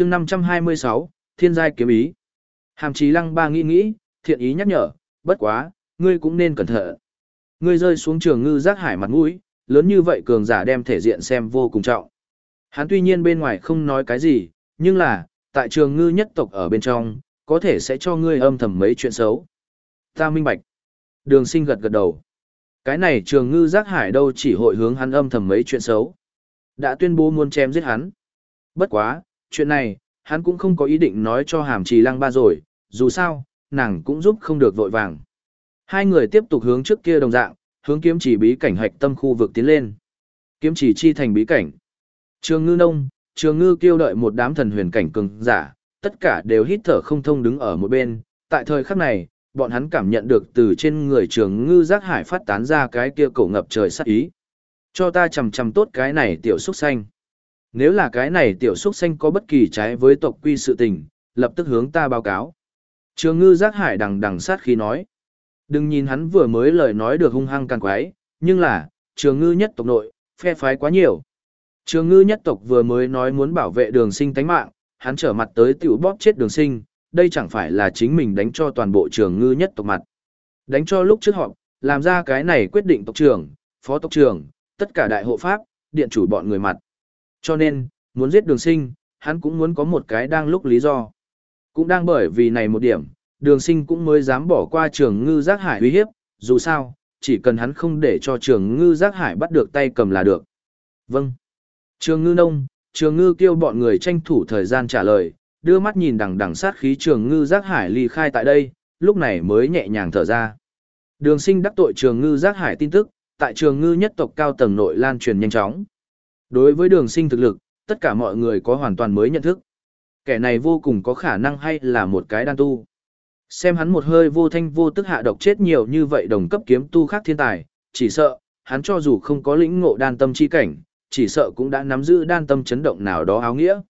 chương 526, thiên giai kiếm ý. Hàm Chí Lăng ba nghĩ nghĩ, thiện ý nhắc nhở, bất quá, ngươi cũng nên cẩn thận. Ngươi rơi xuống trường ngư giác hải mặt mũi, lớn như vậy cường giả đem thể diện xem vô cùng trọng. Hắn tuy nhiên bên ngoài không nói cái gì, nhưng là, tại trường ngư nhất tộc ở bên trong, có thể sẽ cho ngươi âm thầm mấy chuyện xấu. Ta minh bạch. Đường sinh gật gật đầu. Cái này trường ngư giác hải đâu chỉ hội hướng hắn âm thầm mấy chuyện xấu. Đã tuyên bố muốn chém giết hắn. Bất quá, chuyện này, hắn cũng không có ý định nói cho hàm trì lăng ba rồi, dù sao, nàng cũng giúp không được vội vàng. Hai người tiếp tục hướng trước kia đồng dạng, hướng kiếm chỉ bí cảnh hạch tâm khu vực tiến lên. Kiếm chỉ chi thành bí cảnh. Trường ngư nông, trường ngư kêu đợi một đám thần huyền cảnh cường giả, tất cả đều hít thở không thông đứng ở một bên. Tại thời khắc này, bọn hắn cảm nhận được từ trên người trường ngư giác hải phát tán ra cái kia cổ ngập trời sát ý. Cho ta chầm chầm tốt cái này tiểu xúc xanh. Nếu là cái này tiểu xúc xanh có bất kỳ trái với tộc quy sự tình, lập tức hướng ta báo cáo. Trường ngư giác hải đằng đằng sát khí nói. Đừng nhìn hắn vừa mới lời nói được hung hăng càng quái, nhưng là, trường ngư nhất tộc nội, phe phái quá nhiều. Trường ngư nhất tộc vừa mới nói muốn bảo vệ đường sinh tánh mạng, hắn trở mặt tới tiểu bóp chết đường sinh, đây chẳng phải là chính mình đánh cho toàn bộ trường ngư nhất tộc mặt. Đánh cho lúc trước họp, làm ra cái này quyết định tộc trưởng, phó tộc trưởng, tất cả đại hộ pháp, điện chủ bọn người mặt. Cho nên, muốn giết đường sinh, hắn cũng muốn có một cái đang lúc lý do. Cũng đang bởi vì này một điểm, đường sinh cũng mới dám bỏ qua trường ngư giác hải uy hiếp, dù sao, chỉ cần hắn không để cho trường ngư giác hải bắt được tay cầm là được. Vâng. Trường ngư nông, trường ngư kêu bọn người tranh thủ thời gian trả lời, đưa mắt nhìn đằng đằng sát khí trường ngư giác hải ly khai tại đây, lúc này mới nhẹ nhàng thở ra. Đường sinh đắc tội trường ngư giác hải tin tức, tại trường ngư nhất tộc cao tầng nội lan truyền nhanh chóng. Đối với đường sinh thực lực, tất cả mọi người có hoàn toàn mới nhận thức. Kẻ này vô cùng có khả năng hay là một cái đan tu. Xem hắn một hơi vô thanh vô tức hạ độc chết nhiều như vậy đồng cấp kiếm tu khác thiên tài, chỉ sợ, hắn cho dù không có lĩnh ngộ đan tâm chi cảnh, chỉ sợ cũng đã nắm giữ đan tâm chấn động nào đó áo nghĩa.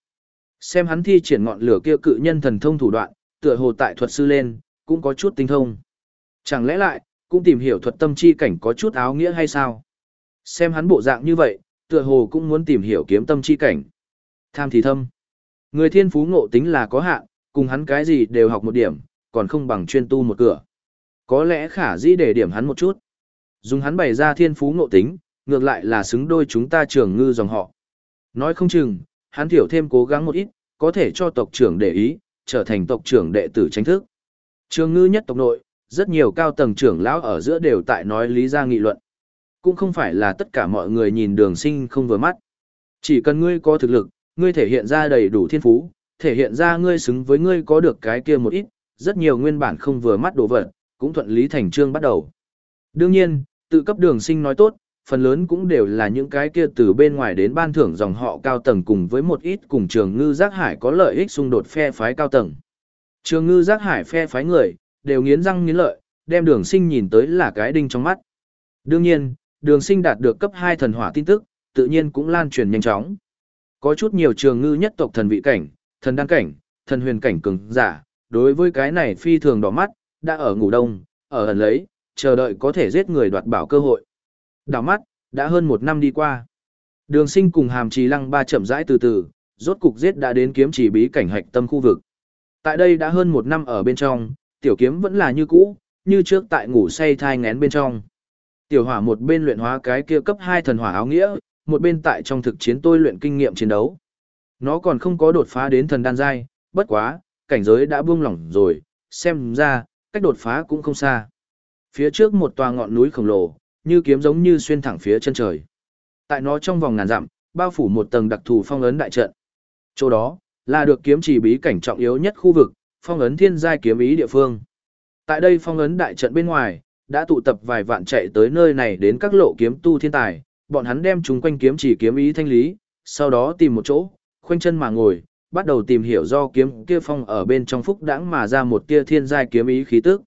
Xem hắn thi triển ngọn lửa kia cự nhân thần thông thủ đoạn, tựa hồ tại thuật sư lên, cũng có chút tinh thông. Chẳng lẽ lại, cũng tìm hiểu thuật tâm chi cảnh có chút áo nghĩa hay sao? Xem hắn bộ dạng như vậy, tựa hồ cũng muốn tìm hiểu kiếm tâm chi cảnh. Tham thì thâm. Người thiên phú ngộ tính là có hạn, cùng hắn cái gì đều học một điểm, còn không bằng chuyên tu một cửa. Có lẽ khả dĩ để điểm hắn một chút. Dùng hắn bày ra thiên phú ngộ tính, ngược lại là xứng đôi chúng ta trưởng ngư dòng họ. Nói không chừng, hắn thiểu thêm cố gắng một ít, có thể cho tộc trưởng để ý, trở thành tộc trưởng đệ tử chính thức. Trường ngư nhất tộc nội, rất nhiều cao tầng trưởng lão ở giữa đều tại nói lý ra nghị luận. Cũng không phải là tất cả mọi người nhìn đường sinh không vừa mắt. Chỉ cần ngươi có thực lực, ngươi thể hiện ra đầy đủ thiên phú, thể hiện ra ngươi xứng với ngươi có được cái kia một ít, rất nhiều nguyên bản không vừa mắt đồ vật, cũng thuận lý thành trương bắt đầu. Đương nhiên, tự cấp đường sinh nói tốt, phần lớn cũng đều là những cái kia từ bên ngoài đến ban thưởng dòng họ cao tầng cùng với một ít cùng trường ngư giác hải có lợi ích xung đột phe phái cao tầng. Trường ngư giác hải phe phái người, đều nghiến răng nghiến lợi, đem đường sinh nhìn tới là cái đinh trong mắt. Đương nhiên, đường sinh đạt được cấp 2 thần hỏa tin tức, tự nhiên cũng lan truyền nhanh chóng. Có chút nhiều trường ngư nhất tộc thần vị cảnh, thần đăng cảnh, thần huyền cảnh cường giả, đối với cái này phi thường đỏ mắt, đã ở ngủ đông, ở ẩn lấy, chờ đợi có thể giết người đoạt bảo cơ hội. Đảo mắt, đã hơn một năm đi qua. Đường sinh cùng hàm trì lăng ba chậm rãi từ từ, rốt cục giết đã đến kiếm chỉ bí cảnh hạch tâm khu vực. Tại đây đã hơn một năm ở bên trong, tiểu kiếm vẫn là như cũ, như trước tại ngủ say thai ngén bên trong. Tiểu hỏa một bên luyện hóa cái kia cấp 2 thần hỏa áo nghĩa, một bên tại trong thực chiến tôi luyện kinh nghiệm chiến đấu. Nó còn không có đột phá đến thần đan giai, bất quá, cảnh giới đã buông lỏng rồi, xem ra, cách đột phá cũng không xa. Phía trước một tòa ngọn núi khổng lồ, như kiếm giống như xuyên thẳng phía chân trời. Tại nó trong vòng ngàn dặm, bao phủ một tầng đặc thù phong ấn đại trận. Chỗ đó, là được kiếm chỉ bí cảnh trọng yếu nhất khu vực, phong ấn thiên giai kiếm ý địa phương. Tại đây phong ấn đại trận bên ngoài, đã tụ tập vài vạn chạy tới nơi này đến các lộ kiếm tu thiên tài, bọn hắn đem chúng quanh kiếm chỉ kiếm ý thanh lý, sau đó tìm một chỗ, khoanh chân mà ngồi, bắt đầu tìm hiểu do kiếm kia phong ở bên trong phúc đãng mà ra một tia thiên giai kiếm ý khí tức.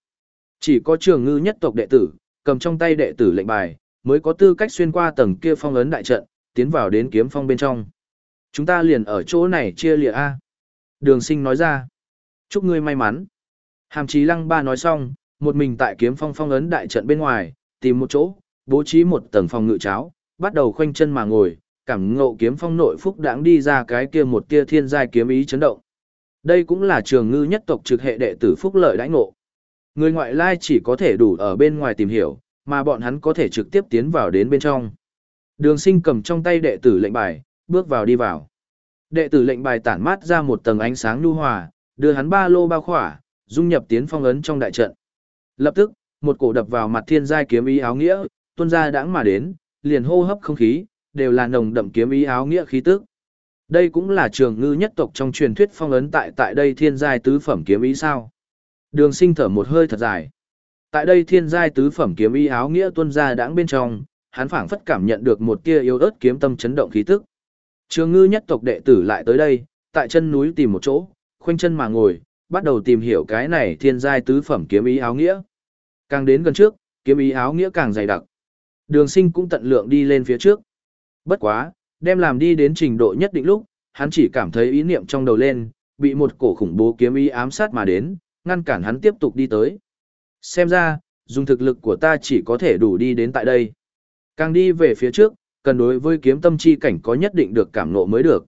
Chỉ có trường ngư nhất tộc đệ tử, cầm trong tay đệ tử lệnh bài, mới có tư cách xuyên qua tầng kia phong ấn đại trận, tiến vào đến kiếm phong bên trong. Chúng ta liền ở chỗ này chia lìa A. Đường sinh nói ra. Chúc ngươi may mắn. Hàm chí lăng ba nói xong, một mình tại kiếm phong phong ấn đại trận bên ngoài, tìm một chỗ, bố trí một tầng phòng ngự cháo, bắt đầu khoanh chân mà ngồi, cảm ngộ kiếm phong nội phúc đãng đi ra cái kia một tia thiên giai kiếm ý chấn động. Đây cũng là trường ngư nhất tộc trực hệ đệ tử phúc lợi đãi ngộ. Người ngoại lai chỉ có thể đủ ở bên ngoài tìm hiểu, mà bọn hắn có thể trực tiếp tiến vào đến bên trong. Đường sinh cầm trong tay đệ tử lệnh bài, bước vào đi vào. Đệ tử lệnh bài tản mát ra một tầng ánh sáng nhu hòa, đưa hắn ba lô bao khỏa, dung nhập tiến phong ấn trong đại trận. Lập tức, một cổ đập vào mặt thiên giai kiếm ý áo nghĩa, tuôn ra đãng mà đến, liền hô hấp không khí, đều là nồng đậm kiếm ý áo nghĩa khí tức. Đây cũng là trường ngư nhất tộc trong truyền thuyết phong ấn tại tại đây thiên giai tứ phẩm kiếm ý sao. Đường sinh thở một hơi thật dài. Tại đây thiên giai tứ phẩm kiếm ý áo nghĩa tuân ra đãng bên trong, hắn phảng phất cảm nhận được một tia yếu ớt kiếm tâm chấn động khí tức. Trường ngư nhất tộc đệ tử lại tới đây, tại chân núi tìm một chỗ, khoanh chân mà ngồi, bắt đầu tìm hiểu cái này thiên giai tứ phẩm kiếm ý áo nghĩa. Càng đến gần trước, kiếm ý áo nghĩa càng dày đặc. Đường sinh cũng tận lượng đi lên phía trước. Bất quá, đem làm đi đến trình độ nhất định lúc, hắn chỉ cảm thấy ý niệm trong đầu lên, bị một cổ khủng bố kiếm ý ám sát mà đến, ngăn cản hắn tiếp tục đi tới. Xem ra, dùng thực lực của ta chỉ có thể đủ đi đến tại đây. Càng đi về phía trước, cần đối với kiếm tâm chi cảnh có nhất định được cảm ngộ mới được.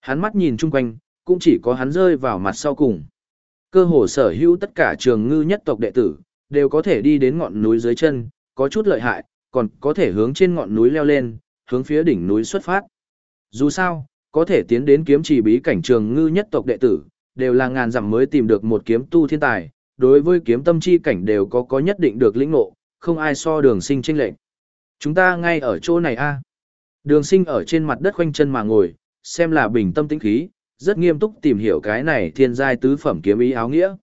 Hắn mắt nhìn chung quanh, cũng chỉ có hắn rơi vào mặt sau cùng. Cơ hồ sở hữu tất cả trường ngư nhất tộc đệ tử, đều có thể đi đến ngọn núi dưới chân, có chút lợi hại, còn có thể hướng trên ngọn núi leo lên, hướng phía đỉnh núi xuất phát. Dù sao, có thể tiến đến kiếm chỉ bí cảnh trường ngư nhất tộc đệ tử, đều là ngàn dặm mới tìm được một kiếm tu thiên tài, đối với kiếm tâm chi cảnh đều có có nhất định được lĩnh ngộ, không ai so đường sinh chênh lệnh. Chúng ta ngay ở chỗ này a Đường sinh ở trên mặt đất khoanh chân mà ngồi, xem là bình tâm tĩnh khí, rất nghiêm túc tìm hiểu cái này thiên giai tứ phẩm kiếm ý áo nghĩa.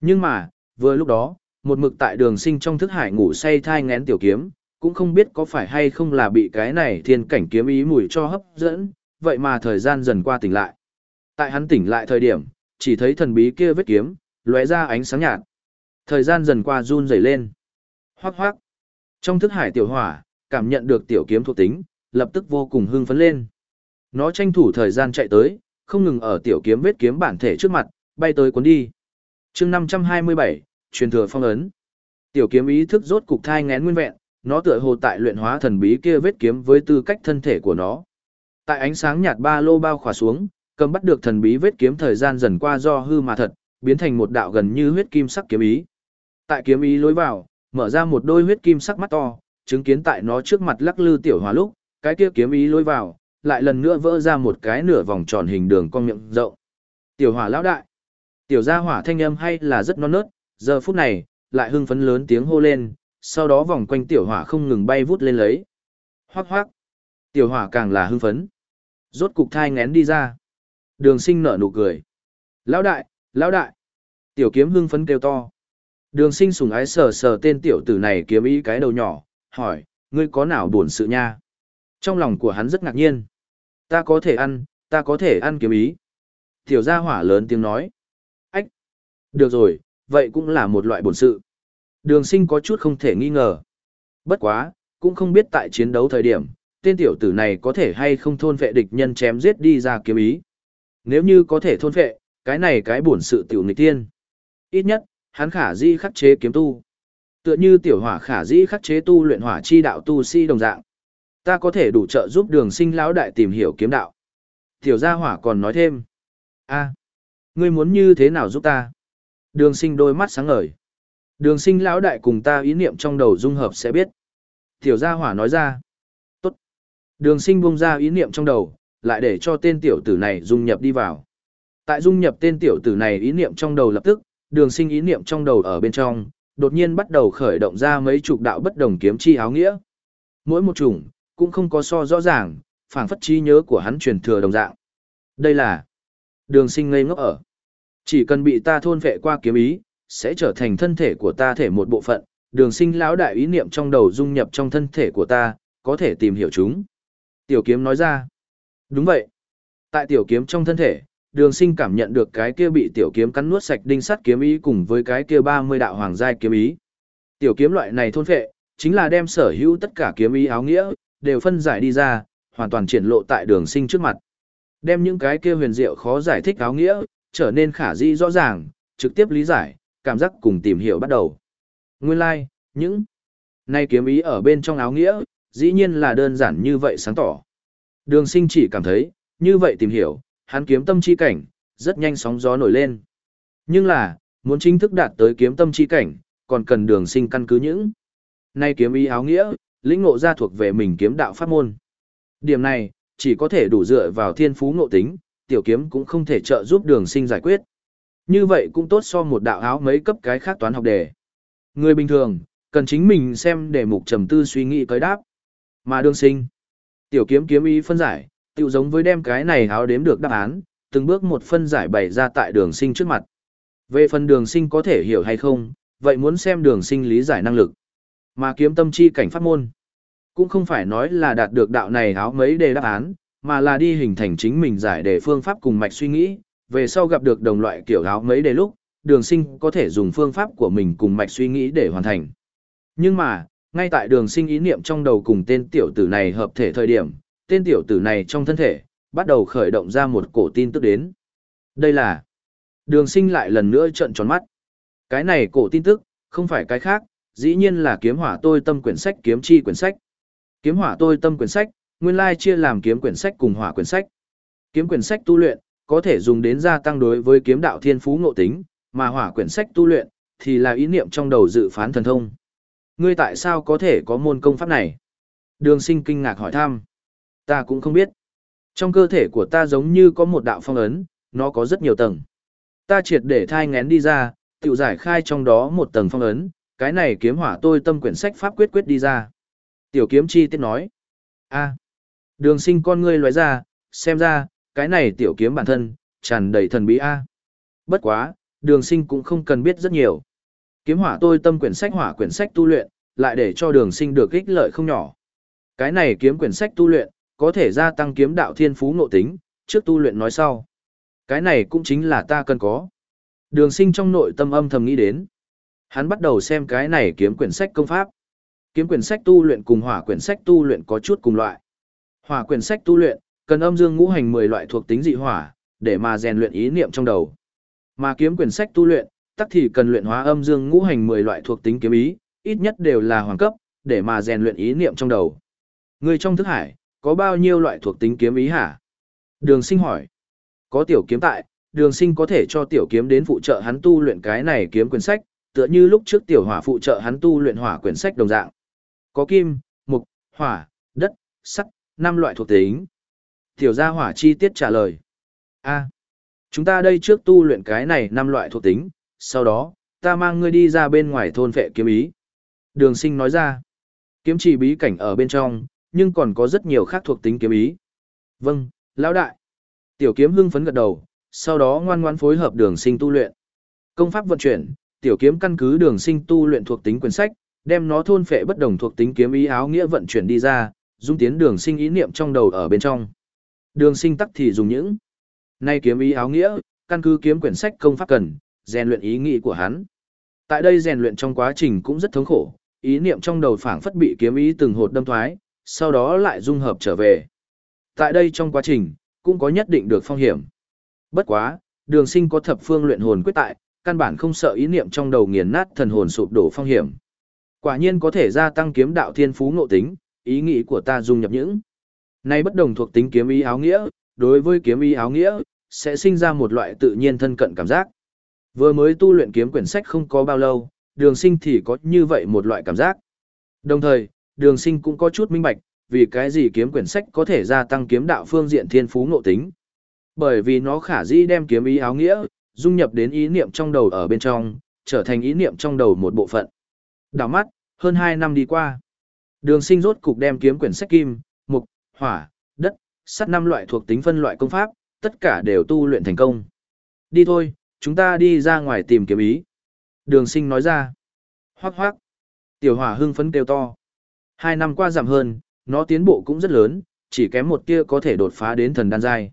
Nhưng mà, vừa lúc đó, một mực tại đường sinh trong thức hải ngủ say thai ngén tiểu kiếm, cũng không biết có phải hay không là bị cái này thiên cảnh kiếm ý mùi cho hấp dẫn, vậy mà thời gian dần qua tỉnh lại. Tại hắn tỉnh lại thời điểm, chỉ thấy thần bí kia vết kiếm, lóe ra ánh sáng nhạt. Thời gian dần qua run rẩy lên. Hoác hoác. Trong thức hải tiểu hỏa, cảm nhận được tiểu kiếm thuộc tính, lập tức vô cùng hưng phấn lên. Nó tranh thủ thời gian chạy tới, không ngừng ở tiểu kiếm vết kiếm bản thể trước mặt, bay tới cuốn đi. chương 527, truyền thừa phong ấn. Tiểu kiếm ý thức rốt cục thai nghén nguyên vẹn, nó tựa hồ tại luyện hóa thần bí kia vết kiếm với tư cách thân thể của nó. Tại ánh sáng nhạt ba lô bao khỏa xuống, cầm bắt được thần bí vết kiếm thời gian dần qua do hư mà thật, biến thành một đạo gần như huyết kim sắc kiếm ý. Tại kiếm ý lối vào, mở ra một đôi huyết kim sắc mắt to, chứng kiến tại nó trước mặt lắc lư tiểu hòa lúc, cái kia kiếm ý lối vào, lại lần nữa vỡ ra một cái nửa vòng tròn hình đường con miệng rộng. Tiểu hỏa lão đại. Tiểu gia hỏa thanh âm hay là rất non nớt, giờ phút này, lại hưng phấn lớn tiếng hô lên, sau đó vòng quanh tiểu hỏa không ngừng bay vút lên lấy. Hoác hoác. Tiểu hỏa càng là hưng phấn. Rốt cục thai ngén đi ra. Đường sinh nở nụ cười. Lão đại, lão đại. Tiểu kiếm hưng phấn kêu to. Đường sinh sùng ái sờ sờ tên tiểu tử này kiếm ý cái đầu nhỏ, hỏi, ngươi có nào buồn sự nha? Trong lòng của hắn rất ngạc nhiên. Ta có thể ăn, ta có thể ăn kiếm ý. Tiểu gia hỏa lớn tiếng nói. Ách! Được rồi, vậy cũng là một loại bổn sự. Đường sinh có chút không thể nghi ngờ. Bất quá, cũng không biết tại chiến đấu thời điểm, tên tiểu tử này có thể hay không thôn vệ địch nhân chém giết đi ra kiếm ý. Nếu như có thể thôn vệ, cái này cái bổn sự tiểu nghịch tiên. Ít nhất, hắn khả di khắc chế kiếm tu. Tựa như tiểu hỏa khả di khắc chế tu luyện hỏa chi đạo tu si đồng dạng. Ta có thể đủ trợ giúp đường sinh lão đại tìm hiểu kiếm đạo. Tiểu gia hỏa còn nói thêm. a ngươi muốn như thế nào giúp ta? Đường sinh đôi mắt sáng ngời. Đường sinh lão đại cùng ta ý niệm trong đầu dung hợp sẽ biết. Tiểu gia hỏa nói ra. Tốt. Đường sinh bung ra ý niệm trong đầu, lại để cho tên tiểu tử này dung nhập đi vào. Tại dung nhập tên tiểu tử này ý niệm trong đầu lập tức, đường sinh ý niệm trong đầu ở bên trong, đột nhiên bắt đầu khởi động ra mấy chục đạo bất đồng kiếm chi áo nghĩa. Mỗi một chủng, cũng không có so rõ ràng, phản phất trí nhớ của hắn truyền thừa đồng dạng. Đây là đường sinh ngây ngốc ở. Chỉ cần bị ta thôn vệ qua kiếm ý, sẽ trở thành thân thể của ta thể một bộ phận, đường sinh lão đại ý niệm trong đầu dung nhập trong thân thể của ta, có thể tìm hiểu chúng. Tiểu kiếm nói ra. Đúng vậy. Tại tiểu kiếm trong thân thể, đường sinh cảm nhận được cái kia bị tiểu kiếm cắn nuốt sạch đinh sắt kiếm ý cùng với cái kia 30 đạo hoàng giai kiếm ý. Tiểu kiếm loại này thôn phệ, chính là đem sở hữu tất cả kiếm ý áo nghĩa, đều phân giải đi ra, hoàn toàn triển lộ tại đường sinh trước mặt. Đem những cái kia huyền diệu khó giải thích áo nghĩa, trở nên khả di rõ ràng, trực tiếp lý giải, cảm giác cùng tìm hiểu bắt đầu. Nguyên lai, like, những nay kiếm ý ở bên trong áo nghĩa, dĩ nhiên là đơn giản như vậy sáng tỏ. Đường sinh chỉ cảm thấy, như vậy tìm hiểu, hắn kiếm tâm chi cảnh, rất nhanh sóng gió nổi lên. Nhưng là, muốn chính thức đạt tới kiếm tâm chi cảnh, còn cần đường sinh căn cứ những. Nay kiếm ý áo nghĩa, lĩnh ngộ ra thuộc về mình kiếm đạo pháp môn. Điểm này, chỉ có thể đủ dựa vào thiên phú ngộ tính, tiểu kiếm cũng không thể trợ giúp đường sinh giải quyết. Như vậy cũng tốt so một đạo áo mấy cấp cái khác toán học đề. Người bình thường, cần chính mình xem đề mục trầm tư suy nghĩ tới đáp. Mà đường sinh, tiểu kiếm kiếm ý phân giải, tiểu giống với đem cái này áo đếm được đáp án, từng bước một phân giải bày ra tại đường sinh trước mặt. Về phần đường sinh có thể hiểu hay không, vậy muốn xem đường sinh lý giải năng lực. Mà kiếm tâm chi cảnh pháp môn, cũng không phải nói là đạt được đạo này áo mấy đề đáp án, mà là đi hình thành chính mình giải đề phương pháp cùng mạch suy nghĩ, về sau gặp được đồng loại kiểu áo mấy đề lúc, đường sinh có thể dùng phương pháp của mình cùng mạch suy nghĩ để hoàn thành. Nhưng mà, ngay tại đường sinh ý niệm trong đầu cùng tên tiểu tử này hợp thể thời điểm, tên tiểu tử này trong thân thể, bắt đầu khởi động ra một cổ tin tức đến. Đây là đường sinh lại lần nữa trận tròn mắt. Cái này cổ tin tức, không phải cái khác, dĩ nhiên là kiếm hỏa tôi tâm quyển sách kiếm chi quyển sách. Kiếm hỏa tôi tâm quyển sách, nguyên lai chia làm kiếm quyển sách cùng hỏa quyển sách. Kiếm quyển sách tu luyện, có thể dùng đến gia tăng đối với kiếm đạo thiên phú ngộ tính, mà hỏa quyển sách tu luyện, thì là ý niệm trong đầu dự phán thần thông. Ngươi tại sao có thể có môn công pháp này? Đường sinh kinh ngạc hỏi thăm. Ta cũng không biết. Trong cơ thể của ta giống như có một đạo phong ấn, nó có rất nhiều tầng. Ta triệt để thai ngén đi ra, tự giải khai trong đó một tầng phong ấn, cái này kiếm hỏa tôi tâm quyển sách pháp quyết quyết đi ra. Tiểu kiếm chi tiết nói. a đường sinh con ngươi loại ra, xem ra, cái này tiểu kiếm bản thân, tràn đầy thần bí a Bất quá, đường sinh cũng không cần biết rất nhiều. Kiếm hỏa tôi tâm quyển sách hỏa quyển sách tu luyện, lại để cho đường sinh được ích lợi không nhỏ. Cái này kiếm quyển sách tu luyện, có thể gia tăng kiếm đạo thiên phú ngộ tính, trước tu luyện nói sau. Cái này cũng chính là ta cần có. Đường sinh trong nội tâm âm thầm nghĩ đến. Hắn bắt đầu xem cái này kiếm quyển sách công pháp. Kiếm quyển sách tu luyện cùng hỏa quyển sách tu luyện có chút cùng loại. Hỏa quyển sách tu luyện, cần âm dương ngũ hành 10 loại thuộc tính dị hỏa, để mà rèn luyện ý niệm trong đầu. Mà kiếm quyển sách tu luyện, tắc thì cần luyện hóa âm dương ngũ hành 10 loại thuộc tính kiếm ý, ít nhất đều là hoàng cấp, để mà rèn luyện ý niệm trong đầu. Người trong thức hải, có bao nhiêu loại thuộc tính kiếm ý hả? Đường sinh hỏi. Có tiểu kiếm tại, đường sinh có thể cho tiểu kiếm đến phụ trợ hắn tu luyện cái này kiếm quyển sách, tựa như lúc trước tiểu hỏa phụ trợ hắn tu luyện hỏa quyển sách đồng dạng. Có kim, mục, hỏa, đất, sắt, năm loại thuộc tính. Tiểu gia hỏa chi tiết trả lời. A, chúng ta đây trước tu luyện cái này năm loại thuộc tính, sau đó, ta mang ngươi đi ra bên ngoài thôn vệ kiếm ý. Đường sinh nói ra, kiếm chỉ bí cảnh ở bên trong, nhưng còn có rất nhiều khác thuộc tính kiếm ý. Vâng, lão đại. Tiểu kiếm hưng phấn gật đầu, sau đó ngoan ngoan phối hợp đường sinh tu luyện. Công pháp vận chuyển, tiểu kiếm căn cứ đường sinh tu luyện thuộc tính quyển sách, đem nó thôn phệ bất đồng thuộc tính kiếm ý áo nghĩa vận chuyển đi ra, dung tiến đường sinh ý niệm trong đầu ở bên trong. Đường sinh tắc thì dùng những nay kiếm ý áo nghĩa, căn cứ kiếm quyển sách công pháp cần, rèn luyện ý nghĩ của hắn. Tại đây rèn luyện trong quá trình cũng rất thống khổ, ý niệm trong đầu phảng phất bị kiếm ý từng hột đâm thoái, sau đó lại dung hợp trở về. Tại đây trong quá trình, cũng có nhất định được phong hiểm. Bất quá, đường sinh có thập phương luyện hồn quyết tại, căn bản không sợ ý niệm trong đầu nghiền nát thần hồn sụp đổ phong hiểm. Quả nhiên có thể gia tăng kiếm đạo thiên phú ngộ tính, ý nghĩ của ta dung nhập những. Nay bất đồng thuộc tính kiếm ý áo nghĩa, đối với kiếm ý áo nghĩa, sẽ sinh ra một loại tự nhiên thân cận cảm giác. Vừa mới tu luyện kiếm quyển sách không có bao lâu, đường sinh thì có như vậy một loại cảm giác. Đồng thời, đường sinh cũng có chút minh bạch, vì cái gì kiếm quyển sách có thể gia tăng kiếm đạo phương diện thiên phú ngộ tính. Bởi vì nó khả dĩ đem kiếm ý áo nghĩa, dung nhập đến ý niệm trong đầu ở bên trong, trở thành ý niệm trong đầu một bộ phận. Đảo mắt, hơn 2 năm đi qua. Đường sinh rốt cục đem kiếm quyển sách kim, mục, hỏa, đất, sắt năm loại thuộc tính phân loại công pháp, tất cả đều tu luyện thành công. Đi thôi, chúng ta đi ra ngoài tìm kiếm ý. Đường sinh nói ra. Hoác hoác. Tiểu hỏa hưng phấn kêu to. Hai năm qua giảm hơn, nó tiến bộ cũng rất lớn, chỉ kém một tia có thể đột phá đến thần đan giai.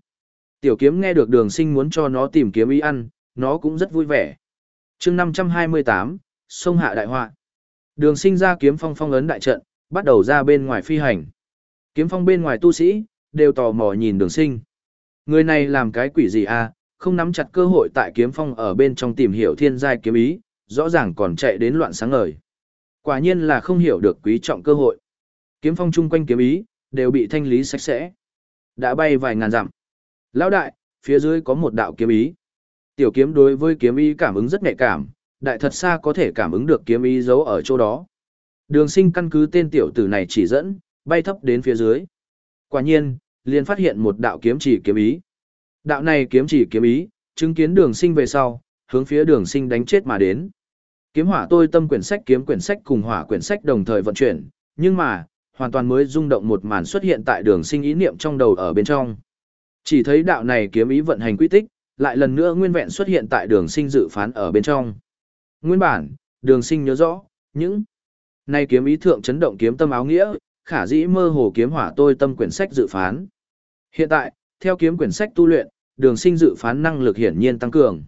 Tiểu kiếm nghe được đường sinh muốn cho nó tìm kiếm ý ăn, nó cũng rất vui vẻ. chương 528, sông hạ đại họa Đường sinh ra kiếm phong phong ấn đại trận, bắt đầu ra bên ngoài phi hành. Kiếm phong bên ngoài tu sĩ, đều tò mò nhìn đường sinh. Người này làm cái quỷ gì à, không nắm chặt cơ hội tại kiếm phong ở bên trong tìm hiểu thiên giai kiếm ý, rõ ràng còn chạy đến loạn sáng ngời. Quả nhiên là không hiểu được quý trọng cơ hội. Kiếm phong chung quanh kiếm ý, đều bị thanh lý sạch sẽ. đã bay vài ngàn dặm. Lão đại, phía dưới có một đạo kiếm ý. Tiểu kiếm đối với kiếm ý cảm ứng rất nhạy cảm, đại thật xa có thể cảm ứng được kiếm ý giấu ở chỗ đó. Đường sinh căn cứ tên tiểu tử này chỉ dẫn, bay thấp đến phía dưới. Quả nhiên, liền phát hiện một đạo kiếm chỉ kiếm ý. Đạo này kiếm chỉ kiếm ý, chứng kiến đường sinh về sau, hướng phía đường sinh đánh chết mà đến. Kiếm hỏa tôi tâm quyển sách kiếm quyển sách cùng hỏa quyển sách đồng thời vận chuyển, nhưng mà, hoàn toàn mới rung động một màn xuất hiện tại đường sinh ý niệm trong đầu ở bên trong. Chỉ thấy đạo này kiếm ý vận hành quy tích, lại lần nữa nguyên vẹn xuất hiện tại đường sinh dự phán ở bên trong. Nguyên bản, đường sinh nhớ rõ, những này kiếm ý thượng chấn động kiếm tâm áo nghĩa, khả dĩ mơ hồ kiếm hỏa tôi tâm quyển sách dự phán. Hiện tại, theo kiếm quyển sách tu luyện, đường sinh dự phán năng lực hiển nhiên tăng cường.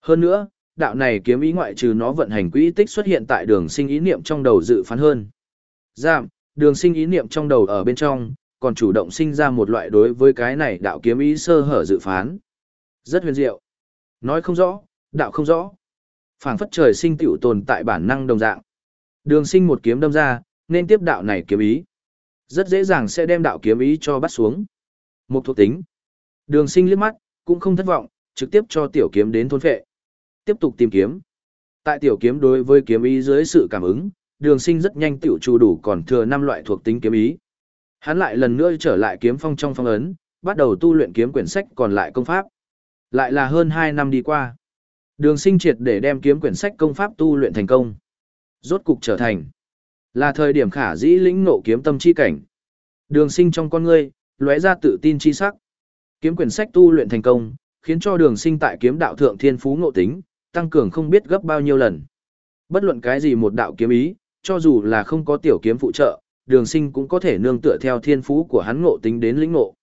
Hơn nữa, đạo này kiếm ý ngoại trừ nó vận hành quỹ tích xuất hiện tại đường sinh ý niệm trong đầu dự phán hơn. Giảm, đường sinh ý niệm trong đầu ở bên trong, còn chủ động sinh ra một loại đối với cái này đạo kiếm ý sơ hở dự phán. Rất huyền diệu. Nói không rõ, đạo không rõ. phảng phất trời sinh tiểu tồn tại bản năng đồng dạng. Đường sinh một kiếm đâm ra, nên tiếp đạo này kiếm ý. Rất dễ dàng sẽ đem đạo kiếm ý cho bắt xuống. Một thuộc tính. Đường sinh liếc mắt, cũng không thất vọng, trực tiếp cho tiểu kiếm đến thôn phệ. Tiếp tục tìm kiếm. Tại tiểu kiếm đối với kiếm ý dưới sự cảm ứng, đường sinh rất nhanh tiểu trù đủ còn thừa 5 loại thuộc tính kiếm ý. Hắn lại lần nữa trở lại kiếm phong trong phong ấn, bắt đầu tu luyện kiếm quyển sách còn lại công pháp. Lại là hơn 2 năm đi qua. Đường sinh triệt để đem kiếm quyển sách công pháp tu luyện thành công. Rốt cục trở thành. Là thời điểm khả dĩ lĩnh nộ kiếm tâm chi cảnh. Đường sinh trong con ngươi, lóe ra tự tin chi sắc. Kiếm quyển sách tu luyện thành công, khiến cho đường sinh tại kiếm đạo thượng thiên phú ngộ tính, tăng cường không biết gấp bao nhiêu lần. Bất luận cái gì một đạo kiếm ý, cho dù là không có tiểu kiếm phụ trợ, đường sinh cũng có thể nương tựa theo thiên phú của hắn ngộ tính đến lĩnh ngộ.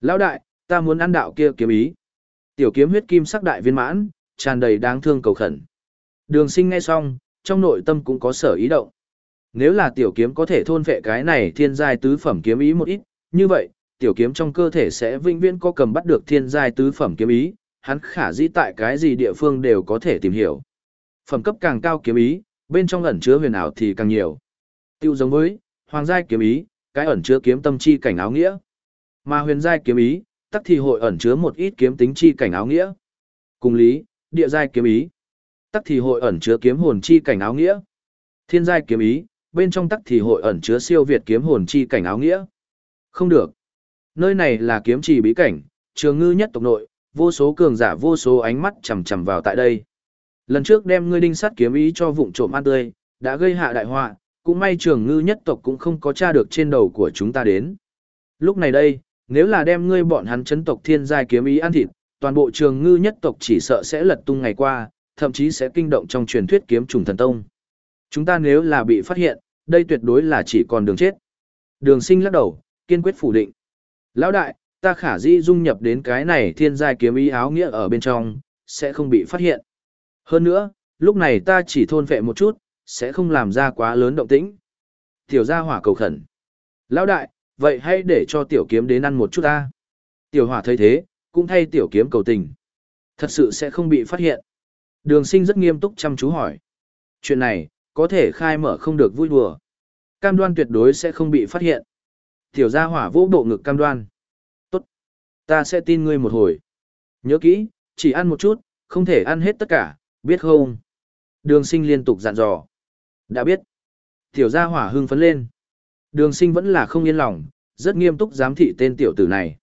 Lão đại, ta muốn ăn đạo kia kiếm ý. Tiểu kiếm huyết kim sắc đại viên mãn, tràn đầy đáng thương cầu khẩn. Đường sinh ngay xong, trong nội tâm cũng có sở ý động. Nếu là tiểu kiếm có thể thôn vệ cái này thiên giai tứ phẩm kiếm ý một ít, như vậy, tiểu kiếm trong cơ thể sẽ vinh viễn có cầm bắt được thiên giai tứ phẩm kiếm ý, hắn khả dĩ tại cái gì địa phương đều có thể tìm hiểu. Phẩm cấp càng cao kiếm ý, bên trong ẩn chứa huyền ảo thì càng nhiều. Tiêu giống với hoàng giai kiếm ý, cái ẩn chứa kiếm tâm chi cảnh áo nghĩa. Mà huyền giai kiếm ý, tắc thì hội ẩn chứa một ít kiếm tính chi cảnh áo nghĩa. Cùng lý, địa giai kiếm ý, tắc thì hội ẩn chứa kiếm hồn chi cảnh áo nghĩa. Thiên giai kiếm ý, bên trong tắc thì hội ẩn chứa siêu việt kiếm hồn chi cảnh áo nghĩa. Không được. Nơi này là kiếm trì bí cảnh, trường ngư nhất tộc nội, vô số cường giả vô số ánh mắt chằm chằm vào tại đây. Lần trước đem ngươi đinh sắt kiếm ý cho vụng trộm ăn tươi, đã gây hạ đại họa, cũng may trường ngư nhất tộc cũng không có tra được trên đầu của chúng ta đến. Lúc này đây, nếu là đem ngươi bọn hắn chấn tộc thiên giai kiếm ý ăn thịt, toàn bộ trường ngư nhất tộc chỉ sợ sẽ lật tung ngày qua, thậm chí sẽ kinh động trong truyền thuyết kiếm trùng thần tông. Chúng ta nếu là bị phát hiện, đây tuyệt đối là chỉ còn đường chết. Đường sinh lắc đầu, kiên quyết phủ định. Lão đại, ta khả dĩ dung nhập đến cái này thiên giai kiếm ý áo nghĩa ở bên trong, sẽ không bị phát hiện. Hơn nữa, lúc này ta chỉ thôn vệ một chút, sẽ không làm ra quá lớn động tĩnh. Tiểu gia hỏa cầu khẩn. Lão đại, vậy hãy để cho tiểu kiếm đến ăn một chút ta. Tiểu hỏa thấy thế, cũng thay tiểu kiếm cầu tình. Thật sự sẽ không bị phát hiện. Đường sinh rất nghiêm túc chăm chú hỏi. Chuyện này, có thể khai mở không được vui đùa. Cam đoan tuyệt đối sẽ không bị phát hiện. Tiểu gia hỏa vỗ bộ ngực cam đoan. Tốt. Ta sẽ tin ngươi một hồi. Nhớ kỹ, chỉ ăn một chút, không thể ăn hết tất cả, biết không? Đường sinh liên tục dặn dò. Đã biết. Tiểu gia hỏa hưng phấn lên. Đường sinh vẫn là không yên lòng, rất nghiêm túc giám thị tên tiểu tử này.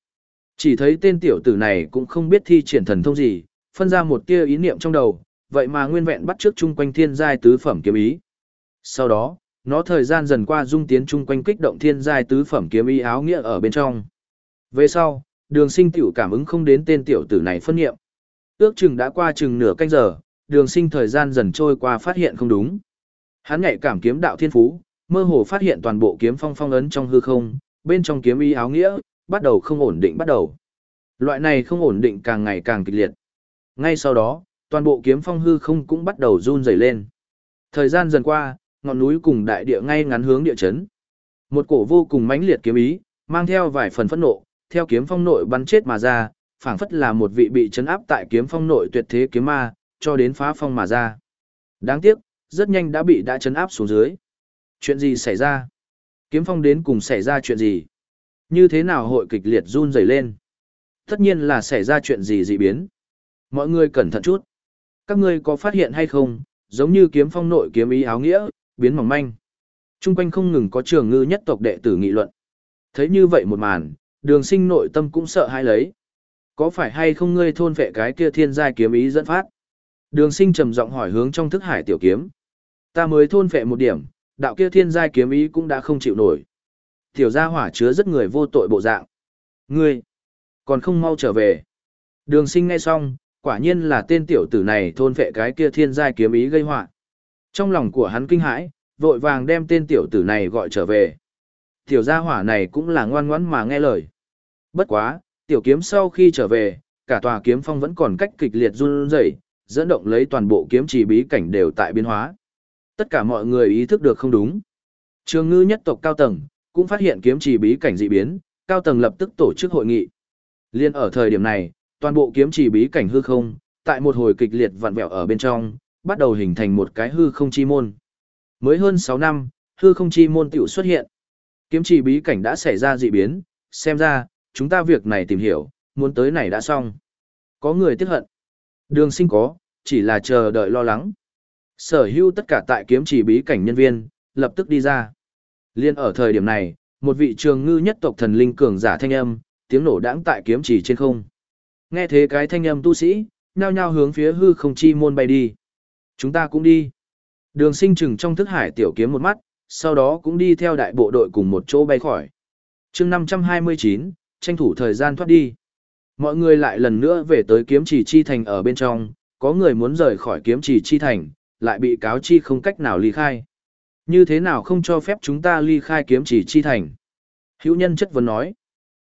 Chỉ thấy tên tiểu tử này cũng không biết thi triển thần thông gì, phân ra một tia ý niệm trong đầu, vậy mà nguyên vẹn bắt trước chung quanh thiên giai tứ phẩm kiếm ý. Sau đó, nó thời gian dần qua dung tiến chung quanh kích động thiên giai tứ phẩm kiếm ý áo nghĩa ở bên trong. Về sau, đường sinh tiểu cảm ứng không đến tên tiểu tử này phân nghiệm. Ước chừng đã qua chừng nửa canh giờ, đường sinh thời gian dần trôi qua phát hiện không đúng. Hắn nhạy cảm kiếm đạo thiên phú, mơ hồ phát hiện toàn bộ kiếm phong phong ấn trong hư không, bên trong kiếm ý áo nghĩa, bắt đầu không ổn định bắt đầu. Loại này không ổn định càng ngày càng kịch liệt. Ngay sau đó, toàn bộ kiếm phong hư không cũng bắt đầu run rẩy lên. Thời gian dần qua, ngọn núi cùng đại địa ngay ngắn hướng địa chấn. Một cổ vô cùng mãnh liệt kiếm ý, mang theo vài phần phẫn nộ, theo kiếm phong nội bắn chết mà ra, phảng phất là một vị bị chấn áp tại kiếm phong nội tuyệt thế kiếm ma, cho đến phá phong mà ra. Đáng tiếc, rất nhanh đã bị đã chấn áp xuống dưới. Chuyện gì xảy ra? Kiếm phong đến cùng xảy ra chuyện gì? Như thế nào hội kịch liệt run rẩy lên? Tất nhiên là xảy ra chuyện gì dị biến. Mọi người cẩn thận chút. Các ngươi có phát hiện hay không, giống như kiếm phong nội kiếm ý áo nghĩa, biến mỏng manh. Trung quanh không ngừng có trường ngư nhất tộc đệ tử nghị luận. Thấy như vậy một màn, đường sinh nội tâm cũng sợ hãi lấy. Có phải hay không ngươi thôn vệ cái kia thiên giai kiếm ý dẫn phát? Đường sinh trầm giọng hỏi hướng trong thức hải tiểu kiếm. Ta mới thôn vệ một điểm, đạo kia thiên giai kiếm ý cũng đã không chịu nổi. Tiểu gia hỏa chứa rất người vô tội bộ dạng. Ngươi, còn không mau trở về. Đường sinh ngay xong, quả nhiên là tên tiểu tử này thôn vệ cái kia thiên giai kiếm ý gây họa Trong lòng của hắn kinh hãi, vội vàng đem tên tiểu tử này gọi trở về. Tiểu gia hỏa này cũng là ngoan ngoãn mà nghe lời. Bất quá, tiểu kiếm sau khi trở về, cả tòa kiếm phong vẫn còn cách kịch liệt run rẩy, dẫn động lấy toàn bộ kiếm chỉ bí cảnh đều tại biến hóa. Tất cả mọi người ý thức được không đúng. Trường ngư nhất tộc cao tầng, cũng phát hiện kiếm chỉ bí cảnh dị biến, cao tầng lập tức tổ chức hội nghị. Liên ở thời điểm này, toàn bộ kiếm chỉ bí cảnh hư không, tại một hồi kịch liệt vặn vẹo ở bên trong, bắt đầu hình thành một cái hư không chi môn. Mới hơn 6 năm, hư không chi môn tiểu xuất hiện. Kiếm chỉ bí cảnh đã xảy ra dị biến, xem ra, chúng ta việc này tìm hiểu, muốn tới này đã xong. Có người tiếc hận. Đường sinh có, chỉ là chờ đợi lo lắng. Sở hữu tất cả tại kiếm chỉ bí cảnh nhân viên, lập tức đi ra. Liên ở thời điểm này, một vị trường ngư nhất tộc thần linh cường giả thanh âm, tiếng nổ đãng tại kiếm chỉ trên không. Nghe thế cái thanh âm tu sĩ, nhao nhao hướng phía hư không chi môn bay đi. Chúng ta cũng đi. Đường sinh trừng trong thức hải tiểu kiếm một mắt, sau đó cũng đi theo đại bộ đội cùng một chỗ bay khỏi. chương 529, tranh thủ thời gian thoát đi. Mọi người lại lần nữa về tới kiếm chỉ chi thành ở bên trong, có người muốn rời khỏi kiếm chỉ chi thành, lại bị cáo chi không cách nào ly khai. Như thế nào không cho phép chúng ta ly khai kiếm chỉ chi thành? Hữu nhân chất vấn nói.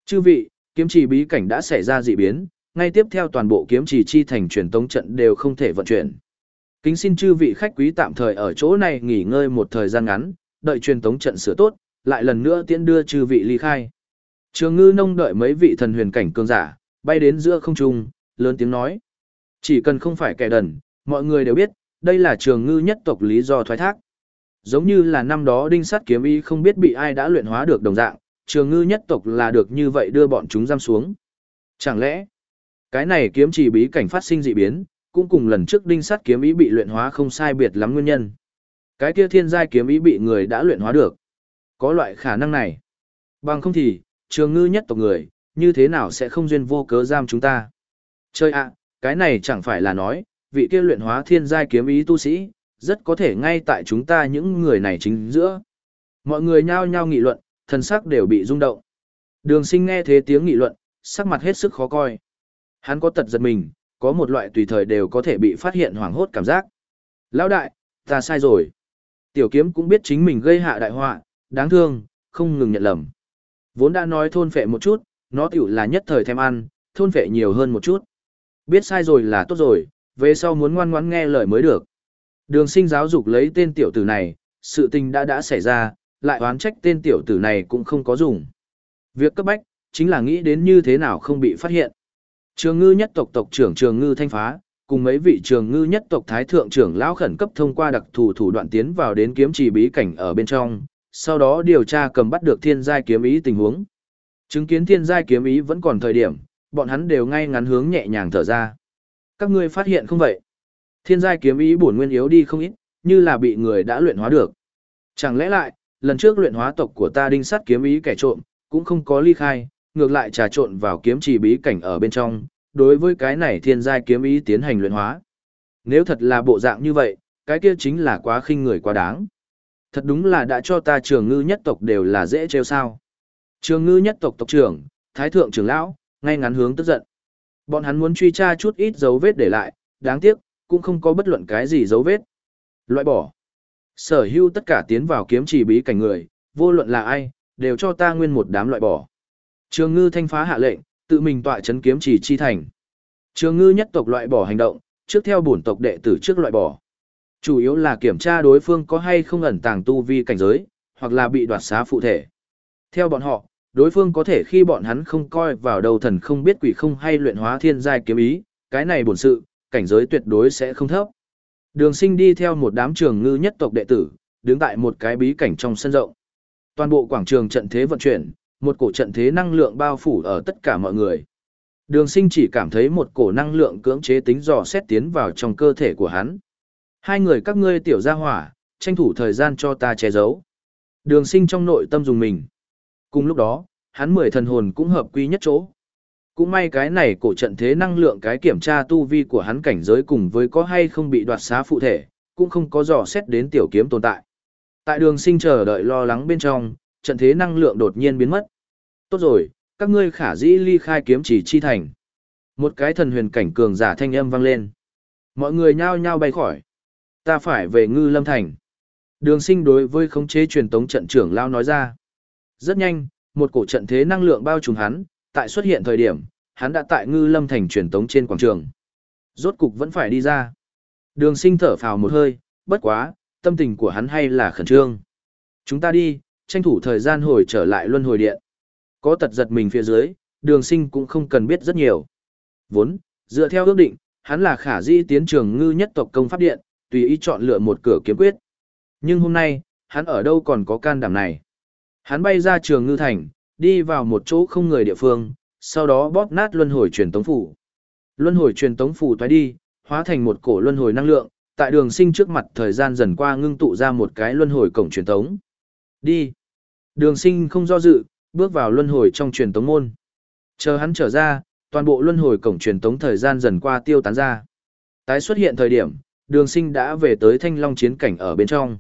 Chư vị, kiếm chỉ bí cảnh đã xảy ra dị biến, ngay tiếp theo toàn bộ kiếm chỉ chi thành truyền tống trận đều không thể vận chuyển. Kính xin chư vị khách quý tạm thời ở chỗ này nghỉ ngơi một thời gian ngắn, đợi truyền tống trận sửa tốt, lại lần nữa tiễn đưa chư vị ly khai. Trường ngư nông đợi mấy vị thần huyền cảnh cường giả, bay đến giữa không trung, lớn tiếng nói. Chỉ cần không phải kẻ đần, mọi người đều biết, đây là trường ngư nhất tộc lý do thoái thác. Giống như là năm đó đinh sắt kiếm y không biết bị ai đã luyện hóa được đồng dạng, trường ngư nhất tộc là được như vậy đưa bọn chúng giam xuống. Chẳng lẽ, cái này kiếm chỉ bí cảnh phát sinh dị biến, cũng cùng lần trước đinh sắt kiếm ý bị luyện hóa không sai biệt lắm nguyên nhân. Cái kia thiên giai kiếm ý bị người đã luyện hóa được. Có loại khả năng này. Bằng không thì, trường ngư nhất tộc người, như thế nào sẽ không duyên vô cớ giam chúng ta. Chơi ạ, cái này chẳng phải là nói, vị kia luyện hóa thiên giai kiếm ý tu sĩ, rất có thể ngay tại chúng ta những người này chính giữa. Mọi người nhao nhao nghị luận, thần sắc đều bị rung động. Đường sinh nghe thế tiếng nghị luận, sắc mặt hết sức khó coi. Hắn có tật giật mình, có một loại tùy thời đều có thể bị phát hiện hoảng hốt cảm giác. Lão đại, ta sai rồi. Tiểu kiếm cũng biết chính mình gây hạ đại họa, đáng thương, không ngừng nhận lầm. Vốn đã nói thôn phệ một chút, nó tiểu là nhất thời thèm ăn, thôn phệ nhiều hơn một chút. Biết sai rồi là tốt rồi, về sau muốn ngoan ngoãn nghe lời mới được. Đường sinh giáo dục lấy tên tiểu tử này, sự tình đã đã xảy ra, lại oán trách tên tiểu tử này cũng không có dùng. Việc cấp bách, chính là nghĩ đến như thế nào không bị phát hiện. Trường ngư nhất tộc tộc trưởng trường ngư thanh phá, cùng mấy vị trường ngư nhất tộc thái thượng trưởng lão khẩn cấp thông qua đặc thù thủ đoạn tiến vào đến kiếm trì bí cảnh ở bên trong, sau đó điều tra cầm bắt được thiên giai kiếm ý tình huống. Chứng kiến thiên giai kiếm ý vẫn còn thời điểm, bọn hắn đều ngay ngắn hướng nhẹ nhàng thở ra. Các ngươi phát hiện không vậy? Thiên giai kiếm ý bổn nguyên yếu đi không ít, như là bị người đã luyện hóa được. Chẳng lẽ lại, lần trước luyện hóa tộc của ta đinh sắt kiếm ý kẻ trộm, cũng không có ly khai, ngược lại trà trộn vào kiếm trì bí cảnh ở bên trong, đối với cái này thiên giai kiếm ý tiến hành luyện hóa. Nếu thật là bộ dạng như vậy, cái kia chính là quá khinh người quá đáng. Thật đúng là đã cho ta trường ngư nhất tộc đều là dễ trêu sao. Trường ngư nhất tộc tộc trưởng, thái thượng trưởng lão, ngay ngắn hướng tức giận. Bọn hắn muốn truy tra chút ít dấu vết để lại, đáng tiếc, cũng không có bất luận cái gì dấu vết. Loại bỏ. Sở hữu tất cả tiến vào kiếm chỉ bí cảnh người, vô luận là ai, đều cho ta nguyên một đám loại bỏ. Trường ngư thanh phá hạ lệnh, tự mình tọa chấn kiếm chỉ chi thành. Trường ngư nhất tộc loại bỏ hành động, trước theo bổn tộc đệ tử trước loại bỏ. Chủ yếu là kiểm tra đối phương có hay không ẩn tàng tu vi cảnh giới, hoặc là bị đoạt xá phụ thể. Theo bọn họ, đối phương có thể khi bọn hắn không coi vào đầu thần không biết quỷ không hay luyện hóa thiên giai kiếm ý, cái này bổn sự, cảnh giới tuyệt đối sẽ không thấp. Đường sinh đi theo một đám trường ngư nhất tộc đệ tử, đứng tại một cái bí cảnh trong sân rộng. Toàn bộ quảng trường trận thế vận chuyển, Một cổ trận thế năng lượng bao phủ ở tất cả mọi người. Đường sinh chỉ cảm thấy một cổ năng lượng cưỡng chế tính dò xét tiến vào trong cơ thể của hắn. Hai người các ngươi tiểu gia hỏa, tranh thủ thời gian cho ta che giấu. Đường sinh trong nội tâm dùng mình. Cùng lúc đó, hắn mười thần hồn cũng hợp quy nhất chỗ. Cũng may cái này cổ trận thế năng lượng cái kiểm tra tu vi của hắn cảnh giới cùng với có hay không bị đoạt xá phụ thể, cũng không có dò xét đến tiểu kiếm tồn tại. Tại đường sinh chờ đợi lo lắng bên trong, trận thế năng lượng đột nhiên biến mất. Tốt rồi, các ngươi khả dĩ ly khai kiếm chỉ chi thành. Một cái thần huyền cảnh cường giả thanh âm vang lên. Mọi người nhao nhao bay khỏi. Ta phải về ngư lâm thành. Đường sinh đối với khống chế truyền tống trận trưởng lao nói ra. Rất nhanh, một cổ trận thế năng lượng bao trùm hắn, tại xuất hiện thời điểm, hắn đã tại ngư lâm thành truyền tống trên quảng trường. Rốt cục vẫn phải đi ra. Đường sinh thở phào một hơi, bất quá, tâm tình của hắn hay là khẩn trương. Chúng ta đi, tranh thủ thời gian hồi trở lại luân hồi điện. Có tật giật mình phía dưới, đường sinh cũng không cần biết rất nhiều. Vốn, dựa theo ước định, hắn là khả di tiến trường ngư nhất tộc công pháp điện, tùy ý chọn lựa một cửa kiếm quyết. Nhưng hôm nay, hắn ở đâu còn có can đảm này. Hắn bay ra trường ngư thành, đi vào một chỗ không người địa phương, sau đó bóp nát luân hồi truyền tống phủ. Luân hồi truyền tống phủ thoái đi, hóa thành một cổ luân hồi năng lượng, tại đường sinh trước mặt thời gian dần qua ngưng tụ ra một cái luân hồi cổng truyền tống. Đi. Đường sinh không do dự, bước vào luân hồi trong truyền tống môn. Chờ hắn trở ra, toàn bộ luân hồi cổng truyền tống thời gian dần qua tiêu tán ra. Tái xuất hiện thời điểm, đường sinh đã về tới thanh long chiến cảnh ở bên trong.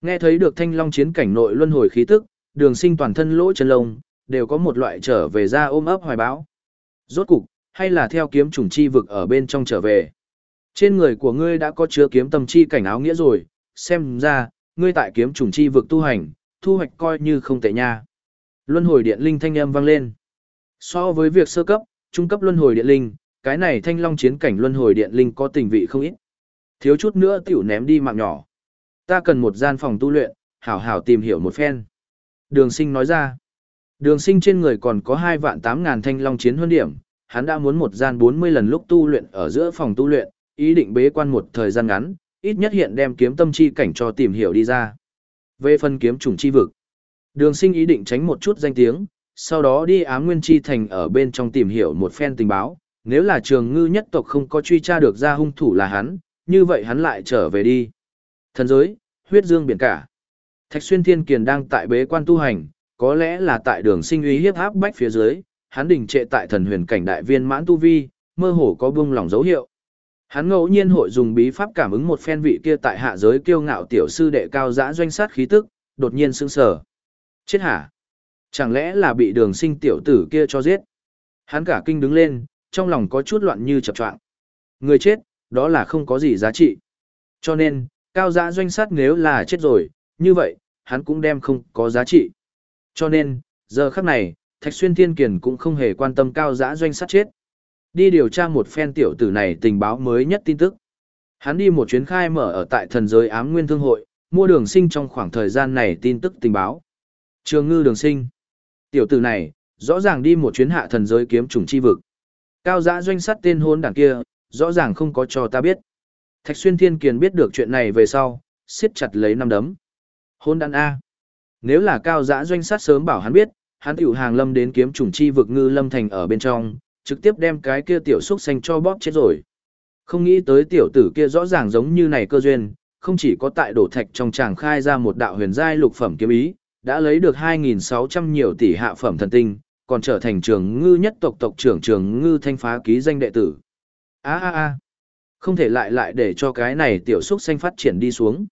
Nghe thấy được thanh long chiến cảnh nội luân hồi khí tức, đường sinh toàn thân lỗ chân lông, đều có một loại trở về ra ôm ấp hoài báo. Rốt cục, hay là theo kiếm trùng chi vực ở bên trong trở về. Trên người của ngươi đã có chứa kiếm tâm chi cảnh áo nghĩa rồi, xem ra, ngươi tại kiếm trùng chi vực tu hành, thu hoạch coi như không tệ nha. Luân hồi điện linh thanh âm vang lên. So với việc sơ cấp, trung cấp luân hồi điện linh, cái này thanh long chiến cảnh luân hồi điện linh có tình vị không ít. Thiếu chút nữa tiểu ném đi mạng nhỏ. Ta cần một gian phòng tu luyện, hảo hảo tìm hiểu một phen. Đường sinh nói ra. Đường sinh trên người còn có 2 vạn 8 ngàn thanh long chiến huân điểm, hắn đã muốn một gian 40 lần lúc tu luyện ở giữa phòng tu luyện, ý định bế quan một thời gian ngắn, ít nhất hiện đem kiếm tâm chi cảnh cho tìm hiểu đi ra. Về phần kiếm trùng chi vực, đường sinh ý định tránh một chút danh tiếng, sau đó đi ám nguyên chi thành ở bên trong tìm hiểu một phen tình báo, nếu là trường ngư nhất tộc không có truy tra được ra hung thủ là hắn, như vậy hắn lại trở về đi. Thần giới, huyết dương biển cả. Thạch xuyên thiên kiền đang tại bế quan tu hành, có lẽ là tại đường sinh uy hiếp áp bách phía dưới, hắn đình trệ tại thần huyền cảnh đại viên mãn tu vi, mơ hồ có buông lòng dấu hiệu. Hắn ngẫu nhiên hội dùng bí pháp cảm ứng một phen vị kia tại hạ giới kiêu ngạo tiểu sư đệ cao dã doanh sát khí tức, đột nhiên sững sờ. Chết hả? Chẳng lẽ là bị đường sinh tiểu tử kia cho giết? Hắn cả kinh đứng lên, trong lòng có chút loạn như chập choạng. Người chết, đó là không có gì giá trị. Cho nên, cao dã doanh sát nếu là chết rồi, như vậy, hắn cũng đem không có giá trị. Cho nên, giờ khắc này, Thạch Xuyên Thiên Kiền cũng không hề quan tâm cao dã doanh sát chết. Đi điều tra một phen tiểu tử này tình báo mới nhất tin tức. Hắn đi một chuyến khai mở ở tại thần giới ám nguyên thương hội, mua đường sinh trong khoảng thời gian này tin tức tình báo. Trường ngư đường sinh. Tiểu tử này, rõ ràng đi một chuyến hạ thần giới kiếm trùng chi vực. Cao giã doanh sát tên hôn đảng kia, rõ ràng không có cho ta biết. Thạch xuyên thiên kiền biết được chuyện này về sau, siết chặt lấy năm đấm. Hôn đàn A. Nếu là cao giã doanh sát sớm bảo hắn biết, hắn tiểu hàng lâm đến kiếm trùng chi vực ngư lâm thành ở bên trong, trực tiếp đem cái kia tiểu xúc xanh cho bóp chết rồi. Không nghĩ tới tiểu tử kia rõ ràng giống như này cơ duyên, không chỉ có tại đổ thạch trong tràng khai ra một đạo huyền giai lục phẩm kiếm ý, đã lấy được 2.600 nhiều tỷ hạ phẩm thần tinh, còn trở thành trường ngư nhất tộc tộc trưởng trường ngư thanh phá ký danh đệ tử. a a a không thể lại lại để cho cái này tiểu xúc xanh phát triển đi xuống.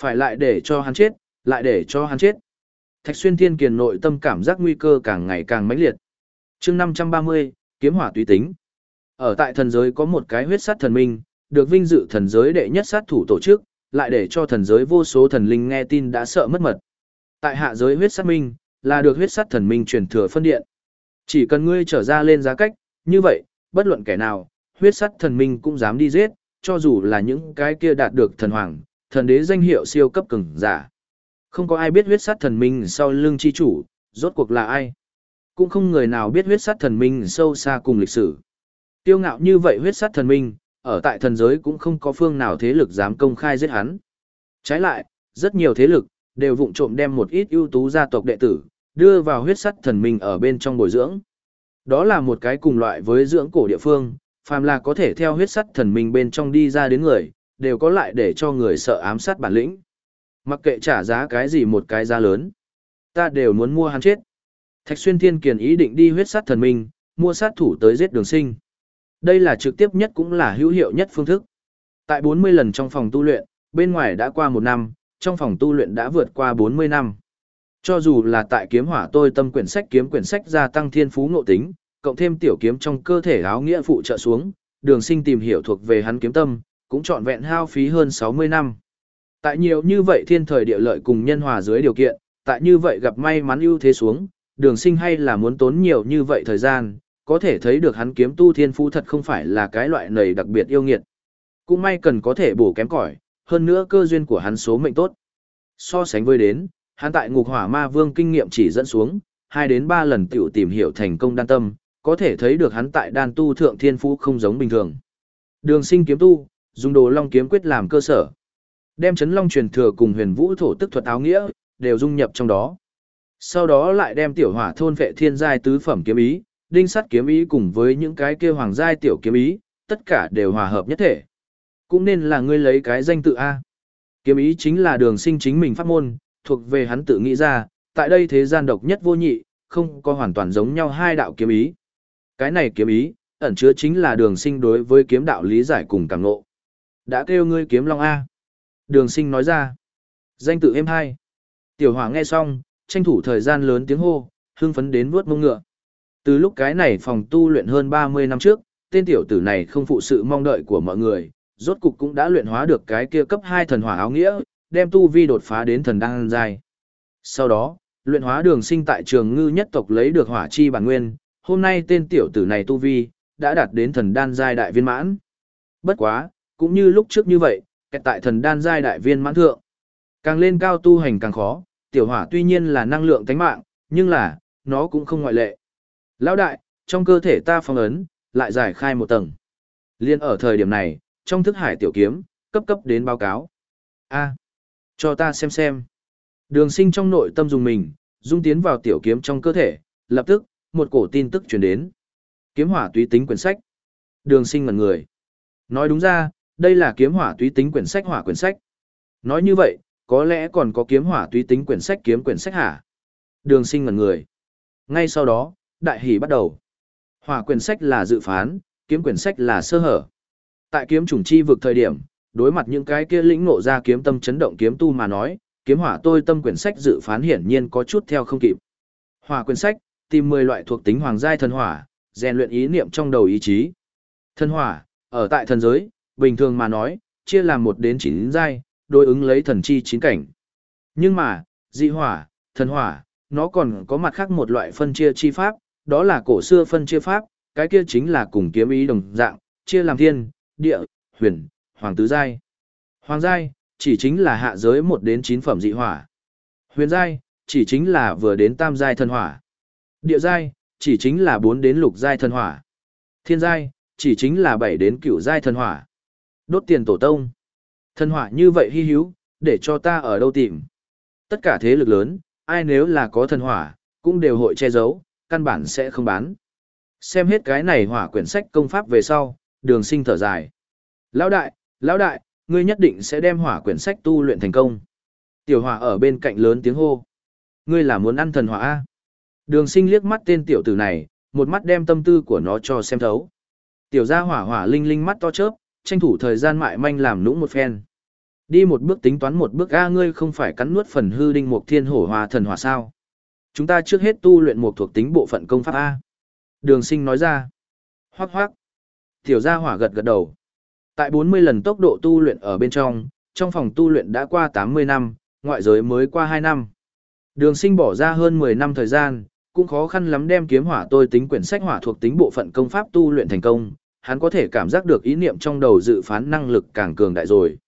Phải lại để cho hắn chết, lại để cho hắn chết. Thạch xuyên thiên kiền nội tâm cảm giác nguy cơ càng ngày càng mãnh liệt. chương 530, kiếm hỏa tùy tính. Ở tại thần giới có một cái huyết sát thần minh, được vinh dự thần giới đệ nhất sát thủ tổ chức, lại để cho thần giới vô số thần linh nghe tin đã sợ mất mật. Tại hạ giới huyết sát minh, là được huyết sát thần minh truyền thừa phân điện. Chỉ cần ngươi trở ra lên giá cách, như vậy, bất luận kẻ nào, huyết sát thần minh cũng dám đi giết, cho dù là những cái kia đạt được thần hoàng, thần đế danh hiệu siêu cấp cường giả. Không có ai biết huyết sát thần minh sau lưng chi chủ, rốt cuộc là ai. Cũng không người nào biết huyết sát thần minh sâu xa cùng lịch sử. Tiêu ngạo như vậy huyết sát thần minh, ở tại thần giới cũng không có phương nào thế lực dám công khai giết hắn. Trái lại, rất nhiều thế lực, đều vụng trộm đem một ít ưu tú gia tộc đệ tử, đưa vào huyết sắt thần minh ở bên trong bồi dưỡng. Đó là một cái cùng loại với dưỡng cổ địa phương, phàm là có thể theo huyết sắt thần minh bên trong đi ra đến người, đều có lại để cho người sợ ám sát bản lĩnh. Mặc kệ trả giá cái gì một cái giá lớn, ta đều muốn mua hắn chết. Thạch Xuyên Thiên Kiền ý định đi huyết sát thần minh, mua sát thủ tới giết đường sinh. Đây là trực tiếp nhất cũng là hữu hiệu nhất phương thức. Tại 40 lần trong phòng tu luyện, bên ngoài đã qua một năm, trong phòng tu luyện đã vượt qua 40 năm. Cho dù là tại kiếm hỏa tôi tâm quyển sách kiếm quyển sách gia tăng thiên phú ngộ tính, cộng thêm tiểu kiếm trong cơ thể áo nghĩa phụ trợ xuống, đường sinh tìm hiểu thuộc về hắn kiếm tâm, cũng trọn vẹn hao phí hơn 60 năm. Tại nhiều như vậy thiên thời địa lợi cùng nhân hòa dưới điều kiện, tại như vậy gặp may mắn ưu thế xuống, đường sinh hay là muốn tốn nhiều như vậy thời gian, có thể thấy được hắn kiếm tu thiên phú thật không phải là cái loại này đặc biệt yêu nghiệt. Cũng may cần có thể bổ kém cỏi, hơn nữa cơ duyên của hắn số mệnh tốt. So sánh với đến, hắn tại ngục hỏa ma vương kinh nghiệm chỉ dẫn xuống, 2 đến 3 lần tiểu tìm hiểu thành công đan tâm, có thể thấy được hắn tại đan tu thượng thiên phú không giống bình thường. Đường sinh kiếm tu, dùng đồ long kiếm quyết làm cơ sở. Đem chấn long truyền thừa cùng huyền vũ thổ tức thuật áo nghĩa, đều dung nhập trong đó. Sau đó lại đem tiểu hỏa thôn vệ thiên giai tứ phẩm kiếm ý, đinh sắt kiếm ý cùng với những cái kia hoàng giai tiểu kiếm ý, tất cả đều hòa hợp nhất thể. Cũng nên là ngươi lấy cái danh tự A. Kiếm ý chính là đường sinh chính mình pháp môn, thuộc về hắn tự nghĩ ra, tại đây thế gian độc nhất vô nhị, không có hoàn toàn giống nhau hai đạo kiếm ý. Cái này kiếm ý, ẩn chứa chính là đường sinh đối với kiếm đạo lý giải cùng cảm ngộ. Đã kêu ngươi kiếm long A. Đường sinh nói ra. Danh tự em hai. Tiểu hỏa nghe xong, tranh thủ thời gian lớn tiếng hô, hưng phấn đến vuốt mông ngựa. Từ lúc cái này phòng tu luyện hơn 30 năm trước, tên tiểu tử này không phụ sự mong đợi của mọi người, rốt cục cũng đã luyện hóa được cái kia cấp 2 thần hỏa áo nghĩa, đem tu vi đột phá đến thần đăng dài Sau đó, luyện hóa đường sinh tại trường ngư nhất tộc lấy được hỏa chi bản nguyên, hôm nay tên tiểu tử này tu vi, đã đạt đến thần đan giai đại viên mãn. Bất quá, cũng như lúc trước như vậy, kẹt tại thần đan giai đại viên mãn thượng. Càng lên cao tu hành càng khó, tiểu hỏa tuy nhiên là năng lượng tánh mạng, nhưng là, nó cũng không ngoại lệ. Lão đại, trong cơ thể ta phong ấn, lại giải khai một tầng. Liên ở thời điểm này, trong thức hải tiểu kiếm, cấp cấp đến báo cáo. a cho ta xem xem. Đường sinh trong nội tâm dùng mình, dung tiến vào tiểu kiếm trong cơ thể, lập tức, một cổ tin tức chuyển đến. Kiếm hỏa tùy tính quyển sách. Đường sinh ngần người. Nói đúng ra, đây là kiếm hỏa túy tính quyển sách hỏa quyển sách. Nói như vậy, có lẽ còn có kiếm hỏa túy tính quyển sách kiếm quyển sách hả? Đường sinh ngần người. Ngay sau đó, đại hỷ bắt đầu. Hỏa quyển sách là dự phán, kiếm quyển sách là sơ hở. Tại kiếm chủng chi vực thời điểm, đối mặt những cái kia lĩnh ngộ ra kiếm tâm chấn động kiếm tu mà nói, kiếm hỏa tôi tâm quyển sách dự phán hiển nhiên có chút theo không kịp. Hỏa quyển sách, tìm 10 loại thuộc tính hoàng giai thần hỏa, rèn luyện ý niệm trong đầu ý chí. Thần hỏa, ở tại thần giới, bình thường mà nói, chia làm một đến 9 giai, đối ứng lấy thần chi chín cảnh. Nhưng mà, dị hỏa, thần hỏa, nó còn có mặt khác một loại phân chia chi pháp, đó là cổ xưa phân chia pháp, cái kia chính là cùng kiếm ý đồng dạng, chia làm thiên, địa, huyền, hoàng tứ giai. Hoàng giai, chỉ chính là hạ giới một đến 9 phẩm dị hỏa. Huyền giai, chỉ chính là vừa đến tam giai thần hỏa. Địa giai, chỉ chính là 4 đến lục giai thần hỏa. Thiên giai, chỉ chính là 7 đến cửu giai thần hỏa. Đốt tiền tổ tông. Thần hỏa như vậy hy hữu, để cho ta ở đâu tìm. Tất cả thế lực lớn, ai nếu là có thần hỏa, cũng đều hội che giấu, căn bản sẽ không bán. Xem hết cái này hỏa quyển sách công pháp về sau, đường sinh thở dài. Lão đại, lão đại, ngươi nhất định sẽ đem hỏa quyển sách tu luyện thành công. Tiểu hỏa ở bên cạnh lớn tiếng hô. Ngươi là muốn ăn thần hỏa A. Đường sinh liếc mắt tên tiểu tử này, một mắt đem tâm tư của nó cho xem thấu. Tiểu gia hỏa hỏa linh linh mắt to chớp, tranh thủ thời gian mại manh làm nũng một phen. Đi một bước tính toán một bước a ngươi không phải cắn nuốt phần hư đinh mục thiên hổ hòa thần hỏa sao. Chúng ta trước hết tu luyện một thuộc tính bộ phận công pháp A. Đường sinh nói ra. Hoác hoác. Tiểu gia hỏa gật gật đầu. Tại 40 lần tốc độ tu luyện ở bên trong, trong phòng tu luyện đã qua 80 năm, ngoại giới mới qua 2 năm. Đường sinh bỏ ra hơn 10 năm thời gian, cũng khó khăn lắm đem kiếm hỏa tôi tính quyển sách hỏa thuộc tính bộ phận công pháp tu luyện thành công, hắn có thể cảm giác được ý niệm trong đầu dự phán năng lực càng cường đại rồi.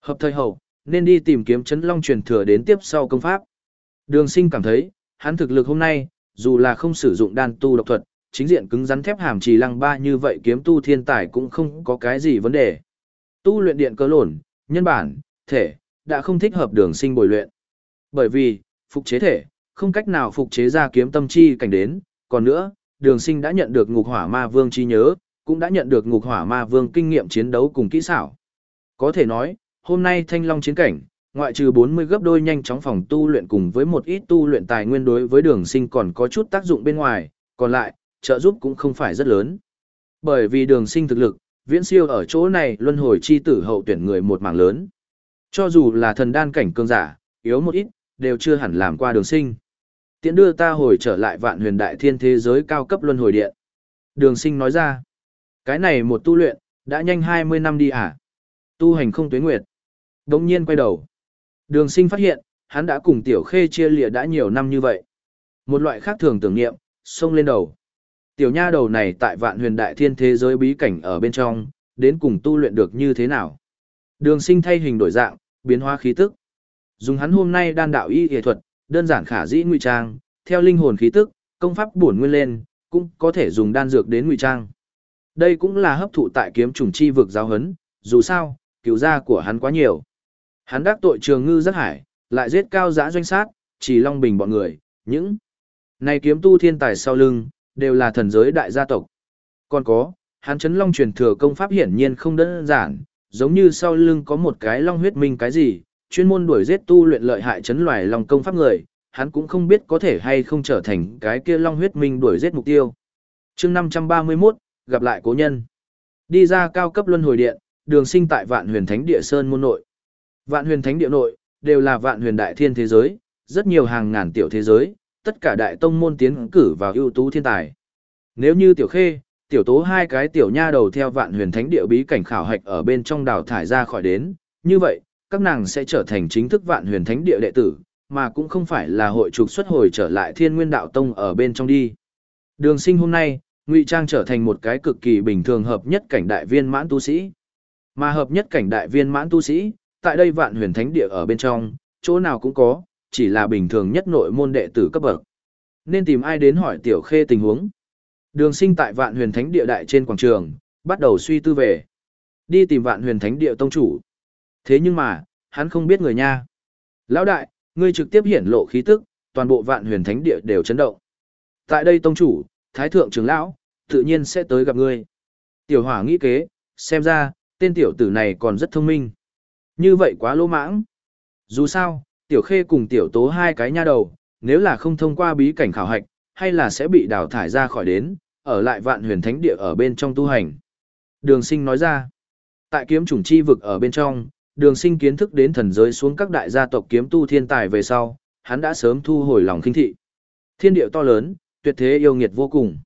Hợp thời hậu, nên đi tìm kiếm chấn long truyền thừa đến tiếp sau công pháp. Đường sinh cảm thấy, hắn thực lực hôm nay, dù là không sử dụng đan tu độc thuật, chính diện cứng rắn thép hàm trì lăng ba như vậy kiếm tu thiên tài cũng không có cái gì vấn đề. Tu luyện điện cơ lổn, nhân bản, thể, đã không thích hợp đường sinh bồi luyện. Bởi vì, phục chế thể, không cách nào phục chế ra kiếm tâm chi cảnh đến, còn nữa, đường sinh đã nhận được ngục hỏa ma vương chi nhớ, cũng đã nhận được ngục hỏa ma vương kinh nghiệm chiến đấu cùng kỹ xảo. Có thể nói, hôm nay thanh long chiến cảnh, ngoại trừ 40 gấp đôi nhanh chóng phòng tu luyện cùng với một ít tu luyện tài nguyên đối với đường sinh còn có chút tác dụng bên ngoài, còn lại, trợ giúp cũng không phải rất lớn. Bởi vì đường sinh thực lực, viễn siêu ở chỗ này luân hồi chi tử hậu tuyển người một mảng lớn. Cho dù là thần đan cảnh cương giả, yếu một ít, đều chưa hẳn làm qua đường sinh. Tiễn đưa ta hồi trở lại vạn huyền đại thiên thế giới cao cấp luân hồi điện. Đường sinh nói ra, cái này một tu luyện, đã nhanh 20 năm đi à? Tu hành không tuyến nguyệt. Đống nhiên quay đầu. Đường sinh phát hiện, hắn đã cùng tiểu khê chia lịa đã nhiều năm như vậy. Một loại khác thường tưởng niệm, xông lên đầu. Tiểu nha đầu này tại vạn huyền đại thiên thế giới bí cảnh ở bên trong, đến cùng tu luyện được như thế nào. Đường sinh thay hình đổi dạng, biến hóa khí tức. Dùng hắn hôm nay đan đạo y y thuật, đơn giản khả dĩ ngụy trang, theo linh hồn khí tức, công pháp bổn nguyên lên, cũng có thể dùng đan dược đến ngụy trang. Đây cũng là hấp thụ tại kiếm trùng chi vực giáo hấn, dù sao, cứu gia của hắn quá nhiều. Hắn đắc tội trường ngư rất hải, lại giết cao giã doanh sát, chỉ long bình bọn người, những này kiếm tu thiên tài sau lưng, đều là thần giới đại gia tộc. Còn có, hắn chấn long truyền thừa công pháp hiển nhiên không đơn giản, giống như sau lưng có một cái long huyết minh cái gì, chuyên môn đuổi giết tu luyện lợi hại chấn loài long công pháp người, hắn cũng không biết có thể hay không trở thành cái kia long huyết minh đuổi giết mục tiêu. chương 531, gặp lại cố nhân. Đi ra cao cấp luân hồi điện, đường sinh tại vạn huyền thánh địa sơn môn nội. Vạn huyền thánh địa nội, đều là vạn huyền đại thiên thế giới, rất nhiều hàng ngàn tiểu thế giới, tất cả đại tông môn tiến cử vào ưu tú thiên tài. Nếu như tiểu khê, tiểu tố hai cái tiểu nha đầu theo vạn huyền thánh địa bí cảnh khảo hạch ở bên trong đào thải ra khỏi đến, như vậy, các nàng sẽ trở thành chính thức vạn huyền thánh địa đệ tử, mà cũng không phải là hội trục xuất hồi trở lại thiên nguyên đạo tông ở bên trong đi. Đường sinh hôm nay, ngụy Trang trở thành một cái cực kỳ bình thường hợp nhất cảnh đại viên mãn tu sĩ. Mà hợp nhất cảnh đại viên mãn tu sĩ, tại đây vạn huyền thánh địa ở bên trong, chỗ nào cũng có, chỉ là bình thường nhất nội môn đệ tử cấp bậc. Nên tìm ai đến hỏi tiểu khê tình huống. Đường sinh tại vạn huyền thánh địa đại trên quảng trường, bắt đầu suy tư về. Đi tìm vạn huyền thánh địa tông chủ. Thế nhưng mà, hắn không biết người nha. Lão đại, ngươi trực tiếp hiển lộ khí tức, toàn bộ vạn huyền thánh địa đều chấn động. Tại đây tông chủ, thái thượng trưởng lão, tự nhiên sẽ tới gặp ngươi. Tiểu hỏa nghĩ kế, xem ra, tên tiểu tử này còn rất thông minh. Như vậy quá lỗ mãng. Dù sao, tiểu khê cùng tiểu tố hai cái nha đầu, nếu là không thông qua bí cảnh khảo hạch, hay là sẽ bị đào thải ra khỏi đến, ở lại vạn huyền thánh địa ở bên trong tu hành. Đường sinh nói ra, tại kiếm chủng chi vực ở bên trong, đường sinh kiến thức đến thần giới xuống các đại gia tộc kiếm tu thiên tài về sau, hắn đã sớm thu hồi lòng kinh thị. Thiên địa to lớn, tuyệt thế yêu nghiệt vô cùng.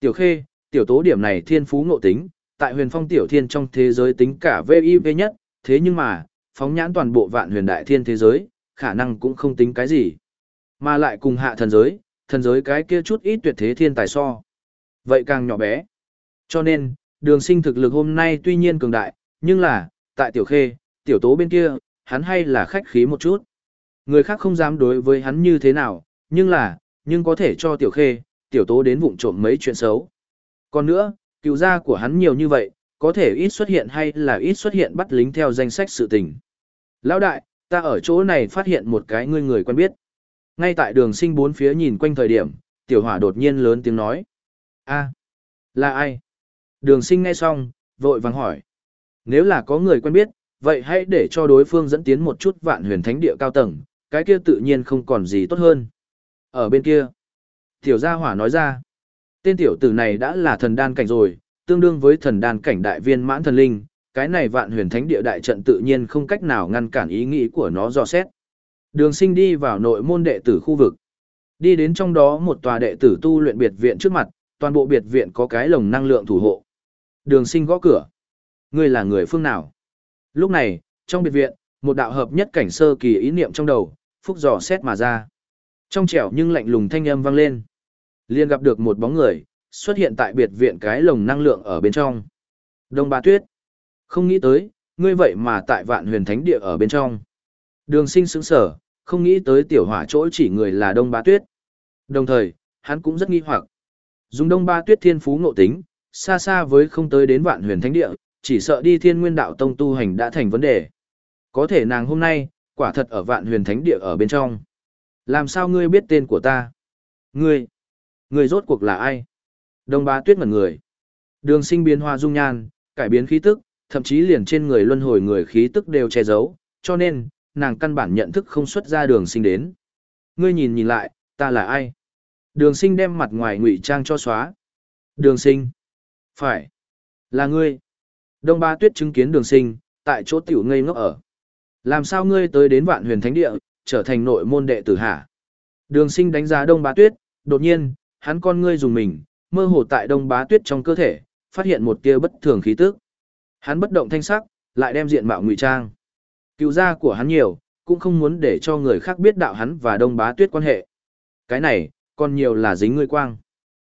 Tiểu khê, tiểu tố điểm này thiên phú ngộ tính, tại huyền phong tiểu thiên trong thế giới tính cả VIP nhất, thế nhưng mà, phóng nhãn toàn bộ vạn huyền đại thiên thế giới, khả năng cũng không tính cái gì. Mà lại cùng hạ thần giới, thần giới cái kia chút ít tuyệt thế thiên tài so. Vậy càng nhỏ bé. Cho nên, đường sinh thực lực hôm nay tuy nhiên cường đại, nhưng là, tại tiểu khê, tiểu tố bên kia, hắn hay là khách khí một chút. Người khác không dám đối với hắn như thế nào, nhưng là, nhưng có thể cho tiểu khê, tiểu tố đến vụng trộm mấy chuyện xấu. Còn nữa, cựu gia của hắn nhiều như vậy, có thể ít xuất hiện hay là ít xuất hiện bắt lính theo danh sách sự tình. Lão đại, ta ở chỗ này phát hiện một cái ngươi người quen biết. Ngay tại đường sinh bốn phía nhìn quanh thời điểm, tiểu hỏa đột nhiên lớn tiếng nói. a là ai? Đường sinh nghe xong, vội vàng hỏi. Nếu là có người quen biết, vậy hãy để cho đối phương dẫn tiến một chút vạn huyền thánh địa cao tầng, cái kia tự nhiên không còn gì tốt hơn. Ở bên kia, tiểu gia hỏa nói ra, tên tiểu tử này đã là thần đan cảnh rồi, tương đương với thần đan cảnh đại viên mãn thần linh, cái này vạn huyền thánh địa đại trận tự nhiên không cách nào ngăn cản ý nghĩ của nó dò xét. Đường sinh đi vào nội môn đệ tử khu vực. Đi đến trong đó một tòa đệ tử tu luyện biệt viện trước mặt, toàn bộ biệt viện có cái lồng năng lượng thủ hộ. Đường sinh gõ cửa. Ngươi là người phương nào? Lúc này, trong biệt viện, một đạo hợp nhất cảnh sơ kỳ ý niệm trong đầu, phúc dò xét mà ra. Trong trẻo nhưng lạnh lùng thanh âm vang lên. liền gặp được một bóng người, xuất hiện tại biệt viện cái lồng năng lượng ở bên trong. Đông Ba Tuyết. Không nghĩ tới, ngươi vậy mà tại vạn huyền thánh địa ở bên trong. Đường sinh sững sở, không nghĩ tới tiểu hỏa chỗ chỉ người là Đông Ba Tuyết. Đồng thời, hắn cũng rất nghi hoặc. Dùng Đông Ba Tuyết thiên phú ngộ tính, xa xa với không tới đến vạn huyền thánh địa, chỉ sợ đi thiên nguyên đạo tông tu hành đã thành vấn đề. Có thể nàng hôm nay, quả thật ở vạn huyền thánh địa ở bên trong. Làm sao ngươi biết tên của ta? Ngươi, ngươi rốt cuộc là ai? Đông bá tuyết ngẩn người. Đường sinh biến hoa dung nhan, cải biến khí tức, thậm chí liền trên người luân hồi người khí tức đều che giấu, cho nên, nàng căn bản nhận thức không xuất ra đường sinh đến. Ngươi nhìn nhìn lại, ta là ai? Đường sinh đem mặt ngoài ngụy trang cho xóa. Đường sinh. Phải. Là ngươi. Đông ba tuyết chứng kiến đường sinh, tại chỗ tiểu ngây ngốc ở. Làm sao ngươi tới đến vạn huyền thánh địa, trở thành nội môn đệ tử hạ? Đường sinh đánh giá đông bá tuyết, đột nhiên, hắn con ngươi dùng mình, mơ hồ tại đông bá tuyết trong cơ thể, phát hiện một tia bất thường khí tức. Hắn bất động thanh sắc, lại đem diện mạo ngụy trang. Cựu gia của hắn nhiều, cũng không muốn để cho người khác biết đạo hắn và đông bá tuyết quan hệ. Cái này, còn nhiều là dính ngươi quang.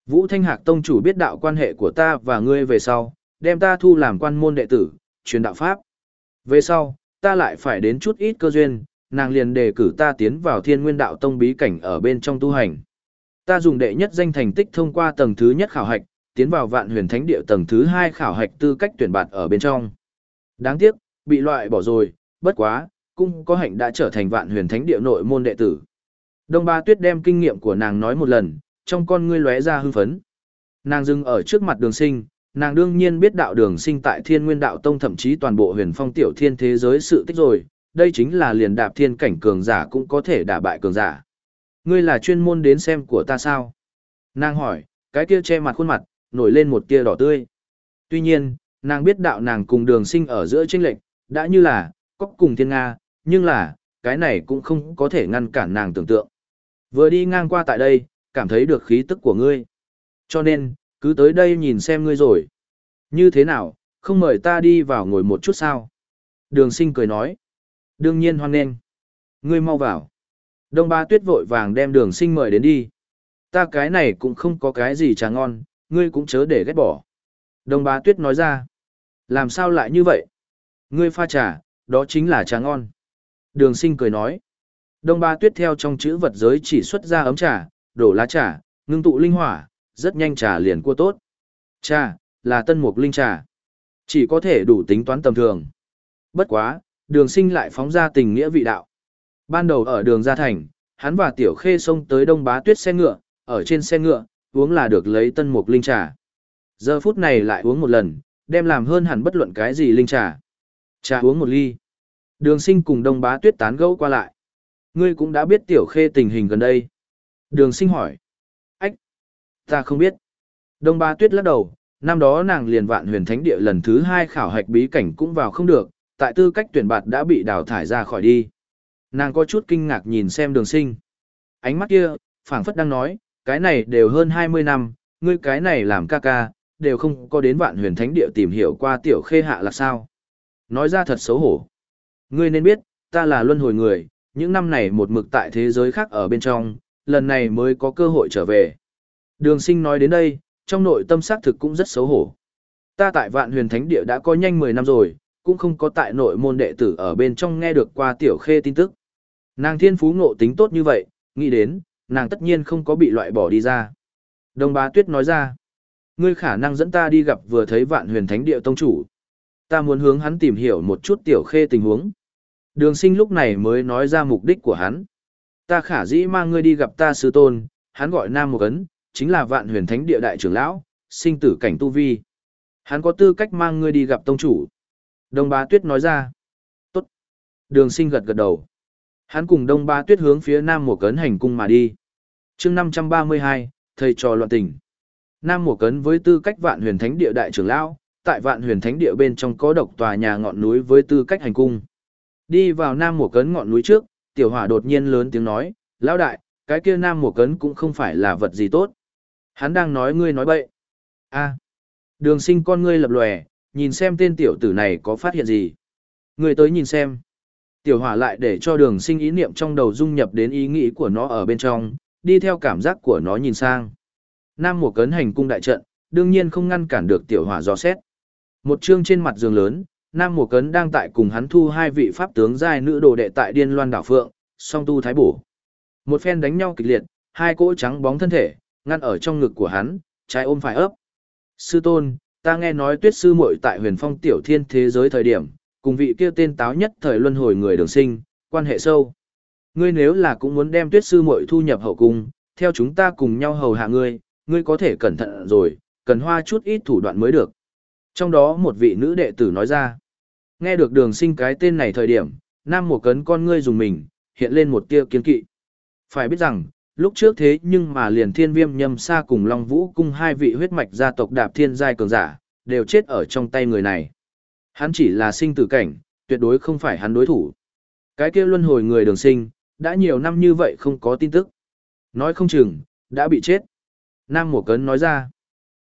Vũ Thanh Hạc Tông chủ biết đạo quan hệ của ta và ngươi về sau, đem ta thu làm quan môn đệ tử, truyền đạo Pháp. Về sau, ta lại phải đến chút ít cơ duyên, nàng liền đề cử ta tiến vào thiên nguyên đạo tông bí cảnh ở bên trong tu hành. Ta dùng đệ nhất danh thành tích thông qua tầng thứ nhất khảo hạch, tiến vào vạn huyền thánh địa tầng thứ hai khảo hạch tư cách tuyển bạt ở bên trong. Đáng tiếc, bị loại bỏ rồi, bất quá, cũng có hạnh đã trở thành vạn huyền thánh địa nội môn đệ tử. Đông Ba Tuyết đem kinh nghiệm của nàng nói một lần, trong con ngươi lóe ra hưng phấn. Nàng dừng ở trước mặt đường sinh, nàng đương nhiên biết đạo đường sinh tại thiên nguyên đạo tông thậm chí toàn bộ huyền phong tiểu thiên thế giới sự tích rồi, đây chính là liền đạp thiên cảnh cường giả cũng có thể đả bại cường giả. Ngươi là chuyên môn đến xem của ta sao? Nàng hỏi, cái kia che mặt khuôn mặt, nổi lên một tia đỏ tươi. Tuy nhiên, nàng biết đạo nàng cùng đường sinh ở giữa chênh lệnh, đã như là, cóc cùng thiên Nga, nhưng là, cái này cũng không có thể ngăn cản nàng tưởng tượng. Vừa đi ngang qua tại đây, cảm thấy được khí tức của ngươi. Cho nên, cứ tới đây nhìn xem ngươi rồi. Như thế nào, không mời ta đi vào ngồi một chút sao? Đường sinh cười nói. Đương nhiên hoan nghênh. Ngươi mau vào. Đông ba tuyết vội vàng đem đường sinh mời đến đi. Ta cái này cũng không có cái gì trà ngon, ngươi cũng chớ để ghét bỏ. Đông ba tuyết nói ra. Làm sao lại như vậy? Ngươi pha trà, đó chính là trà ngon. Đường sinh cười nói. Đông ba tuyết theo trong chữ vật giới chỉ xuất ra ấm trà, đổ lá trà, ngưng tụ linh hỏa, rất nhanh trà liền cua tốt. Trà, là tân mục linh trà. Chỉ có thể đủ tính toán tầm thường. Bất quá, đường sinh lại phóng ra tình nghĩa vị đạo. Ban đầu ở đường Gia Thành, hắn và Tiểu Khê xông tới Đông Bá Tuyết xe ngựa, ở trên xe ngựa, uống là được lấy tân mục linh trà. Giờ phút này lại uống một lần, đem làm hơn hẳn bất luận cái gì linh trà. Trà uống một ly. Đường sinh cùng Đông Bá Tuyết tán gẫu qua lại. Ngươi cũng đã biết Tiểu Khê tình hình gần đây. Đường sinh hỏi. Ách! Ta không biết. Đông Bá Tuyết lắc đầu, năm đó nàng liền vạn huyền thánh địa lần thứ hai khảo hạch bí cảnh cũng vào không được, tại tư cách tuyển bạt đã bị đào thải ra khỏi đi. Nàng có chút kinh ngạc nhìn xem đường sinh. Ánh mắt kia, phảng phất đang nói, cái này đều hơn 20 năm, ngươi cái này làm ca ca, đều không có đến vạn huyền thánh địa tìm hiểu qua tiểu khê hạ là sao. Nói ra thật xấu hổ. Ngươi nên biết, ta là luân hồi người, những năm này một mực tại thế giới khác ở bên trong, lần này mới có cơ hội trở về. Đường sinh nói đến đây, trong nội tâm xác thực cũng rất xấu hổ. Ta tại vạn huyền thánh địa đã có nhanh 10 năm rồi, cũng không có tại nội môn đệ tử ở bên trong nghe được qua tiểu khê tin tức. Nàng thiên phú ngộ tính tốt như vậy, nghĩ đến, nàng tất nhiên không có bị loại bỏ đi ra. Đồng bá tuyết nói ra, ngươi khả năng dẫn ta đi gặp vừa thấy vạn huyền thánh địa tông chủ. Ta muốn hướng hắn tìm hiểu một chút tiểu khê tình huống. Đường sinh lúc này mới nói ra mục đích của hắn. Ta khả dĩ mang ngươi đi gặp ta sư tôn, hắn gọi Nam Một Ấn, chính là vạn huyền thánh địa đại trưởng lão, sinh tử cảnh tu vi. Hắn có tư cách mang ngươi đi gặp tông chủ. Đông bá tuyết nói ra. Tốt. Đường sinh gật gật đầu. Hắn cùng đông bá tuyết hướng phía nam Mùa cấn hành cung mà đi. chương 532, thầy trò loạn tình. Nam Mùa cấn với tư cách vạn huyền thánh địa đại trưởng lão, tại vạn huyền thánh địa bên trong có độc tòa nhà ngọn núi với tư cách hành cung. Đi vào nam Mùa cấn ngọn núi trước, tiểu hỏa đột nhiên lớn tiếng nói, lão đại, cái kia nam Mùa cấn cũng không phải là vật gì tốt. Hắn đang nói ngươi nói bậy. a đường sinh con ngươi lập lòe, nhìn xem tên tiểu tử này có phát hiện gì. Người tới nhìn xem. Tiểu hỏa lại để cho đường sinh ý niệm trong đầu dung nhập đến ý nghĩ của nó ở bên trong, đi theo cảm giác của nó nhìn sang. Nam mùa cấn hành cung đại trận, đương nhiên không ngăn cản được tiểu hỏa dò xét. Một chương trên mặt giường lớn, Nam mùa cấn đang tại cùng hắn thu hai vị pháp tướng giai nữ đồ đệ tại Điên Loan đảo Phượng, song tu thái bổ. Một phen đánh nhau kịch liệt, hai cỗ trắng bóng thân thể, ngăn ở trong ngực của hắn, trái ôm phải ấp. Sư tôn, ta nghe nói tuyết sư muội tại huyền phong tiểu thiên thế giới thời điểm, cùng vị kia tên táo nhất thời luân hồi người đường sinh, quan hệ sâu. Ngươi nếu là cũng muốn đem tuyết sư muội thu nhập hậu cung, theo chúng ta cùng nhau hầu hạ ngươi, ngươi có thể cẩn thận rồi, cần hoa chút ít thủ đoạn mới được. Trong đó một vị nữ đệ tử nói ra, nghe được đường sinh cái tên này thời điểm, nam một cấn con ngươi dùng mình, hiện lên một tia kiên kỵ. Phải biết rằng, lúc trước thế nhưng mà liền thiên viêm nhâm xa cùng Long Vũ cung hai vị huyết mạch gia tộc đạp thiên giai cường giả, đều chết ở trong tay người này. Hắn chỉ là sinh tử cảnh, tuyệt đối không phải hắn đối thủ. Cái kia luân hồi người đường sinh, đã nhiều năm như vậy không có tin tức. Nói không chừng, đã bị chết. Nam Mổ Cấn nói ra.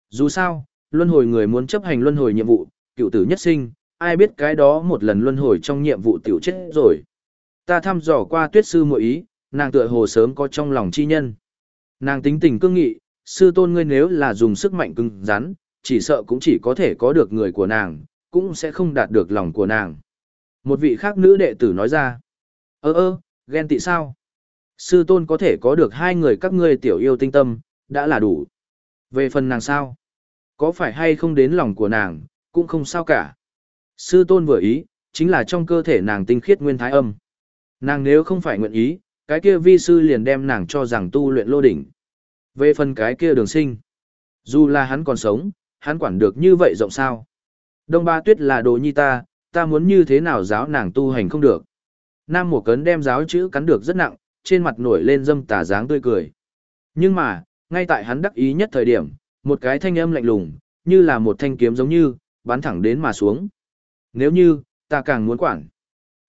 Dù sao, luân hồi người muốn chấp hành luân hồi nhiệm vụ, cựu tử nhất sinh, ai biết cái đó một lần luân hồi trong nhiệm vụ tiểu chết rồi. Ta thăm dò qua tuyết sư mỗi ý, nàng tựa hồ sớm có trong lòng chi nhân. Nàng tính tình cương nghị, sư tôn ngươi nếu là dùng sức mạnh cứng rắn, chỉ sợ cũng chỉ có thể có được người của nàng, cũng sẽ không đạt được lòng của nàng. Một vị khác nữ đệ tử nói ra, ơ ơ, ghen tị sao? Sư tôn có thể có được hai người các ngươi tiểu yêu tinh tâm, đã là đủ. Về phần nàng sao? Có phải hay không đến lòng của nàng, cũng không sao cả. Sư tôn vừa ý, chính là trong cơ thể nàng tinh khiết nguyên thái âm. Nàng nếu không phải nguyện ý, cái kia vi sư liền đem nàng cho rằng tu luyện lô đỉnh. Về phần cái kia đường sinh, dù là hắn còn sống, hắn quản được như vậy rộng sao. Đông ba tuyết là đồ nhi ta, ta muốn như thế nào giáo nàng tu hành không được. Nam mùa cấn đem giáo chữ cắn được rất nặng, trên mặt nổi lên dâm tà dáng tươi cười. Nhưng mà, ngay tại hắn đắc ý nhất thời điểm, một cái thanh âm lạnh lùng, như là một thanh kiếm giống như, bắn thẳng đến mà xuống. Nếu như, ta càng muốn quản.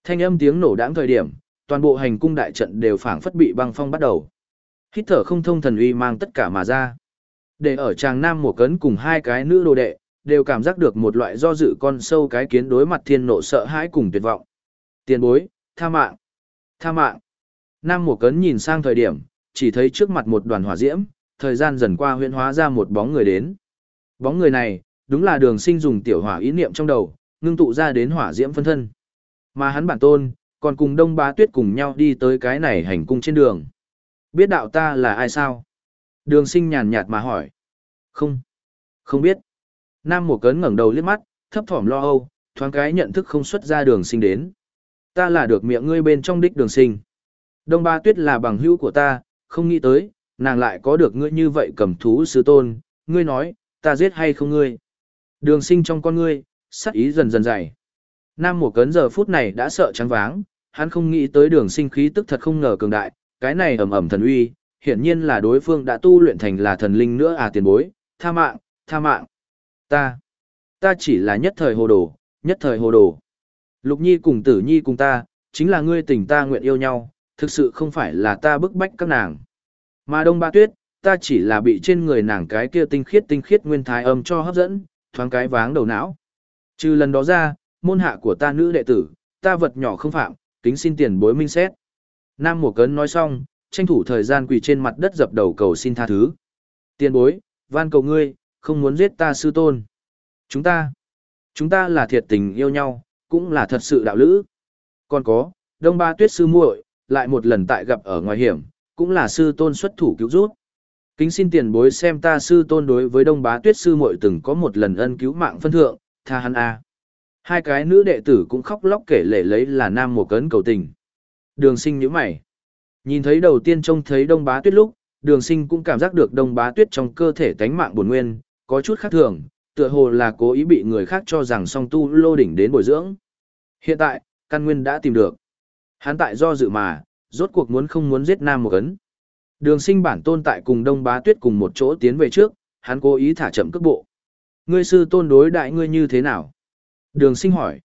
Thanh âm tiếng nổ đãng thời điểm, toàn bộ hành cung đại trận đều phảng phất bị băng phong bắt đầu. Hít thở không thông thần uy mang tất cả mà ra. Để ở chàng nam mùa cấn cùng hai cái nữ đồ đệ, đều cảm giác được một loại do dự con sâu cái kiến đối mặt thiên nộ sợ hãi cùng tuyệt vọng. Tiền bối, tha mạng, tha mạng. Nam mùa cấn nhìn sang thời điểm, chỉ thấy trước mặt một đoàn hỏa diễm, thời gian dần qua huyễn hóa ra một bóng người đến. Bóng người này, đúng là đường sinh dùng tiểu hỏa ý niệm trong đầu, ngưng tụ ra đến hỏa diễm phân thân. Mà hắn bản tôn, còn cùng đông bá tuyết cùng nhau đi tới cái này hành cung trên đường. Biết đạo ta là ai sao? Đường sinh nhàn nhạt mà hỏi. Không. Không biết. Nam một cấn ngẩng đầu liếc mắt, thấp thỏm lo âu, thoáng cái nhận thức không xuất ra đường sinh đến. Ta là được miệng ngươi bên trong đích đường sinh. Đông Ba Tuyết là bằng hữu của ta, không nghĩ tới, nàng lại có được ngươi như vậy cầm thú sư tôn, ngươi nói, ta giết hay không ngươi. Đường sinh trong con ngươi, sắc ý dần dần dày. Nam một cấn giờ phút này đã sợ trắng váng, hắn không nghĩ tới đường sinh khí tức thật không ngờ cường đại, cái này ầm ầm thần uy, hiển nhiên là đối phương đã tu luyện thành là thần linh nữa à tiền bối, tha mạng, tha mạng. Ta, ta chỉ là nhất thời hồ đồ, nhất thời hồ đồ. Lục Nhi cùng Tử Nhi cùng ta, chính là ngươi tình ta nguyện yêu nhau, thực sự không phải là ta bức bách các nàng. Mà Đông Ba Tuyết, ta chỉ là bị trên người nàng cái kia tinh khiết tinh khiết nguyên thái âm cho hấp dẫn, thoáng cái váng đầu não. Trừ lần đó ra, môn hạ của ta nữ đệ tử, ta vật nhỏ không phạm, kính xin tiền bối minh xét. Nam Mùa Cấn nói xong, tranh thủ thời gian quỳ trên mặt đất dập đầu cầu xin tha thứ. Tiền bối, van cầu ngươi, không muốn giết ta sư tôn. Chúng ta, chúng ta là thiệt tình yêu nhau, cũng là thật sự đạo lữ. Còn có, Đông Ba Tuyết sư muội, lại một lần tại gặp ở ngoài hiểm, cũng là sư tôn xuất thủ cứu rút. Kính xin tiền bối xem ta sư tôn đối với Đông Bá Tuyết sư muội từng có một lần ân cứu mạng phân thượng, tha hắn a. Hai cái nữ đệ tử cũng khóc lóc kể lể lấy là nam một cấn cầu tình. Đường sinh nhíu mày. Nhìn thấy đầu tiên trông thấy Đông Bá Tuyết lúc, đường sinh cũng cảm giác được Đông Bá Tuyết trong cơ thể tánh mạng buồn nguyên, có chút khác thường, tựa hồ là cố ý bị người khác cho rằng song tu lô đỉnh đến bồi dưỡng. Hiện tại, căn nguyên đã tìm được. Hắn tại do dự mà, rốt cuộc muốn không muốn giết Nam một cấn Đường sinh bản tôn tại cùng Đông Bá Tuyết cùng một chỗ tiến về trước, hắn cố ý thả chậm cước bộ. Ngươi sư tôn đối đại ngươi như thế nào? Đường sinh hỏi.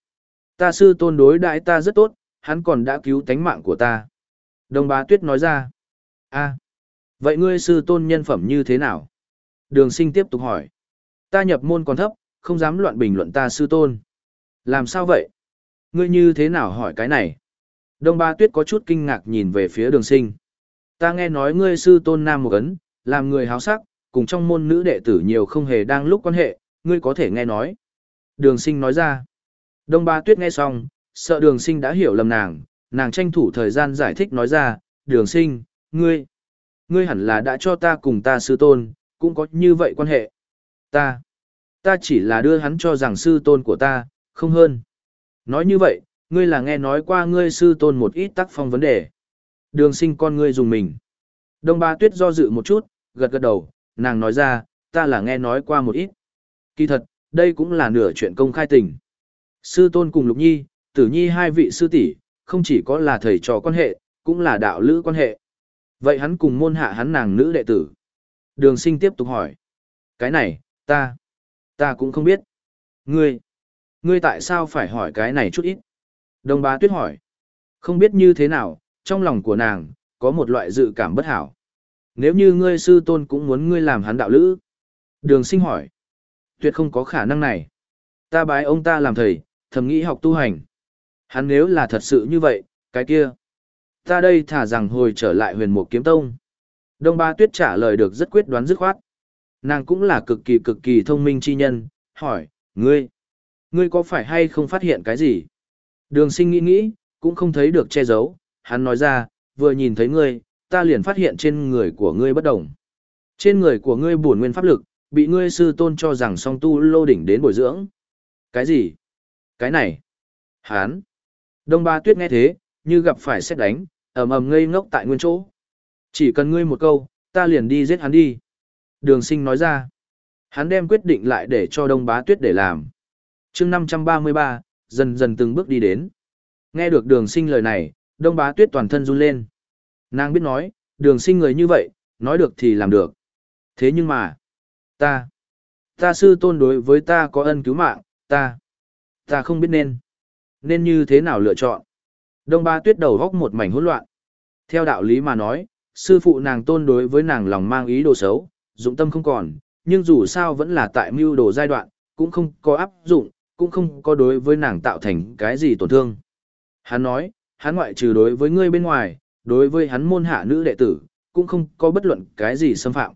Ta sư tôn đối đại ta rất tốt, hắn còn đã cứu tánh mạng của ta. Đông Bá Tuyết nói ra. a vậy ngươi sư tôn nhân phẩm như thế nào? Đường sinh tiếp tục hỏi. Ta nhập môn còn thấp, không dám loạn bình luận ta sư tôn. Làm sao vậy? Ngươi như thế nào hỏi cái này? Đông Ba Tuyết có chút kinh ngạc nhìn về phía đường sinh. Ta nghe nói ngươi sư tôn nam một ấn, làm người háo sắc, cùng trong môn nữ đệ tử nhiều không hề đang lúc quan hệ, ngươi có thể nghe nói. Đường sinh nói ra. Đông Ba Tuyết nghe xong, sợ đường sinh đã hiểu lầm nàng, nàng tranh thủ thời gian giải thích nói ra, đường sinh, ngươi, ngươi hẳn là đã cho ta cùng ta sư tôn, cũng có như vậy quan hệ. Ta, ta chỉ là đưa hắn cho rằng sư tôn của ta, không hơn. Nói như vậy, ngươi là nghe nói qua ngươi sư tôn một ít tác phong vấn đề. Đường sinh con ngươi dùng mình. Đông ba tuyết do dự một chút, gật gật đầu, nàng nói ra, ta là nghe nói qua một ít. Kỳ thật, đây cũng là nửa chuyện công khai tình. Sư tôn cùng Lục Nhi, Tử Nhi hai vị sư tỷ không chỉ có là thầy trò quan hệ, cũng là đạo lữ quan hệ. Vậy hắn cùng môn hạ hắn nàng nữ đệ tử. Đường sinh tiếp tục hỏi. Cái này, ta, ta cũng không biết. Ngươi, ngươi tại sao phải hỏi cái này chút ít? Đông bá tuyết hỏi. Không biết như thế nào, trong lòng của nàng, có một loại dự cảm bất hảo. Nếu như ngươi sư tôn cũng muốn ngươi làm hắn đạo lữ. Đường sinh hỏi. Tuyệt không có khả năng này. Ta bái ông ta làm thầy, thầm nghĩ học tu hành. Hắn nếu là thật sự như vậy, cái kia. Ta đây thả rằng hồi trở lại huyền mục kiếm tông. Đông ba tuyết trả lời được rất quyết đoán dứt khoát. Nàng cũng là cực kỳ cực kỳ thông minh chi nhân, hỏi, ngươi, ngươi có phải hay không phát hiện cái gì? Đường sinh nghĩ nghĩ, cũng không thấy được che giấu, hắn nói ra, vừa nhìn thấy ngươi, ta liền phát hiện trên người của ngươi bất đồng. Trên người của ngươi bổn nguyên pháp lực, bị ngươi sư tôn cho rằng song tu lô đỉnh đến bồi dưỡng. Cái gì? Cái này? Hán. Đông ba tuyết nghe thế, như gặp phải xét đánh, ầm ầm ngây ngốc tại nguyên chỗ. Chỉ cần ngươi một câu, ta liền đi giết hắn đi. Đường sinh nói ra. Hắn đem quyết định lại để cho đông bá tuyết để làm. chương 533, dần dần từng bước đi đến. Nghe được đường sinh lời này, đông bá tuyết toàn thân run lên. Nàng biết nói, đường sinh người như vậy, nói được thì làm được. Thế nhưng mà, ta, ta sư tôn đối với ta có ân cứu mạng, ta, ta không biết nên, nên như thế nào lựa chọn. Đông ba tuyết đầu góc một mảnh hỗn loạn. Theo đạo lý mà nói, sư phụ nàng tôn đối với nàng lòng mang ý đồ xấu, dụng tâm không còn, nhưng dù sao vẫn là tại mưu đồ giai đoạn, cũng không có áp dụng, cũng không có đối với nàng tạo thành cái gì tổn thương. Hắn nói, hắn ngoại trừ đối với ngươi bên ngoài, đối với hắn môn hạ nữ đệ tử, cũng không có bất luận cái gì xâm phạm.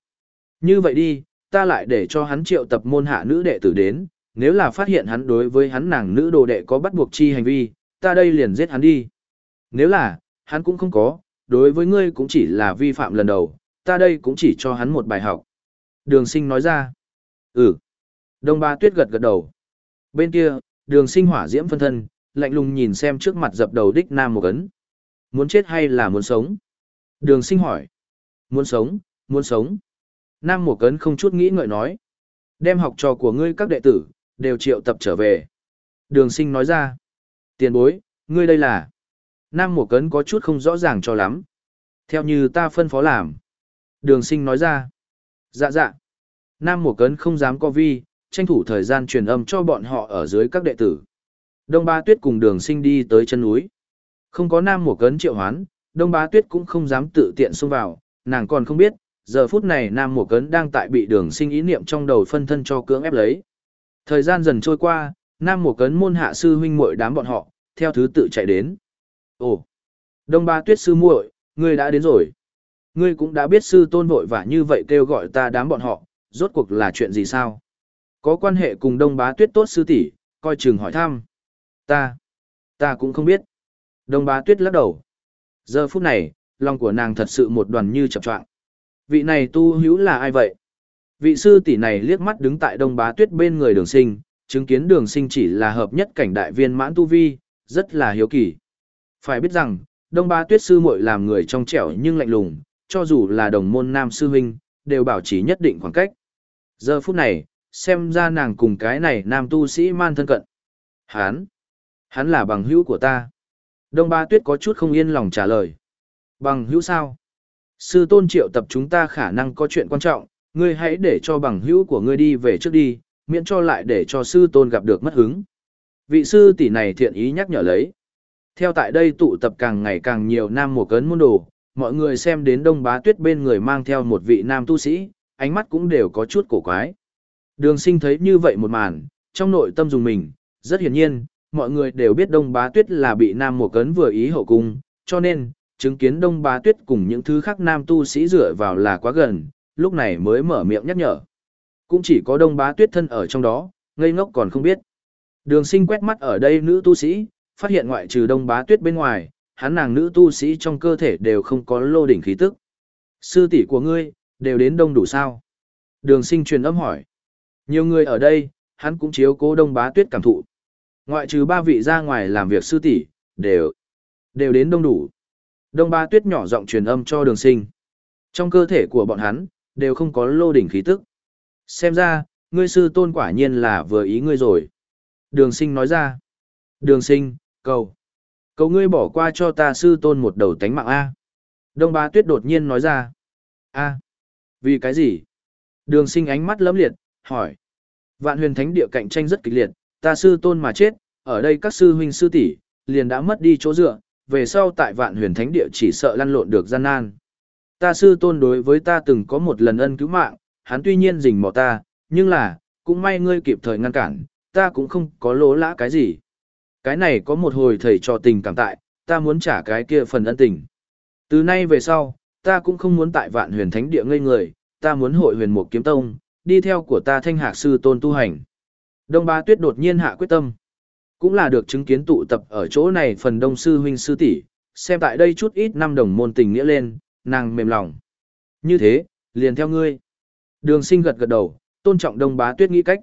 Như vậy đi, ta lại để cho hắn triệu tập môn hạ nữ đệ tử đến, nếu là phát hiện hắn đối với hắn nàng nữ đồ đệ có bắt buộc chi hành vi, ta đây liền giết hắn đi. Nếu là, hắn cũng không có, đối với ngươi cũng chỉ là vi phạm lần đầu, ta đây cũng chỉ cho hắn một bài học. Đường sinh nói ra. Ừ. Đông ba tuyết gật gật đầu. Bên kia, đường sinh hỏa diễm phân thân, lạnh lùng nhìn xem trước mặt dập đầu đích nam một ấn. Muốn chết hay là muốn sống? Đường sinh hỏi. Muốn sống, muốn sống. Nam một Cấn không chút nghĩ ngợi nói. Đem học trò của ngươi các đệ tử, đều triệu tập trở về. Đường sinh nói ra. Tiền bối, ngươi đây là. Nam một cấn có chút không rõ ràng cho lắm. Theo như ta phân phó làm. Đường sinh nói ra. Dạ dạ. Nam một cấn không dám co vi, tranh thủ thời gian truyền âm cho bọn họ ở dưới các đệ tử. Đông Ba Tuyết cùng đường sinh đi tới chân núi. Không có Nam một cấn triệu hoán, Đông Ba Tuyết cũng không dám tự tiện xông vào, nàng còn không biết, giờ phút này Nam Mùa cấn đang tại bị đường sinh ý niệm trong đầu phân thân cho cưỡng ép lấy. Thời gian dần trôi qua, Nam Mùa cấn môn hạ sư huynh muội đám bọn họ, theo thứ tự chạy đến. Ồ, Đông Ba Tuyết sư muội, ngươi đã đến rồi. Ngươi cũng đã biết sư tôn vội và như vậy kêu gọi ta đám bọn họ, rốt cuộc là chuyện gì sao? Có quan hệ cùng Đông Bá Tuyết tốt sư tỷ, coi chừng hỏi thăm. Ta, ta cũng không biết. Đông Bá Tuyết lắc đầu. Giờ phút này, lòng của nàng thật sự một đoàn như chập choạng. Vị này tu hữu là ai vậy? Vị sư tỷ này liếc mắt đứng tại Đông Bá Tuyết bên người Đường Sinh, chứng kiến Đường Sinh chỉ là hợp nhất cảnh đại viên mãn tu vi, rất là hiếu kỳ. Phải biết rằng, Đông bá Tuyết sư muội làm người trong trẻo nhưng lạnh lùng, cho dù là đồng môn nam sư huynh, đều bảo trì nhất định khoảng cách. Giờ phút này, xem ra nàng cùng cái này nam tu sĩ man thân cận. Hán, hắn là bằng hữu của ta. Đông Ba Tuyết có chút không yên lòng trả lời. Bằng hữu sao? Sư tôn triệu tập chúng ta khả năng có chuyện quan trọng, ngươi hãy để cho bằng hữu của ngươi đi về trước đi, miễn cho lại để cho sư tôn gặp được mất hứng. Vị sư tỷ này thiện ý nhắc nhở lấy. Theo tại đây tụ tập càng ngày càng nhiều nam mùa cấn môn đồ, mọi người xem đến đông bá tuyết bên người mang theo một vị nam tu sĩ, ánh mắt cũng đều có chút cổ quái. Đường sinh thấy như vậy một màn, trong nội tâm dùng mình, rất hiển nhiên, mọi người đều biết đông bá tuyết là bị nam mùa cấn vừa ý hậu cung, cho nên, chứng kiến đông bá tuyết cùng những thứ khác nam tu sĩ dựa vào là quá gần, lúc này mới mở miệng nhắc nhở. Cũng chỉ có đông bá tuyết thân ở trong đó, ngây ngốc còn không biết. Đường sinh quét mắt ở đây nữ tu sĩ, phát hiện ngoại trừ đông bá tuyết bên ngoài, hắn nàng nữ tu sĩ trong cơ thể đều không có lô đỉnh khí tức. Sư tỷ của ngươi, đều đến đông đủ sao? Đường sinh truyền âm hỏi. Nhiều người ở đây, hắn cũng chiếu cố đông bá tuyết cảm thụ. Ngoại trừ ba vị ra ngoài làm việc sư tỷ đều, đều đến đông đủ. Đông Ba Tuyết nhỏ giọng truyền âm cho đường sinh. Trong cơ thể của bọn hắn, đều không có lô đỉnh khí tức. Xem ra, ngươi sư tôn quả nhiên là vừa ý ngươi rồi. Đường sinh nói ra. Đường sinh, cầu. Cầu ngươi bỏ qua cho ta sư tôn một đầu tánh mạng A. Đông Ba Tuyết đột nhiên nói ra. A. Vì cái gì? Đường sinh ánh mắt lấm liệt, hỏi. Vạn huyền thánh địa cạnh tranh rất kịch liệt, ta sư tôn mà chết, ở đây các sư huynh sư tỷ liền đã mất đi chỗ dựa, về sau tại vạn huyền thánh địa chỉ sợ lăn lộn được gian nan. Ta sư tôn đối với ta từng có một lần ân cứu mạng, hắn tuy nhiên rình mò ta, nhưng là, cũng may ngươi kịp thời ngăn cản, ta cũng không có lỗ lã cái gì. Cái này có một hồi thầy trò tình cảm tại, ta muốn trả cái kia phần ân tình. Từ nay về sau, ta cũng không muốn tại vạn huyền thánh địa ngây người, ta muốn hội huyền mục kiếm tông, đi theo của ta thanh hạc sư tôn tu hành. Đông Ba Tuyết đột nhiên hạ quyết tâm. Cũng là được chứng kiến tụ tập ở chỗ này phần đông sư huynh sư tỷ, xem tại đây chút ít năm đồng môn tình nghĩa lên, nàng mềm lòng. Như thế, liền theo ngươi. Đường sinh gật gật đầu, tôn trọng Đông Bá Tuyết nghĩ cách.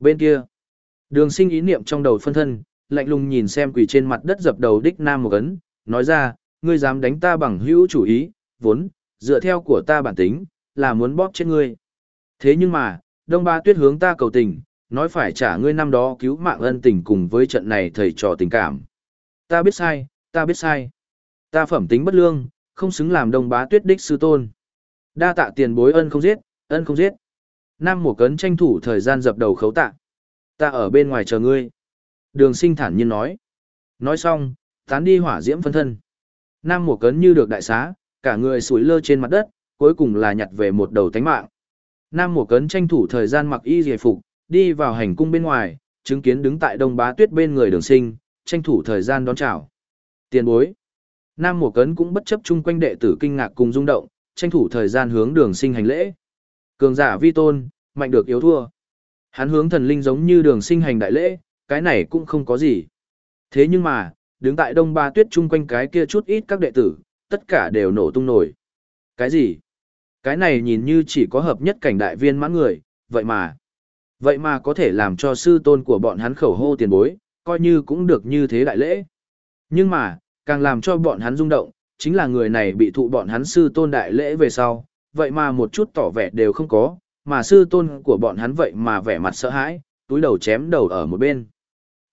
Bên kia, đường sinh ý niệm trong đầu phân thân, lạnh lùng nhìn xem quỷ trên mặt đất dập đầu đích nam một ấn, nói ra, ngươi dám đánh ta bằng hữu chủ ý, vốn, dựa theo của ta bản tính, là muốn bóp chết ngươi. Thế nhưng mà, Đông bá Tuyết hướng ta cầu tình, nói phải trả ngươi năm đó cứu mạng ân tình cùng với trận này thầy trò tình cảm. Ta biết sai, ta biết sai. Ta phẩm tính bất lương, không xứng làm Đông Bá Tuyết đích sư tôn. Đa tạ tiền bối ân không giết, ân không giết. Nam mùa Cấn tranh thủ thời gian dập đầu khấu tạ. Ta ở bên ngoài chờ ngươi. Đường sinh thản nhiên nói. Nói xong, tán đi hỏa diễm phân thân. Nam mùa Cấn như được đại xá, cả người sủi lơ trên mặt đất, cuối cùng là nhặt về một đầu tánh mạng. Nam mùa Cấn tranh thủ thời gian mặc y giải phục, đi vào hành cung bên ngoài, chứng kiến đứng tại Đông Bá Tuyết bên người Đường Sinh, tranh thủ thời gian đón chào. Tiền bối. Nam Mộ Cấn cũng bất chấp chung quanh đệ tử kinh ngạc cùng rung động, tranh thủ thời gian hướng Đường Sinh hành lễ. Cường giả vi tôn, mạnh được yếu thua. Hắn hướng thần linh giống như Đường Sinh hành đại lễ, cái này cũng không có gì. Thế nhưng mà, đứng tại Đông Bá Tuyết chung quanh cái kia chút ít các đệ tử, tất cả đều nổ tung nổi. Cái gì? Cái này nhìn như chỉ có hợp nhất cảnh đại viên mãn người, vậy mà. Vậy mà có thể làm cho sư tôn của bọn hắn khẩu hô tiền bối, coi như cũng được như thế đại lễ. Nhưng mà, càng làm cho bọn hắn rung động, chính là người này bị thụ bọn hắn sư tôn đại lễ về sau, vậy mà một chút tỏ vẻ đều không có, mà sư tôn của bọn hắn vậy mà vẻ mặt sợ hãi, túi đầu chém đầu ở một bên.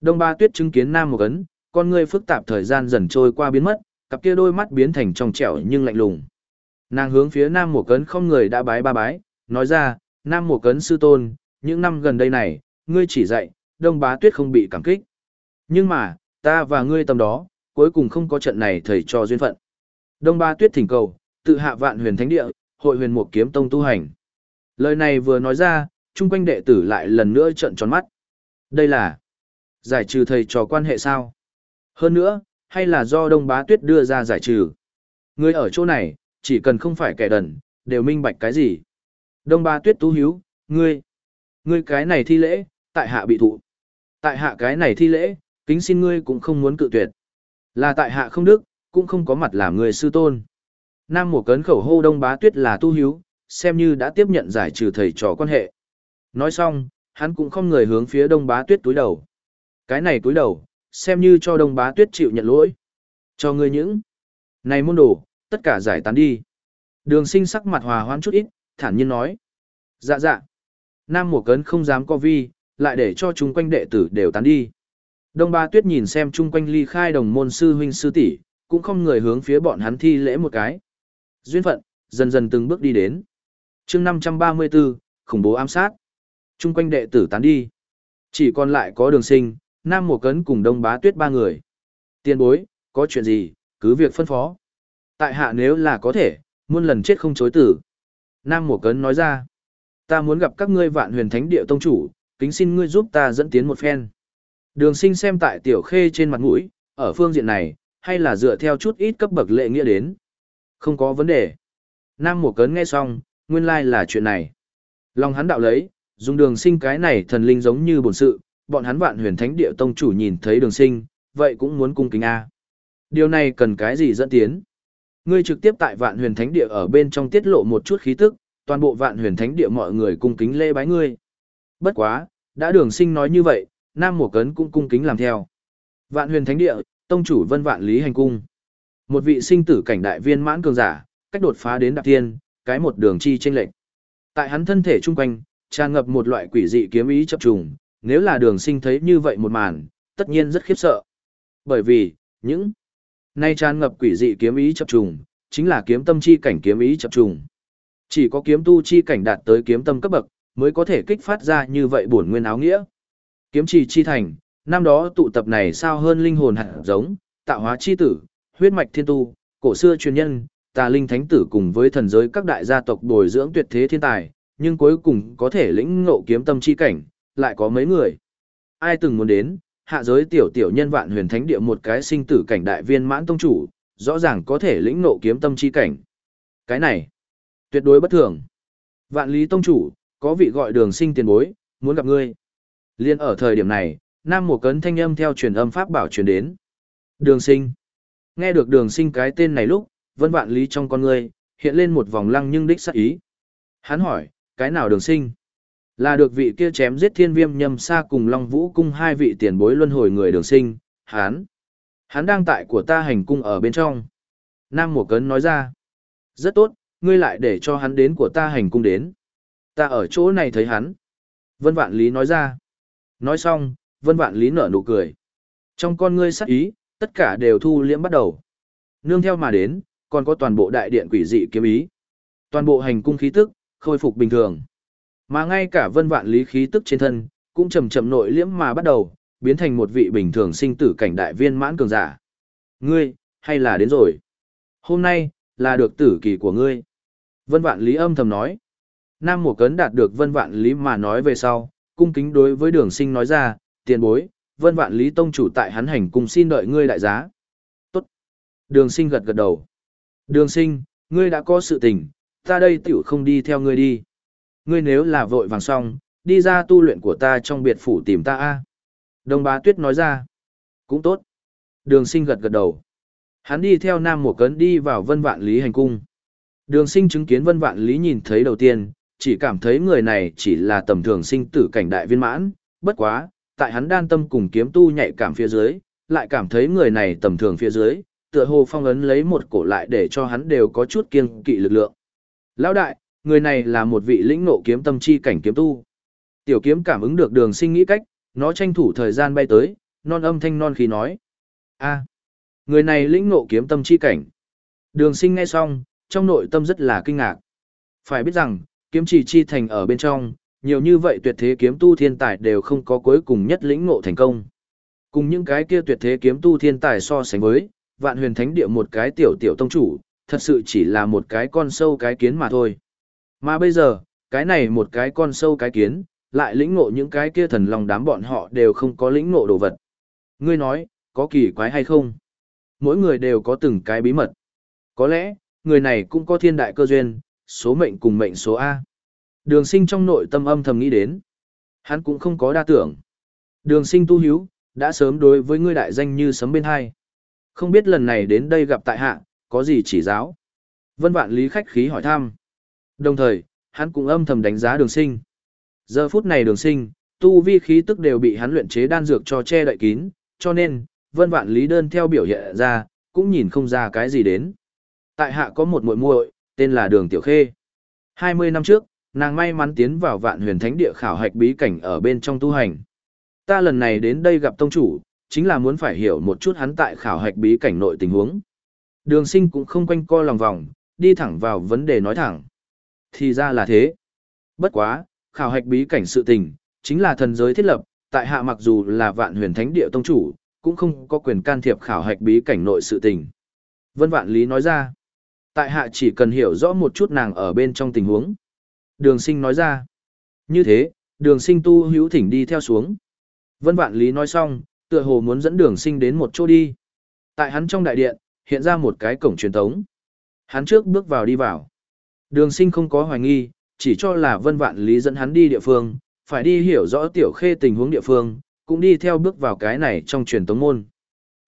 Đông Ba Tuyết chứng kiến Nam một ấn, con ngươi phức tạp thời gian dần trôi qua biến mất, cặp kia đôi mắt biến thành trong trẻo nhưng lạnh lùng. Nàng hướng phía Nam một cấn không người đã bái ba bái, nói ra, Nam một cấn sư tôn, những năm gần đây này, ngươi chỉ dạy, đông bá tuyết không bị cảm kích. Nhưng mà, ta và ngươi tầm đó, cuối cùng không có trận này thầy cho duyên phận. Đông bá tuyết thỉnh cầu, tự hạ vạn huyền thánh địa, hội huyền một kiếm tông tu hành. Lời này vừa nói ra, chung quanh đệ tử lại lần nữa trận tròn mắt. Đây là giải trừ thầy trò quan hệ sao? Hơn nữa, hay là do Đông Bá Tuyết đưa ra giải trừ? Người ở chỗ này, chỉ cần không phải kẻ đần, đều minh bạch cái gì. Đông Bá Tuyết tú hiếu, ngươi, Ngươi cái này thi lễ, tại hạ bị thụ. Tại hạ cái này thi lễ, kính xin ngươi cũng không muốn cự tuyệt. Là tại hạ không đức, cũng không có mặt làm người sư tôn. Nam mùa cấn khẩu hô đông bá tuyết là tu hiếu, xem như đã tiếp nhận giải trừ thầy trò quan hệ. Nói xong, hắn cũng không người hướng phía đông bá tuyết túi đầu. Cái này túi đầu, xem như cho đông bá tuyết chịu nhận lỗi. Cho ngươi những. Này môn đồ, tất cả giải tán đi. Đường sinh sắc mặt hòa hoãn chút ít, thản nhiên nói. Dạ dạ. Nam Mùa Cấn không dám co vi, lại để cho chúng quanh đệ tử đều tán đi. Đông Ba Tuyết nhìn xem chung quanh ly khai đồng môn sư huynh sư tỷ, cũng không người hướng phía bọn hắn thi lễ một cái. Duyên phận, dần dần từng bước đi đến. chương 534, khủng bố ám sát. Chung quanh đệ tử tán đi. Chỉ còn lại có đường sinh, Nam Mùa Cấn cùng Đông Bá Tuyết ba người. Tiên bối, có chuyện gì, cứ việc phân phó. Tại hạ nếu là có thể, muôn lần chết không chối tử. Nam Mùa Cấn nói ra. Ta muốn gặp các ngươi vạn huyền thánh địa tông chủ, kính xin ngươi giúp ta dẫn tiến một phen. Đường sinh xem tại tiểu khê trên mặt mũi, ở phương diện này, hay là dựa theo chút ít cấp bậc lệ nghĩa đến. Không có vấn đề. Nam mùa cấn nghe xong, nguyên lai là chuyện này. Lòng hắn đạo lấy, dùng đường sinh cái này thần linh giống như bổn sự, bọn hắn vạn huyền thánh địa tông chủ nhìn thấy đường sinh, vậy cũng muốn cung kính A. Điều này cần cái gì dẫn tiến? Ngươi trực tiếp tại vạn huyền thánh địa ở bên trong tiết lộ một chút khí tức, toàn bộ vạn huyền thánh địa mọi người cung kính lễ bái ngươi. Bất quá, đã đường sinh nói như vậy, Nam Mộ Cấn cũng cung kính làm theo. Vạn huyền thánh địa, tông chủ vân vạn lý hành cung. Một vị sinh tử cảnh đại viên mãn cường giả, cách đột phá đến đạp tiên cái một đường chi chênh lệch. Tại hắn thân thể trung quanh, tràn ngập một loại quỷ dị kiếm ý chập trùng, nếu là đường sinh thấy như vậy một màn, tất nhiên rất khiếp sợ. Bởi vì, những nay tràn ngập quỷ dị kiếm ý chập trùng, chính là kiếm tâm chi cảnh kiếm ý chập trùng. Chỉ có kiếm tu chi cảnh đạt tới kiếm tâm cấp bậc, mới có thể kích phát ra như vậy bổn nguyên áo nghĩa. Kiếm trì chi thành, năm đó tụ tập này sao hơn linh hồn hạt giống, tạo hóa chi tử, huyết mạch thiên tu, cổ xưa truyền nhân, tà linh thánh tử cùng với thần giới các đại gia tộc bồi dưỡng tuyệt thế thiên tài, nhưng cuối cùng có thể lĩnh ngộ kiếm tâm chi cảnh, lại có mấy người. Ai từng muốn đến, hạ giới tiểu tiểu nhân vạn huyền thánh địa một cái sinh tử cảnh đại viên mãn tông chủ, rõ ràng có thể lĩnh ngộ kiếm tâm chi cảnh. Cái này, tuyệt đối bất thường. Vạn lý tông chủ, có vị gọi đường sinh tiền bối, muốn gặp ngươi. Liên ở thời điểm này, Nam Mùa cấn thanh âm theo truyền âm pháp bảo truyền đến. Đường sinh. Nghe được đường sinh cái tên này lúc, vân vạn lý trong con ngươi, hiện lên một vòng lăng nhưng đích sắc ý. Hắn hỏi, cái nào đường sinh? Là được vị kia chém giết thiên viêm nhầm xa cùng Long Vũ cung hai vị tiền bối luân hồi người đường sinh, hắn. Hắn đang tại của ta hành cung ở bên trong. Nam Mùa Cấn nói ra. Rất tốt, ngươi lại để cho hắn đến của ta hành cung đến. Ta ở chỗ này thấy hắn. Vân Vạn Lý nói ra. Nói xong, Vân Vạn Lý nở nụ cười. Trong con ngươi sắc ý, tất cả đều thu liễm bắt đầu. Nương theo mà đến, còn có toàn bộ đại điện quỷ dị kiếm ý. Toàn bộ hành cung khí tức, khôi phục bình thường. Mà ngay cả vân vạn lý khí tức trên thân, cũng chậm chậm nội liễm mà bắt đầu, biến thành một vị bình thường sinh tử cảnh đại viên mãn cường giả. Ngươi, hay là đến rồi. Hôm nay, là được tử kỳ của ngươi. Vân vạn lý âm thầm nói. Nam Mùa Cấn đạt được vân vạn lý mà nói về sau, cung kính đối với đường sinh nói ra, tiền bối, vân vạn lý tông chủ tại hắn hành cùng xin đợi ngươi đại giá. Tốt. Đường sinh gật gật đầu. Đường sinh, ngươi đã có sự tình, ta đây tiểu không đi theo ngươi đi. Ngươi nếu là vội vàng xong, đi ra tu luyện của ta trong biệt phủ tìm ta a Đồng bá tuyết nói ra. Cũng tốt. Đường sinh gật gật đầu. Hắn đi theo Nam Mùa Cấn đi vào vân vạn lý hành cung. Đường sinh chứng kiến vân vạn lý nhìn thấy đầu tiên, chỉ cảm thấy người này chỉ là tầm thường sinh tử cảnh đại viên mãn, bất quá, tại hắn đan tâm cùng kiếm tu nhạy cảm phía dưới, lại cảm thấy người này tầm thường phía dưới, tựa hồ phong ấn lấy một cổ lại để cho hắn đều có chút kiêng kỵ lực lượng. Lão đại, người này là một vị lĩnh nộ kiếm tâm chi cảnh kiếm tu. Tiểu kiếm cảm ứng được đường sinh nghĩ cách, nó tranh thủ thời gian bay tới, non âm thanh non khi nói. a người này lĩnh nộ kiếm tâm chi cảnh. Đường sinh nghe xong, trong nội tâm rất là kinh ngạc. Phải biết rằng, kiếm chỉ chi thành ở bên trong, nhiều như vậy tuyệt thế kiếm tu thiên tài đều không có cuối cùng nhất lĩnh ngộ thành công. Cùng những cái kia tuyệt thế kiếm tu thiên tài so sánh với, vạn huyền thánh địa một cái tiểu tiểu tông chủ, thật sự chỉ là một cái con sâu cái kiến mà thôi. Mà bây giờ, cái này một cái con sâu cái kiến, lại lĩnh ngộ những cái kia thần lòng đám bọn họ đều không có lĩnh ngộ đồ vật. Ngươi nói, có kỳ quái hay không? Mỗi người đều có từng cái bí mật. Có lẽ, người này cũng có thiên đại cơ duyên, số mệnh cùng mệnh số A. Đường sinh trong nội tâm âm thầm nghĩ đến. Hắn cũng không có đa tưởng. Đường sinh tu hiếu, đã sớm đối với ngươi đại danh như sấm bên hai. Không biết lần này đến đây gặp tại hạ, có gì chỉ giáo? Vân vạn lý khách khí hỏi thăm. Đồng thời, hắn cũng âm thầm đánh giá đường sinh. Giờ phút này đường sinh, tu vi khí tức đều bị hắn luyện chế đan dược cho che đậy kín, cho nên, vân vạn lý đơn theo biểu hiện ra, cũng nhìn không ra cái gì đến. Tại hạ có một muội muội tên là Đường Tiểu Khê. 20 năm trước, nàng may mắn tiến vào vạn huyền thánh địa khảo hạch bí cảnh ở bên trong tu hành. Ta lần này đến đây gặp tông chủ, chính là muốn phải hiểu một chút hắn tại khảo hạch bí cảnh nội tình huống. Đường sinh cũng không quanh co lòng vòng, đi thẳng vào vấn đề nói thẳng. Thì ra là thế. Bất quá, khảo hạch bí cảnh sự tình, chính là thần giới thiết lập, tại hạ mặc dù là vạn huyền thánh địa tông chủ, cũng không có quyền can thiệp khảo hạch bí cảnh nội sự tình. Vân Vạn Lý nói ra, tại hạ chỉ cần hiểu rõ một chút nàng ở bên trong tình huống. Đường sinh nói ra, như thế, đường sinh tu hữu thỉnh đi theo xuống. Vân Vạn Lý nói xong, tựa hồ muốn dẫn đường sinh đến một chỗ đi. Tại hắn trong đại điện, hiện ra một cái cổng truyền thống. Hắn trước bước vào đi vào. Đường sinh không có hoài nghi, chỉ cho là vân vạn lý dẫn hắn đi địa phương, phải đi hiểu rõ tiểu khê tình huống địa phương, cũng đi theo bước vào cái này trong truyền tống môn.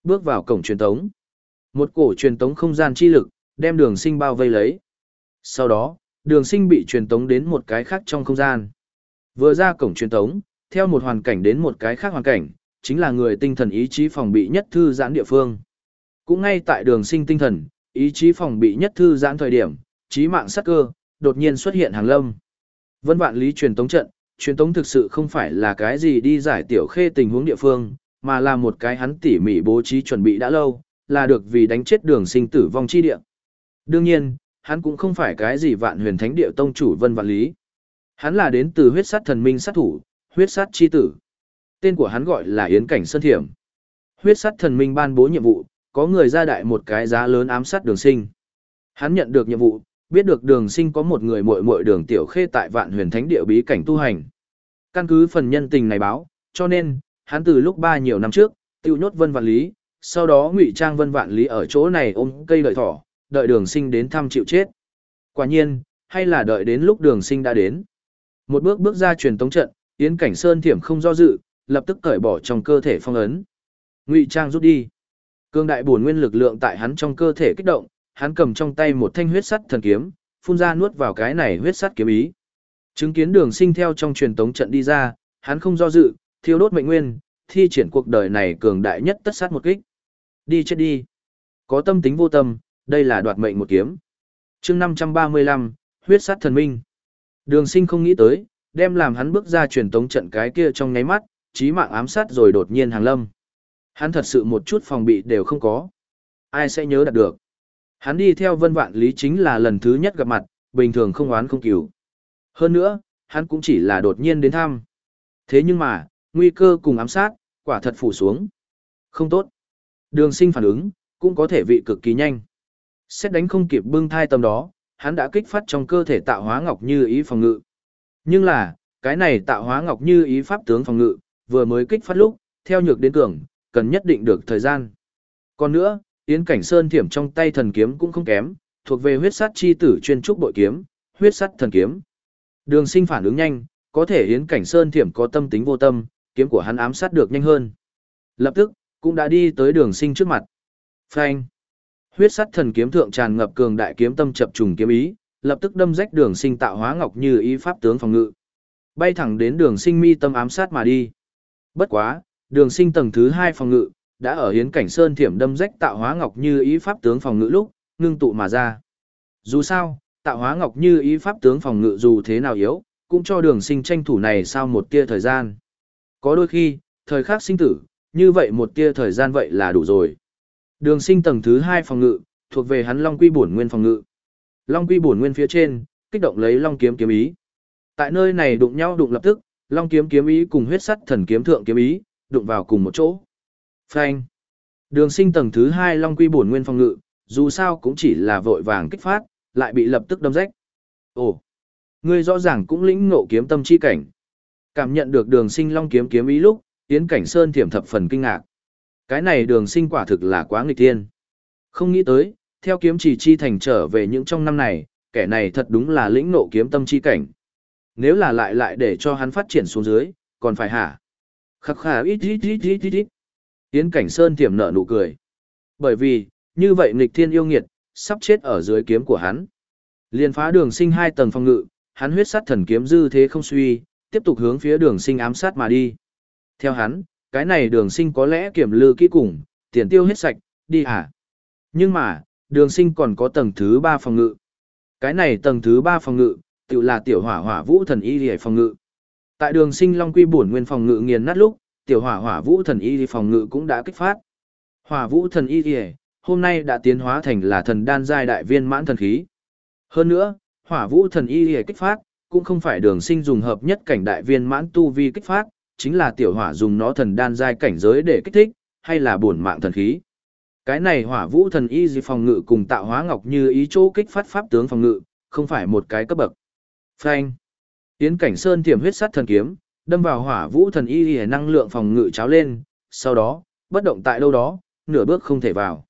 Bước vào cổng truyền tống. Một cổ truyền tống không gian chi lực, đem đường sinh bao vây lấy. Sau đó, đường sinh bị truyền tống đến một cái khác trong không gian. Vừa ra cổng truyền tống, theo một hoàn cảnh đến một cái khác hoàn cảnh, chính là người tinh thần ý chí phòng bị nhất thư giãn địa phương. Cũng ngay tại đường sinh tinh thần, ý chí phòng bị nhất thư giãn thời điểm, trí mạng sát cơ, đột nhiên xuất hiện hàng lâm. Vân vạn lý truyền tống trận, truyền tống thực sự không phải là cái gì đi giải tiểu khê tình huống địa phương, mà là một cái hắn tỉ mỉ bố trí chuẩn bị đã lâu, là được vì đánh chết đường sinh tử vong chi địa. Đương nhiên, hắn cũng không phải cái gì vạn huyền thánh địa tông chủ vân vạn lý. Hắn là đến từ huyết sát thần minh sát thủ, huyết sát chi tử. Tên của hắn gọi là Yến Cảnh Sơn Thiểm. Huyết sát thần minh ban bố nhiệm vụ, có người ra đại một cái giá lớn ám sát đường sinh. Hắn nhận được nhiệm vụ, biết được đường sinh có một người muội muội đường tiểu khê tại vạn huyền thánh địa bí cảnh tu hành. Căn cứ phần nhân tình này báo, cho nên, hắn từ lúc ba nhiều năm trước, tiêu nhốt vân vạn lý, sau đó ngụy trang vân vạn lý ở chỗ này ôm cây đợi thỏ, đợi đường sinh đến thăm chịu chết. Quả nhiên, hay là đợi đến lúc đường sinh đã đến. Một bước bước ra truyền tống trận, Yến Cảnh Sơn thiểm không do dự, lập tức cởi bỏ trong cơ thể phong ấn. Ngụy trang rút đi. Cương đại bổn nguyên lực lượng tại hắn trong cơ thể kích động, hắn cầm trong tay một thanh huyết sắt thần kiếm, phun ra nuốt vào cái này huyết sắt kiếm ý. Chứng kiến đường sinh theo trong truyền tống trận đi ra, hắn không do dự, thiêu đốt mệnh nguyên, thi triển cuộc đời này cường đại nhất tất sát một kích. Đi chết đi. Có tâm tính vô tâm, đây là đoạt mệnh một kiếm. chương 535, huyết sát thần minh. Đường sinh không nghĩ tới, đem làm hắn bước ra truyền tống trận cái kia trong nháy mắt, chí mạng ám sát rồi đột nhiên hàng lâm. Hắn thật sự một chút phòng bị đều không có. Ai sẽ nhớ đạt được. Hắn đi theo vân vạn lý chính là lần thứ nhất gặp mặt, bình thường không oán không cứu. Hơn nữa, hắn cũng chỉ là đột nhiên đến thăm. Thế nhưng mà, nguy cơ cùng ám sát, quả thật phủ xuống. Không tốt. Đường sinh phản ứng, cũng có thể vị cực kỳ nhanh. Xét đánh không kịp bưng thai tầm đó, hắn đã kích phát trong cơ thể tạo hóa ngọc như ý phòng ngự. Nhưng là, cái này tạo hóa ngọc như ý pháp tướng phòng ngự, vừa mới kích phát lúc, theo nhược đến cường, cần nhất định được thời gian. Còn nữa, Yến Cảnh Sơn thiểm trong tay thần kiếm cũng không kém, thuộc về huyết sát chi tử chuyên trúc bội kiếm, huyết sát thần kiếm. Đường sinh phản ứng nhanh, có thể Yến Cảnh Sơn thiểm có tâm tính vô tâm, kiếm của hắn ám sát được nhanh hơn. Lập tức, cũng đã đi tới đường sinh trước mặt. Phanh. Huyết sắt thần kiếm thượng tràn ngập cường đại kiếm tâm chập trùng kiếm ý, lập tức đâm rách đường sinh tạo hóa ngọc như ý pháp tướng phòng ngự. Bay thẳng đến đường sinh mi tâm ám sát mà đi. Bất quá, đường sinh tầng thứ 2 phòng ngự, đã ở hiến cảnh sơn thiểm đâm rách tạo hóa ngọc như ý pháp tướng phòng ngự lúc, ngưng tụ mà ra. Dù sao, tạo hóa ngọc như ý pháp tướng phòng ngự dù thế nào yếu, cũng cho đường sinh tranh thủ này sau một tia thời gian. Có đôi khi, thời khắc sinh tử, như vậy một tia thời gian vậy là đủ rồi. Đường sinh tầng thứ 2 phòng ngự, thuộc về hắn Long Quy bổn nguyên phòng ngự. Long Quy bổn nguyên phía trên, kích động lấy Long kiếm kiếm ý. Tại nơi này đụng nhau đụng lập tức, Long kiếm kiếm ý cùng huyết sắt thần kiếm thượng kiếm ý, đụng vào cùng một chỗ. Phanh. Đường sinh tầng thứ 2 Long Quy bổn nguyên phòng ngự, dù sao cũng chỉ là vội vàng kích phát, lại bị lập tức đâm rách. Ồ, ngươi rõ ràng cũng lĩnh ngộ kiếm tâm chi cảnh. Cảm nhận được đường sinh Long kiếm kiếm ý lúc, Yến Cảnh Sơn thiểm thập phần kinh ngạc. Cái này đường sinh quả thực là quá nghịch thiên. Không nghĩ tới, theo kiếm chỉ chi thành trở về những trong năm này, kẻ này thật đúng là lĩnh nộ kiếm tâm chi cảnh. Nếu là lại lại để cho hắn phát triển xuống dưới, còn phải hả? Khắc khả ít ít ít ít ít ít. Yến Cảnh Sơn tiềm nở nụ cười. Bởi vì, như vậy nghịch thiên yêu nghiệt, sắp chết ở dưới kiếm của hắn. Liên phá đường sinh hai tầng phòng ngự, hắn huyết sát thần kiếm dư thế không suy, tiếp tục hướng phía đường sinh ám sát mà đi. Theo hắn, cái này đường sinh có lẽ kiểm lư kỹ cùng, tiền tiêu hết sạch, đi hả? Nhưng mà, đường sinh còn có tầng thứ 3 phòng ngự. Cái này tầng thứ 3 phòng ngự, tự là tiểu hỏa hỏa vũ thần y lì phòng ngự. Tại đường sinh long quy bổn nguyên phòng ngự nghiền nát lúc, tiểu hỏa hỏa vũ thần y lì phòng ngự cũng đã kích phát. Hỏa vũ thần y lì hôm nay đã tiến hóa thành là thần đan giai đại viên mãn thần khí. Hơn nữa, hỏa vũ thần y lì kích phát, cũng không phải đường sinh dùng hợp nhất cảnh đại viên mãn tu vi kích phát, chính là tiểu hỏa dùng nó thần đan giai cảnh giới để kích thích, hay là bổn mạng thần khí. Cái này hỏa vũ thần y gì phòng ngự cùng tạo hóa ngọc như ý chỗ kích phát pháp tướng phòng ngự, không phải một cái cấp bậc. Phanh. Tiến cảnh sơn tiềm huyết sắt thần kiếm, đâm vào hỏa vũ thần y y năng lượng phòng ngự cháo lên, sau đó, bất động tại đâu đó, nửa bước không thể vào.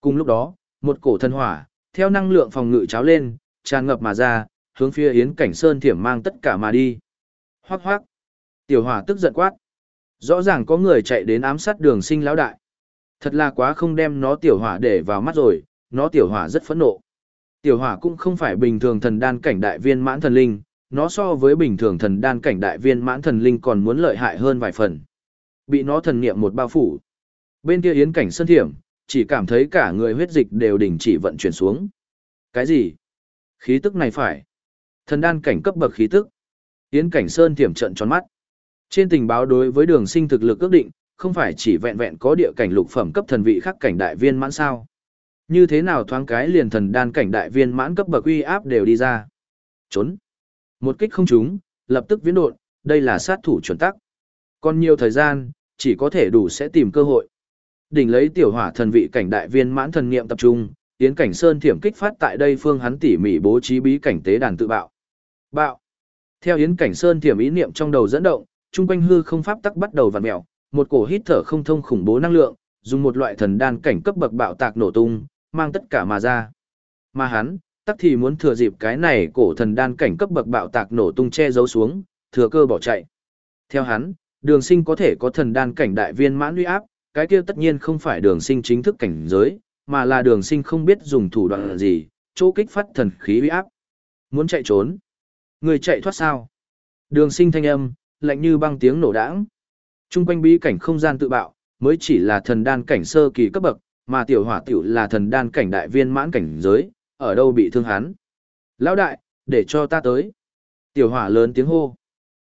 Cùng lúc đó, một cổ thần hỏa, theo năng lượng phòng ngự cháo lên, tràn ngập mà ra, hướng phía Yến Cảnh Sơn thiểm mang tất cả mà đi. Hoắc hoắc. Tiểu hỏa tức giận quát. Rõ ràng có người chạy đến ám sát đường sinh lão đại. Thật là quá không đem nó tiểu hỏa để vào mắt rồi, nó tiểu hỏa rất phẫn nộ. Tiểu hỏa cũng không phải bình thường thần đan cảnh đại viên mãn thần linh, nó so với bình thường thần đan cảnh đại viên mãn thần linh còn muốn lợi hại hơn vài phần. Bị nó thần niệm một bao phủ. Bên kia yến cảnh sơn thiểm, chỉ cảm thấy cả người huyết dịch đều đình chỉ vận chuyển xuống. Cái gì? Khí tức này phải. Thần đan cảnh cấp bậc khí tức. Yến Cảnh Sơn Thiểm trận tròn mắt. Trên tình báo đối với đường sinh thực lực ước định, không phải chỉ vẹn vẹn có địa cảnh lục phẩm cấp thần vị khắc cảnh đại viên mãn sao. Như thế nào thoáng cái liền thần đan cảnh đại viên mãn cấp bậc uy áp đều đi ra. Trốn. Một kích không trúng, lập tức viễn đột, đây là sát thủ chuẩn tắc. Còn nhiều thời gian, chỉ có thể đủ sẽ tìm cơ hội. Đỉnh lấy tiểu hỏa thần vị cảnh đại viên mãn thần niệm tập trung, tiến cảnh sơn thiểm kích phát tại đây phương hắn tỉ mỉ bố trí bí cảnh tế đàn tự bạo. Bạo. Theo yến cảnh sơn thiểm ý niệm trong đầu dẫn động, trung quanh hư không pháp tắc bắt đầu vặn mèo, một cổ hít thở không thông khủng bố năng lượng, dùng một loại thần đan cảnh cấp bậc bạo tạc nổ tung, mang tất cả mà ra. Mà hắn, tắc thì muốn thừa dịp cái này cổ thần đan cảnh cấp bậc bạo tạc nổ tung che giấu xuống, thừa cơ bỏ chạy. Theo hắn, đường sinh có thể có thần đan cảnh đại viên mãn uy áp, cái kia tất nhiên không phải đường sinh chính thức cảnh giới, mà là đường sinh không biết dùng thủ đoạn gì, chỗ kích phát thần khí uy áp. Muốn chạy trốn. Người chạy thoát sao? Đường sinh thanh âm, lạnh như băng tiếng nổ đãng. Trung quanh bí cảnh không gian tự bạo, mới chỉ là thần đan cảnh sơ kỳ cấp bậc, mà tiểu hỏa tiểu là thần đan cảnh đại viên mãn cảnh giới, ở đâu bị thương hắn. Lão đại, để cho ta tới. Tiểu hỏa lớn tiếng hô.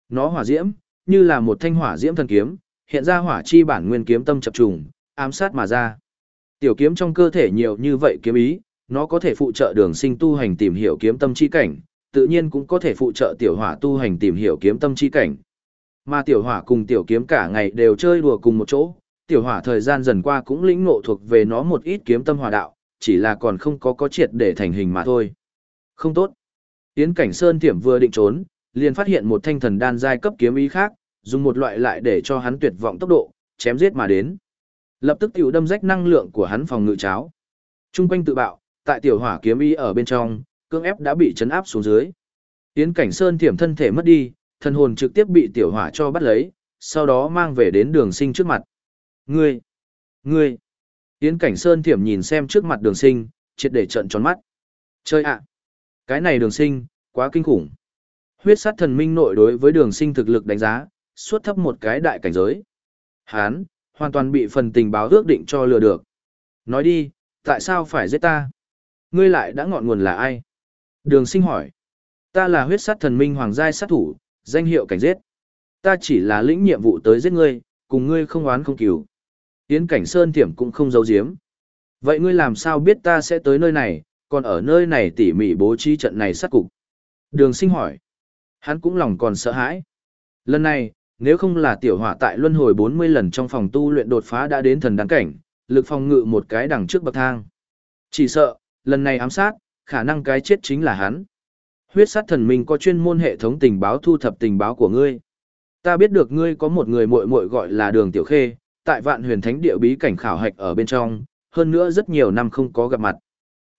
Nó hỏa diễm, như là một thanh hỏa diễm thần kiếm, hiện ra hỏa chi bản nguyên kiếm tâm chập trùng, ám sát mà ra. Tiểu kiếm trong cơ thể nhiều như vậy kiếm ý, nó có thể phụ trợ đường sinh tu hành tìm hiểu kiếm tâm chi cảnh, tự nhiên cũng có thể phụ trợ tiểu hỏa tu hành tìm hiểu kiếm tâm chi cảnh. Mà tiểu hỏa cùng tiểu kiếm cả ngày đều chơi đùa cùng một chỗ, tiểu hỏa thời gian dần qua cũng lĩnh ngộ thuộc về nó một ít kiếm tâm hỏa đạo, chỉ là còn không có có triệt để thành hình mà thôi. Không tốt. Tiến cảnh sơn tiệm vừa định trốn, liền phát hiện một thanh thần đan giai cấp kiếm ý khác, dùng một loại lại để cho hắn tuyệt vọng tốc độ, chém giết mà đến. Lập tức tiểu đâm rách năng lượng của hắn phòng ngự cháo. Trung quanh tự bạo, tại tiểu hỏa kiếm ý ở bên trong, cương ép đã bị chấn áp xuống dưới. Tiến cảnh sơn tiệm thân thể mất đi, thần hồn trực tiếp bị tiểu hỏa cho bắt lấy, sau đó mang về đến đường sinh trước mặt. Ngươi! Ngươi! Yến cảnh sơn thiểm nhìn xem trước mặt đường sinh, triệt để trận tròn mắt. Chơi ạ! Cái này đường sinh, quá kinh khủng. Huyết sát thần minh nội đối với đường sinh thực lực đánh giá, suốt thấp một cái đại cảnh giới. Hán, hoàn toàn bị phần tình báo ước định cho lừa được. Nói đi, tại sao phải giết ta? Ngươi lại đã ngọn nguồn là ai? Đường sinh hỏi. Ta là huyết sát thần minh hoàng giai sát thủ, danh hiệu cảnh giết. Ta chỉ là lĩnh nhiệm vụ tới giết ngươi, cùng ngươi không oán không cửu. Yến cảnh sơn thiểm cũng không giấu giếm. Vậy ngươi làm sao biết ta sẽ tới nơi này, còn ở nơi này tỉ mỉ bố trí trận này sát cục? Đường sinh hỏi. Hắn cũng lòng còn sợ hãi. Lần này, nếu không là tiểu hỏa tại luân hồi 40 lần trong phòng tu luyện đột phá đã đến thần đáng cảnh, lực phòng ngự một cái đằng trước bậc thang. Chỉ sợ, lần này ám sát, khả năng cái chết chính là hắn. Huyết sát thần minh có chuyên môn hệ thống tình báo thu thập tình báo của ngươi. Ta biết được ngươi có một người muội muội gọi là Đường Tiểu Khê, tại Vạn Huyền Thánh địa bí cảnh khảo hạch ở bên trong, hơn nữa rất nhiều năm không có gặp mặt.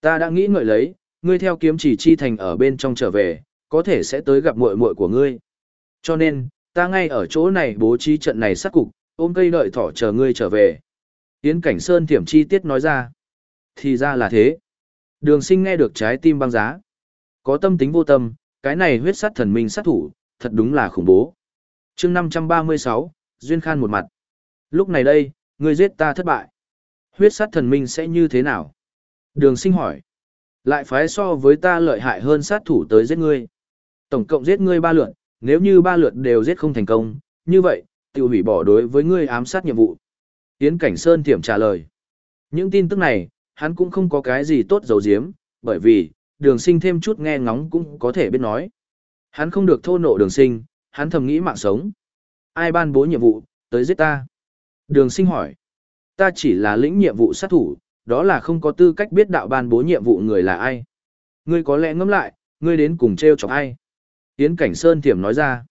Ta đã nghĩ ngợi lấy, ngươi theo kiếm chỉ chi thành ở bên trong trở về, có thể sẽ tới gặp muội muội của ngươi. Cho nên, ta ngay ở chỗ này bố trí trận này sát cục, ôm cây đợi thỏ chờ ngươi trở về. Yến Cảnh Sơn thiểm chi tiết nói ra. Thì ra là thế. Đường sinh nghe được trái tim băng giá. Có tâm tính vô tâm, cái này huyết sát thần minh sát thủ, thật đúng là khủng bố. chương 536, Duyên Khan một mặt. Lúc này đây, ngươi giết ta thất bại. Huyết sát thần minh sẽ như thế nào? Đường sinh hỏi. Lại phái so với ta lợi hại hơn sát thủ tới giết ngươi. Tổng cộng giết ngươi ba lượt, nếu như ba lượt đều giết không thành công, như vậy, tiêu hủy bỏ đối với ngươi ám sát nhiệm vụ. Yến Cảnh Sơn tiệm trả lời. Những tin tức này, hắn cũng không có cái gì tốt dấu diếm, bởi vì, đường sinh thêm chút nghe ngóng cũng có thể biết nói. Hắn không được thô nộ đường sinh, hắn thầm nghĩ mạng sống. Ai ban bố nhiệm vụ, tới giết ta? Đường sinh hỏi. Ta chỉ là lĩnh nhiệm vụ sát thủ, đó là không có tư cách biết đạo ban bố nhiệm vụ người là ai. Ngươi có lẽ ngẫm lại, ngươi đến cùng treo chọc ai? Yến Cảnh Sơn Thiểm nói ra.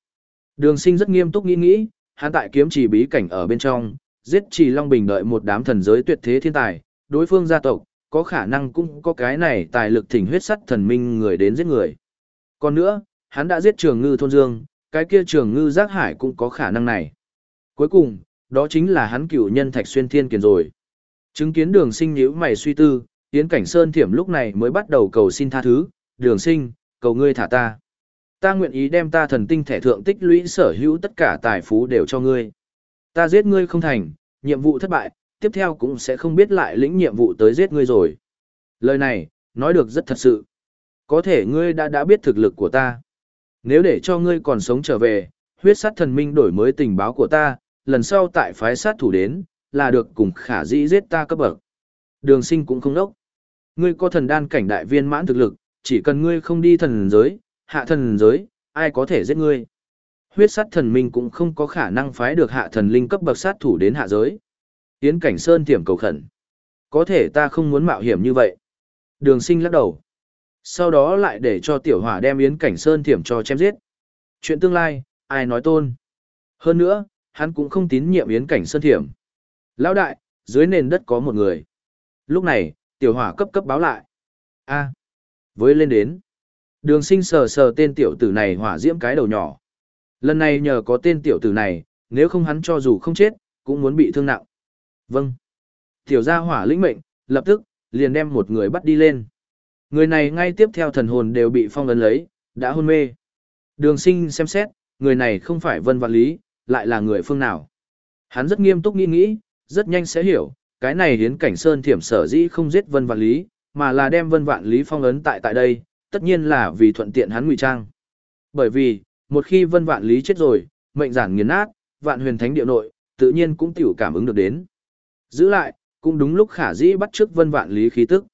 Đường sinh rất nghiêm túc nghĩ nghĩ, hắn tại kiếm chỉ bí cảnh ở bên trong, giết chỉ Long Bình đợi một đám thần giới tuyệt thế thiên tài, đối phương gia tộc, có khả năng cũng có cái này tài lực thỉnh huyết sắt thần minh người đến giết người. Còn nữa, hắn đã giết trường ngư thôn dương, cái kia trường ngư giác hải cũng có khả năng này. Cuối cùng, đó chính là hắn cựu nhân thạch xuyên thiên kiền rồi. Chứng kiến đường sinh nhíu mày suy tư, Yến Cảnh Sơn Thiểm lúc này mới bắt đầu cầu xin tha thứ, đường sinh, cầu ngươi thả ta. Ta nguyện ý đem ta thần tinh thẻ thượng tích lũy sở hữu tất cả tài phú đều cho ngươi. Ta giết ngươi không thành, nhiệm vụ thất bại, tiếp theo cũng sẽ không biết lại lĩnh nhiệm vụ tới giết ngươi rồi. Lời này, nói được rất thật sự. Có thể ngươi đã đã biết thực lực của ta. Nếu để cho ngươi còn sống trở về, huyết sát thần minh đổi mới tình báo của ta, lần sau tại phái sát thủ đến, là được cùng khả dĩ giết ta cấp bậc. Đường sinh cũng không đốc. Ngươi có thần đan cảnh đại viên mãn thực lực, chỉ cần ngươi không đi thần giới, hạ thần giới, ai có thể giết ngươi. Huyết sát thần minh cũng không có khả năng phái được hạ thần linh cấp bậc sát thủ đến hạ giới. Yến cảnh sơn tiềm cầu khẩn. Có thể ta không muốn mạo hiểm như vậy. Đường sinh lắc đầu. Sau đó lại để cho tiểu hỏa đem Yến cảnh sơn tiềm cho chém giết. Chuyện tương lai, ai nói tôn. Hơn nữa, hắn cũng không tín nhiệm Yến cảnh sơn tiềm. Lão đại, dưới nền đất có một người. Lúc này, tiểu hỏa cấp cấp báo lại. a với lên đến. Đường sinh sờ sờ tên tiểu tử này hỏa diễm cái đầu nhỏ. Lần này nhờ có tên tiểu tử này, nếu không hắn cho dù không chết, cũng muốn bị thương nặng. Vâng. Tiểu gia hỏa lĩnh mệnh, lập tức, liền đem một người bắt đi lên. Người này ngay tiếp theo thần hồn đều bị phong ấn lấy, đã hôn mê. Đường sinh xem xét, người này không phải vân vạn lý, lại là người phương nào. Hắn rất nghiêm túc nghĩ nghĩ, rất nhanh sẽ hiểu, cái này hiến cảnh sơn thiểm sở dĩ không giết vân vạn lý, mà là đem vân vạn lý phong ấn tại tại đây, tất nhiên là vì thuận tiện hắn ngụy trang. Bởi vì, một khi vân vạn lý chết rồi, mệnh giản nghiền nát, vạn huyền thánh địa nội, tự nhiên cũng tiểu cảm ứng được đến. Giữ lại, cũng đúng lúc khả dĩ bắt trước vân vạn lý khí tức.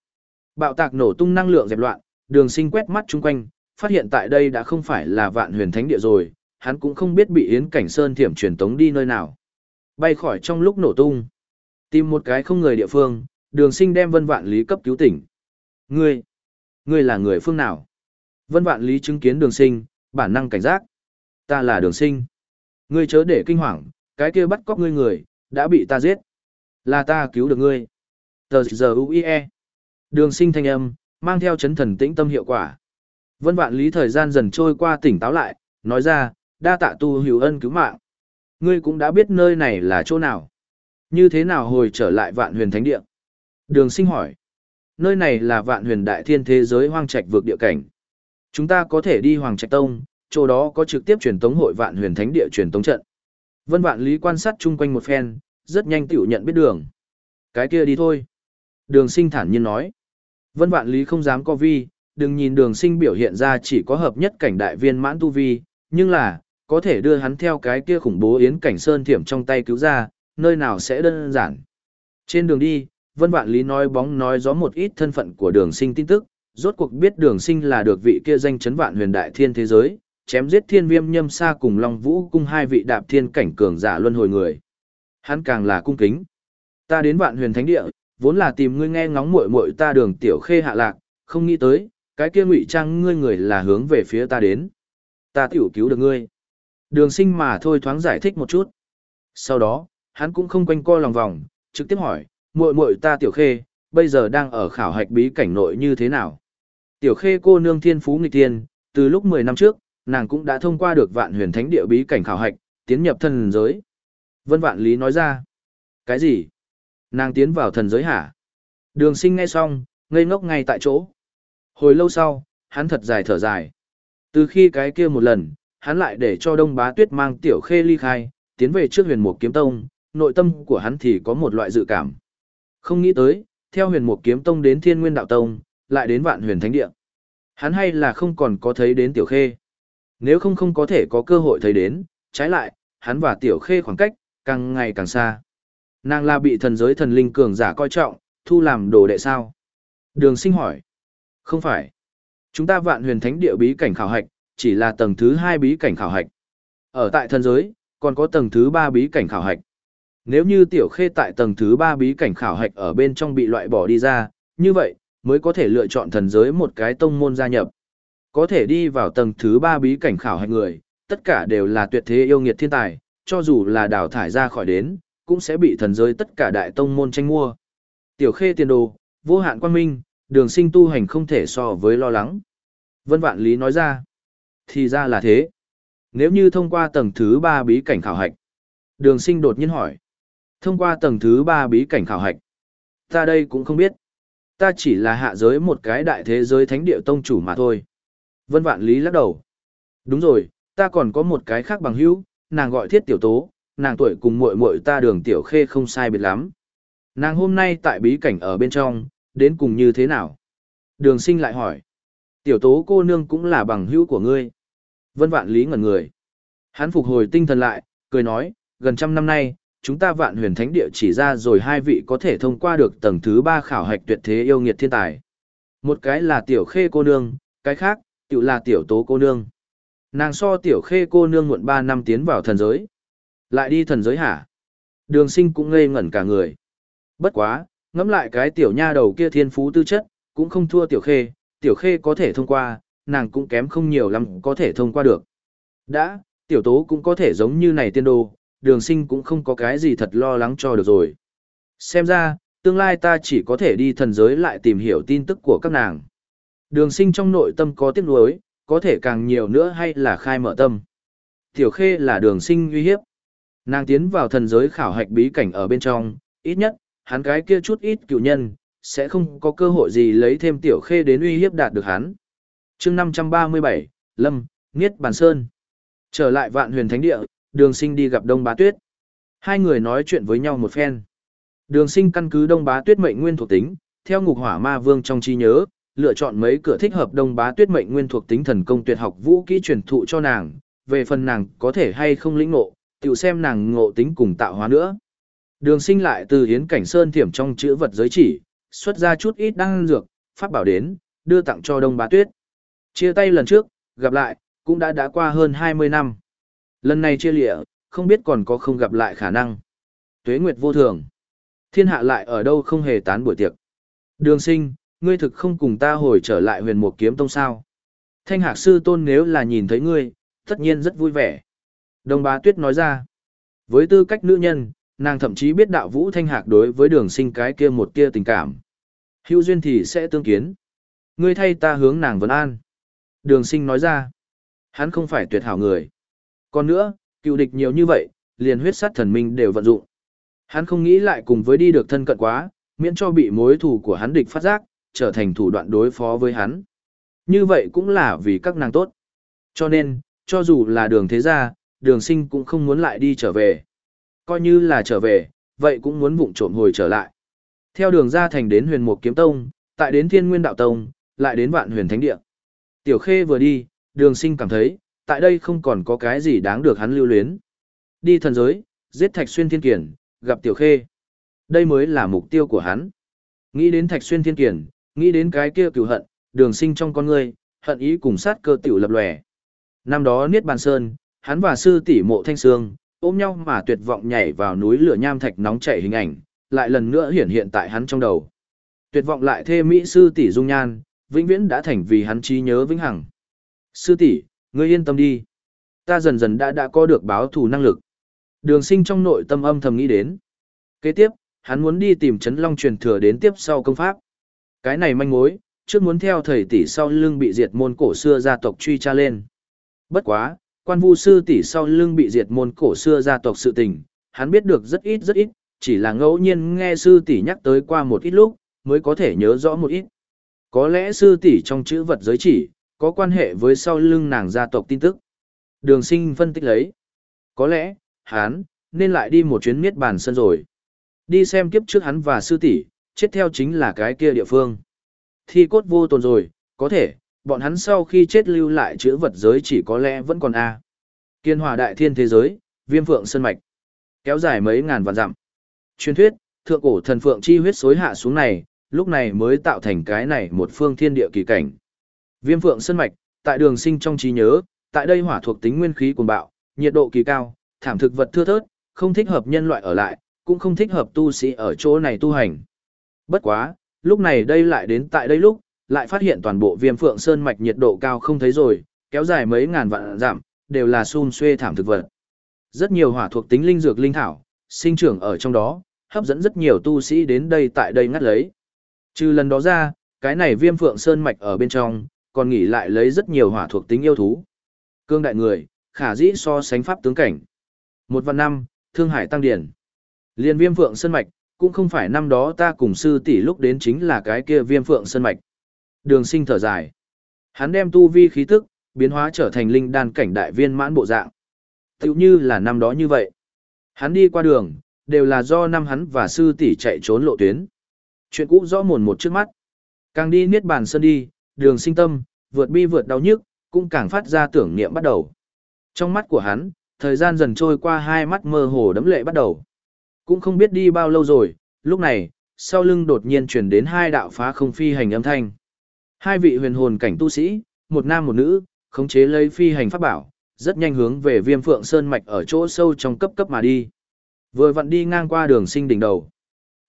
Bạo tạc nổ tung năng lượng dẹp loạn, đường sinh quét mắt chung quanh, phát hiện tại đây đã không phải là vạn huyền thánh địa rồi, hắn cũng không biết bị Yến Cảnh Sơn thiểm truyền tống đi nơi nào. Bay khỏi trong lúc nổ tung. Tìm một cái không người địa phương, đường sinh đem vân vạn lý cấp cứu tỉnh. Ngươi, ngươi là người phương nào? Vân vạn lý chứng kiến đường sinh, bản năng cảnh giác. Ta là đường sinh. Ngươi chớ để kinh hoàng, cái kia bắt cóc ngươi người, đã bị ta giết. Là ta cứu được ngươi. Tờ giờ UIE. Đường sinh thanh âm, mang theo chấn thần tĩnh tâm hiệu quả. Vân vạn lý thời gian dần trôi qua tỉnh táo lại, nói ra, đa tạ tu hữu ân cứu mạng. Ngươi cũng đã biết nơi này là chỗ nào. Như thế nào hồi trở lại vạn huyền thánh địa? Đường sinh hỏi. Nơi này là vạn huyền đại thiên thế giới hoang trạch vượt địa cảnh. Chúng ta có thể đi Hoàng Trạch Tông, chỗ đó có trực tiếp truyền tống hội vạn huyền thánh địa truyền tống trận. Vân Vạn Lý quan sát chung quanh một phen, rất nhanh tiểu nhận biết đường. Cái kia đi thôi. Đường sinh thản nhiên nói. Vân Vạn Lý không dám co vi, đừng nhìn đường sinh biểu hiện ra chỉ có hợp nhất cảnh đại viên mãn tu vi, nhưng là, có thể đưa hắn theo cái kia khủng bố yến cảnh sơn thiểm trong tay cứu ra, nơi nào sẽ đơn giản. Trên đường đi, Vân Vạn Lý nói bóng nói gió một ít thân phận của đường sinh tin tức, rốt cuộc biết đường sinh là được vị kia danh chấn vạn huyền đại thiên thế giới, chém giết thiên viêm nhâm sa cùng Long Vũ cung hai vị đạp thiên cảnh cường giả luân hồi người. Hắn càng là cung kính. Ta đến vạn huyền thánh địa, vốn là tìm ngươi nghe ngóng muội muội ta đường tiểu khê hạ lạc, không nghĩ tới, cái kia ngụy trang ngươi người là hướng về phía ta đến. Ta tiểu cứu được ngươi. Đường sinh mà thôi thoáng giải thích một chút. Sau đó, hắn cũng không quanh co lòng vòng, trực tiếp hỏi, muội muội ta tiểu khê, bây giờ đang ở khảo hạch bí cảnh nội như thế nào? Tiểu khê cô nương thiên phú nghịch tiên, từ lúc 10 năm trước, nàng cũng đã thông qua được vạn huyền thánh địa bí cảnh khảo hạch, tiến nhập thần giới. Vân Vạn Lý nói ra. Cái gì? Nàng tiến vào thần giới hả? Đường sinh nghe xong, ngây ngốc ngay tại chỗ. Hồi lâu sau, hắn thật dài thở dài. Từ khi cái kia một lần, hắn lại để cho Đông Bá Tuyết mang tiểu khê ly khai, tiến về trước huyền mục kiếm tông, nội tâm của hắn thì có một loại dự cảm. Không nghĩ tới, theo huyền mục kiếm tông đến thiên nguyên đạo tông, lại đến vạn huyền thánh địa. Hắn hay là không còn có thấy đến tiểu khê. Nếu không không có thể có cơ hội thấy đến, trái lại, hắn và tiểu khê khoảng cách, càng ngày càng xa. Nàng là bị thần giới thần linh cường giả coi trọng, thu làm đồ đệ sao? Đường sinh hỏi. Không phải. Chúng ta vạn huyền thánh địa bí cảnh khảo hạch, chỉ là tầng thứ hai bí cảnh khảo hạch. Ở tại thần giới, còn có tầng thứ ba bí cảnh khảo hạch. Nếu như tiểu khê tại tầng thứ ba bí cảnh khảo hạch ở bên trong bị loại bỏ đi ra, như vậy, mới có thể lựa chọn thần giới một cái tông môn gia nhập. Có thể đi vào tầng thứ ba bí cảnh khảo hạch người, tất cả đều là tuyệt thế yêu nghiệt thiên tài, cho dù là đào thải ra khỏi đến, cũng sẽ bị thần giới tất cả đại tông môn tranh mua. Tiểu khê tiền đồ, vô hạn quan minh, đường sinh tu hành không thể so với lo lắng. Vân Vạn Lý nói ra, thì ra là thế. Nếu như thông qua tầng thứ ba bí cảnh khảo hạch, đường sinh đột nhiên hỏi, thông qua tầng thứ ba bí cảnh khảo hạch, ta đây cũng không biết. Ta chỉ là hạ giới một cái đại thế giới thánh địa tông chủ mà thôi. Vân Vạn Lý lắc đầu. Đúng rồi, ta còn có một cái khác bằng hữu, nàng gọi thiết tiểu tố, nàng tuổi cùng muội muội ta đường tiểu khê không sai biệt lắm. Nàng hôm nay tại bí cảnh ở bên trong, đến cùng như thế nào? Đường sinh lại hỏi. Tiểu tố cô nương cũng là bằng hữu của ngươi. Vân vạn lý ngẩn người. Hắn phục hồi tinh thần lại, cười nói, gần trăm năm nay, chúng ta vạn huyền thánh địa chỉ ra rồi hai vị có thể thông qua được tầng thứ ba khảo hạch tuyệt thế yêu nghiệt thiên tài. Một cái là tiểu khê cô nương, cái khác, tự là tiểu tố cô nương. Nàng so tiểu khê cô nương muộn ba năm tiến vào thần giới. Lại đi thần giới hả? Đường sinh cũng ngây ngẩn cả người. Bất quá, ngẫm lại cái tiểu nha đầu kia thiên phú tư chất, cũng không thua tiểu khê, tiểu khê có thể thông qua, nàng cũng kém không nhiều lắm có thể thông qua được. Đã, tiểu tố cũng có thể giống như này tiên đồ, đường sinh cũng không có cái gì thật lo lắng cho được rồi. Xem ra, tương lai ta chỉ có thể đi thần giới lại tìm hiểu tin tức của các nàng. Đường sinh trong nội tâm có tiếc nuối, có thể càng nhiều nữa hay là khai mở tâm. Tiểu khê là đường sinh uy hiếp. Nàng tiến vào thần giới khảo hạch bí cảnh ở bên trong, ít nhất, hắn cái kia chút ít cựu nhân, sẽ không có cơ hội gì lấy thêm tiểu khê đến uy hiếp đạt được hắn. chương 537, Lâm, Niết Bàn Sơn. Trở lại vạn huyền thánh địa, đường sinh đi gặp Đông Bá Tuyết. Hai người nói chuyện với nhau một phen. Đường sinh căn cứ Đông Bá Tuyết mệnh nguyên thuộc tính, theo ngục hỏa ma vương trong trí nhớ, lựa chọn mấy cửa thích hợp Đông Bá Tuyết mệnh nguyên thuộc tính thần công tuyệt học vũ kỹ truyền thụ cho nàng, về phần nàng có thể hay không lĩnh ngộ, tiểu xem nàng ngộ tính cùng tạo hóa nữa. Đường sinh lại từ hiến cảnh sơn thiểm trong chữ vật giới chỉ, xuất ra chút ít đăng dược, pháp bảo đến, đưa tặng cho Đông Bá Tuyết. Chia tay lần trước, gặp lại, cũng đã đã qua hơn 20 năm. Lần này chia lịa, không biết còn có không gặp lại khả năng. Tuế Nguyệt vô thường. Thiên hạ lại ở đâu không hề tán buổi tiệc. Đường sinh, ngươi thực không cùng ta hồi trở lại huyền mục kiếm tông sao. Thanh hạc sư tôn nếu là nhìn thấy ngươi, tất nhiên rất vui vẻ. Đông bá tuyết nói ra, với tư cách nữ nhân, nàng thậm chí biết đạo vũ thanh hạc đối với đường sinh cái kia một kia tình cảm. Hữu duyên thì sẽ tương kiến. Ngươi thay ta hướng nàng vấn an. Đường sinh nói ra, hắn không phải tuyệt hảo người. Còn nữa, cựu địch nhiều như vậy, liền huyết sát thần minh đều vận dụng. Hắn không nghĩ lại cùng với đi được thân cận quá, miễn cho bị mối thù của hắn địch phát giác, trở thành thủ đoạn đối phó với hắn. Như vậy cũng là vì các nàng tốt. Cho nên, cho dù là đường thế gia, đường sinh cũng không muốn lại đi trở về. Coi như là trở về, vậy cũng muốn vụng trộm hồi trở lại. Theo đường ra thành đến huyền mục kiếm tông, tại đến thiên nguyên đạo tông, lại đến vạn huyền thánh địa. Tiểu khê vừa đi, đường sinh cảm thấy, tại đây không còn có cái gì đáng được hắn lưu luyến. Đi thần giới, giết thạch xuyên thiên kiển, gặp tiểu khê. Đây mới là mục tiêu của hắn. Nghĩ đến thạch xuyên thiên kiển, nghĩ đến cái kia cửu hận, đường sinh trong con người, hận ý cùng sát cơ tiểu lập lòe. Năm đó Niết Bàn Sơn, hắn và sư tỷ mộ thanh sương, ôm nhau mà tuyệt vọng nhảy vào núi lửa nham thạch nóng chảy hình ảnh, lại lần nữa hiển hiện tại hắn trong đầu. Tuyệt vọng lại thê mỹ sư tỷ dung nhan, vĩnh viễn đã thành vì hắn trí nhớ vĩnh hằng. Sư tỷ, ngươi yên tâm đi. Ta dần dần đã đã có được báo thù năng lực. Đường sinh trong nội tâm âm thầm nghĩ đến. Kế tiếp, hắn muốn đi tìm Trấn Long truyền thừa đến tiếp sau công pháp. Cái này manh mối, trước muốn theo thầy tỷ sau lưng bị diệt môn cổ xưa gia tộc truy tra lên. Bất quá, quan vu sư tỷ sau lưng bị diệt môn cổ xưa gia tộc sự tình, hắn biết được rất ít rất ít, chỉ là ngẫu nhiên nghe sư tỷ nhắc tới qua một ít lúc, mới có thể nhớ rõ một ít. Có lẽ sư tỷ trong chữ vật giới chỉ, có quan hệ với sau lưng nàng gia tộc tin tức. Đường sinh phân tích lấy. Có lẽ, hắn, nên lại đi một chuyến miết bàn sân rồi. Đi xem kiếp trước hắn và sư tỷ chết theo chính là cái kia địa phương. Thi cốt vô tồn rồi, có thể, bọn hắn sau khi chết lưu lại chữ vật giới chỉ có lẽ vẫn còn A. Kiên hòa đại thiên thế giới, viêm phượng sơn mạch. Kéo dài mấy ngàn vạn dặm. Truyền thuyết, thượng cổ thần phượng chi huyết xối hạ xuống này, lúc này mới tạo thành cái này một phương thiên địa kỳ cảnh. Viêm phượng sơn mạch, tại đường sinh trong trí nhớ, tại đây hỏa thuộc tính nguyên khí cuồng bạo, nhiệt độ kỳ cao, thảm thực vật thưa thớt, không thích hợp nhân loại ở lại, cũng không thích hợp tu sĩ ở chỗ này tu hành. Bất quá, lúc này đây lại đến tại đây lúc, lại phát hiện toàn bộ viêm phượng sơn mạch nhiệt độ cao không thấy rồi, kéo dài mấy ngàn vạn giảm, đều là xun xuê thảm thực vật. Rất nhiều hỏa thuộc tính linh dược linh thảo, sinh trưởng ở trong đó, hấp dẫn rất nhiều tu sĩ đến đây tại đây ngắt lấy. Trừ lần đó ra, cái này viêm phượng sơn mạch ở bên trong, còn nghỉ lại lấy rất nhiều hỏa thuộc tính yêu thú. Cương đại người, khả dĩ so sánh pháp tướng cảnh. Một vạn năm, thương hải tăng điển. Liên viêm phượng sơn mạch, cũng không phải năm đó ta cùng sư tỷ lúc đến chính là cái kia viêm phượng sơn mạch. Đường sinh thở dài. Hắn đem tu vi khí tức, biến hóa trở thành linh đan cảnh đại viên mãn bộ dạng. tự như là năm đó như vậy. Hắn đi qua đường, đều là do năm hắn và sư tỷ chạy trốn lộ tuyến. Chuyện cũ rõ mồn một trước mắt. Càng đi niết bàn sơn đi, đường sinh tâm, vượt bi vượt đau nhức, cũng càng phát ra tưởng niệm bắt đầu. Trong mắt của hắn, thời gian dần trôi qua hai mắt mơ hồ đấm lệ bắt đầu. Cũng không biết đi bao lâu rồi, lúc này, sau lưng đột nhiên truyền đến hai đạo phá không phi hành âm thanh. Hai vị huyền hồn cảnh tu sĩ, một nam một nữ, khống chế lấy phi hành pháp bảo, rất nhanh hướng về Viêm Phượng Sơn mạch ở chỗ sâu trong cấp cấp mà đi. Vừa vặn đi ngang qua đường sinh đỉnh đầu.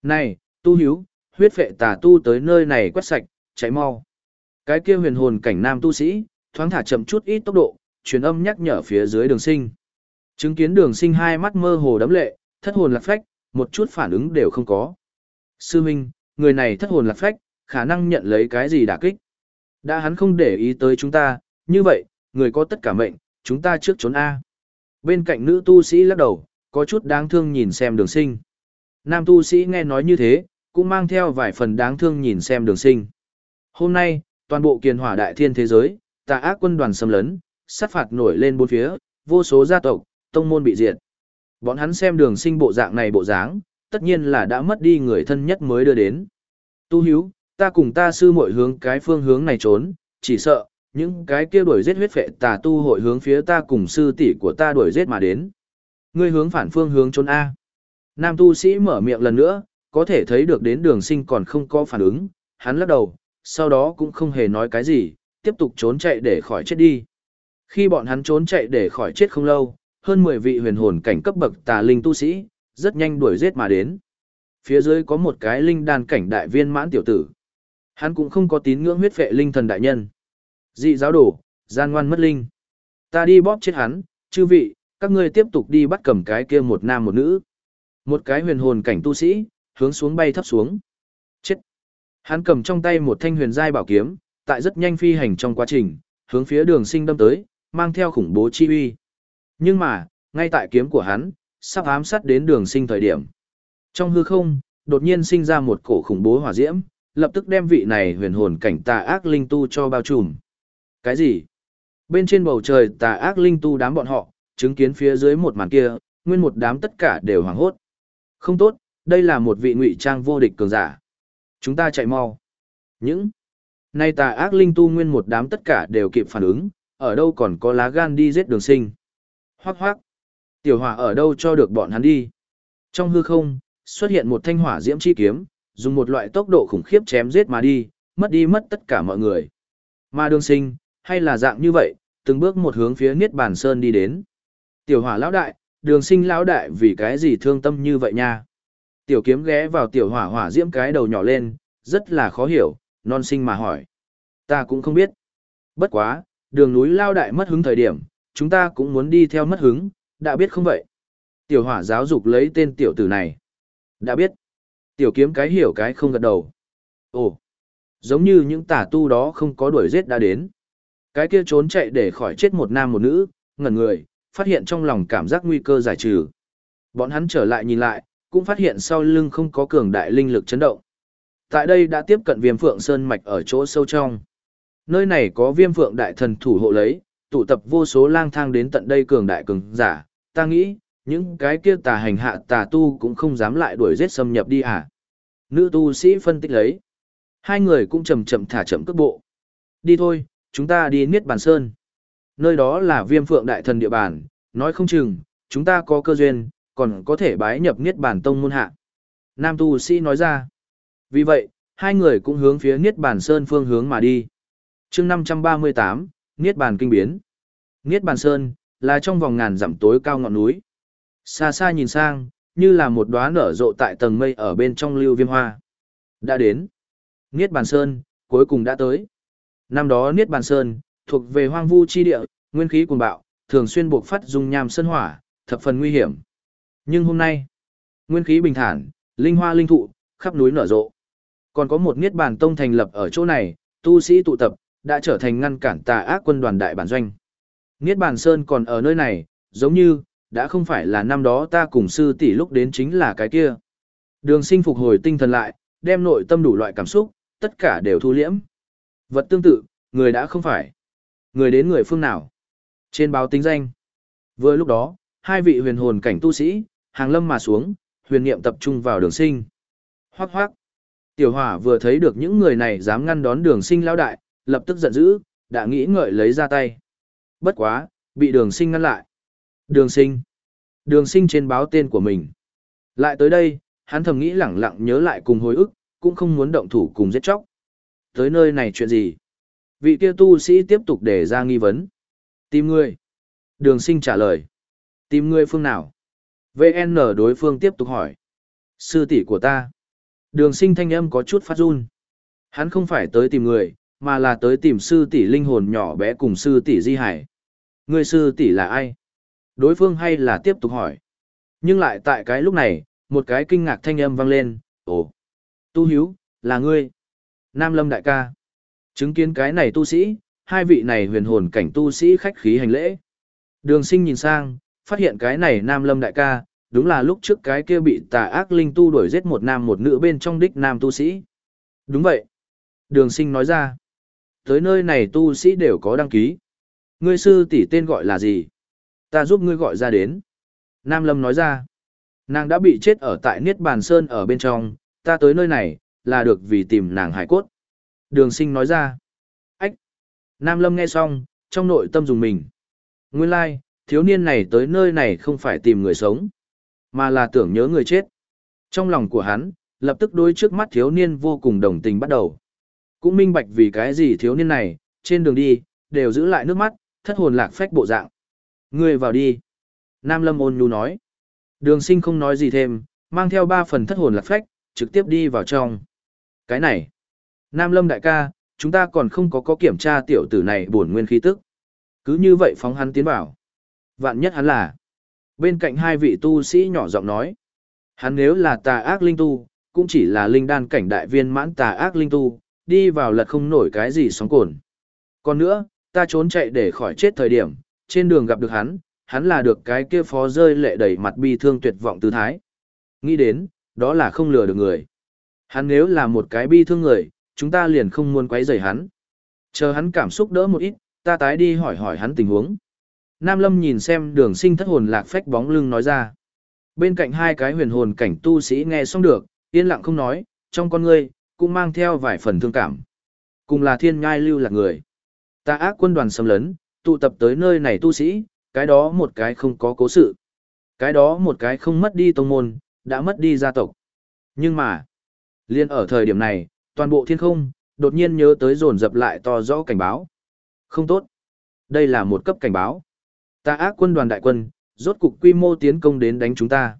Này, tu hiếu, huyết phệ tà tu tới nơi này quét sạch, cháy mau. Cái kia huyền hồn cảnh nam tu sĩ, thoáng thả chậm chút ít tốc độ, truyền âm nhắc nhở phía dưới đường sinh. Chứng kiến đường sinh hai mắt mơ hồ đấm lệ, thất hồn lạc phách, một chút phản ứng đều không có. Sư Minh, người này thất hồn lạc phách, khả năng nhận lấy cái gì đả kích. Đã hắn không để ý tới chúng ta, như vậy, người có tất cả mệnh, chúng ta trước trốn A. Bên cạnh nữ tu sĩ lắc đầu, có chút đáng thương nhìn xem đường sinh. Nam tu sĩ nghe nói như thế, cũng mang theo vài phần đáng thương nhìn xem đường sinh. Hôm nay, toàn bộ kiền hỏa đại thiên thế giới, tà ác quân đoàn xâm lấn, sát phạt nổi lên bốn phía, vô số gia tộc, tông môn bị diệt. Bọn hắn xem đường sinh bộ dạng này bộ dáng, tất nhiên là đã mất đi người thân nhất mới đưa đến. Tu hiếu, ta cùng ta sư mội hướng cái phương hướng này trốn, chỉ sợ, những cái kia đuổi giết huyết phệ tà tu hội hướng phía ta cùng sư tỷ của ta đuổi giết mà đến. Ngươi hướng phản phương hướng trốn A. Nam tu sĩ mở miệng lần nữa, có thể thấy được đến đường sinh còn không có phản ứng, hắn lắc đầu, sau đó cũng không hề nói cái gì, tiếp tục trốn chạy để khỏi chết đi. Khi bọn hắn trốn chạy để khỏi chết không lâu, hơn 10 vị huyền hồn cảnh cấp bậc tà linh tu sĩ, rất nhanh đuổi giết mà đến. Phía dưới có một cái linh đan cảnh đại viên mãn tiểu tử. Hắn cũng không có tín ngưỡng huyết phệ linh thần đại nhân. Dị giáo đổ, gian ngoan mất linh. Ta đi bóp chết hắn, chư vị, các ngươi tiếp tục đi bắt cầm cái kia một nam một nữ. Một cái huyền hồn cảnh tu sĩ, hướng xuống bay thấp xuống. Chết. Hắn cầm trong tay một thanh huyền giai bảo kiếm, tại rất nhanh phi hành trong quá trình, hướng phía đường sinh đâm tới, mang theo khủng bố chi uy. Nhưng mà, ngay tại kiếm của hắn, sắp ám sát đến đường sinh thời điểm. Trong hư không, đột nhiên sinh ra một cổ khủng bố hỏa diễm, lập tức đem vị này huyền hồn cảnh tà ác linh tu cho bao trùm. Cái gì? Bên trên bầu trời tà ác linh tu đám bọn họ, chứng kiến phía dưới một màn kia, nguyên một đám tất cả đều hoảng hốt. Không tốt, đây là một vị ngụy trang vô địch cường giả. Chúng ta chạy mau. Những nay tà ác linh tu nguyên một đám tất cả đều kịp phản ứng, ở đâu còn có lá gan đi giết đường sinh. Hoác hoác. Tiểu hỏa ở đâu cho được bọn hắn đi. Trong hư không, xuất hiện một thanh hỏa diễm chi kiếm, dùng một loại tốc độ khủng khiếp chém giết mà đi, mất đi mất tất cả mọi người. Mà đường sinh, hay là dạng như vậy, từng bước một hướng phía Niết Bàn Sơn đi đến. Tiểu hỏa lão đại, đường sinh lão đại vì cái gì thương tâm như vậy nha. Tiểu kiếm ghé vào tiểu hỏa hỏa diễm cái đầu nhỏ lên, rất là khó hiểu, non sinh mà hỏi. Ta cũng không biết. Bất quá, đường núi lao đại mất hứng thời điểm, chúng ta cũng muốn đi theo mất hứng, đã biết không vậy? Tiểu hỏa giáo dục lấy tên tiểu tử này. Đã biết. Tiểu kiếm cái hiểu cái không gật đầu. Ồ, giống như những tà tu đó không có đuổi giết đã đến. Cái kia trốn chạy để khỏi chết một nam một nữ, ngẩn người, phát hiện trong lòng cảm giác nguy cơ giải trừ. Bọn hắn trở lại nhìn lại, cũng phát hiện sau lưng không có cường đại linh lực chấn động. Tại đây đã tiếp cận viêm phượng sơn mạch ở chỗ sâu trong. Nơi này có viêm phượng đại thần thủ hộ lấy, tụ tập vô số lang thang đến tận đây cường đại cường giả, ta nghĩ, những cái kia tà hành hạ tà tu cũng không dám lại đuổi giết xâm nhập đi à. Nữ tu sĩ phân tích lấy. Hai người cũng chậm chậm thả chậm cước bộ. Đi thôi, chúng ta đi Niết Bàn Sơn. Nơi đó là viêm phượng đại thần địa bàn, nói không chừng, chúng ta có cơ duyên, còn có thể bái nhập Niết Bàn Tông môn hạ. Nam tu sĩ nói ra. Vì vậy, hai người cũng hướng phía Niết Bàn Sơn phương hướng mà đi. chương 538, Niết Bàn Kinh Biến. Niết Bàn Sơn, là trong vòng ngàn dặm tối cao ngọn núi. Xa xa nhìn sang, như là một đóa nở rộ tại tầng mây ở bên trong lưu viêm hoa. Đã đến. Niết Bàn Sơn, cuối cùng đã tới. Năm đó Niết Bàn Sơn, thuộc về hoang vu chi địa, nguyên khí cuồng bạo, thường xuyên buộc phát dung nham sơn hỏa, thập phần nguy hiểm. Nhưng hôm nay, nguyên khí bình thản, linh hoa linh thụ, khắp núi nở rộ. Còn có một Niết Bàn Tông thành lập ở chỗ này, tu sĩ tụ tập, đã trở thành ngăn cản tà ác quân đoàn đại bản doanh. Niết Bàn Sơn còn ở nơi này, giống như, đã không phải là năm đó ta cùng sư tỷ lúc đến chính là cái kia. Đường sinh phục hồi tinh thần lại, đem nội tâm đủ loại cảm xúc, tất cả đều thu liễm. Vật tương tự, người đã không phải. Người đến người phương nào? Trên báo tính danh. Vừa lúc đó, hai vị huyền hồn cảnh tu sĩ, hàng lâm mà xuống, huyền niệm tập trung vào đường sinh. Hoác hoác. Tiểu hỏa vừa thấy được những người này dám ngăn đón đường sinh lao đại, lập tức giận dữ, đã nghĩ ngợi lấy ra tay. Bất quá, bị đường sinh ngăn lại. Đường sinh. Đường sinh trên báo tên của mình. Lại tới đây, hắn thầm nghĩ lẳng lặng nhớ lại cùng hồi ức, cũng không muốn động thủ cùng giết chóc. Tới nơi này chuyện gì? Vị kia tu sĩ tiếp tục để ra nghi vấn. Tìm người. Đường sinh trả lời. Tìm người phương nào? VN đối phương tiếp tục hỏi. Sư tỷ của ta. Đường sinh thanh âm có chút phát run. Hắn không phải tới tìm người, mà là tới tìm sư tỷ linh hồn nhỏ bé cùng sư tỷ di hải. Người sư tỷ là ai? Đối phương hay là tiếp tục hỏi. Nhưng lại tại cái lúc này, một cái kinh ngạc thanh âm vang lên, ồ, tu hiếu, là ngươi. Nam Lâm đại ca. Chứng kiến cái này tu sĩ, hai vị này huyền hồn cảnh tu sĩ khách khí hành lễ. Đường sinh nhìn sang, phát hiện cái này Nam Lâm đại ca, đúng là lúc trước cái kia bị tà ác linh tu đuổi giết một nam một nữ bên trong đích nam tu sĩ. Đúng vậy. Đường sinh nói ra. Tới nơi này tu sĩ đều có đăng ký. Ngươi sư tỷ tên gọi là gì? Ta giúp ngươi gọi ra đến. Nam Lâm nói ra. Nàng đã bị chết ở tại Niết Bàn Sơn ở bên trong, ta tới nơi này, là được vì tìm nàng hải cốt. Đường sinh nói ra. Ách! Nam Lâm nghe xong, trong nội tâm dùng mình. Nguyên lai, like, thiếu niên này tới nơi này không phải tìm người sống, mà là tưởng nhớ người chết. Trong lòng của hắn, lập tức đối trước mắt thiếu niên vô cùng đồng tình bắt đầu. Cũng minh bạch vì cái gì thiếu niên này, trên đường đi, đều giữ lại nước mắt, thất hồn lạc phách bộ dạng. Người vào đi. Nam Lâm ôn nhu nói. Đường sinh không nói gì thêm, mang theo ba phần thất hồn lạc phách, trực tiếp đi vào trong. Cái này. Nam Lâm đại ca, chúng ta còn không có có kiểm tra tiểu tử này bổn nguyên khí tức. Cứ như vậy phóng hắn tiến vào. Vạn nhất hắn là. Bên cạnh hai vị tu sĩ nhỏ giọng nói. Hắn nếu là tà ác linh tu, cũng chỉ là linh đan cảnh đại viên mãn tà ác linh tu, đi vào lật không nổi cái gì sóng cồn. Còn nữa, ta trốn chạy để khỏi chết thời điểm, trên đường gặp được hắn, hắn là được cái kia phó rơi lệ đầy mặt bi thương tuyệt vọng tư thái. Nghĩ đến, đó là không lừa được người. Hắn nếu là một cái bi thương người, chúng ta liền không muốn quấy rầy hắn. Chờ hắn cảm xúc đỡ một ít, ta tái đi hỏi hỏi hắn tình huống. Nam Lâm nhìn xem đường sinh thất hồn lạc phách bóng lưng nói ra. Bên cạnh hai cái huyền hồn cảnh tu sĩ nghe xong được, yên lặng không nói, trong con ngươi, cũng mang theo vài phần thương cảm. Cùng là thiên ngai lưu lạc người. Ta ác quân đoàn xâm lấn, tụ tập tới nơi này tu sĩ, cái đó một cái không có cố sự. Cái đó một cái không mất đi tông môn, đã mất đi gia tộc. Nhưng mà, liên ở thời điểm này, toàn bộ thiên không, đột nhiên nhớ tới dồn dập lại to rõ cảnh báo. Không tốt. Đây là một cấp cảnh báo. Ta ác quân đoàn đại quân, rốt cục quy mô tiến công đến đánh chúng ta.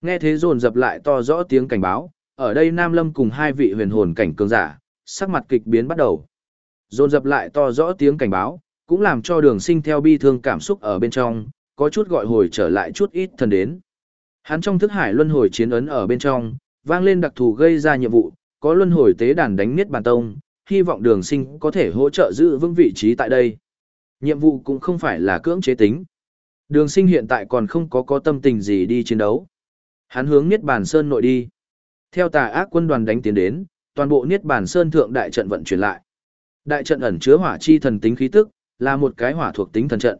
Nghe thế dồn dập lại to rõ tiếng cảnh báo, ở đây Nam Lâm cùng hai vị huyền hồn cảnh cường giả, sắc mặt kịch biến bắt đầu. Dồn dập lại to rõ tiếng cảnh báo, cũng làm cho đường sinh theo bi thương cảm xúc ở bên trong, có chút gọi hồi trở lại chút ít thần đến. Hắn trong thức hải luân hồi chiến ấn ở bên trong, vang lên đặc thù gây ra nhiệm vụ, có luân hồi tế đàn đánh miết bàn tông, hy vọng đường sinh có thể hỗ trợ giữ vững vị trí tại đây. Nhiệm vụ cũng không phải là cưỡng chế tính. Đường sinh hiện tại còn không có có tâm tình gì đi chiến đấu. Hắn hướng Niết Bàn Sơn nội đi. Theo tà ác quân đoàn đánh tiến đến, toàn bộ Niết Bàn Sơn thượng đại trận vận chuyển lại. Đại trận ẩn chứa hỏa chi thần tính khí tức, là một cái hỏa thuộc tính thần trận.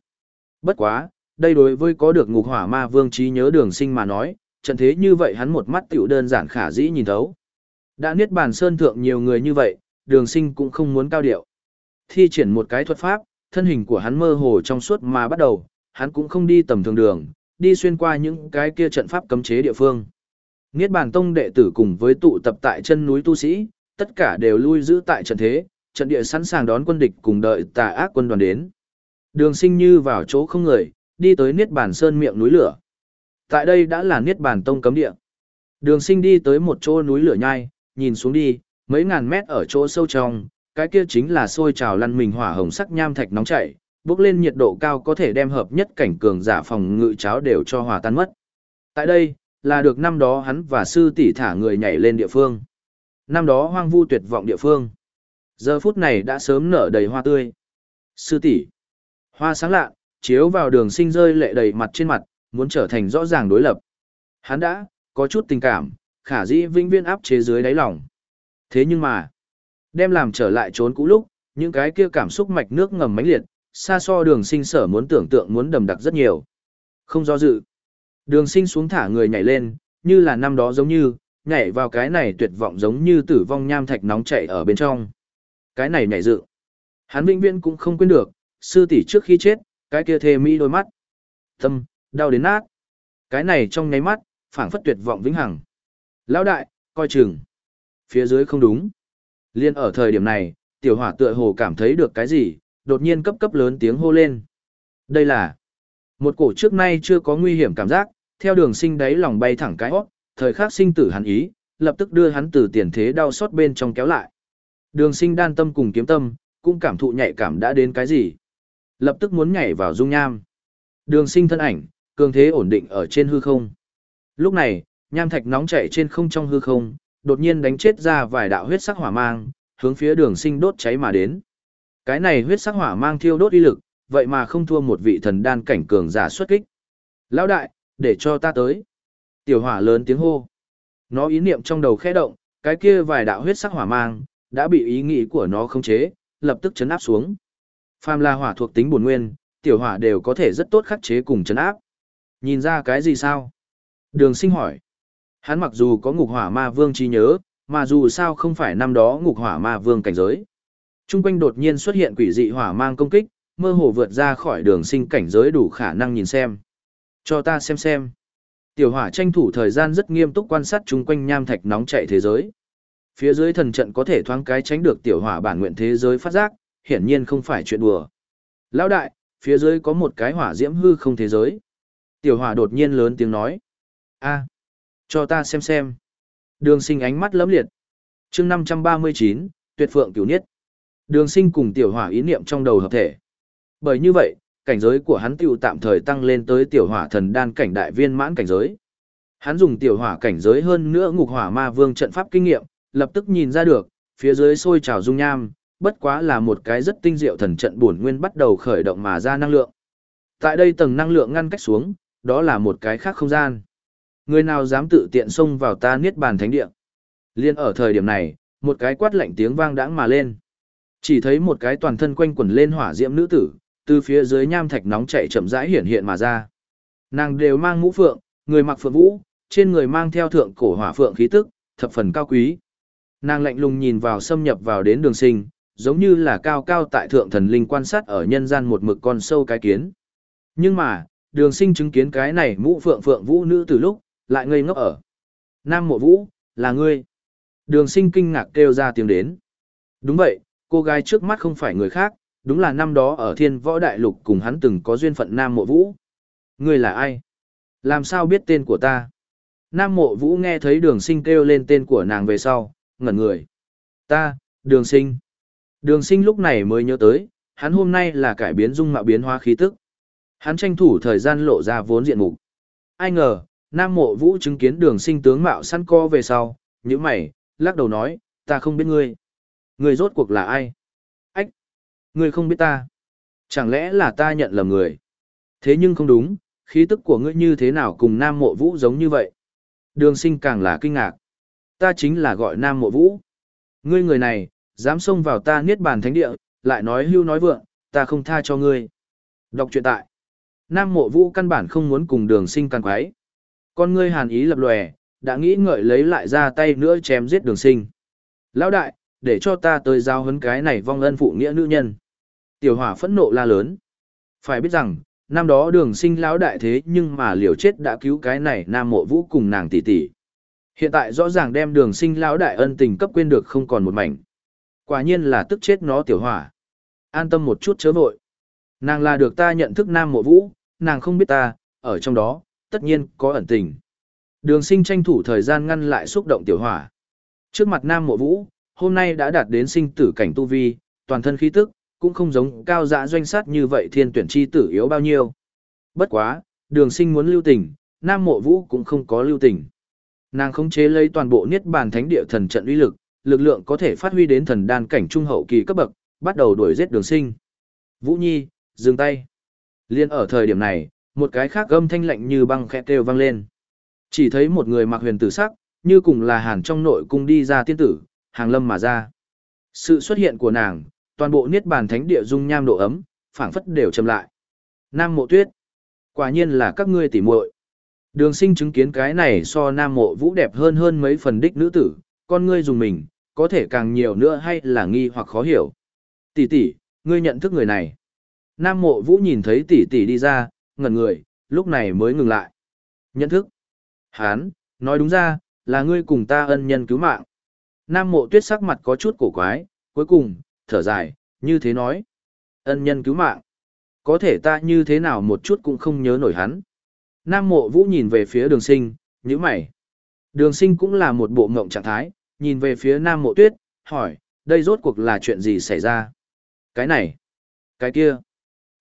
Bất quá, đây đối với có được ngục hỏa ma vương trí nhớ đường sinh mà nói, trận thế như vậy hắn một mắt tiểu đơn giản khả dĩ nhìn thấu. Đã Niết Bàn Sơn thượng nhiều người như vậy, đường sinh cũng không muốn cao điệu. Thi triển một cái thuật pháp, thân hình của hắn mơ hồ trong suốt mà bắt đầu, hắn cũng không đi tầm thường đường, đi xuyên qua những cái kia trận pháp cấm chế địa phương. Niết bàn tông đệ tử cùng với tụ tập tại chân núi tu sĩ, tất cả đều lui giữ tại trận thế, trận địa sẵn sàng đón quân địch cùng đợi tà ác quân đoàn đến. Đường sinh như vào chỗ không người, đi tới Niết bàn sơn miệng núi lửa. Tại đây đã là Niết bàn tông cấm địa. Đường sinh đi tới một chỗ núi lửa nhai, nhìn xuống đi, mấy ngàn mét ở chỗ sâu trong, cái kia chính là sôi trào lăn mình hỏa hồng sắc nham thạch nóng chảy, bước lên nhiệt độ cao có thể đem hợp nhất cảnh cường giả phòng ngự cháo đều cho hòa tan mất. Tại đây, là được năm đó hắn và sư tỷ thả người nhảy lên địa phương. Năm đó hoang vu tuyệt vọng địa phương. Giờ phút này đã sớm nở đầy hoa tươi. Sư tỷ, hoa sáng lạ, chiếu vào đường sinh rơi lệ đầy mặt trên mặt, muốn trở thành rõ ràng đối lập. Hắn đã, có chút tình cảm, khả dĩ vĩnh viên áp chế dưới đáy lòng. Thế nhưng mà, Đem làm trở lại trốn cũ lúc, những cái kia cảm xúc mạch nước ngầm mãnh liệt, xa so đường sinh sở muốn tưởng tượng muốn đầm đặc rất nhiều. Không do dự. Đường sinh xuống thả người nhảy lên, như là năm đó giống như, nhảy vào cái này tuyệt vọng giống như tử vong nham thạch nóng chảy ở bên trong. Cái này nhảy dự. Hắn vĩnh viễn cũng không quên được, sư tỷ trước khi chết, cái kia thề mỹ đôi mắt. Tâm, đau đến nát. Cái này trong nháy mắt, phảng phất tuyệt vọng vĩnh hằng. Lão đại, coi chừng. Phía dưới không đúng. Liên ở thời điểm này, tiểu hỏa tựa hồ cảm thấy được cái gì, đột nhiên cấp cấp lớn tiếng hô lên. Đây là một cổ trước nay chưa có nguy hiểm cảm giác, theo đường sinh đáy lòng bay thẳng cái hót, thời khắc sinh tử hắn ý, lập tức đưa hắn từ tiền thế đau xót bên trong kéo lại. Đường sinh đan tâm cùng kiếm tâm, cũng cảm thụ nhạy cảm đã đến cái gì. Lập tức muốn nhảy vào dung nham. Đường sinh thân ảnh, cường thế ổn định ở trên hư không. Lúc này, nham thạch nóng chảy trên không trong hư không, đột nhiên đánh chết ra vài đạo huyết sắc hỏa mang, hướng phía đường sinh đốt cháy mà đến. Cái này huyết sắc hỏa mang thiêu đốt uy lực, vậy mà không thua một vị thần đan cảnh cường giả xuất kích. Lão đại, để cho ta tới. Tiểu hỏa lớn tiếng hô. Nó ý niệm trong đầu khẽ động, cái kia vài đạo huyết sắc hỏa mang, đã bị ý nghĩ của nó khống chế, lập tức chấn áp xuống. Phàm là hỏa thuộc tính bổn nguyên, tiểu hỏa đều có thể rất tốt khắc chế cùng chấn áp. Nhìn ra cái gì sao? Đường sinh hỏi. Hắn mặc dù có ngục hỏa ma vương trí nhớ, mà dù sao không phải năm đó ngục hỏa ma vương cảnh giới. Trung quanh đột nhiên xuất hiện quỷ dị hỏa mang công kích, mơ hồ vượt ra khỏi đường sinh cảnh giới đủ khả năng nhìn xem. Cho ta xem xem. Tiểu hỏa tranh thủ thời gian rất nghiêm túc quan sát chung quanh nham thạch nóng chạy thế giới. Phía dưới thần trận có thể thoáng cái tránh được tiểu hỏa bản nguyện thế giới phát giác, hiển nhiên không phải chuyện đùa. Lão đại, phía dưới có một cái hỏa diễm hư không thế giới. Tiểu hỏa đột nhiên lớn tiếng nói. a cho ta xem xem. Đường sinh ánh mắt lấm liệt. chương 539, tuyệt phượng cửu niết. Đường sinh cùng tiểu hỏa ý niệm trong đầu hợp thể. Bởi như vậy, cảnh giới của hắn tiểu tạm thời tăng lên tới tiểu hỏa thần đan cảnh đại viên mãn cảnh giới. Hắn dùng tiểu hỏa cảnh giới hơn nữa ngục hỏa ma vương trận pháp kinh nghiệm, lập tức nhìn ra được, phía dưới sôi trào dung nham, bất quá là một cái rất tinh diệu thần trận bổn nguyên bắt đầu khởi động mà ra năng lượng. Tại đây tầng năng lượng ngăn cách xuống, đó là một cái khác không gian. Người nào dám tự tiện xông vào ta niết bàn thánh địa? Liên ở thời điểm này, một cái quát lạnh tiếng vang đãng mà lên. Chỉ thấy một cái toàn thân quanh quẩn lên hỏa diễm nữ tử, từ phía dưới nham thạch nóng chảy chậm rãi hiển hiện mà ra. Nàng đều mang mũ phượng, người mặc phượng vũ, trên người mang theo thượng cổ hỏa phượng khí tức, thập phần cao quý. Nàng lạnh lùng nhìn vào xâm nhập vào đến đường sinh, giống như là cao cao tại thượng thần linh quan sát ở nhân gian một mực con sâu cái kiến. Nhưng mà, đường sinh chứng kiến cái này mũ phượng phượng vũ nữ từ lúc, lại ngây ngốc ở. Nam mộ vũ, là ngươi. Đường sinh kinh ngạc kêu ra tiếng đến. Đúng vậy, cô gái trước mắt không phải người khác, đúng là năm đó ở thiên võ đại lục cùng hắn từng có duyên phận Nam mộ vũ. Ngươi là ai? Làm sao biết tên của ta? Nam mộ vũ nghe thấy đường sinh kêu lên tên của nàng về sau, ngẩn người. Ta, đường sinh. Đường sinh lúc này mới nhớ tới, hắn hôm nay là cải biến dung mạo biến hóa khí tức. Hắn tranh thủ thời gian lộ ra vốn diện mục. Ai ngờ, Nam mộ vũ chứng kiến đường sinh tướng mạo săn co về sau, như mày, lắc đầu nói, ta không biết ngươi. Ngươi rốt cuộc là ai? Ngươi không biết ta. Chẳng lẽ là ta nhận lầm người? Thế nhưng không đúng, khí tức của ngươi như thế nào cùng Nam mộ vũ giống như vậy? Đường sinh càng là kinh ngạc. Ta chính là gọi Nam mộ vũ. Ngươi người này, dám xông vào ta niết bàn thánh địa, lại nói hưu nói vượng, ta không tha cho ngươi. Đọc truyện tại. Nam mộ vũ căn bản không muốn cùng đường sinh càng quái. Con ngươi hàn ý lập lòe, đã nghĩ ngợi lấy lại ra tay nữa chém giết đường sinh. Lão đại, để cho ta tới giao hấn cái này vong ân phụ nghĩa nữ nhân. Tiểu hỏa phẫn nộ la lớn. Phải biết rằng, năm đó đường sinh lão đại thế nhưng mà liều chết đã cứu cái này nam mộ vũ cùng nàng tỷ tỷ. Hiện tại rõ ràng đem đường sinh lão đại ân tình cấp quên được không còn một mảnh. Quả nhiên là tức chết nó tiểu hỏa. An tâm một chút chớ vội. Nàng là được ta nhận thức nam mộ vũ, nàng không biết ta, ở trong đó, tất nhiên có ẩn tình. Đường sinh tranh thủ thời gian ngăn lại xúc động tiểu hỏa. Trước mặt nam mộ vũ, hôm nay đã đạt đến sinh tử cảnh tu vi, toàn thân khí tức, cũng không giống cao dã doanh sát như vậy thiên tuyển chi tử yếu bao nhiêu. Bất quá, đường sinh muốn lưu tình, nam mộ vũ cũng không có lưu tình. Nàng khống chế lấy toàn bộ niết bàn thánh địa thần trận uy lực, lực lượng có thể phát huy đến thần đan cảnh trung hậu kỳ cấp bậc, bắt đầu đuổi giết đường sinh. Vũ Nhi, dừng tay. Liên ở thời điểm này, một cái khác âm thanh lạnh như băng khẽ kêu vang lên. Chỉ thấy một người mặc huyền tử sắc, như cùng là hàn trong nội cung đi ra tiên tử, hàng lâm mà ra. Sự xuất hiện của nàng, toàn bộ niết bàn thánh địa dung nham độ ấm, phảng phất đều chậm lại. Nam Mộ Tuyết, quả nhiên là các ngươi tỉ muội. Đường sinh chứng kiến cái này so nam mộ vũ đẹp hơn hơn mấy phần đích nữ tử, con ngươi dùng mình, có thể càng nhiều nữa hay là nghi hoặc khó hiểu. Tỷ tỷ, ngươi nhận thức người này. Nam mộ vũ nhìn thấy tỷ tỷ đi ra, ngẩn người, lúc này mới ngừng lại. Nhận thức. Hán, nói đúng ra, là ngươi cùng ta ân nhân cứu mạng. Nam mộ tuyết sắc mặt có chút cổ quái, cuối cùng, thở dài, như thế nói. Ân nhân cứu mạng. Có thể ta như thế nào một chút cũng không nhớ nổi hắn. Nam mộ vũ nhìn về phía đường sinh, như mày. Đường sinh cũng là một bộ mộng trạng thái, nhìn về phía nam mộ tuyết, hỏi, đây rốt cuộc là chuyện gì xảy ra? Cái này, cái kia.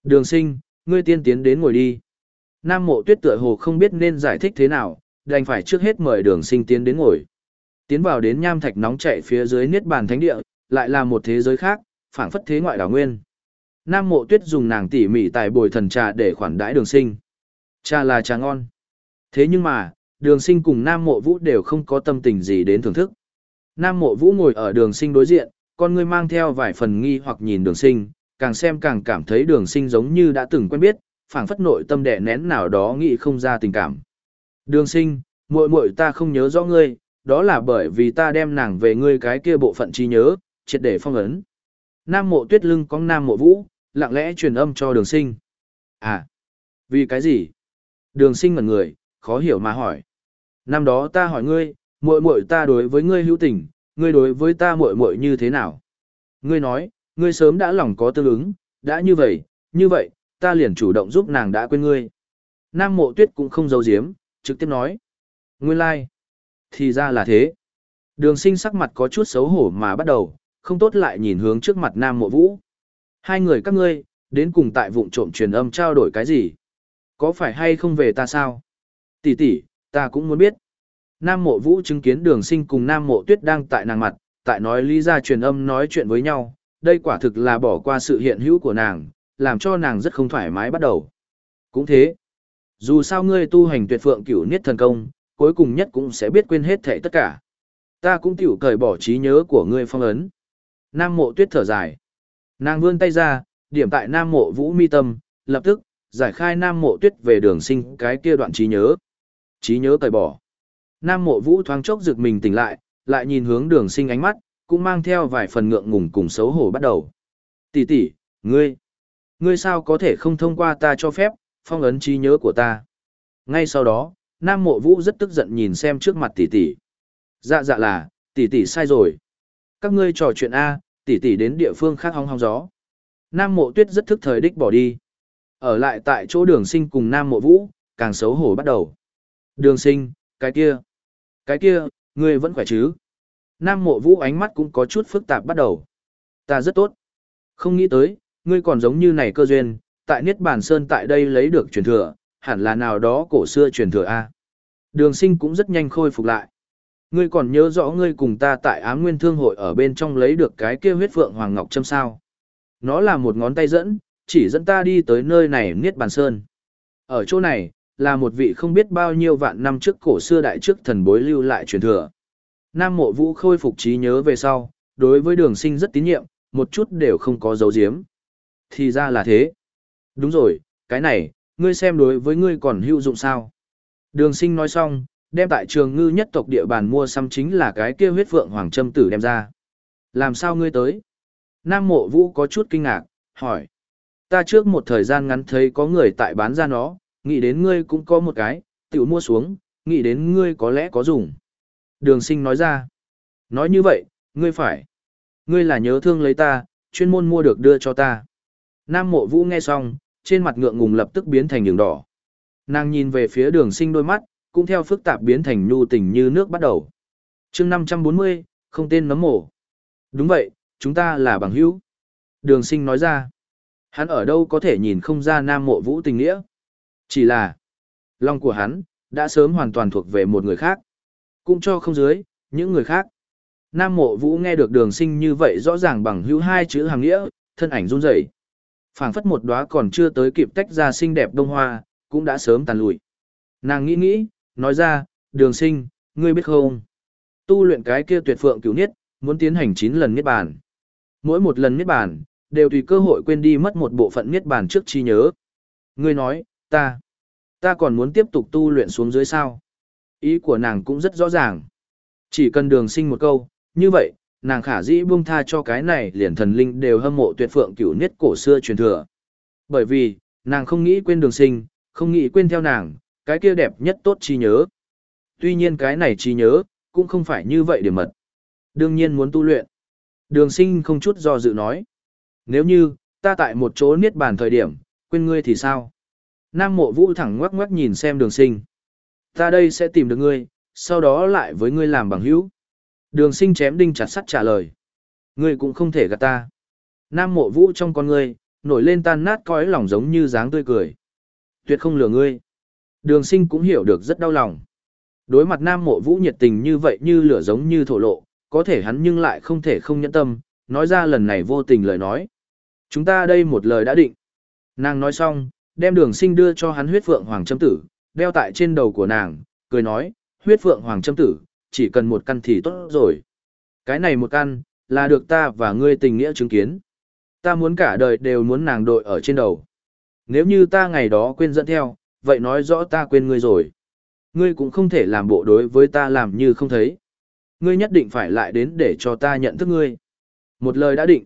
Đường sinh, ngươi tiên tiến đến ngồi đi. Nam mộ tuyết tựa hồ không biết nên giải thích thế nào, đành phải trước hết mời đường sinh tiến đến ngồi. Tiến vào đến nham thạch nóng chảy phía dưới niết bàn thánh địa, lại là một thế giới khác, phản phất thế ngoại đảo nguyên. Nam mộ tuyết dùng nàng tỉ mỉ tài bồi thần trà để khoản đãi đường sinh. Trà là trà ngon. Thế nhưng mà, đường sinh cùng Nam mộ vũ đều không có tâm tình gì đến thưởng thức. Nam mộ vũ ngồi ở đường sinh đối diện, con người mang theo vài phần nghi hoặc nhìn đường sinh, càng xem càng cảm thấy đường sinh giống như đã từng quen biết, phảng phất nội tâm đè nén nào đó nghĩ không ra tình cảm. Đường sinh, muội muội ta không nhớ rõ ngươi, đó là bởi vì ta đem nàng về ngươi cái kia bộ phận trí nhớ, triệt để phong ấn. Nam mộ tuyết lưng có nam mộ vũ, lặng lẽ truyền âm cho đường sinh. À, vì cái gì? Đường sinh ngần người, khó hiểu mà hỏi. Năm đó ta hỏi ngươi, muội muội ta đối với ngươi hữu tình, ngươi đối với ta muội muội như thế nào? Ngươi nói, ngươi sớm đã lòng có tương ứng, đã như vậy, như vậy, ta liền chủ động giúp nàng đã quên ngươi. Nam mộ tuyết cũng không giấu giếm, trực tiếp nói. Nguyên lai. Like. Thì ra là thế. Đường sinh sắc mặt có chút xấu hổ mà bắt đầu, không tốt lại nhìn hướng trước mặt Nam mộ vũ. Hai người các ngươi, đến cùng tại vụng trộm truyền âm trao đổi cái gì? Có phải hay không về ta sao? Tỷ tỷ, ta cũng muốn biết. Nam mộ vũ chứng kiến đường sinh cùng Nam mộ tuyết đang tại nàng mặt, tại nói lý ra truyền âm nói chuyện với nhau, đây quả thực là bỏ qua sự hiện hữu của nàng, làm cho nàng rất không thoải mái bắt đầu. Cũng thế, dù sao ngươi tu hành tuyệt phượng cửu niết thần công, cuối cùng nhất cũng sẽ biết quên hết thảy tất cả. Ta cũng tiểu cởi bỏ trí nhớ của ngươi phong ấn. Nam mộ tuyết thở dài. Nàng vươn tay ra, điểm tại Nam mộ vũ mi tâm, lập tức, giải khai Nam mộ tuyết về đường sinh cái kia đoạn trí nhớ. Trí nhớ cởi bỏ. Nam mộ vũ thoáng chốc rực mình tỉnh lại, lại nhìn hướng đường sinh ánh mắt, cũng mang theo vài phần ngượng ngùng cùng xấu hổ bắt đầu. Tỷ tỷ, ngươi, ngươi sao có thể không thông qua ta cho phép, phong ấn trí nhớ của ta. Ngay sau đó, Nam Mộ Vũ rất tức giận nhìn xem trước mặt tỷ tỷ. Dạ dạ là, tỷ tỷ sai rồi. Các ngươi trò chuyện A, tỷ tỷ đến địa phương khác hong hong gió. Nam Mộ Tuyết rất thức thời đích bỏ đi. Ở lại tại chỗ đường sinh cùng Nam Mộ Vũ, càng xấu hổ bắt đầu. Đường sinh, cái kia, cái kia, ngươi vẫn khỏe chứ? Nam Mộ Vũ ánh mắt cũng có chút phức tạp bắt đầu. Ta rất tốt. Không nghĩ tới, ngươi còn giống như này cơ duyên, tại Niết Bàn Sơn tại đây lấy được truyền thừa, hẳn là nào đó cổ xưa truyền thừa A. Đường sinh cũng rất nhanh khôi phục lại. Ngươi còn nhớ rõ ngươi cùng ta tại ám nguyên thương hội ở bên trong lấy được cái kia huyết phượng hoàng ngọc châm sao. Nó là một ngón tay dẫn, chỉ dẫn ta đi tới nơi này Niết Bàn Sơn. Ở chỗ này, là một vị không biết bao nhiêu vạn năm trước cổ xưa đại trước thần bối lưu lại truyền thừa. Nam mộ vũ khôi phục trí nhớ về sau, đối với đường sinh rất tín nhiệm, một chút đều không có dấu diếm. Thì ra là thế. Đúng rồi, cái này, ngươi xem đối với ngươi còn hữu dụng sao. Đường sinh nói xong, đem tại trường ngư nhất tộc địa bàn mua xăm chính là cái kia huyết phượng hoàng trâm tử đem ra. Làm sao ngươi tới? Nam mộ vũ có chút kinh ngạc, hỏi. Ta trước một thời gian ngắn thấy có người tại bán ra nó, nghĩ đến ngươi cũng có một cái, tiểu mua xuống, nghĩ đến ngươi có lẽ có dùng. Đường sinh nói ra. Nói như vậy, ngươi phải. Ngươi là nhớ thương lấy ta, chuyên môn mua được đưa cho ta. Nam mộ vũ nghe xong, trên mặt ngượng ngùng lập tức biến thành đường đỏ. Nàng nhìn về phía đường sinh đôi mắt, cũng theo phức tạp biến thành nhu tình như nước bắt đầu. chương 540, không tên nấm mổ. Đúng vậy, chúng ta là bằng hữu. Đường sinh nói ra. Hắn ở đâu có thể nhìn không ra nam mộ vũ tình nghĩa. Chỉ là, lòng của hắn, đã sớm hoàn toàn thuộc về một người khác. Cũng cho không dưới, những người khác. Nam mộ vũ nghe được đường sinh như vậy rõ ràng bằng hữu hai chữ hàng nghĩa, thân ảnh run rẩy phảng phất một đóa còn chưa tới kịp tách ra xinh đẹp đông hoa, cũng đã sớm tàn lụi. Nàng nghĩ nghĩ, nói ra, đường sinh, ngươi biết không? Tu luyện cái kia tuyệt phượng cứu niết, muốn tiến hành 9 lần niết bàn. Mỗi một lần niết bàn, đều tùy cơ hội quên đi mất một bộ phận niết bàn trước chi nhớ. Ngươi nói, ta, Ta còn muốn tiếp tục tu luyện xuống dưới sao. Ý của nàng cũng rất rõ ràng. Chỉ cần đường sinh một câu, như vậy, nàng khả dĩ buông tha cho cái này liền thần linh đều hâm mộ tuyệt phượng cửu niết cổ xưa truyền thừa. Bởi vì, nàng không nghĩ quên đường sinh, không nghĩ quên theo nàng, cái kia đẹp nhất tốt chi nhớ. Tuy nhiên cái này chi nhớ, cũng không phải như vậy để mật. Đương nhiên muốn tu luyện. Đường sinh không chút do dự nói. Nếu như, ta tại một chỗ niết bàn thời điểm, quên ngươi thì sao? Nam mộ vũ thẳng ngoắc ngoắc nhìn xem đường sinh. Ta đây sẽ tìm được ngươi, sau đó lại với ngươi làm bằng hữu. Đường sinh chém đinh chặt sắt trả lời. Ngươi cũng không thể gạt ta. Nam mộ vũ trong con ngươi, nổi lên tan nát cõi lòng giống như dáng tươi cười. Tuyệt không lừa ngươi. Đường sinh cũng hiểu được rất đau lòng. Đối mặt nam mộ vũ nhiệt tình như vậy như lửa giống như thổ lộ, có thể hắn nhưng lại không thể không nhẫn tâm, nói ra lần này vô tình lời nói. Chúng ta đây một lời đã định. Nàng nói xong, đem đường sinh đưa cho hắn huyết phượng hoàng châm tử, đeo tại trên đầu của nàng, cười nói, huyết phượng hoàng châm tử, chỉ cần một căn thì tốt rồi. Cái này một căn, là được ta và ngươi tình nghĩa chứng kiến. Ta muốn cả đời đều muốn nàng đội ở trên đầu. Nếu như ta ngày đó quên dẫn theo, vậy nói rõ ta quên ngươi rồi. Ngươi cũng không thể làm bộ đối với ta làm như không thấy. Ngươi nhất định phải lại đến để cho ta nhận thức ngươi. Một lời đã định.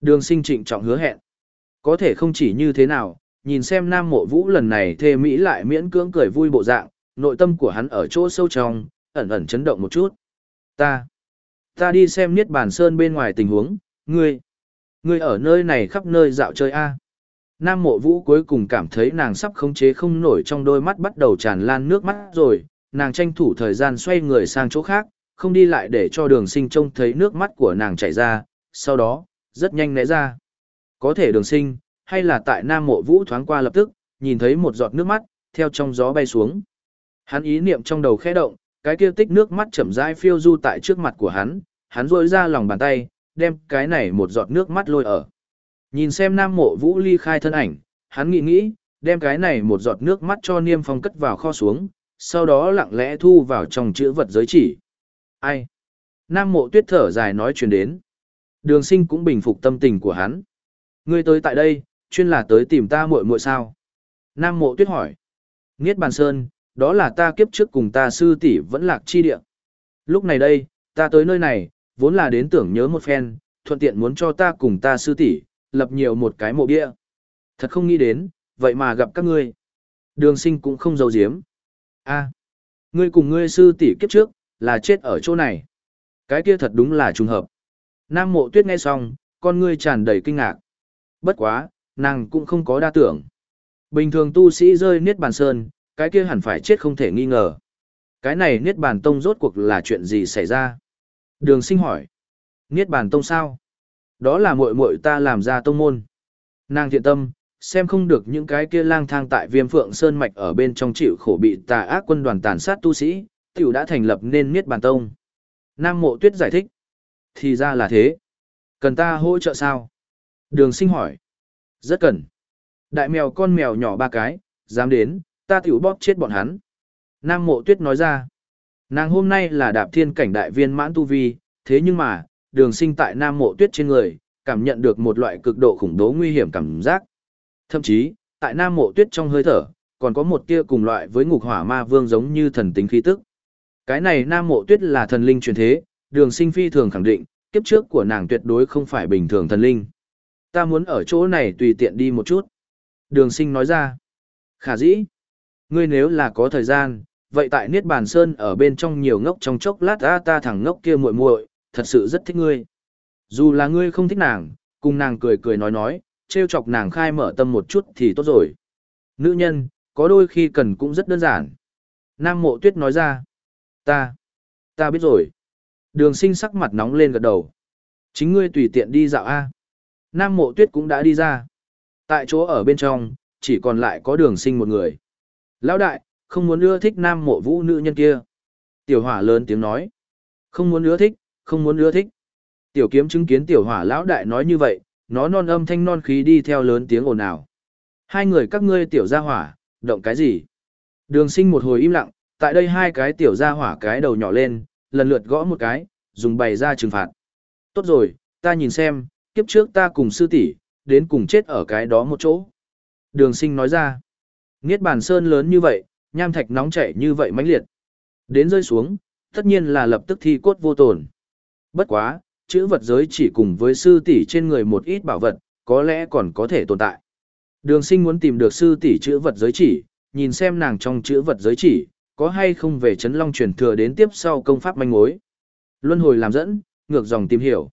Đường sinh trịnh trọng hứa hẹn. Có thể không chỉ như thế nào, nhìn xem nam mộ vũ lần này thê Mỹ lại miễn cưỡng cười vui bộ dạng, nội tâm của hắn ở chỗ sâu trong, ẩn ẩn chấn động một chút. Ta, ta đi xem Niết Bàn Sơn bên ngoài tình huống, ngươi, ngươi ở nơi này khắp nơi dạo chơi a. Nam mộ vũ cuối cùng cảm thấy nàng sắp khống chế không nổi trong đôi mắt bắt đầu tràn lan nước mắt rồi, nàng tranh thủ thời gian xoay người sang chỗ khác, không đi lại để cho đường sinh trông thấy nước mắt của nàng chảy ra, sau đó, rất nhanh né ra. Có thể đường sinh, hay là tại Nam mộ vũ thoáng qua lập tức, nhìn thấy một giọt nước mắt, theo trong gió bay xuống. Hắn ý niệm trong đầu khẽ động, cái kia tích nước mắt chậm rãi phiêu du tại trước mặt của hắn, hắn rôi ra lòng bàn tay, đem cái này một giọt nước mắt lôi ở. Nhìn xem Nam Mộ Vũ ly khai thân ảnh, hắn nghĩ nghĩ, đem cái này một giọt nước mắt cho Niêm Phong cất vào kho xuống, sau đó lặng lẽ thu vào trong chữ vật giới chỉ. Ai? Nam Mộ Tuyết thở dài nói chuyện đến. Đường Sinh cũng bình phục tâm tình của hắn. Ngươi tới tại đây, chuyên là tới tìm ta muội muội sao? Nam Mộ Tuyết hỏi. Niết Bàn Sơn, đó là ta kiếp trước cùng ta sư tỷ vẫn lạc chi địa. Lúc này đây, ta tới nơi này, vốn là đến tưởng nhớ một phen, thuận tiện muốn cho ta cùng ta sư tỷ lập nhiều một cái mộ bia. Thật không nghĩ đến, vậy mà gặp các ngươi. Đường sinh cũng không giấu giếm. a ngươi cùng ngươi sư tỷ kiếp trước, là chết ở chỗ này. Cái kia thật đúng là trùng hợp. Nam mộ tuyết nghe xong, con ngươi tràn đầy kinh ngạc. Bất quá, nàng cũng không có đa tưởng. Bình thường tu sĩ rơi niết bàn sơn, cái kia hẳn phải chết không thể nghi ngờ. Cái này Niết Bàn Tông rốt cuộc là chuyện gì xảy ra? Đường sinh hỏi. Niết Bàn Tông sao? Đó là muội muội ta làm ra tông môn. Nàng thiện tâm, xem không được những cái kia lang thang tại viêm phượng sơn mạch ở bên trong chịu khổ bị tà ác quân đoàn tàn sát tu sĩ, tiểu đã thành lập nên Niết Bàn Tông. Nam Mộ Tuyết giải thích. Thì ra là thế. Cần ta hỗ trợ sao? Đường sinh hỏi. Rất cần. Đại mèo con mèo nhỏ ba cái, dám đến, ta tiểu bóp chết bọn hắn. Nam mộ tuyết nói ra, nàng hôm nay là đạp thiên cảnh đại viên mãn tu vi, thế nhưng mà, đường sinh tại nam mộ tuyết trên người, cảm nhận được một loại cực độ khủng bố nguy hiểm cảm giác. Thậm chí, tại nam mộ tuyết trong hơi thở, còn có một tia cùng loại với ngục hỏa ma vương giống như thần tính khí tức. Cái này nam mộ tuyết là thần linh truyền thế, đường sinh phi thường khẳng định, kiếp trước của nàng tuyệt đối không phải bình thường thần linh. Ta muốn ở chỗ này tùy tiện đi một chút. Đường sinh nói ra. Khả dĩ. Ngươi nếu là có thời gian, vậy tại Niết Bàn Sơn ở bên trong nhiều ngốc trong chốc lát ta ta thằng ngốc kia muội muội, thật sự rất thích ngươi. Dù là ngươi không thích nàng, cùng nàng cười cười nói nói, trêu chọc nàng khai mở tâm một chút thì tốt rồi. Nữ nhân, có đôi khi cần cũng rất đơn giản. Nam mộ tuyết nói ra. Ta, ta biết rồi. Đường sinh sắc mặt nóng lên gật đầu. Chính ngươi tùy tiện đi dạo A. Nam mộ tuyết cũng đã đi ra. Tại chỗ ở bên trong, chỉ còn lại có đường sinh một người. Lão đại, không muốn ưa thích nam mộ vũ nữ nhân kia. Tiểu hỏa lớn tiếng nói. Không muốn ưa thích, không muốn ưa thích. Tiểu kiếm chứng kiến tiểu hỏa lão đại nói như vậy, nó non âm thanh non khí đi theo lớn tiếng ồn ào. Hai người các ngươi tiểu gia hỏa, động cái gì? Đường sinh một hồi im lặng, tại đây hai cái tiểu gia hỏa cái đầu nhỏ lên, lần lượt gõ một cái, dùng bày ra trừng phạt. Tốt rồi, ta nhìn xem, kiếp trước ta cùng sư tỷ đến cùng chết ở cái đó một chỗ. Đường sinh nói ra. Niết bàn sơn lớn như vậy, nham thạch nóng chảy như vậy mãnh liệt. Đến rơi xuống, tất nhiên là lập tức thi cốt vô tổn. Bất quá, chữ vật giới chỉ cùng với sư tỷ trên người một ít bảo vật, có lẽ còn có thể tồn tại. Đường sinh muốn tìm được sư tỷ chữ vật giới chỉ, nhìn xem nàng trong chữ vật giới chỉ, có hay không về chấn long truyền thừa đến tiếp sau công pháp manh mối. Luân hồi làm dẫn, ngược dòng tìm hiểu.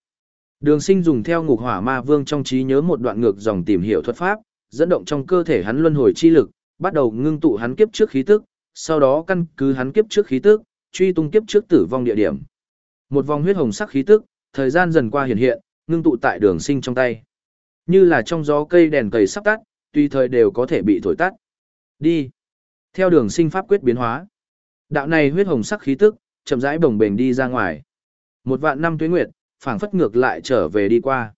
Đường sinh dùng theo ngục hỏa ma vương trong trí nhớ một đoạn ngược dòng tìm hiểu thuật pháp, dẫn động trong cơ thể hắn luân hồi chi lực, bắt đầu ngưng tụ hắn kiếp trước khí tức, sau đó căn cứ hắn kiếp trước khí tức, truy tung kiếp trước tử vong địa điểm. Một vòng huyết hồng sắc khí tức, thời gian dần qua hiện hiện, ngưng tụ tại đường sinh trong tay. Như là trong gió cây đèn cầy sắp tắt, tùy thời đều có thể bị thổi tắt. Đi. Theo đường sinh pháp quyết biến hóa. Đạo này huyết hồng sắc khí tức, chậm rãi bồng bềnh đi ra ngoài. Một vạn năm tuế nguyệt, phảng phất ngược lại trở về đi qua.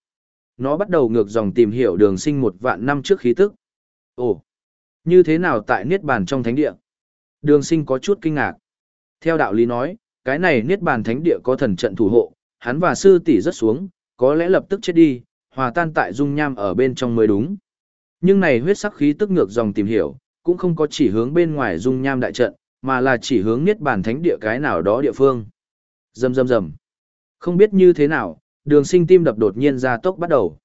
Nó bắt đầu ngược dòng tìm hiểu đường sinh một vạn năm trước khí tức. Ồ, như thế nào tại Niết Bàn trong thánh địa? Đường sinh có chút kinh ngạc. Theo đạo lý nói, cái này Niết Bàn thánh địa có thần trận thủ hộ, hắn và sư tỷ rất xuống, có lẽ lập tức chết đi, hòa tan tại dung nham ở bên trong mới đúng. Nhưng này huyết sắc khí tức ngược dòng tìm hiểu, cũng không có chỉ hướng bên ngoài dung nham đại trận, mà là chỉ hướng Niết Bàn thánh địa cái nào đó địa phương. Rầm rầm rầm. Không biết như thế nào, đường sinh tim đập đột nhiên ra tốc bắt đầu.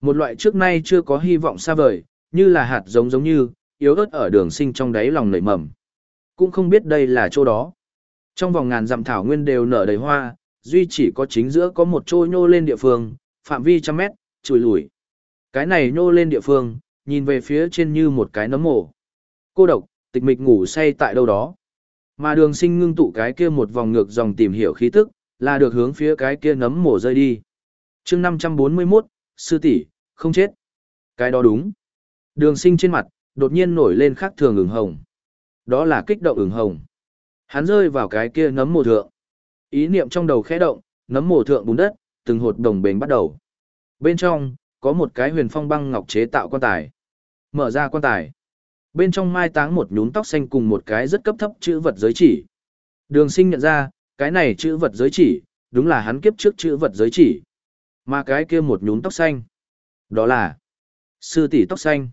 Một loại trước nay chưa có hy vọng xa vời, như là hạt giống giống như, yếu ớt ở đường sinh trong đáy lòng nảy mầm. Cũng không biết đây là chỗ đó. Trong vòng ngàn dặm thảo nguyên đều nở đầy hoa, duy chỉ có chính giữa có một chỗ nhô lên địa phương, phạm vi trăm mét, chùi lùi. Cái này nhô lên địa phương, nhìn về phía trên như một cái nấm mồ. Cô độc, tịch mịch ngủ say tại đâu đó. Mà đường sinh ngưng tụ cái kia một vòng ngược dòng tìm hiểu khí tức, là được hướng phía cái kia nấm mổ rơi đi. chương 541, sư tỷ không chết. Cái đó đúng. Đường sinh trên mặt, đột nhiên nổi lên khác thường ửng hồng. Đó là kích động ửng hồng. Hắn rơi vào cái kia nấm mồ thượng. Ý niệm trong đầu khẽ động, nấm mồ thượng bùn đất, từng hột đồng bền bắt đầu. Bên trong, có một cái huyền phong băng ngọc chế tạo quan tài. Mở ra quan tài. Bên trong mai táng một nhún tóc xanh cùng một cái rất cấp thấp chữ vật giới chỉ. Đường sinh nhận ra, cái này chữ vật giới chỉ, đúng là hắn kiếp trước chữ vật giới chỉ. Mà cái kia một nhún tóc xanh. Đó là sư tỷ tóc xanh.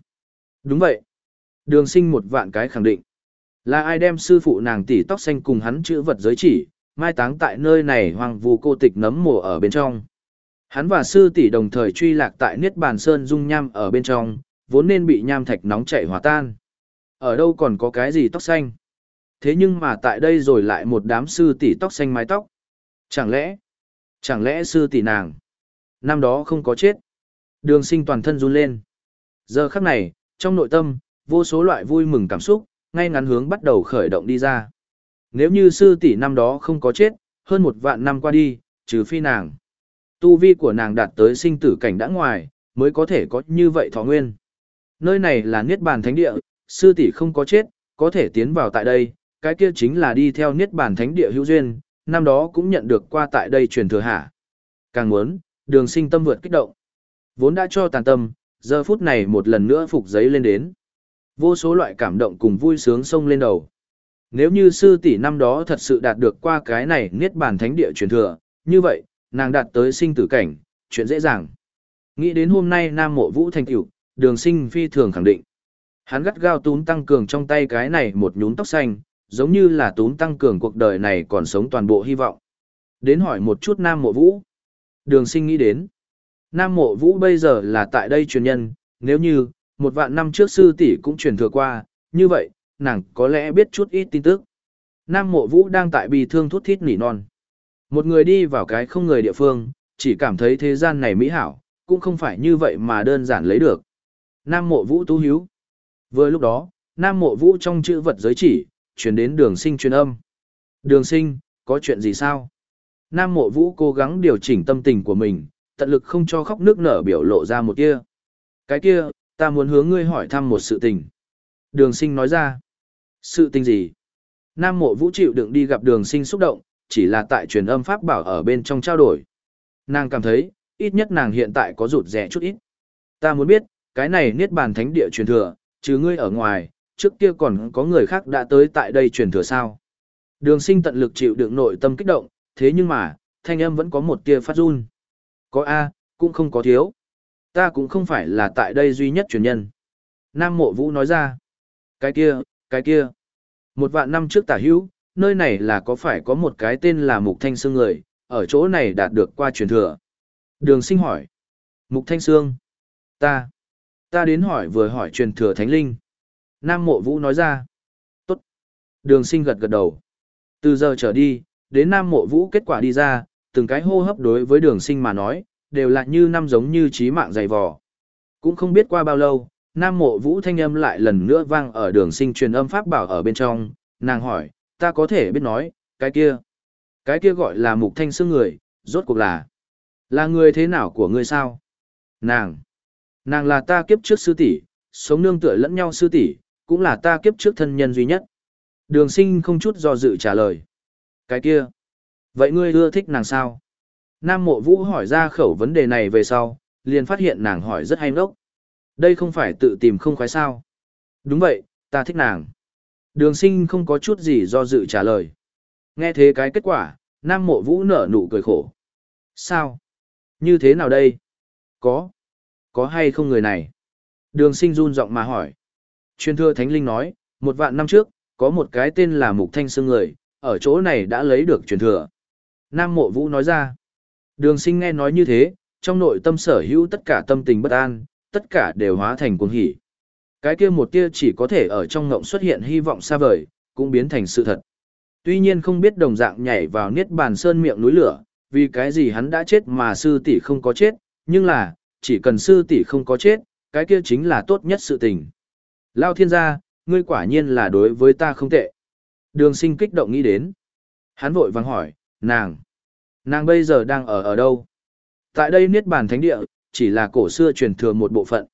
Đúng vậy. Đường sinh một vạn cái khẳng định. Là ai đem sư phụ nàng tỷ tóc xanh cùng hắn chữ vật giới chỉ, mai táng tại nơi này hoàng vù cô tịch nấm mồ ở bên trong. Hắn và sư tỷ đồng thời truy lạc tại Niết Bàn Sơn dung nham ở bên trong, vốn nên bị nham thạch nóng chảy hòa tan. Ở đâu còn có cái gì tóc xanh? Thế nhưng mà tại đây rồi lại một đám sư tỷ tóc xanh mái tóc. Chẳng lẽ, chẳng lẽ sư tỷ nàng, năm đó không có chết. Đường sinh toàn thân run lên. Giờ khắc này, trong nội tâm, vô số loại vui mừng cảm xúc, ngay ngắn hướng bắt đầu khởi động đi ra. Nếu như sư tỷ năm đó không có chết, hơn một vạn năm qua đi, trừ phi nàng. Tu vi của nàng đạt tới sinh tử cảnh đã ngoài, mới có thể có như vậy thọ nguyên. Nơi này là Niết Bàn Thánh Địa, sư tỷ không có chết, có thể tiến vào tại đây, cái kia chính là đi theo Niết Bàn Thánh Địa hữu duyên, năm đó cũng nhận được qua tại đây truyền thừa hạ. Càng muốn, đường sinh tâm vượt kích động. Vốn đã cho tàn tâm, giờ phút này một lần nữa phục giấy lên đến. Vô số loại cảm động cùng vui sướng sông lên đầu. Nếu như sư tỷ năm đó thật sự đạt được qua cái này Niết Bàn Thánh Địa truyền thừa, như vậy, nàng đạt tới sinh tử cảnh, chuyện dễ dàng. Nghĩ đến hôm nay Nam Mộ Vũ thành tựu, đường sinh phi thường khẳng định. Hắn gắt gao túm tăng cường trong tay cái này một nhún tóc xanh, giống như là túm tăng cường cuộc đời này còn sống toàn bộ hy vọng. Đến hỏi một chút Nam Mộ Vũ. Đường sinh nghĩ đến. Nam Mộ Vũ bây giờ là tại đây truyền nhân, nếu như, một vạn năm trước sư tỷ cũng truyền thừa qua, như vậy, nàng có lẽ biết chút ít tin tức. Nam Mộ Vũ đang tại bì thương thút thít nỉ non. Một người đi vào cái không người địa phương, chỉ cảm thấy thế gian này mỹ hảo, cũng không phải như vậy mà đơn giản lấy được. Nam Mộ Vũ tú hiếu. Vừa lúc đó, Nam Mộ Vũ trong chữ vật giới chỉ, chuyển đến đường sinh truyền âm. Đường sinh, có chuyện gì sao? Nam mộ vũ cố gắng điều chỉnh tâm tình của mình, tận lực không cho khóc nước nở biểu lộ ra một kia. Cái kia, ta muốn hướng ngươi hỏi thăm một sự tình. Đường sinh nói ra. Sự tình gì? Nam mộ vũ chịu đựng đi gặp đường sinh xúc động, chỉ là tại truyền âm pháp bảo ở bên trong trao đổi. Nàng cảm thấy, ít nhất nàng hiện tại có rụt rẻ chút ít. Ta muốn biết, cái này niết bàn thánh địa truyền thừa, chứ ngươi ở ngoài, trước kia còn có người khác đã tới tại đây truyền thừa sao. Đường sinh tận lực chịu đựng nội tâm kích động, thế nhưng mà, thanh âm vẫn có một tia phát run. Có A, cũng không có thiếu. Ta cũng không phải là tại đây duy nhất truyền nhân. Nam mộ vũ nói ra. Cái kia, cái kia. Một vạn năm trước tả hữu, nơi này là có phải có một cái tên là Mục Thanh Sương người, ở chỗ này đạt được qua truyền thừa. Đường sinh hỏi. Mục Thanh Sương. Ta. Ta đến hỏi vừa hỏi truyền thừa Thánh Linh. Nam Mộ Vũ nói ra. Tốt. Đường sinh gật gật đầu. Từ giờ trở đi, đến Nam Mộ Vũ kết quả đi ra, từng cái hô hấp đối với đường sinh mà nói, đều là như năm giống như trí mạng dày vò. Cũng không biết qua bao lâu, Nam Mộ Vũ thanh âm lại lần nữa vang ở đường sinh truyền âm pháp bảo ở bên trong, nàng hỏi, ta có thể biết nói, cái kia. Cái kia gọi là mục thanh xương người, rốt cuộc là. Là người thế nào của ngươi sao? Nàng. Nàng là ta kiếp trước sư tỷ, sống nương tựa lẫn nhau sư tỷ, cũng là ta kiếp trước thân nhân duy nhất. Đường sinh không chút do dự trả lời. Cái kia. Vậy ngươi ưa thích nàng sao? Nam mộ vũ hỏi ra khẩu vấn đề này về sau, liền phát hiện nàng hỏi rất hay ngốc. Đây không phải tự tìm không khoái sao. Đúng vậy, ta thích nàng. Đường sinh không có chút gì do dự trả lời. Nghe thế cái kết quả, Nam mộ vũ nở nụ cười khổ. Sao? Như thế nào đây? Có. Có hay không người này? Đường sinh run giọng mà hỏi. Truyền thưa Thánh Linh nói, một vạn năm trước, có một cái tên là Mục Thanh Sương người, ở chỗ này đã lấy được truyền thừa. Nam mộ vũ nói ra. Đường sinh nghe nói như thế, trong nội tâm sở hữu tất cả tâm tình bất an, tất cả đều hóa thành cuồng hỷ. Cái kia một tia chỉ có thể ở trong ngộng xuất hiện hy vọng xa vời, cũng biến thành sự thật. Tuy nhiên không biết đồng dạng nhảy vào niết bàn sơn miệng núi lửa, vì cái gì hắn đã chết mà sư tỷ không có chết, nhưng là, chỉ cần sư tỷ không có chết, cái kia chính là tốt nhất sự tình. Lao thiên gia, ngươi quả nhiên là đối với ta không tệ. Đường sinh kích động nghĩ đến. Hắn vội vàng hỏi, nàng, nàng bây giờ đang ở ở đâu? Tại đây niết bàn thánh địa, chỉ là cổ xưa truyền thừa một bộ phận.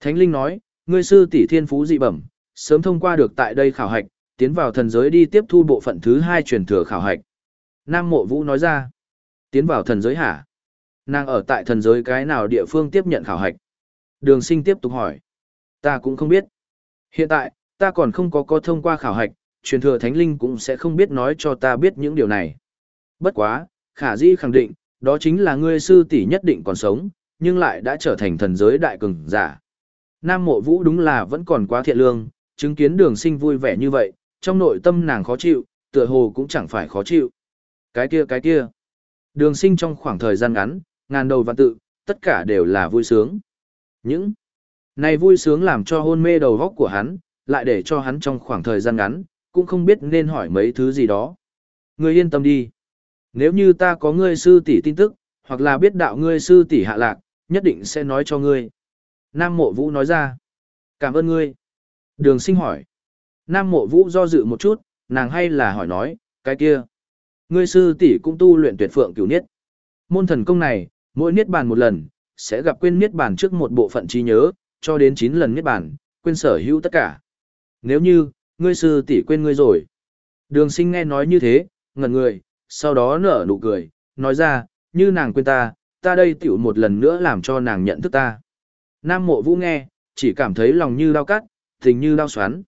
Thánh linh nói, ngươi sư tỷ thiên phú dị bẩm, sớm thông qua được tại đây khảo hạch, tiến vào thần giới đi tiếp thu bộ phận thứ hai truyền thừa khảo hạch. Nam Mộ Vũ nói ra, tiến vào thần giới hả? Nàng ở tại thần giới cái nào địa phương tiếp nhận khảo hạch? Đường sinh tiếp tục hỏi. Ta cũng không biết. Hiện tại, ta còn không có có thông qua khảo hạch, truyền thừa thánh linh cũng sẽ không biết nói cho ta biết những điều này. Bất quá, khả di khẳng định, đó chính là ngươi sư tỷ nhất định còn sống, nhưng lại đã trở thành thần giới đại cường giả. Nam mộ vũ đúng là vẫn còn quá thiện lương, chứng kiến đường sinh vui vẻ như vậy, trong nội tâm nàng khó chịu, tựa hồ cũng chẳng phải khó chịu. Cái kia cái kia. Đường sinh trong khoảng thời gian ngắn, ngàn đầu văn tự, tất cả đều là vui sướng. Những này vui sướng làm cho hôn mê đầu góc của hắn, lại để cho hắn trong khoảng thời gian ngắn, cũng không biết nên hỏi mấy thứ gì đó. Người yên tâm đi. Nếu như ta có ngươi sư tỷ tin tức, hoặc là biết đạo ngươi sư tỷ hạ lạc, nhất định sẽ nói cho ngươi. Nam mộ vũ nói ra. Cảm ơn ngươi. Đường sinh hỏi. Nam mộ vũ do dự một chút, nàng hay là hỏi nói, cái kia. Ngươi sư tỷ cũng tu luyện tuyệt phượng cửu niết. Môn thần công này, mỗi niết bàn một lần, sẽ gặp quên niết bàn trước một bộ phận trí nhớ, cho đến 9 lần niết bàn, quên sở hữu tất cả. Nếu như, ngươi sư tỷ quên ngươi rồi. Đường sinh nghe nói như thế, ngẩn người, sau đó nở nụ cười, nói ra, như nàng quên ta, ta đây tiểu một lần nữa làm cho nàng nhận thức ta. Nam mộ vũ nghe, chỉ cảm thấy lòng như đau cắt, tình như đau xoắn.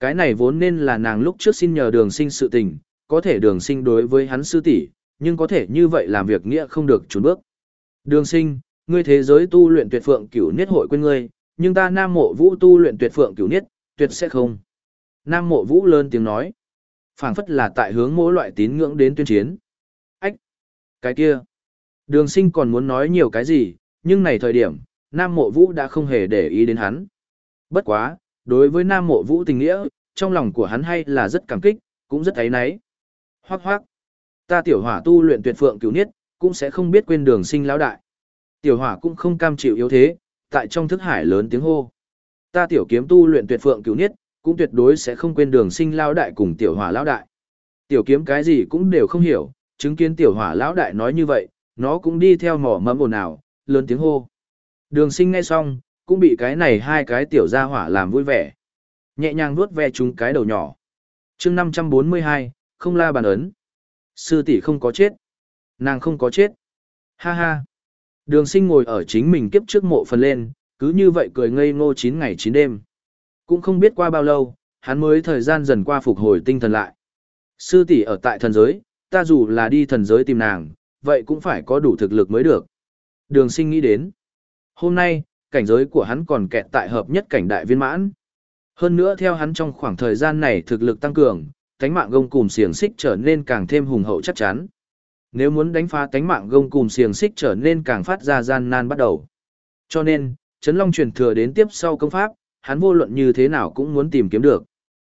Cái này vốn nên là nàng lúc trước xin nhờ đường sinh sự tình, có thể đường sinh đối với hắn sư tỷ nhưng có thể như vậy làm việc nghĩa không được trốn bước. Đường sinh, ngươi thế giới tu luyện tuyệt phượng cửu niết hội quên ngươi, nhưng ta nam mộ vũ tu luyện tuyệt phượng cửu niết, tuyệt sẽ không. Nam mộ vũ lớn tiếng nói, phảng phất là tại hướng mỗi loại tín ngưỡng đến tuyên chiến. Ách! Cái kia! Đường sinh còn muốn nói nhiều cái gì, nhưng này thời điểm, Nam Mộ Vũ đã không hề để ý đến hắn. Bất quá, đối với Nam Mộ Vũ tình nghĩa, trong lòng của hắn hay là rất cảm kích, cũng rất thấy náy. Hoác hoác! Ta tiểu hỏa tu luyện tuyệt phượng cứu niết, cũng sẽ không biết quên đường sinh lão đại. Tiểu hỏa cũng không cam chịu yếu thế, tại trong thức hải lớn tiếng hô. Ta tiểu kiếm tu luyện tuyệt phượng cứu niết, cũng tuyệt đối sẽ không quên đường sinh lao đại cùng tiểu hỏa lao đại. Tiểu kiếm cái gì cũng đều không hiểu, chứng kiến tiểu hỏa lão đại nói như vậy, nó cũng đi theo mỏ mẫm ồn ào, lớn tiếng hô. Đường sinh ngay xong, cũng bị cái này hai cái tiểu gia hỏa làm vui vẻ. Nhẹ nhàng vuốt ve chúng cái đầu nhỏ. chương 542, không la bàn ấn. Sư tỷ không có chết. Nàng không có chết. Ha ha. Đường sinh ngồi ở chính mình kiếp trước mộ phần lên, cứ như vậy cười ngây ngô 9 ngày 9 đêm. Cũng không biết qua bao lâu, hắn mới thời gian dần qua phục hồi tinh thần lại. Sư tỷ ở tại thần giới, ta dù là đi thần giới tìm nàng, vậy cũng phải có đủ thực lực mới được. Đường sinh nghĩ đến. Hôm nay, cảnh giới của hắn còn kẹt tại hợp nhất cảnh đại viên mãn. Hơn nữa theo hắn trong khoảng thời gian này thực lực tăng cường, tánh mạng gông cùm xiềng xích trở nên càng thêm hùng hậu chắc chắn. Nếu muốn đánh phá tánh mạng gông cùm xiềng xích trở nên càng phát ra gian nan bắt đầu. Cho nên, Trấn Long truyền thừa đến tiếp sau công pháp, hắn vô luận như thế nào cũng muốn tìm kiếm được.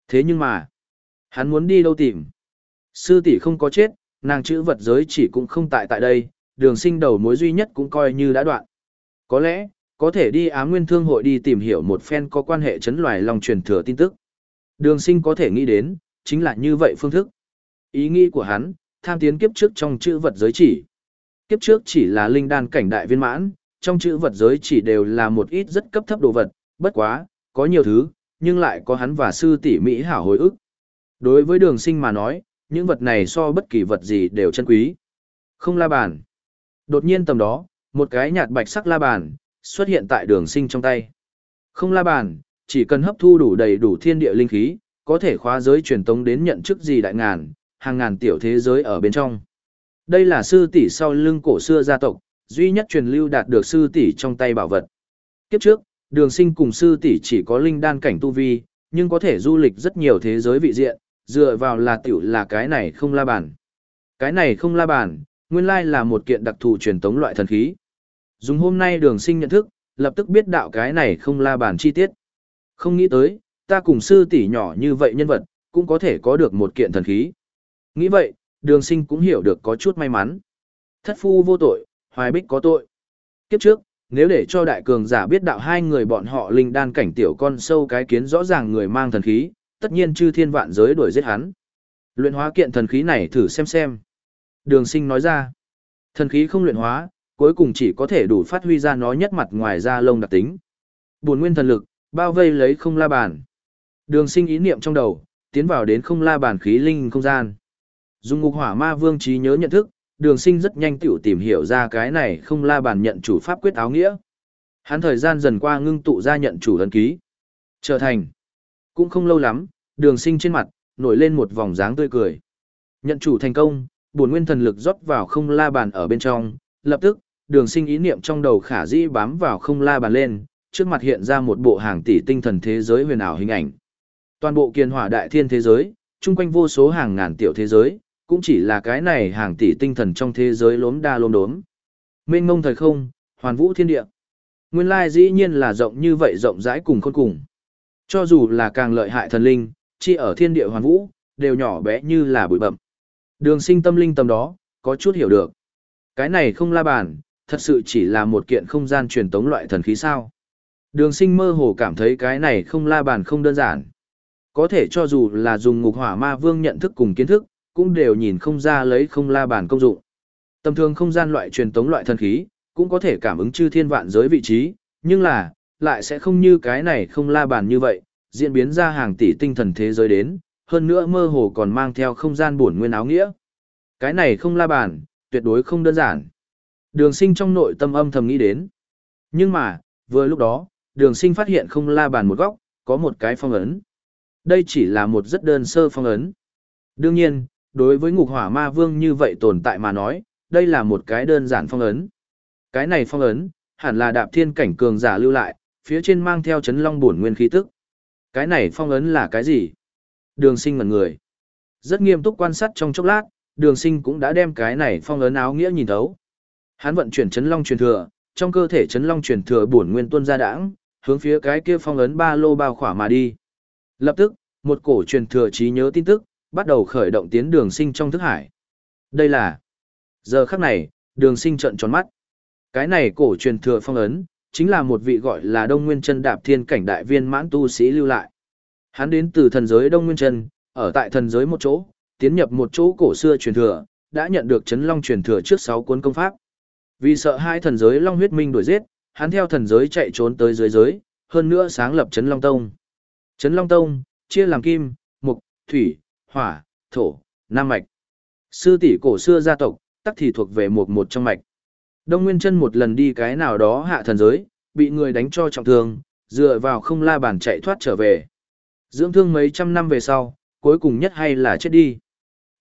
Thế nhưng mà, hắn muốn đi đâu tìm? Sư tỷ không có chết, nàng chữ vật giới chỉ cũng không tại tại đây, đường sinh đầu mối duy nhất cũng coi như đã đoạn. Có lẽ, có thể đi Á Nguyên Thương hội đi tìm hiểu một phen có quan hệ chấn loài long truyền thừa tin tức. Đường sinh có thể nghĩ đến, chính là như vậy phương thức. Ý nghĩ của hắn, tham tiến kiếp trước trong chữ vật giới chỉ. Kiếp trước chỉ là linh đan cảnh đại viên mãn, trong chữ vật giới chỉ đều là một ít rất cấp thấp đồ vật, bất quá, có nhiều thứ, nhưng lại có hắn và sư tỷ Mỹ hảo hồi ức. Đối với đường sinh mà nói, những vật này so bất kỳ vật gì đều chân quý. Không la bàn. Đột nhiên tầm đó, một cái nhạt bạch sắc la bàn, xuất hiện tại đường sinh trong tay. Không la bàn, chỉ cần hấp thu đủ đầy đủ thiên địa linh khí, có thể khóa giới truyền tống đến nhận chức gì đại ngàn, hàng ngàn tiểu thế giới ở bên trong. Đây là sư tỷ sau lưng cổ xưa gia tộc, duy nhất truyền lưu đạt được sư tỷ trong tay bảo vật. Kiếp trước, đường sinh cùng sư tỷ chỉ có linh đan cảnh tu vi, nhưng có thể du lịch rất nhiều thế giới vị diện, dựa vào là tiểu là cái này không la bàn. Cái này không la bàn, nguyên lai là một kiện đặc thù truyền tống loại thần khí. Dùng hôm nay đường sinh nhận thức, lập tức biết đạo cái này không la bàn chi tiết. Không nghĩ tới, ta cùng sư tỷ nhỏ như vậy nhân vật, cũng có thể có được một kiện thần khí. Nghĩ vậy, đường sinh cũng hiểu được có chút may mắn. Thất phu vô tội, hoài bích có tội. Kiếp trước, nếu để cho đại cường giả biết đạo hai người bọn họ linh đan cảnh tiểu con sâu cái kiến rõ ràng người mang thần khí, tất nhiên chư thiên vạn giới đuổi giết hắn. Luyện hóa kiện thần khí này thử xem xem. Đường sinh nói ra, thần khí không luyện hóa, cuối cùng chỉ có thể đủ phát huy ra nó nhất mặt ngoài ra lông đặc tính. Buồn nguyên thần lực, bao vây lấy không la bàn. Đường sinh ý niệm trong đầu, tiến vào đến không la bàn khí linh không gian. Dùng ngục hỏa ma vương trí nhớ nhận thức, đường sinh rất nhanh tiểu tìm hiểu ra cái này không la bàn nhận chủ pháp quyết áo nghĩa. Hắn thời gian dần qua ngưng tụ ra nhận chủ ấn ký. Trở thành. Cũng không lâu lắm, đường sinh trên mặt, nổi lên một vòng dáng tươi cười. Nhận chủ thành công, buồn nguyên thần lực rót vào không la bàn ở bên trong, lập tức, đường sinh ý niệm trong đầu khả dĩ bám vào không la bàn lên, trước mặt hiện ra một bộ hàng tỷ tinh thần thế giới huyền ảo hình ảnh. Toàn bộ kiền hỏa đại thiên thế giới, chung quanh vô số hàng ngàn tiểu thế giới, cũng chỉ là cái này hàng tỷ tinh thần trong thế giới lốm đa lốm đốm. Mênh ngông thời không, hoàn vũ thiên địa. Nguyên lai dĩ nhiên là rộng như vậy rộng rãi cùng khôn cùng. Cho dù là càng lợi hại thần linh, chi ở thiên địa hoàn vũ, đều nhỏ bé như là bụi bậm. Đường sinh tâm linh tầm đó, có chút hiểu được. Cái này không la bàn, thật sự chỉ là một kiện không gian truyền tống loại thần khí sao. Đường sinh mơ hồ cảm thấy cái này không la bàn không đơn giản. Có thể cho dù là dùng ngục hỏa ma vương nhận thức cùng kiến thức, cũng đều nhìn không ra lấy không la bàn công dụng. Tầm thường không gian loại truyền tống loại thần khí, cũng có thể cảm ứng chư thiên vạn giới vị trí, nhưng là, lại sẽ không như cái này không la bàn như vậy, diễn biến ra hàng tỷ tinh thần thế giới đến, hơn nữa mơ hồ còn mang theo không gian bổn nguyên áo nghĩa. Cái này không la bàn, tuyệt đối không đơn giản. Đường sinh trong nội tâm âm thầm nghĩ đến. Nhưng mà, vừa lúc đó, đường sinh phát hiện không la bàn một góc, có một cái phong ấn. Đây chỉ là một rất đơn sơ phong ấn. Đương nhiên, đối với ngục hỏa ma vương như vậy tồn tại mà nói, đây là một cái đơn giản phong ấn. Cái này phong ấn, hẳn là đạp thiên cảnh cường giả lưu lại, phía trên mang theo chấn long bổn nguyên khí tức. Cái này phong ấn là cái gì? Đường sinh ngần người. Rất nghiêm túc quan sát trong chốc lát, đường sinh cũng đã đem cái này phong ấn áo nghĩa nhìn thấu. Hắn vận chuyển chấn long truyền thừa, trong cơ thể chấn long truyền thừa bổn nguyên tuân ra đãng, hướng phía cái kia phong ấn ba lô bao khỏa mà đi. Lập tức, một cổ truyền thừa trí nhớ tin tức, bắt đầu khởi động tiến đường sinh trong thức hải. Đây là... Giờ khắc này, đường sinh trận tròn mắt. Cái này cổ truyền thừa phong ấn, chính là một vị gọi là Đông Nguyên Chân Đạp Thiên cảnh đại viên mãn tu sĩ lưu lại. Hắn đến từ thần giới Đông Nguyên Chân, ở tại thần giới một chỗ, tiến nhập một chỗ cổ xưa truyền thừa, đã nhận được chấn long truyền thừa trước 6 cuốn công pháp. Vì sợ hai thần giới Long huyết minh đuổi giết, hắn theo thần giới chạy trốn tới dưới giới, hơn nữa sáng lập chấn Long Tông. Chấn Long Tông chia làm kim, mục, thủy, hỏa, thổ, nam mạch. Sư tỷ cổ xưa gia tộc, tắc thì thuộc về một một trong mạch. Đông Nguyên Chân một lần đi cái nào đó hạ thần giới, bị người đánh cho trọng thương, dựa vào không la bàn chạy thoát trở về. Dưỡng thương mấy trăm năm về sau, cuối cùng nhất hay là chết đi.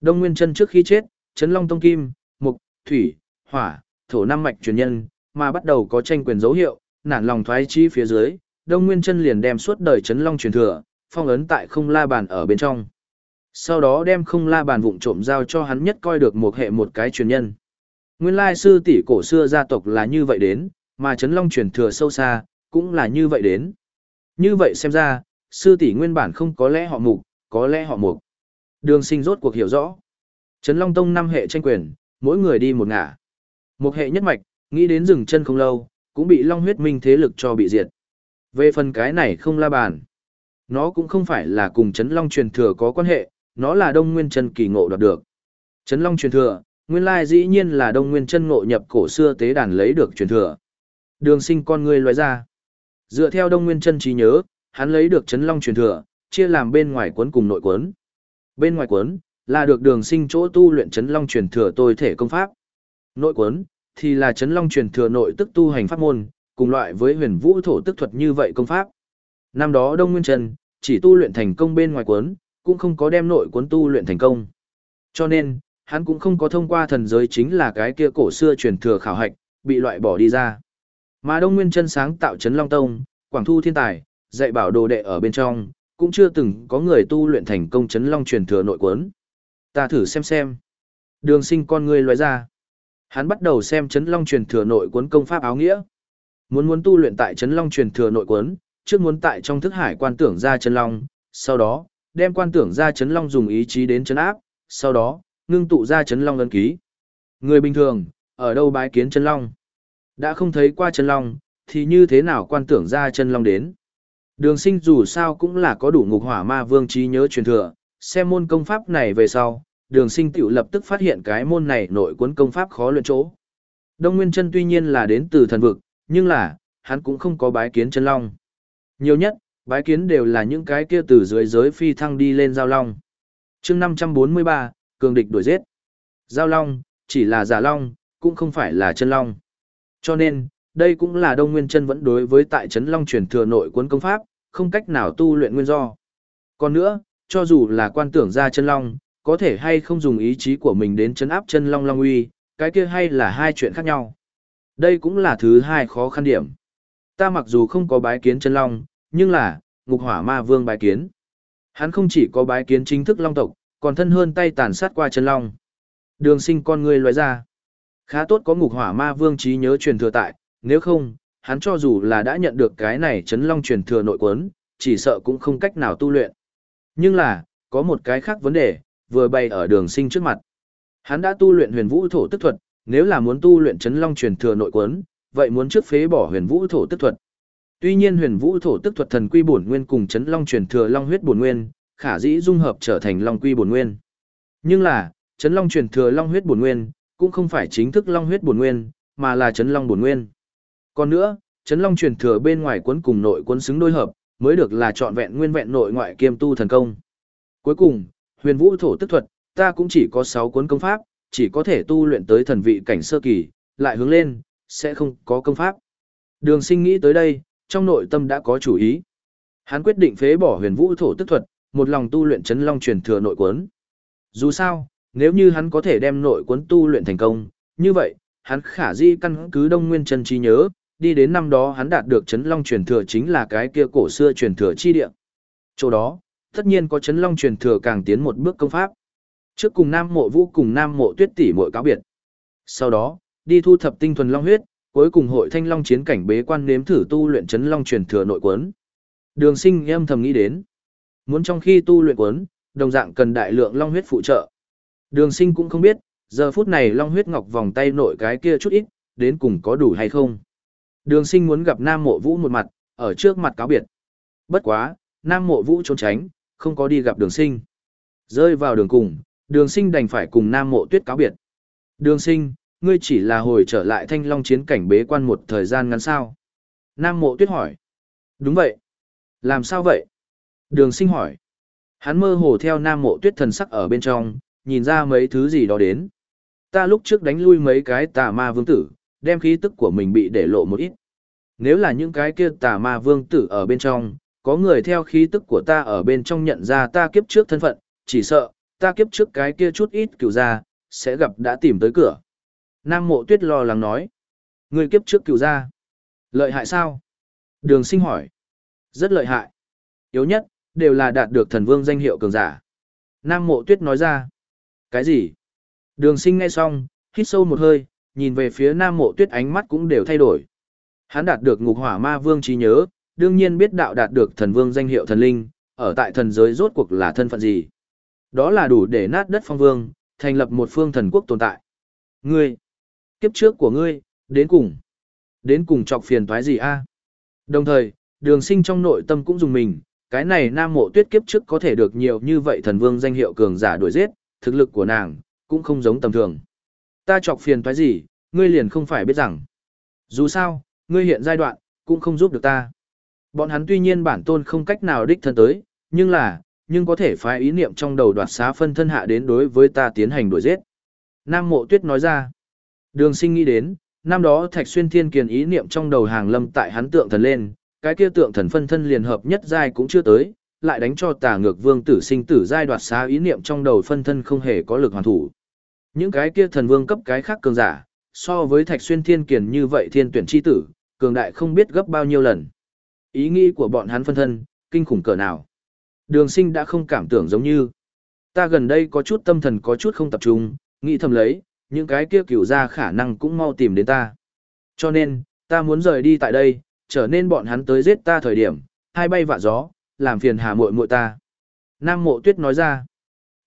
Đông Nguyên Chân trước khi chết, Trấn Long Tông Kim, Mục, Thủy, Hỏa, Thổ năm mạch truyền nhân, mà bắt đầu có tranh quyền dấu hiệu, nản lòng thoái chi phía dưới, Đông Nguyên Chân liền đem suốt đời Trấn Long truyền thừa, phong ấn tại không la bàn ở bên trong. Sau đó đem không la bàn vụng trộm giao cho hắn nhất coi được một hệ một cái truyền nhân. Nguyên lai sư tỷ cổ xưa gia tộc là như vậy đến, mà Trấn Long truyền thừa sâu xa, cũng là như vậy đến. Như vậy xem ra, sư tỷ nguyên bản không có lẽ họ mục, có lẽ họ mục. Đường sinh rốt cuộc hiểu rõ. Trấn Long Tông năm hệ tranh quyền, mỗi người đi một ngả. Một hệ nhất mạch, nghĩ đến dừng chân không lâu, cũng bị Long huyết minh thế lực cho bị diệt. Về phần cái này không la bàn. Nó cũng không phải là cùng Trấn Long truyền thừa có quan hệ, nó là Đông Nguyên Chân kỳ ngộ đoạt được. Trấn Long truyền thừa, nguyên lai dĩ nhiên là Đông Nguyên Chân ngộ nhập cổ xưa tế đàn lấy được truyền thừa. Đường sinh con người loại ra. Dựa theo Đông Nguyên Chân trí nhớ, hắn lấy được Trấn Long truyền thừa, chia làm bên ngoài cuốn cùng nội cuốn. Bên ngoài cuốn là được đường sinh chỗ tu luyện Trấn Long truyền thừa tôi thể công pháp. Nội cuốn thì là Trấn Long truyền thừa nội tức tu hành pháp môn, cùng loại với huyền vũ thổ tức thuật như vậy công pháp. Năm đó Đông Nguyên Trần chỉ tu luyện thành công bên ngoài cuốn, cũng không có đem nội cuốn tu luyện thành công. Cho nên, hắn cũng không có thông qua thần giới chính là cái kia cổ xưa truyền thừa khảo hạch, bị loại bỏ đi ra. Mà Đông Nguyên Chân sáng tạo Trấn Long Tông, Quảng Thu Thiên Tài, dạy bảo đồ đệ ở bên trong, cũng chưa từng có người tu luyện thành công Trấn Long truyền thừa nội cuốn. Ta thử xem xem. Đường sinh con người loại ra. Hắn bắt đầu xem Trấn Long truyền thừa nội cuốn công pháp áo nghĩa. Muốn muốn tu luyện tại Trấn Long truyền thừa nội cuốn, trước muốn tại trong thức hải quan tưởng ra Trấn Long, sau đó, đem quan tưởng ra chấn Long dùng ý chí đến chấn áp, sau đó, ngưng tụ ra chấn Long ấn ký. Người bình thường, ở đâu bái kiến chấn Long? Đã không thấy qua chấn Long, thì như thế nào quan tưởng ra chấn Long đến? Đường sinh dù sao cũng là có đủ ngục hỏa ma vương trí nhớ truyền thừa, xem môn công pháp này về sau, đường sinh tiểu lập tức phát hiện cái môn này nội cuốn công pháp khó luyện chỗ. Đông Nguyên chân tuy nhiên là đến từ thần vực, nhưng là, hắn cũng không có bái kiến chân long. Nhiều nhất, bái kiến đều là những cái kia từ dưới giới phi thăng đi lên giao long. chương 543, cường địch đuổi giết. Giao long, chỉ là giả long, cũng không phải là chân long. Cho nên, đây cũng là Đông Nguyên chân vẫn đối với tại Trấn Long truyền thừa nội cuốn công pháp, không cách nào tu luyện nguyên do. Còn nữa, cho dù là quan tưởng ra chân long, có thể hay không dùng ý chí của mình đến chấn áp chân long long uy, cái kia hay là hai chuyện khác nhau. Đây cũng là thứ hai khó khăn điểm. Ta mặc dù không có bái kiến chân long, nhưng là, ngục hỏa ma vương bái kiến. Hắn không chỉ có bái kiến chính thức long tộc, còn thân hơn tay tàn sát qua chân long. Đường sinh con người loại ra. Khá tốt có ngục hỏa ma vương trí nhớ truyền thừa tại, nếu không, hắn cho dù là đã nhận được cái này chấn long truyền thừa nội quấn, chỉ sợ cũng không cách nào tu luyện. Nhưng là, có một cái khác vấn đề, vừa bày ở đường sinh trước mặt. Hắn đã tu luyện huyền vũ thổ tức thuật, nếu là muốn tu luyện chấn long truyền thừa nội quấn, vậy muốn trước phế bỏ huyền vũ thổ tức thuật. Tuy nhiên huyền vũ thổ tức thuật thần quy bổn nguyên cùng chấn long truyền thừa long huyết bổn nguyên, khả dĩ dung hợp trở thành long quy bổn nguyên. Nhưng là, chấn long truyền thừa long huyết bổn nguyên, cũng không phải chính thức long huyết bổn nguyên, mà là chấn long bổn nguyên. Còn nữa, chấn long truyền thừa bên ngoài cuốn cùng nội cuốn xứng đôi hợp, mới được là trọn vẹn nguyên vẹn nội ngoại kiêm tu thần công. Cuối cùng, huyền vũ thổ tức thuật, ta cũng chỉ có 6 cuốn công pháp, chỉ có thể tu luyện tới thần vị cảnh sơ kỳ, lại hướng lên, sẽ không có công pháp. Đường sinh nghĩ tới đây, trong nội tâm đã có chủ ý. Hắn quyết định phế bỏ huyền vũ thổ tức thuật, một lòng tu luyện chấn long truyền thừa nội cuốn. Dù sao, nếu như hắn có thể đem nội cuốn tu luyện thành công, như vậy, hắn khả di căn cứ đông nguyên chân trí nhớ, đi đến năm đó hắn đạt được chấn long truyền thừa chính là cái kia cổ xưa truyền thừa chi địa. Chỗ đó, tất nhiên có chấn long truyền thừa càng tiến một bước công pháp. Trước cùng Nam Mộ Vũ cùng Nam Mộ Tuyết tỷ muội cáo biệt. Sau đó, đi thu thập tinh thuần long huyết, cuối cùng hội thanh long chiến cảnh bế quan nếm thử tu luyện chấn long truyền thừa nội quấn. Đường Sinh em thầm nghĩ đến, muốn trong khi tu luyện quấn, đồng dạng cần đại lượng long huyết phụ trợ. Đường Sinh cũng không biết, giờ phút này long huyết ngọc vòng tay nội cái kia chút ít, đến cùng có đủ hay không. Đường Sinh muốn gặp Nam Mộ Vũ một mặt, ở trước mặt cáo biệt. Bất quá, Nam Mộ Vũ trốn tránh, không có đi gặp đường sinh. Rơi vào đường cùng, đường sinh đành phải cùng Nam Mộ Tuyết cáo biệt. Đường sinh, ngươi chỉ là hồi trở lại thanh long chiến cảnh bế quan một thời gian ngắn sao. Nam Mộ Tuyết hỏi. Đúng vậy. Làm sao vậy? Đường sinh hỏi. Hắn mơ hồ theo Nam Mộ Tuyết thần sắc ở bên trong, nhìn ra mấy thứ gì đó đến. Ta lúc trước đánh lui mấy cái tà ma vương tử, đem khí tức của mình bị để lộ một ít. Nếu là những cái kia tà ma vương tử ở bên trong, có người theo khí tức của ta ở bên trong nhận ra ta kiếp trước thân phận, chỉ sợ, ta kiếp trước cái kia chút ít cựu ra, sẽ gặp đã tìm tới cửa. Nam mộ tuyết lo lắng nói. Người kiếp trước cựu ra. Lợi hại sao? Đường sinh hỏi. Rất lợi hại. Yếu nhất, đều là đạt được thần vương danh hiệu cường giả. Nam mộ tuyết nói ra. Cái gì? Đường sinh nghe xong, hít sâu một hơi, nhìn về phía nam mộ tuyết ánh mắt cũng đều thay đổi. Hắn đạt được ngục hỏa ma vương trí nhớ, đương nhiên biết đạo đạt được thần vương danh hiệu thần linh, ở tại thần giới rốt cuộc là thân phận gì. Đó là đủ để nát đất phong vương, thành lập một phương thần quốc tồn tại. Ngươi, kiếp trước của ngươi, đến cùng. Đến cùng chọc phiền toái gì a? Đồng thời, đường sinh trong nội tâm cũng dùng mình, cái này nam mộ tuyết kiếp trước có thể được nhiều như vậy thần vương danh hiệu cường giả đuổi giết, thực lực của nàng, cũng không giống tầm thường. Ta chọc phiền toái gì, ngươi liền không phải biết rằng. Dù sao, ngươi hiện giai đoạn, cũng không giúp được ta. Bọn hắn tuy nhiên bản tôn không cách nào đích thân tới, nhưng là, nhưng có thể phái ý niệm trong đầu đoạt xá phân thân hạ đến đối với ta tiến hành đuổi giết. Nam mộ tuyết nói ra. Đường sinh nghĩ đến, năm đó Thạch Xuyên Thiên Kiền ý niệm trong đầu hàng lâm tại hắn tượng thần lên, cái kia tượng thần phân thân liền hợp nhất giai cũng chưa tới, lại đánh cho tà ngược vương tử sinh tử giai đoạt xá ý niệm trong đầu phân thân không hề có lực hoàn thủ. Những cái kia thần vương cấp cái khác cường giả, so với Thạch Xuyên Thiên Kiền như vậy thiên tuyển chi tử, cường đại không biết gấp bao nhiêu lần. Ý nghĩ của bọn hắn phân thân, kinh khủng cỡ nào. Đường sinh đã không cảm tưởng giống như. Ta gần đây có chút tâm thần có chút không tập trung, nghĩ thầm lấy, những cái kia cửu ra khả năng cũng mau tìm đến ta. Cho nên, ta muốn rời đi tại đây, trở nên bọn hắn tới giết ta thời điểm, hai bay vạ gió, làm phiền hà muội muội ta. Nam mộ tuyết nói ra.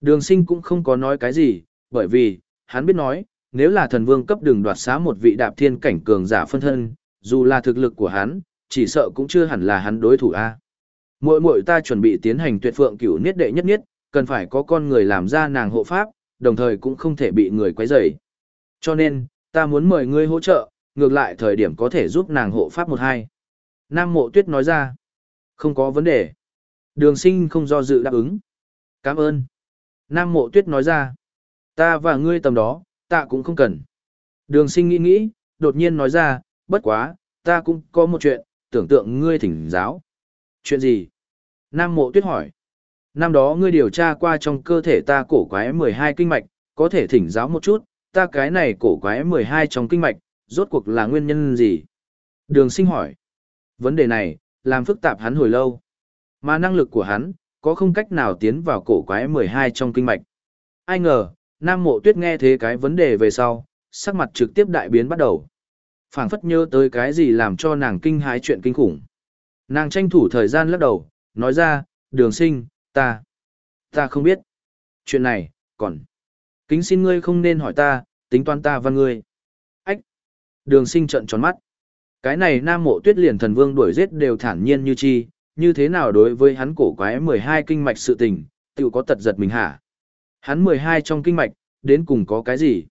Đường sinh cũng không có nói cái gì, bởi vì, hắn biết nói, nếu là thần vương cấp đường đoạt xá một vị đạp thiên cảnh cường giả phân thân, dù là thực lực của hắn, chỉ sợ cũng chưa hẳn là hắn đối thủ a. Muội muội ta chuẩn bị tiến hành tuyệt phượng cửu niết đệ nhất niết, cần phải có con người làm ra nàng hộ pháp, đồng thời cũng không thể bị người quấy rầy. Cho nên, ta muốn mời ngươi hỗ trợ, ngược lại thời điểm có thể giúp nàng hộ pháp một hai. Nam mộ tuyết nói ra, không có vấn đề. Đường sinh không do dự đáp ứng. Cảm ơn. Nam mộ tuyết nói ra, ta và ngươi tầm đó, ta cũng không cần. Đường sinh nghĩ nghĩ, đột nhiên nói ra, bất quá, ta cũng có một chuyện, tưởng tượng ngươi thỉnh giáo. Chuyện gì? Nam mộ tuyết hỏi. Năm đó ngươi điều tra qua trong cơ thể ta cổ quái 12 kinh mạch, có thể thỉnh giáo một chút, ta cái này cổ quái 12 trong kinh mạch, rốt cuộc là nguyên nhân gì? Đường sinh hỏi. Vấn đề này, làm phức tạp hắn hồi lâu. Mà năng lực của hắn, có không cách nào tiến vào cổ quái 12 trong kinh mạch. Ai ngờ, Nam Mộ Tuyết nghe thế cái vấn đề về sau, sắc mặt trực tiếp đại biến bắt đầu. phảng phất nhớ tới cái gì làm cho nàng kinh hái chuyện kinh khủng. Nàng tranh thủ thời gian lắc đầu, nói ra, đường sinh, ta, ta không biết. Chuyện này, còn, kính xin ngươi không nên hỏi ta, tính toán ta văn ngươi. Ách, đường sinh trận tròn mắt. Cái này nam mộ tuyết liền thần vương đuổi giết đều thản nhiên như chi, như thế nào đối với hắn cổ quái 12 kinh mạch sự tình, tự có tật giật mình hả? Hắn 12 trong kinh mạch, đến cùng có cái gì?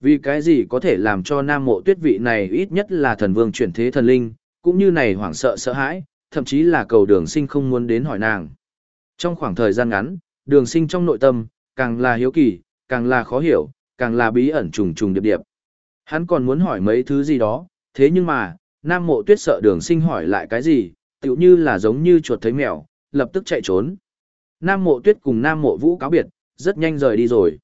Vì cái gì có thể làm cho nam mộ tuyết vị này ít nhất là thần vương chuyển thế thần linh, cũng như này hoảng sợ sợ hãi, thậm chí là cầu đường sinh không muốn đến hỏi nàng. Trong khoảng thời gian ngắn, đường sinh trong nội tâm, càng là hiếu kỳ, càng là khó hiểu, càng là bí ẩn trùng trùng điệp điệp. Hắn còn muốn hỏi mấy thứ gì đó, thế nhưng mà, nam mộ tuyết sợ đường sinh hỏi lại cái gì, tựu như là giống như chuột thấy mèo, lập tức chạy trốn. Nam mộ tuyết cùng nam mộ vũ cáo biệt, rất nhanh rời đi rồi.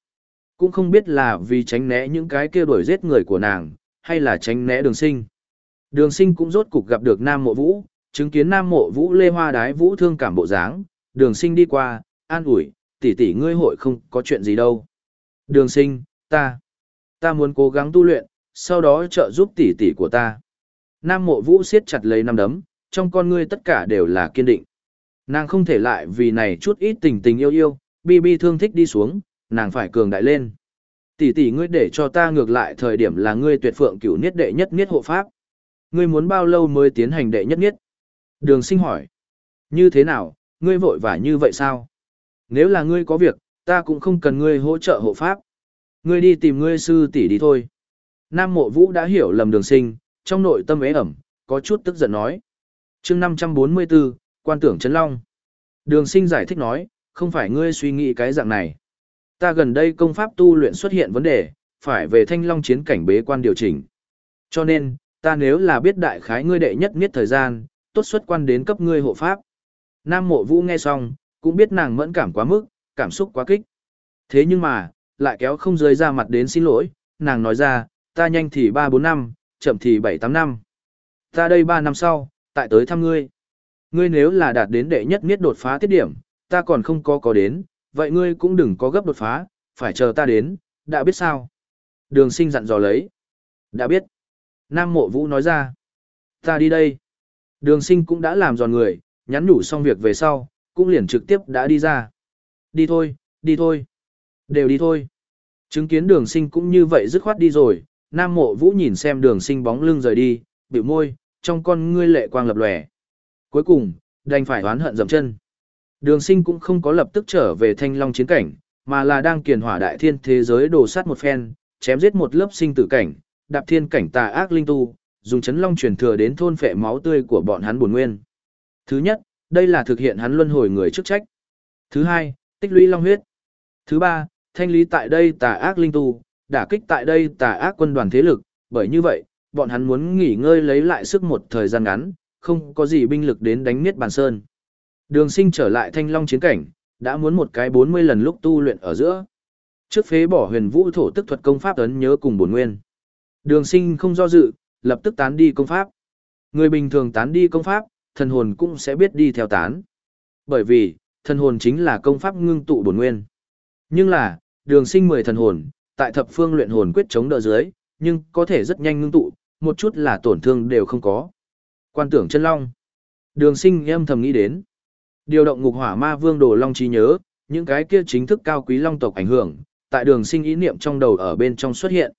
Cũng không biết là vì tránh né những cái kia đuổi giết người của nàng, hay là tránh né đường sinh. Đường sinh cũng rốt cục gặp được nam mộ vũ, chứng kiến nam mộ vũ lê hoa đái vũ thương cảm bộ dáng, đường sinh đi qua, an ủi, tỷ tỷ ngươi hội không có chuyện gì đâu. Đường sinh, ta, ta muốn cố gắng tu luyện, sau đó trợ giúp tỷ tỷ của ta. Nam mộ vũ siết chặt lấy năm đấm, trong con ngươi tất cả đều là kiên định. Nàng không thể lại vì này chút ít tình tình yêu yêu, bi bi thương thích đi xuống, nàng phải cường đại lên. Tỷ tỷ ngươi để cho ta ngược lại thời điểm là ngươi tuyệt phượng cửu niết đệ nhất niết hộ pháp. Ngươi muốn bao lâu mới tiến hành đệ nhất niết? Đường sinh hỏi. Như thế nào, ngươi vội vã như vậy sao? Nếu là ngươi có việc, ta cũng không cần ngươi hỗ trợ hộ pháp. Ngươi đi tìm ngươi sư tỷ đi thôi. Nam mộ vũ đã hiểu lầm đường sinh, trong nội tâm ế ẩm, có chút tức giận nói. chương 544, quan tưởng Trấn Long. Đường sinh giải thích nói, không phải ngươi suy nghĩ cái dạng này. Ta gần đây công pháp tu luyện xuất hiện vấn đề, phải về thanh long chiến cảnh bế quan điều chỉnh. Cho nên, ta nếu là biết đại khái ngươi đệ nhất miết thời gian, tốt xuất quan đến cấp ngươi hộ pháp. Nam mộ vũ nghe xong, cũng biết nàng mẫn cảm quá mức, cảm xúc quá kích. Thế nhưng mà, lại kéo không rơi ra mặt đến xin lỗi, nàng nói ra, ta nhanh thì 3-4 năm, chậm thì 7-8 năm. Ta đây 3 năm sau, tại tới thăm ngươi. Ngươi nếu là đạt đến đệ nhất miết đột phá tiết điểm, ta còn không có có đến, vậy ngươi cũng đừng có gấp đột phá, phải chờ ta đến, đã biết sao? Đường sinh dặn dò lấy. Đã biết. Nam mộ vũ nói ra. Ta đi đây. Đường sinh cũng đã làm giòn người, nhắn nhủ xong việc về sau, cũng liền trực tiếp đã đi ra. Đi thôi, đi thôi. Đều đi thôi. Chứng kiến đường sinh cũng như vậy dứt khoát đi rồi, Nam mộ vũ nhìn xem đường sinh bóng lưng rời đi, biểu môi, trong con ngươi lệ quang lập lòe. Cuối cùng, đành phải oán hận dầm chân. Đường sinh cũng không có lập tức trở về thanh long chiến cảnh, mà là đang kiền hỏa đại thiên thế giới đổ sát một phen, chém giết một lớp sinh tử cảnh, đạp thiên cảnh tà ác linh tu, dùng chấn long truyền thừa đến thôn phệ máu tươi của bọn hắn buồn nguyên. Thứ nhất, đây là thực hiện hắn luân hồi người chức trách. Thứ hai, tích lũy long huyết. Thứ ba, thanh lý tại đây tà ác linh tu, đả kích tại đây tà ác quân đoàn thế lực, bởi như vậy, bọn hắn muốn nghỉ ngơi lấy lại sức một thời gian ngắn, không có gì binh lực đến đánh miết bàn sơn. Đường sinh trở lại thanh long chiến cảnh, đã muốn một cái 40 lần lúc tu luyện ở giữa. Trước phế bỏ huyền vũ thổ tức thuật công pháp ấn nhớ cùng bổn nguyên. Đường sinh không do dự, lập tức tán đi công pháp. Người bình thường tán đi công pháp, thần hồn cũng sẽ biết đi theo tán. Bởi vì, thần hồn chính là công pháp ngưng tụ bổn nguyên. Nhưng là, đường sinh 10 thần hồn, tại thập phương luyện hồn quyết chống đỡ dưới, nhưng có thể rất nhanh ngưng tụ, một chút là tổn thương đều không có. Quan tưởng chân long. Đường sinh em thầm nghĩ đến. Điều động ngục hỏa ma vương đồ long trí nhớ, những cái kia chính thức cao quý long tộc ảnh hưởng, tại đường sinh ý niệm trong đầu ở bên trong xuất hiện.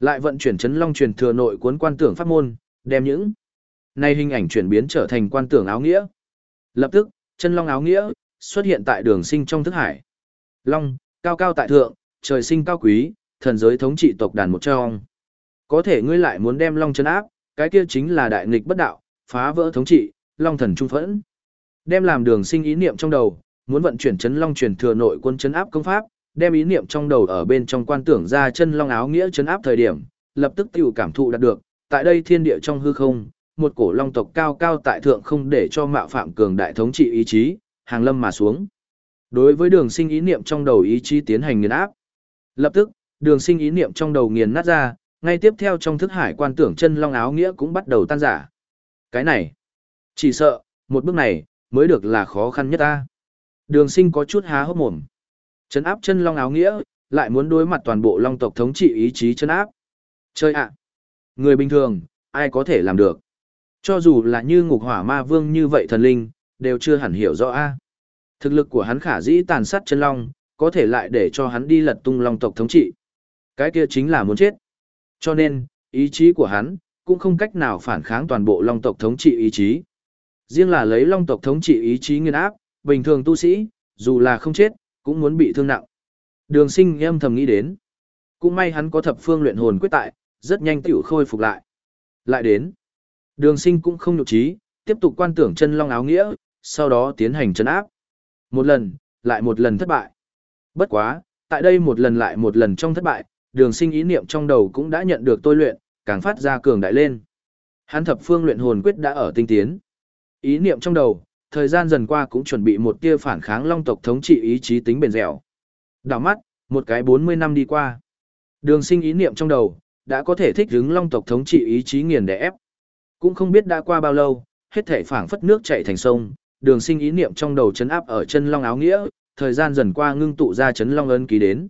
Lại vận chuyển chấn long truyền thừa nội cuốn quan tưởng pháp môn, đem những này hình ảnh chuyển biến trở thành quan tưởng áo nghĩa. Lập tức, chân long áo nghĩa xuất hiện tại đường sinh trong thức hải. Long, cao cao tại thượng, trời sinh cao quý, thần giới thống trị tộc đàn một trong. Có thể ngươi lại muốn đem long chân áp, cái kia chính là đại nghịch bất đạo, phá vỡ thống trị, long thần trung phẫn. Đem làm đường sinh ý niệm trong đầu, muốn vận chuyển chấn long truyền thừa nội quân chấn áp công pháp, đem ý niệm trong đầu ở bên trong quan tưởng ra chân long áo nghĩa chấn áp thời điểm, lập tức tiểu cảm thụ đạt được, tại đây thiên địa trong hư không, một cổ long tộc cao cao tại thượng không để cho mạo phạm cường đại thống trị ý chí, hàng lâm mà xuống. Đối với đường sinh ý niệm trong đầu ý chí tiến hành nghiền áp. Lập tức, đường sinh ý niệm trong đầu nghiền nát ra, ngay tiếp theo trong thức hải quan tưởng chân long áo nghĩa cũng bắt đầu tan giả. Cái này, chỉ sợ, một bước này, mới được là khó khăn nhất ta. Đường sinh có chút há hốc mồm. Chấn áp chân long áo nghĩa, lại muốn đối mặt toàn bộ long tộc thống trị ý chí chân áp. Chơi ạ! Người bình thường, ai có thể làm được? Cho dù là như ngục hỏa ma vương như vậy thần linh, đều chưa hẳn hiểu rõ a Thực lực của hắn khả dĩ tàn sát chân long, có thể lại để cho hắn đi lật tung long tộc thống trị. Cái kia chính là muốn chết. Cho nên, ý chí của hắn, cũng không cách nào phản kháng toàn bộ long tộc thống trị ý chí. Riêng là lấy long tộc thống trị ý chí nghiên áp, bình thường tu sĩ, dù là không chết, cũng muốn bị thương nặng. Đường sinh em thầm nghĩ đến. Cũng may hắn có thập phương luyện hồn quyết tại, rất nhanh tiểu khôi phục lại. Lại đến. Đường sinh cũng không nhục trí, tiếp tục quan tưởng chân long áo nghĩa, sau đó tiến hành chân áp. Một lần, lại một lần thất bại. Bất quá, tại đây một lần lại một lần trong thất bại, đường sinh ý niệm trong đầu cũng đã nhận được tôi luyện, càng phát ra cường đại lên. Hắn thập phương luyện hồn quyết đã ở tinh tiến. Ý niệm trong đầu, thời gian dần qua cũng chuẩn bị một tia phản kháng long tộc thống trị ý chí tính bền dẻo. Đảo mắt, một cái 40 năm đi qua. Đường sinh ý niệm trong đầu, đã có thể thích ứng long tộc thống trị ý chí nghiền để ép. Cũng không biết đã qua bao lâu, hết thể phảng phất nước chạy thành sông, đường sinh ý niệm trong đầu chấn áp ở chân long áo nghĩa, thời gian dần qua ngưng tụ ra chấn long ấn ký đến.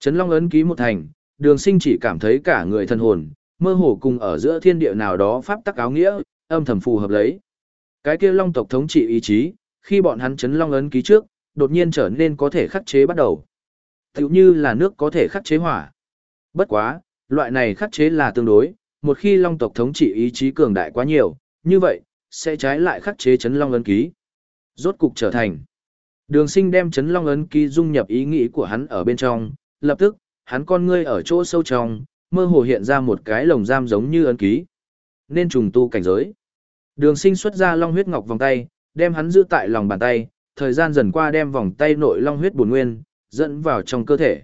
Chấn long ấn ký một thành, đường sinh chỉ cảm thấy cả người thân hồn, mơ hồ cùng ở giữa thiên địa nào đó pháp tắc áo nghĩa, âm thầm phù hợp lấy. Cái kia long tộc thống trị ý chí, khi bọn hắn chấn long ấn ký trước, đột nhiên trở nên có thể khắc chế bắt đầu. Tiểu như là nước có thể khắc chế hỏa. Bất quá, loại này khắc chế là tương đối, một khi long tộc thống trị ý chí cường đại quá nhiều, như vậy, sẽ trái lại khắc chế chấn long ấn ký. Rốt cục trở thành. Đường sinh đem chấn long ấn ký dung nhập ý nghĩ của hắn ở bên trong, lập tức, hắn con ngươi ở chỗ sâu trong, mơ hồ hiện ra một cái lồng giam giống như ấn ký. Nên trùng tu cảnh giới. Đường sinh xuất ra long huyết ngọc vòng tay, đem hắn giữ tại lòng bàn tay, thời gian dần qua đem vòng tay nội long huyết bổn nguyên, dẫn vào trong cơ thể.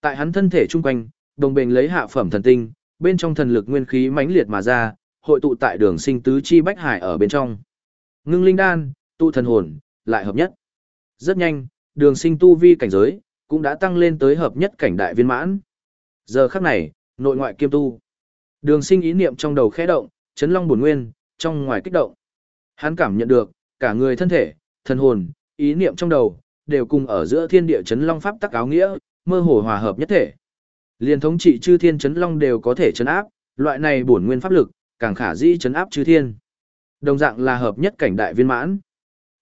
Tại hắn thân thể trung quanh, đồng bền lấy hạ phẩm thần tinh, bên trong thần lực nguyên khí mãnh liệt mà ra, hội tụ tại đường sinh tứ chi bách hải ở bên trong. Ngưng linh đan, tụ thần hồn, lại hợp nhất. Rất nhanh, đường sinh tu vi cảnh giới, cũng đã tăng lên tới hợp nhất cảnh đại viên mãn. Giờ khắc này, nội ngoại kiêm tu. Đường sinh ý niệm trong đầu khẽ động, chấn long bổn nguyên, trong ngoài kích động. Hắn cảm nhận được, cả người thân thể, thần hồn, ý niệm trong đầu, đều cùng ở giữa thiên địa chấn long pháp tắc áo nghĩa, mơ hồ hòa hợp nhất thể. Liên thống trị chư thiên chấn long đều có thể chấn áp, loại này bổn nguyên pháp lực, càng khả dĩ chấn áp chư thiên. Đồng dạng là hợp nhất cảnh đại viên mãn.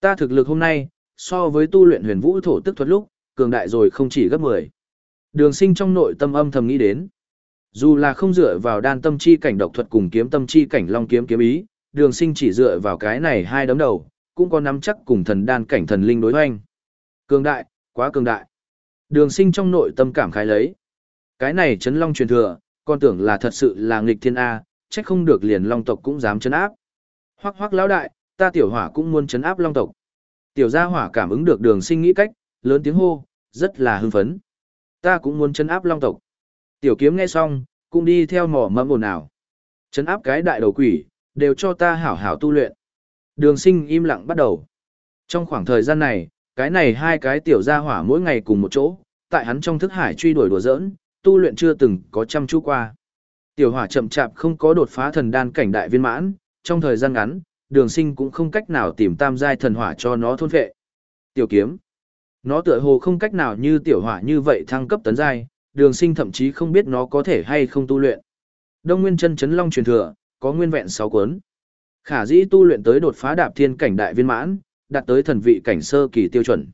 Ta thực lực hôm nay, so với tu luyện huyền vũ thổ tức thuật lúc, cường đại rồi không chỉ gấp 10. Đường sinh trong nội tâm âm thầm nghĩ đến. Dù là không dựa vào đan tâm chi cảnh độc thuật cùng kiếm tâm chi cảnh long kiếm kiếm ý, đường sinh chỉ dựa vào cái này hai đấm đầu, cũng có nắm chắc cùng thần đan cảnh thần linh đối hoanh. Cường đại, quá cường đại. Đường sinh trong nội tâm cảm khái lấy. Cái này chấn long truyền thừa, con tưởng là thật sự là nghịch thiên A, trách không được liền long tộc cũng dám chấn áp. Hoác hoác lão đại, ta tiểu hỏa cũng muốn chấn áp long tộc. Tiểu gia hỏa cảm ứng được đường sinh nghĩ cách, lớn tiếng hô, rất là hưng phấn. Ta cũng muốn chấn áp long tộc. Tiểu kiếm nghe xong, cũng đi theo mỏ mẫm ồn ào. Chấn áp cái đại đầu quỷ, đều cho ta hảo hảo tu luyện. Đường sinh im lặng bắt đầu. Trong khoảng thời gian này, cái này hai cái tiểu gia hỏa mỗi ngày cùng một chỗ, tại hắn trong thức hải truy đuổi đùa giỡn, tu luyện chưa từng có chăm chú qua. Tiểu hỏa chậm chạp không có đột phá thần đan cảnh đại viên mãn, trong thời gian ngắn, đường sinh cũng không cách nào tìm tam giai thần hỏa cho nó thôn vệ. Tiểu kiếm. Nó tựa hồ không cách nào như tiểu hỏa như vậy thăng cấp tấn giai, đường sinh thậm chí không biết nó có thể hay không tu luyện. Đông Nguyên chân chấn long truyền thừa, có nguyên vẹn 6 cuốn. Khả dĩ tu luyện tới đột phá đạp thiên cảnh đại viên mãn, đạt tới thần vị cảnh sơ kỳ tiêu chuẩn.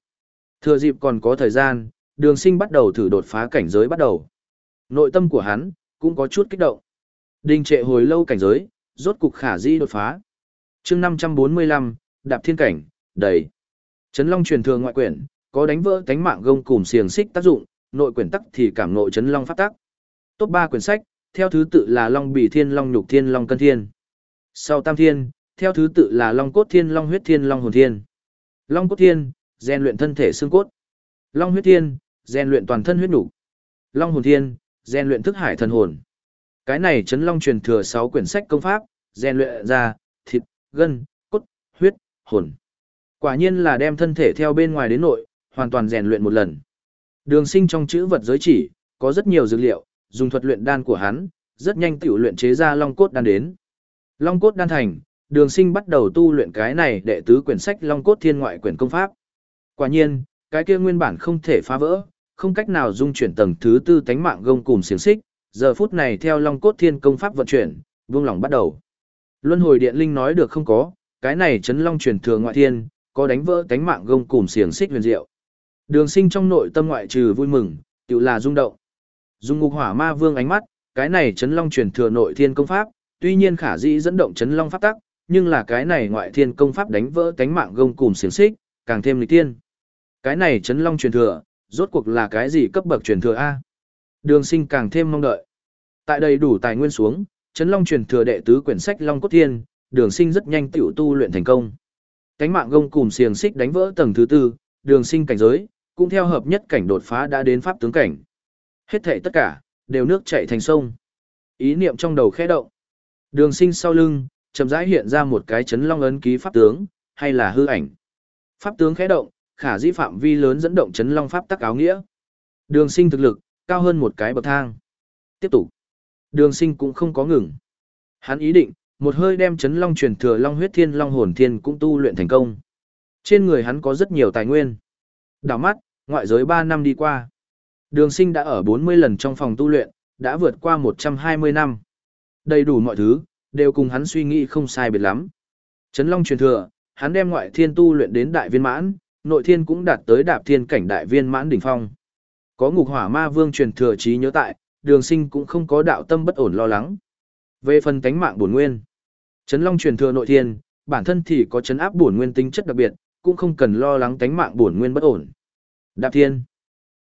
Thừa dịp còn có thời gian, đường sinh bắt đầu thử đột phá cảnh giới bắt đầu. Nội tâm của hắn, cũng có chút kích động. Đình trệ hồi lâu cảnh giới, rốt cục khả di đột phá. chương 545, đạp thiên cảnh, đầy. Trấn Long truyền thừa ngoại quyển, có đánh vỡ tánh mạng gông cùng xiềng xích tác dụng, nội quyển tắc thì cảm nội Trấn Long pháp tắc. Top 3 quyển sách, theo thứ tự là Long Bỉ Thiên Long Nhục Thiên Long Cân Thiên. Sau Tam Thiên, theo thứ tự là Long Cốt Thiên Long Huyết Thiên Long Hồn Thiên. Long Cốt Thiên, rèn luyện thân thể xương cốt. Long Huyết Thiên, rèn luyện toàn thân huyết nục. Long Hồn Thiên, rèn luyện thức hải thần hồn. Cái này chấn long truyền thừa 6 quyển sách công pháp, rèn luyện ra thịt, gân, cốt, huyết, hồn. Quả nhiên là đem thân thể theo bên ngoài đến nội, hoàn toàn rèn luyện một lần. Đường Sinh trong chữ vật giới chỉ, có rất nhiều dược liệu, dùng thuật luyện đan của hắn, rất nhanh tiểu luyện chế ra long cốt đan đến. Long cốt đan thành, Đường Sinh bắt đầu tu luyện cái này đệ tứ quyển sách Long cốt thiên ngoại quyển công pháp. Quả nhiên, cái kia nguyên bản không thể phá vỡ, không cách nào dung chuyển tầng thứ tư tánh mạng gông cùng xiềng xích, giờ phút này theo Long Cốt Thiên công pháp vận chuyển, vương lòng bắt đầu. Luân hồi điện linh nói được không có, cái này chấn long truyền thừa ngoại thiên, có đánh vỡ tánh mạng gông cùng xiềng xích huyền diệu. Đường Sinh trong nội tâm ngoại trừ vui mừng, tự là rung động. Dung ngục hỏa ma vương ánh mắt, cái này chấn long truyền thừa nội thiên công pháp, tuy nhiên khả dĩ dẫn động chấn long pháp tắc, nhưng là cái này ngoại thiên công pháp đánh vỡ tánh mạng gông cùng xiềng xích, càng thêm lịch tiên. Cái này chấn long truyền thừa, rốt cuộc là cái gì cấp bậc truyền thừa A? Đường sinh càng thêm mong đợi. Tại đây đủ tài nguyên xuống, chấn long truyền thừa đệ tứ quyển sách Long Cốt Thiên, đường sinh rất nhanh tiểu tu luyện thành công. Cánh mạng gông cùng xiềng xích đánh vỡ tầng thứ tư, đường sinh cảnh giới, cũng theo hợp nhất cảnh đột phá đã đến pháp tướng cảnh. Hết thảy tất cả, đều nước chảy thành sông. Ý niệm trong đầu khẽ động. Đường sinh sau lưng, chậm rãi hiện ra một cái chấn long ấn ký pháp tướng, hay là hư ảnh. Pháp tướng khẽ động, khả dĩ phạm vi lớn dẫn động chấn long pháp tắc áo nghĩa. Đường sinh thực lực, cao hơn một cái bậc thang. Tiếp tục. Đường sinh cũng không có ngừng. Hắn ý định, một hơi đem chấn long truyền thừa long huyết thiên long hồn thiên cũng tu luyện thành công. Trên người hắn có rất nhiều tài nguyên. Đảo mắt, ngoại giới 3 năm đi qua. Đường sinh đã ở 40 lần trong phòng tu luyện, đã vượt qua 120 năm. Đầy đủ mọi thứ, đều cùng hắn suy nghĩ không sai biệt lắm. Chấn long truyền thừa, hắn đem ngoại thiên tu luyện đến đại viên mãn, nội thiên cũng đạt tới đạp thiên cảnh đại viên mãn đỉnh phong. Có ngục hỏa ma vương truyền thừa trí nhớ tại, đường sinh cũng không có đạo tâm bất ổn lo lắng. Về phần tánh mạng bổn nguyên, chấn long truyền thừa nội thiên, bản thân thì có chấn áp bổn nguyên tính chất đặc biệt, cũng không cần lo lắng tánh mạng bổn nguyên bất ổn. Đạp thiên,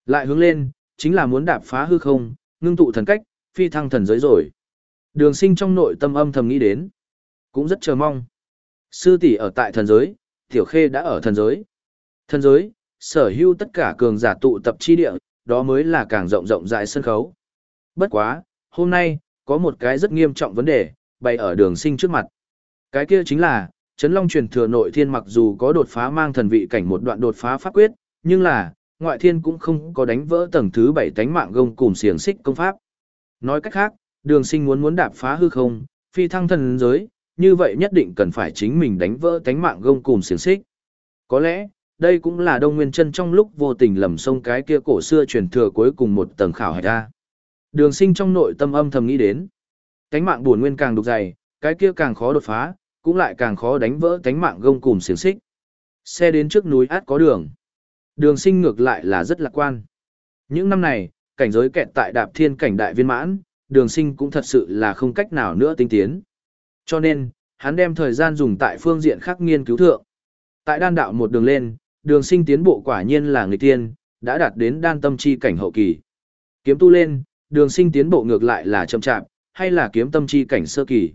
lại hướng lên, chính là muốn đạp phá hư không, ngưng tụ thần cách, phi thăng thần giới rồi. Đường sinh trong nội tâm âm thầm nghĩ đến, cũng rất chờ mong. Sư tỷ ở tại thần giới, tiểu khê đã ở thần giới. Thần giới, sở hữu tất cả cường giả tụ tập chi địa, đó mới là càng rộng rộng rãi sân khấu. Bất quá, hôm nay, có một cái rất nghiêm trọng vấn đề, bày ở đường sinh trước mặt. Cái kia chính là, Trấn Long truyền thừa nội thiên mặc dù có đột phá mang thần vị cảnh một đoạn đột phá pháp quyết, nhưng là, ngoại thiên cũng không có đánh vỡ tầng thứ 7 tánh mạng gông cùng xiềng xích công pháp. Nói cách khác, đường sinh muốn muốn đạp phá hư không, phi thăng thần giới, như vậy nhất định cần phải chính mình đánh vỡ tánh mạng gông cùng xiềng xích. Có lẽ, đây cũng là Đông Nguyên chân trong lúc vô tình lầm sông cái kia cổ xưa truyền thừa cuối cùng một tầng khảo hạch ra. Đường sinh trong nội tâm âm thầm nghĩ đến. cánh mạng buồn nguyên càng đục dày, cái kia càng khó đột phá, cũng lại càng khó đánh vỡ cánh mạng gông cùng xiềng xích. Xe đến trước núi át có đường. Đường sinh ngược lại là rất lạc quan. Những năm này, cảnh giới kẹt tại đạp thiên cảnh đại viên mãn, đường sinh cũng thật sự là không cách nào nữa tinh tiến. Cho nên, hắn đem thời gian dùng tại phương diện khác nghiên cứu thượng. Tại đan đạo một đường lên, đường sinh tiến bộ quả nhiên là người tiên, đã đạt đến đan tâm chi cảnh hậu kỳ. Kiếm tu lên, đường sinh tiến bộ ngược lại là chậm chạp, hay là kiếm tâm chi cảnh sơ kỳ.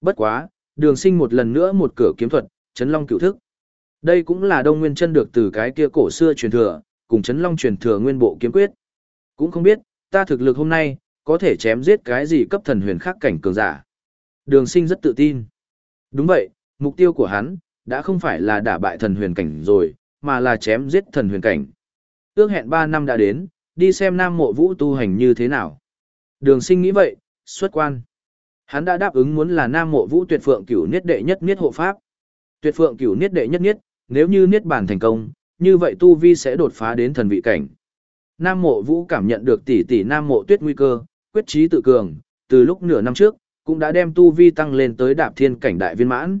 Bất quá, đường sinh một lần nữa một cửa kiếm thuật, chấn long cựu thức. Đây cũng là đông nguyên chân được từ cái kia cổ xưa truyền thừa, cùng chấn long truyền thừa nguyên bộ kiếm quyết. Cũng không biết, ta thực lực hôm nay, có thể chém giết cái gì cấp thần huyền khác cảnh cường giả. Đường sinh rất tự tin. Đúng vậy, mục tiêu của hắn, đã không phải là đả bại thần huyền cảnh rồi, mà là chém giết thần huyền cảnh. Ước hẹn 3 năm đã đến, đi xem nam mộ vũ tu hành như thế nào. Đường sinh nghĩ vậy, xuất quan. Hắn đã đáp ứng muốn là nam mộ vũ tuyệt phượng cửu niết đệ nhất niết hộ pháp. Tuyệt phượng cửu niết đệ nhất niết, nếu như niết bàn thành công, như vậy tu vi sẽ đột phá đến thần vị cảnh. Nam mộ vũ cảm nhận được tỷ tỷ nam mộ tuyết nguy cơ, quyết trí tự cường, từ lúc nửa năm trước, cũng đã đem tu vi tăng lên tới đạp thiên cảnh đại viên mãn.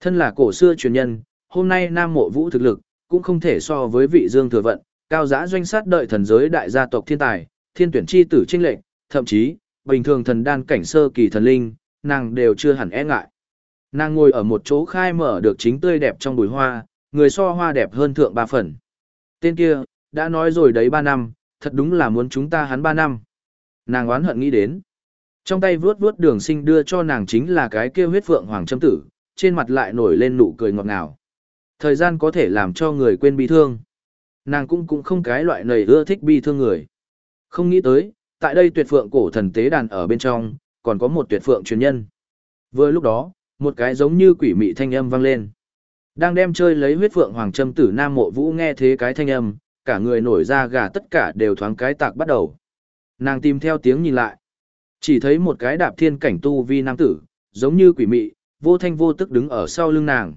Thân là cổ xưa truyền nhân, hôm nay nam mộ vũ thực lực, cũng không thể so với vị dương thừa vận, cao giã doanh sát đợi thần giới đại gia tộc thiên tài, thiên tuyển chi tử trinh lệnh, thậm chí, bình thường thần đan cảnh sơ kỳ thần linh, nàng đều chưa hẳn e ngại. Nàng ngồi ở một chỗ khai mở được chính tươi đẹp trong bùi hoa, người so hoa đẹp hơn thượng ba phần. Tên kia, đã nói rồi đấy ba năm, thật đúng là muốn chúng ta hắn ba năm. Nàng oán hận nghĩ đến. Trong tay vuốt vuốt đường sinh đưa cho nàng chính là cái kia huyết phượng hoàng châm tử, trên mặt lại nổi lên nụ cười ngọt ngào. Thời gian có thể làm cho người quên bi thương. Nàng cũng cũng không cái loại nầy ưa thích bi thương người. Không nghĩ tới, tại đây tuyệt phượng cổ thần tế đàn ở bên trong, còn có một tuyệt phượng truyền nhân. Vừa lúc đó, một cái giống như quỷ mị thanh âm vang lên. Đang đem chơi lấy huyết phượng hoàng châm tử nam mộ vũ nghe thế cái thanh âm, cả người nổi ra gà tất cả đều thoáng cái tạc bắt đầu. Nàng tìm theo tiếng nhìn lại. Chỉ thấy một cái đạp thiên cảnh tu vi nam tử, giống như quỷ mị, vô thanh vô tức đứng ở sau lưng nàng.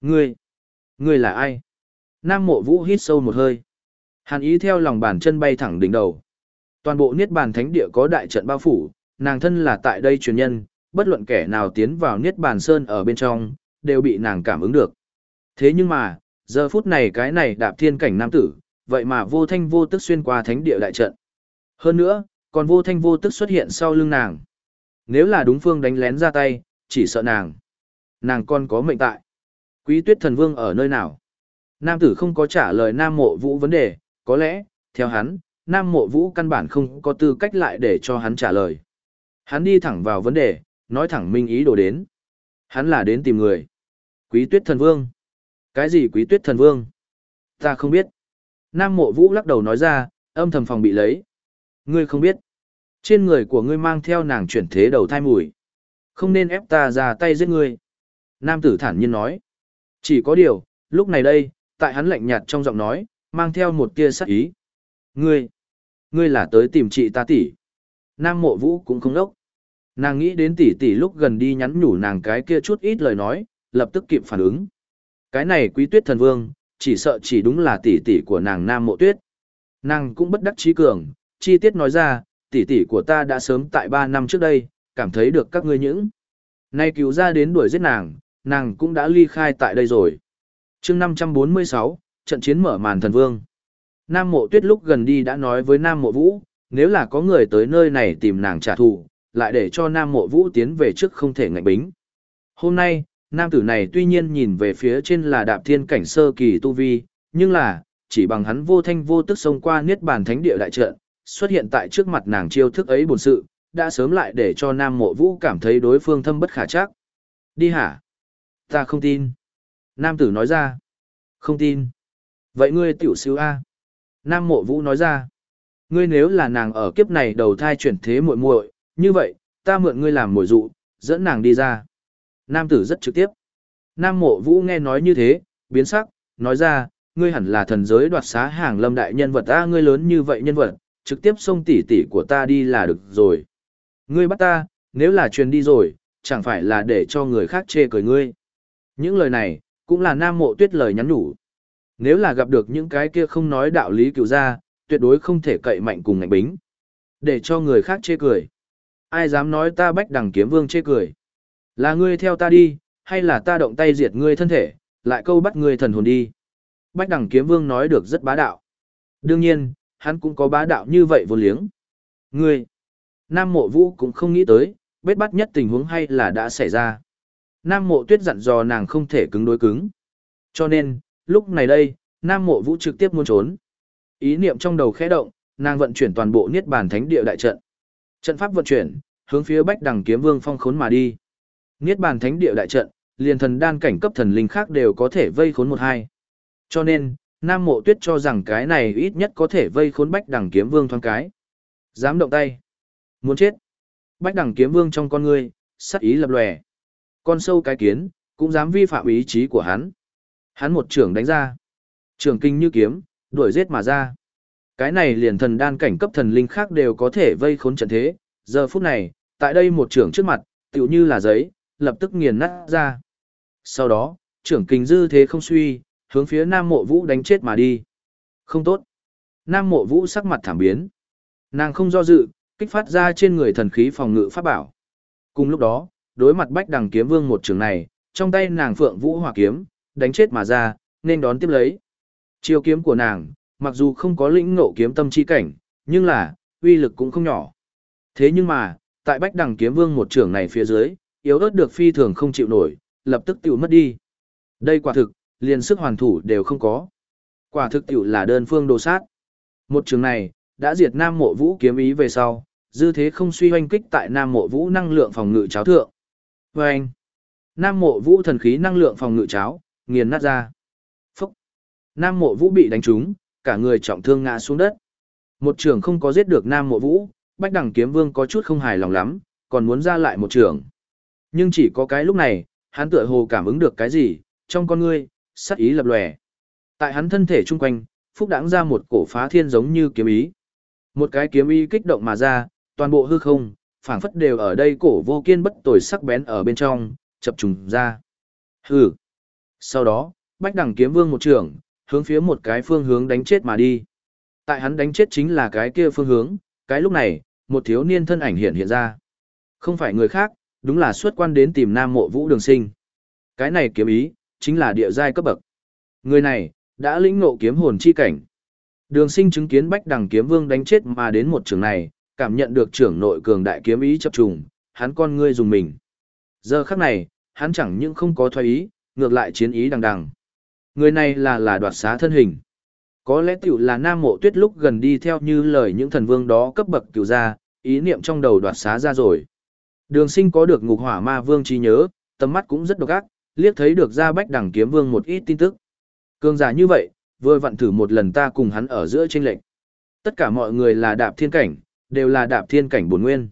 Ngươi, ngươi là ai? Nam mộ vũ hít sâu một hơi. Hàn ý theo lòng bàn chân bay thẳng đỉnh đầu. Toàn bộ niết bàn thánh địa có đại trận bao phủ, nàng thân là tại đây truyền nhân, bất luận kẻ nào tiến vào niết bàn sơn ở bên trong, đều bị nàng cảm ứng được. Thế nhưng mà, giờ phút này cái này đạp thiên cảnh nam tử, vậy mà vô thanh vô tức xuyên qua thánh địa đại trận. Hơn nữa, còn vô thanh vô tức xuất hiện sau lưng nàng. Nếu là đúng phương đánh lén ra tay, chỉ sợ nàng. Nàng còn có mệnh tại. Quý tuyết thần vương ở nơi nào? Nam tử không có trả lời nam mộ vũ vấn đề, có lẽ, theo hắn, nam mộ vũ căn bản không có tư cách lại để cho hắn trả lời. Hắn đi thẳng vào vấn đề, nói thẳng minh ý đồ đến. Hắn là đến tìm người. Quý tuyết thần vương. Cái gì quý tuyết thần vương? Ta không biết. Nam mộ vũ lắc đầu nói ra, âm thầm phòng bị lấy. Ngươi không biết. Trên người của ngươi mang theo nàng chuyển thế đầu thai mùi. Không nên ép ta ra tay giết ngươi. Nam tử thản nhiên nói. Chỉ có điều, lúc này đây, tại hắn lạnh nhạt trong giọng nói, mang theo một tia sắc ý. Ngươi, ngươi là tới tìm chị ta tỷ. Nam mộ vũ cũng không đốc. Nàng nghĩ đến tỷ tỷ lúc gần đi nhắn nhủ nàng cái kia chút ít lời nói, lập tức kịp phản ứng. Cái này quý tuyết thần vương, chỉ sợ chỉ đúng là tỷ tỷ của nàng Nam mộ tuyết. Nàng cũng bất đắc trí cường, chi tiết nói ra, tỷ tỷ của ta đã sớm tại 3 năm trước đây, cảm thấy được các ngươi những. Nay cứu ra đến đuổi giết nàng, nàng cũng đã ly khai tại đây rồi. chương 546, trận chiến mở màn thần vương. Nam mộ tuyết lúc gần đi đã nói với Nam mộ vũ, nếu là có người tới nơi này tìm nàng trả thù, lại để cho Nam mộ vũ tiến về trước không thể ngạnh bính. Hôm nay, Nam tử này tuy nhiên nhìn về phía trên là đạp thiên cảnh sơ kỳ tu vi, nhưng là, chỉ bằng hắn vô thanh vô tức xông qua niết bàn thánh địa đại trận, xuất hiện tại trước mặt nàng chiêu thức ấy buồn sự, đã sớm lại để cho Nam Mộ Vũ cảm thấy đối phương thâm bất khả chắc. Đi hả? Ta không tin. Nam tử nói ra. Không tin. Vậy ngươi tiểu siêu A. Nam Mộ Vũ nói ra. Ngươi nếu là nàng ở kiếp này đầu thai chuyển thế muội muội, như vậy, ta mượn ngươi làm mồi dụ, dẫn nàng đi ra. Nam tử rất trực tiếp. Nam Mộ Vũ nghe nói như thế, biến sắc, nói ra, ngươi hẳn là thần giới đoạt xá hàng lâm đại nhân vật a ngươi lớn như vậy nhân vật, trực tiếp xông tỉ tỉ của ta đi là được rồi. Ngươi bắt ta, nếu là truyền đi rồi, chẳng phải là để cho người khác chê cười ngươi. Những lời này, cũng là Nam Mộ Tuyết lời nhắn nhủ. Nếu là gặp được những cái kia không nói đạo lý cựu ra, tuyệt đối không thể cậy mạnh cùng ngạnh bính. Để cho người khác chê cười. Ai dám nói ta bách đằng kiếm vương chê cười. Là ngươi theo ta đi, hay là ta động tay diệt ngươi thân thể, lại câu bắt ngươi thần hồn đi. Bách đằng kiếm vương nói được rất bá đạo. Đương nhiên, hắn cũng có bá đạo như vậy vô liếng. Ngươi, Nam mộ vũ cũng không nghĩ tới, bết bắt nhất tình huống hay là đã xảy ra. Nam mộ tuyết dặn dò nàng không thể cứng đối cứng. Cho nên, lúc này đây, Nam mộ vũ trực tiếp muốn trốn. Ý niệm trong đầu khẽ động, nàng vận chuyển toàn bộ niết bàn thánh địa đại trận. Trận pháp vận chuyển, hướng phía bách đằng kiếm vương phong khốn mà đi. Niết bàn thánh địa đại trận, liền thần đan cảnh cấp thần linh khác đều có thể vây khốn một hai. Cho nên, Nam Mộ Tuyết cho rằng cái này ít nhất có thể vây khốn Bách Đằng Kiếm Vương thoáng cái. Dám động tay. Muốn chết. Bách Đằng Kiếm Vương trong con ngươi, sắc ý lập lòe. Con sâu cái kiến, cũng dám vi phạm ý chí của hắn. Hắn một trưởng đánh ra. Trưởng kinh như kiếm, đuổi giết mà ra. Cái này liền thần đan cảnh cấp thần linh khác đều có thể vây khốn trận thế. Giờ phút này, tại đây một trưởng trước mặt, tựu như là giấy, lập tức nghiền nát ra. Sau đó, trưởng kinh dư thế không suy, hướng phía Nam Mộ Vũ đánh chết mà đi. Không tốt. Nam Mộ Vũ sắc mặt thảm biến. Nàng không do dự, kích phát ra trên người thần khí phòng ngự pháp bảo. Cùng lúc đó, đối mặt Bách Đằng Kiếm Vương một trường này, trong tay nàng Phượng Vũ Hỏa kiếm, đánh chết mà ra, nên đón tiếp lấy. Chiêu kiếm của nàng, mặc dù không có lĩnh ngộ kiếm tâm chi cảnh, nhưng là, uy lực cũng không nhỏ. Thế nhưng mà, tại Bách Đằng Kiếm Vương một trường này phía dưới, yếu ớt được phi thường không chịu nổi, lập tức tiểu mất đi. Đây quả thực, liền sức hoàn thủ đều không có. Quả thực tiểu là đơn phương đồ sát. Một trường này, đã diệt Nam Mộ Vũ kiếm ý về sau, dư thế không suy hoanh kích tại Nam Mộ Vũ năng lượng phòng ngự cháo thượng. Và anh, Nam Mộ Vũ thần khí năng lượng phòng ngự cháo, nghiền nát ra. Phúc! Nam Mộ Vũ bị đánh trúng, cả người trọng thương ngã xuống đất. Một trường không có giết được Nam Mộ Vũ, Bách Đẳng Kiếm Vương có chút không hài lòng lắm, còn muốn ra lại một trường. Nhưng chỉ có cái lúc này, hắn tựa hồ cảm ứng được cái gì, trong con ngươi, sắc ý lập lòe. Tại hắn thân thể chung quanh, phúc đãng ra một cổ phá thiên giống như kiếm ý. Một cái kiếm ý kích động mà ra, toàn bộ hư không, phảng phất đều ở đây cổ vô kiên bất tồi sắc bén ở bên trong, chập trùng ra. Hừ. Sau đó, bách đẳng kiếm vương một trường, hướng phía một cái phương hướng đánh chết mà đi. Tại hắn đánh chết chính là cái kia phương hướng, cái lúc này, một thiếu niên thân ảnh hiện hiện ra. Không phải người khác, đúng là xuất quan đến tìm nam mộ vũ đường sinh. Cái này kiếm ý, chính là địa giai cấp bậc. Người này, đã lĩnh ngộ kiếm hồn chi cảnh. Đường sinh chứng kiến bách đằng kiếm vương đánh chết mà đến một trường này, cảm nhận được trưởng nội cường đại kiếm ý chập trùng, hắn con ngươi dùng mình. Giờ khắc này, hắn chẳng những không có thoái ý, ngược lại chiến ý đằng đằng. Người này là là đoạt xá thân hình. Có lẽ tiểu là nam mộ tuyết lúc gần đi theo như lời những thần vương đó cấp bậc cửu ra, ý niệm trong đầu đoạt xá ra rồi. Đường sinh có được ngục hỏa ma vương trí nhớ, tầm mắt cũng rất độc ác, liếc thấy được ra bách đẳng kiếm vương một ít tin tức. Cường giả như vậy, vừa vặn thử một lần ta cùng hắn ở giữa chênh lệnh. Tất cả mọi người là đạp thiên cảnh, đều là đạp thiên cảnh bổn nguyên.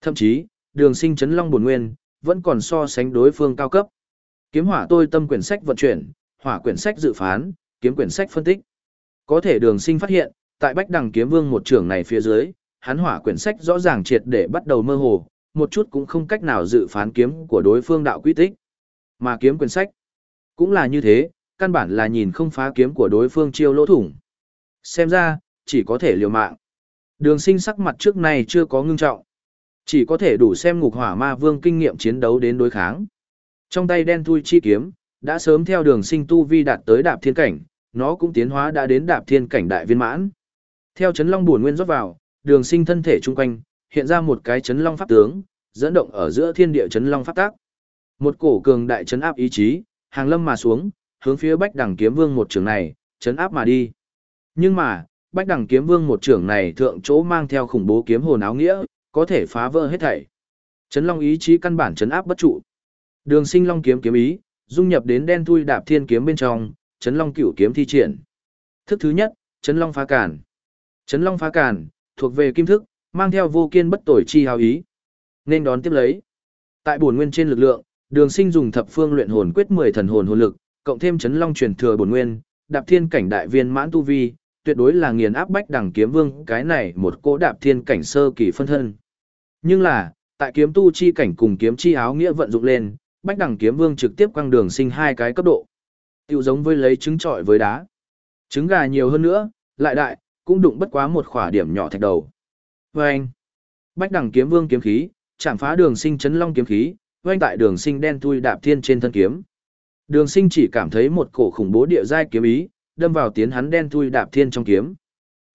Thậm chí, đường sinh chấn long bổn nguyên, vẫn còn so sánh đối phương cao cấp. Kiếm hỏa tôi tâm quyển sách vận chuyển, hỏa quyển sách dự phán, kiếm quyển sách phân tích. Có thể đường sinh phát hiện, tại bách đằng kiếm vương một trường này phía dưới, hắn hỏa quyển sách rõ ràng triệt để bắt đầu mơ hồ, một chút cũng không cách nào dự phán kiếm của đối phương đạo quy tích. Mà kiếm quyển sách, cũng là như thế, căn bản là nhìn không phá kiếm của đối phương chiêu lỗ thủng. Xem ra, chỉ có thể liều mạng. Đường sinh sắc mặt trước này chưa có ngưng trọng. Chỉ có thể đủ xem ngục hỏa ma vương kinh nghiệm chiến đấu đến đối kháng. Trong tay đen thui chi kiếm, đã sớm theo đường sinh tu vi đạt tới đạp thiên cảnh, nó cũng tiến hóa đã đến đạp thiên cảnh đại viên mãn. Theo chấn long buồn nguyên rót vào, đường sinh thân thể chung quanh, hiện ra một cái chấn long pháp tướng, dẫn động ở giữa thiên địa chấn long pháp tác. Một cổ cường đại chấn áp ý chí, hàng lâm mà xuống, hướng phía Bách đẳng Kiếm Vương một trường này, chấn áp mà đi. Nhưng mà, Bách đẳng Kiếm Vương một trưởng này thượng chỗ mang theo khủng bố kiếm hồn áo nghĩa, có thể phá vỡ hết thảy. Chấn Long ý chí căn bản chấn áp bất trụ. Đường Sinh Long kiếm kiếm ý, dung nhập đến đen thui đạp thiên kiếm bên trong, Chấn Long cửu kiếm thi triển. Thức thứ nhất, Chấn Long phá cản. Chấn Long phá cản, thuộc về kim thức, mang theo vô kiên bất tồi chi hào ý. Nên đón tiếp lấy. Tại bổn nguyên trên lực lượng, Đường Sinh dùng thập phương luyện hồn quyết 10 thần hồn hồn lực, cộng thêm chấn long truyền thừa bổn nguyên, đạp thiên cảnh đại viên mãn tu vi, tuyệt đối là nghiền áp bách đẳng kiếm vương, cái này một cỗ đạp thiên cảnh sơ kỳ phân thân. Nhưng là, Tại kiếm tu chi cảnh cùng kiếm chi áo nghĩa vận dụng lên, Bách Đằng Kiếm Vương trực tiếp quăng đường sinh hai cái cấp độ. Tiểu giống với lấy trứng trọi với đá. Trứng gà nhiều hơn nữa, lại đại, cũng đụng bất quá một khỏa điểm nhỏ thạch đầu. Vâng! Bách Đằng Kiếm Vương kiếm khí, chạm phá đường sinh chấn long kiếm khí, vang tại đường sinh đen thui đạp thiên trên thân kiếm. Đường sinh chỉ cảm thấy một cổ khủng bố địa giai kiếm ý, đâm vào tiến hắn đen thui đạp thiên trong kiếm.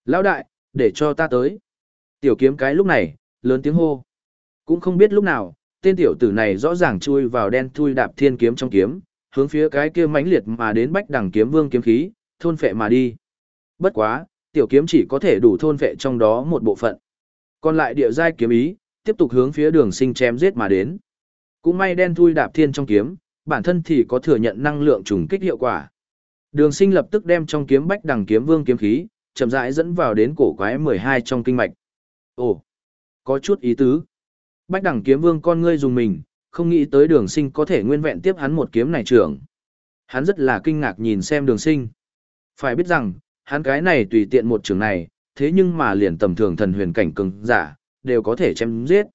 Lão đại, để cho ta tới. Tiểu kiếm cái lúc này, lớn tiếng hô. Cũng không biết lúc nào, tên tiểu tử này rõ ràng chui vào đen thui đạp thiên kiếm trong kiếm, hướng phía cái kia mãnh liệt mà đến bách đẳng kiếm vương kiếm khí, thôn phệ mà đi. Bất quá, tiểu kiếm chỉ có thể đủ thôn phệ trong đó một bộ phận. Còn lại địa giai kiếm ý, tiếp tục hướng phía đường sinh chém giết mà đến. Cũng may đen thui đạp thiên trong kiếm, bản thân thì có thừa nhận năng lượng trùng kích hiệu quả. Đường sinh lập tức đem trong kiếm bách đằng kiếm vương kiếm khí, chậm rãi dẫn vào đến cổ quái 12 trong kinh mạch. Ồ, có chút ý tứ. Bách đằng kiếm vương con ngươi dùng mình, không nghĩ tới đường sinh có thể nguyên vẹn tiếp hắn một kiếm này trưởng. Hắn rất là kinh ngạc nhìn xem đường sinh. Phải biết rằng, hắn cái này tùy tiện một trường này, thế nhưng mà liền tầm thường thần huyền cảnh cường giả, đều có thể chém giết.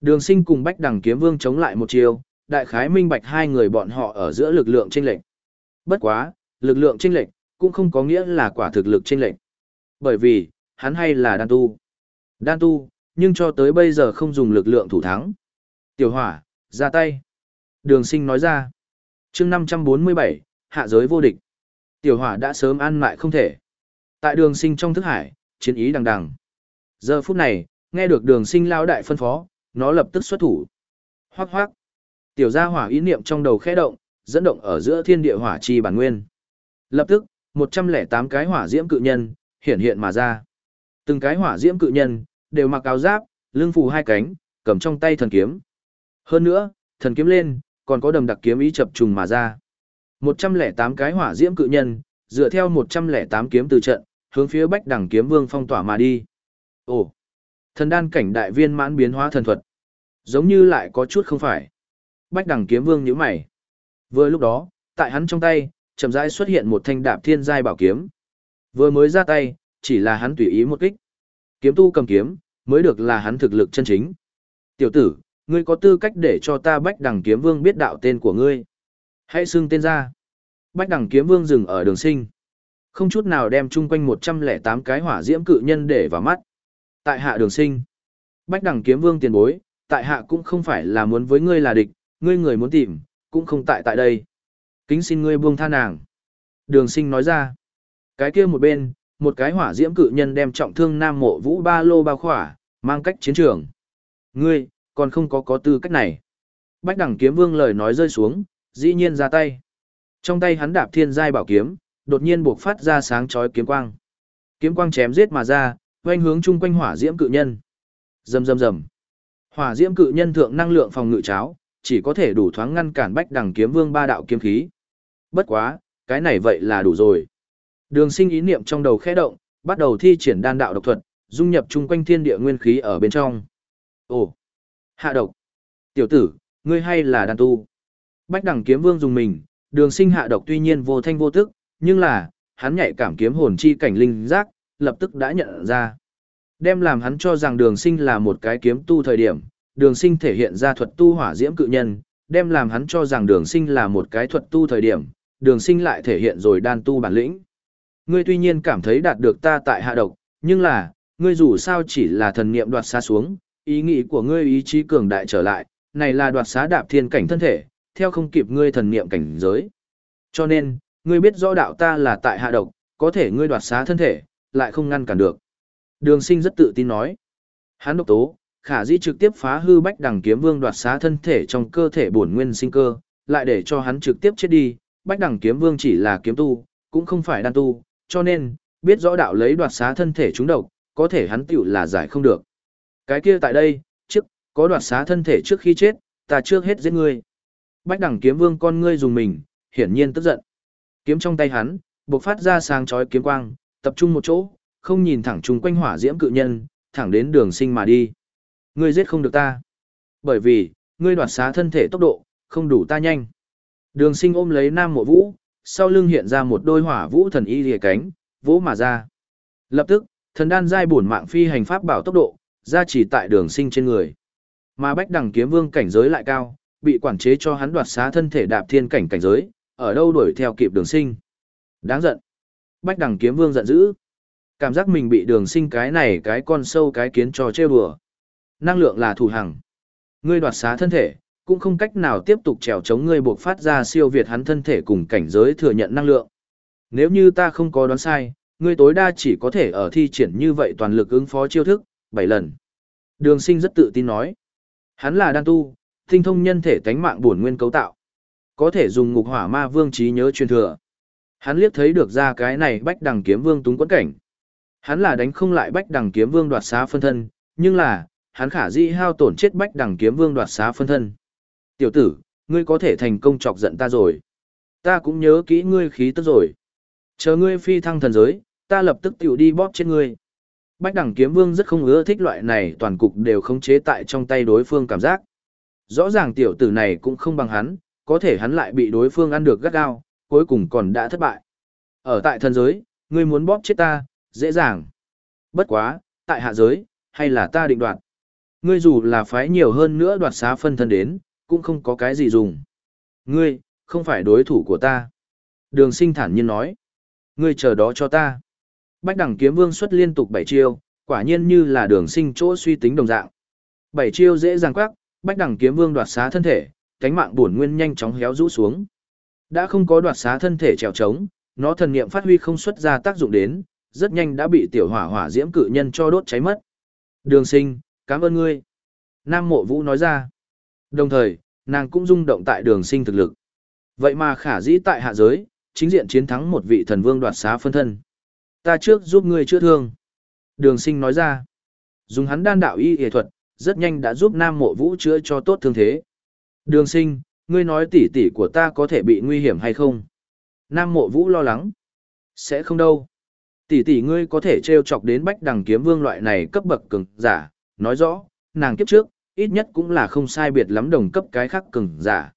Đường sinh cùng Bách Đằng Kiếm Vương chống lại một chiều, đại khái minh bạch hai người bọn họ ở giữa lực lượng chênh lệnh. Bất quá, lực lượng chênh lệch cũng không có nghĩa là quả thực lực chênh lệch. Bởi vì, hắn hay là đan tu. Đan tu, nhưng cho tới bây giờ không dùng lực lượng thủ thắng. Tiểu hỏa, ra tay. Đường sinh nói ra. chương 547, hạ giới vô địch. Tiểu hỏa đã sớm ăn lại không thể. Tại đường sinh trong thức hải, chiến ý đằng đằng. Giờ phút này, nghe được đường sinh lao đại phân phó, nó lập tức xuất thủ. Hoác hoác. Tiểu gia hỏa ý niệm trong đầu khẽ động, dẫn động ở giữa thiên địa hỏa chi bản nguyên. Lập tức, 108 cái hỏa diễm cự nhân, hiện hiện mà ra. Từng cái hỏa diễm cự nhân, đều mặc áo giáp, lưng phù hai cánh, cầm trong tay thần kiếm. Hơn nữa, thần kiếm lên, còn có đầm đặc kiếm ý chập trùng mà ra. 108 cái hỏa diễm cự nhân, dựa theo 108 kiếm từ trận, hướng phía bách đẳng kiếm vương phong tỏa mà đi. Ồ, thần đan cảnh đại viên mãn biến hóa thần thuật. Giống như lại có chút không phải. Bách đẳng kiếm vương nhíu mày. Vừa lúc đó, tại hắn trong tay, chậm rãi xuất hiện một thanh đạp thiên giai bảo kiếm. Vừa mới ra tay, chỉ là hắn tùy ý một kích. Kiếm tu cầm kiếm, mới được là hắn thực lực chân chính. Tiểu tử, ngươi có tư cách để cho ta bách đằng kiếm vương biết đạo tên của ngươi. Hãy xưng tên ra. Bách đằng kiếm vương dừng ở đường sinh. Không chút nào đem chung quanh 108 cái hỏa diễm cự nhân để vào mắt. Tại hạ đường sinh. Bách đằng kiếm vương tiền bối, tại hạ cũng không phải là muốn với ngươi là địch, ngươi người muốn tìm, cũng không tại tại đây. Kính xin ngươi buông tha nàng. Đường sinh nói ra. Cái kia một bên, một cái hỏa diễm cự nhân đem trọng thương nam mộ vũ ba lô bao khỏa, mang cách chiến trường. Ngươi, còn không có có tư cách này. Bách đẳng kiếm vương lời nói rơi xuống, dĩ nhiên ra tay. Trong tay hắn đạp thiên giai bảo kiếm, đột nhiên buộc phát ra sáng chói kiếm quang. Kiếm quang chém giết mà ra, quanh hướng chung quanh hỏa diễm cự nhân. Rầm rầm rầm. Hỏa diễm cự nhân thượng năng lượng phòng ngự cháo, chỉ có thể đủ thoáng ngăn cản bách đẳng kiếm vương ba đạo kiếm khí. Bất quá, cái này vậy là đủ rồi. Đường sinh ý niệm trong đầu khẽ động, bắt đầu thi triển đan đạo độc thuật, dung nhập chung quanh thiên địa nguyên khí ở bên trong. Ồ! Hạ độc! Tiểu tử, ngươi hay là đan tu? Bách đẳng kiếm vương dùng mình, đường sinh hạ độc tuy nhiên vô thanh vô tức, nhưng là, hắn nhạy cảm kiếm hồn chi cảnh linh giác, lập tức đã nhận ra. Đem làm hắn cho rằng đường sinh là một cái kiếm tu thời điểm, đường sinh thể hiện ra thuật tu hỏa diễm cự nhân, đem làm hắn cho rằng đường sinh là một cái thuật tu thời điểm, đường sinh lại thể hiện rồi đan tu bản lĩnh. Ngươi tuy nhiên cảm thấy đạt được ta tại hạ độc, nhưng là, ngươi dù sao chỉ là thần niệm đoạt xa xuống, ý nghĩ của ngươi ý chí cường đại trở lại, này là đoạt xá đạp thiên cảnh thân thể, theo không kịp ngươi thần niệm cảnh giới. Cho nên, ngươi biết rõ đạo ta là tại hạ độc, có thể ngươi đoạt xá thân thể, lại không ngăn cản được. Đường sinh rất tự tin nói. Hắn độc tố, khả dĩ trực tiếp phá hư bách đằng kiếm vương đoạt xá thân thể trong cơ thể bổn nguyên sinh cơ, lại để cho hắn trực tiếp chết đi. Bách đằng kiếm vương chỉ là kiếm tu, cũng không phải đan tu, cho nên, biết rõ đạo lấy đoạt xá thân thể chúng độc, có thể hắn tiểu là giải không được. Cái kia tại đây, trước, có đoạt xá thân thể trước khi chết, ta trước hết giết ngươi. Bách đẳng kiếm vương con ngươi dùng mình, hiển nhiên tức giận. Kiếm trong tay hắn, bộc phát ra sáng chói kiếm quang, tập trung một chỗ, không nhìn thẳng chung quanh hỏa diễm cự nhân, thẳng đến đường sinh mà đi. Ngươi giết không được ta. Bởi vì, ngươi đoạt xá thân thể tốc độ, không đủ ta nhanh. Đường sinh ôm lấy nam mộ vũ, sau lưng hiện ra một đôi hỏa vũ thần y lìa cánh, vỗ mà ra. Lập tức, thần đan giai bổn mạng phi hành pháp bảo tốc độ, ra chỉ tại đường sinh trên người. Mà Bách Đằng Kiếm Vương cảnh giới lại cao, bị quản chế cho hắn đoạt xá thân thể đạp thiên cảnh cảnh giới, ở đâu đuổi theo kịp đường sinh. Đáng giận. Bách Đằng Kiếm Vương giận dữ. Cảm giác mình bị đường sinh cái này cái con sâu cái kiến cho trêu đùa. Năng lượng là thủ hằng. Ngươi đoạt xá thân thể, cũng không cách nào tiếp tục trèo chống ngươi buộc phát ra siêu việt hắn thân thể cùng cảnh giới thừa nhận năng lượng. Nếu như ta không có đoán sai, ngươi tối đa chỉ có thể ở thi triển như vậy toàn lực ứng phó chiêu thức, 7 lần. Đường sinh rất tự tin nói. Hắn là đan tu, tinh thông nhân thể tánh mạng bổn nguyên cấu tạo. Có thể dùng ngục hỏa ma vương trí nhớ truyền thừa. Hắn liếc thấy được ra cái này bách đằng kiếm vương túng quẫn cảnh. Hắn là đánh không lại bách đằng kiếm vương đoạt xá phân thân, nhưng là, hắn khả dĩ hao tổn chết bách đằng kiếm vương đoạt xá phân thân. Tiểu tử, ngươi có thể thành công chọc giận ta rồi. Ta cũng nhớ kỹ ngươi khí tức rồi. Chờ ngươi phi thăng thần giới, ta lập tức tiểu đi bóp trên ngươi. Bách đẳng kiếm vương rất không ưa thích loại này toàn cục đều khống chế tại trong tay đối phương cảm giác. Rõ ràng tiểu tử này cũng không bằng hắn, có thể hắn lại bị đối phương ăn được gắt gao, cuối cùng còn đã thất bại. Ở tại thần giới, ngươi muốn bóp chết ta, dễ dàng. Bất quá, tại hạ giới, hay là ta định đoạt. Ngươi dù là phái nhiều hơn nữa đoạt xá phân thân đến, cũng không có cái gì dùng. Ngươi, không phải đối thủ của ta. Đường sinh thản nhiên nói. Ngươi chờ đó cho ta. Bách đẳng kiếm vương xuất liên tục bảy chiêu, quả nhiên như là đường sinh chỗ suy tính đồng dạng. Bảy chiêu dễ dàng quắc, bách đẳng kiếm vương đoạt xá thân thể, cánh mạng bổn nguyên nhanh chóng héo rũ xuống. Đã không có đoạt xá thân thể trèo trống, nó thần niệm phát huy không xuất ra tác dụng đến, rất nhanh đã bị tiểu hỏa hỏa diễm cự nhân cho đốt cháy mất. Đường sinh, cảm ơn ngươi. Nam mộ vũ nói ra. Đồng thời, nàng cũng rung động tại đường sinh thực lực. Vậy mà khả dĩ tại hạ giới, chính diện chiến thắng một vị thần vương đoạt xá phân thân. Ta trước giúp ngươi chữa thương. Đường sinh nói ra. Dùng hắn đan đạo y y thuật, rất nhanh đã giúp Nam Mộ Vũ chữa cho tốt thương thế. Đường sinh, ngươi nói tỷ tỷ của ta có thể bị nguy hiểm hay không? Nam Mộ Vũ lo lắng. Sẽ không đâu. Tỷ tỷ ngươi có thể treo chọc đến bách đằng kiếm vương loại này cấp bậc cường giả, nói rõ, nàng kiếp trước, ít nhất cũng là không sai biệt lắm đồng cấp cái khác cường giả.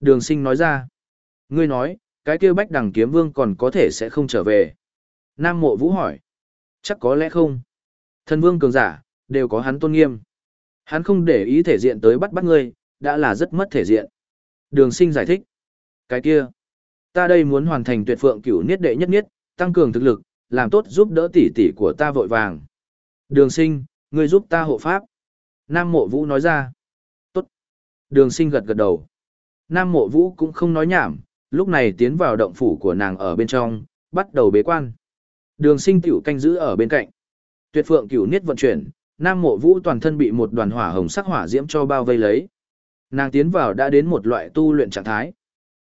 Đường sinh nói ra. Ngươi nói, cái kia bách đằng kiếm vương còn có thể sẽ không trở về. Nam mộ vũ hỏi. Chắc có lẽ không. Thần vương cường giả, đều có hắn tôn nghiêm. Hắn không để ý thể diện tới bắt bắt ngươi, đã là rất mất thể diện. Đường sinh giải thích. Cái kia. Ta đây muốn hoàn thành tuyệt phượng cửu niết đệ nhất niết, tăng cường thực lực, làm tốt giúp đỡ tỷ tỷ của ta vội vàng. Đường sinh, ngươi giúp ta hộ pháp. Nam mộ vũ nói ra. Tốt. Đường sinh gật gật đầu. Nam mộ vũ cũng không nói nhảm, lúc này tiến vào động phủ của nàng ở bên trong, bắt đầu bế quan. Đường sinh tiểu canh giữ ở bên cạnh. Tuyệt phượng cửu niết vận chuyển, Nam Mộ Vũ toàn thân bị một đoàn hỏa hồng sắc hỏa diễm cho bao vây lấy. Nàng tiến vào đã đến một loại tu luyện trạng thái.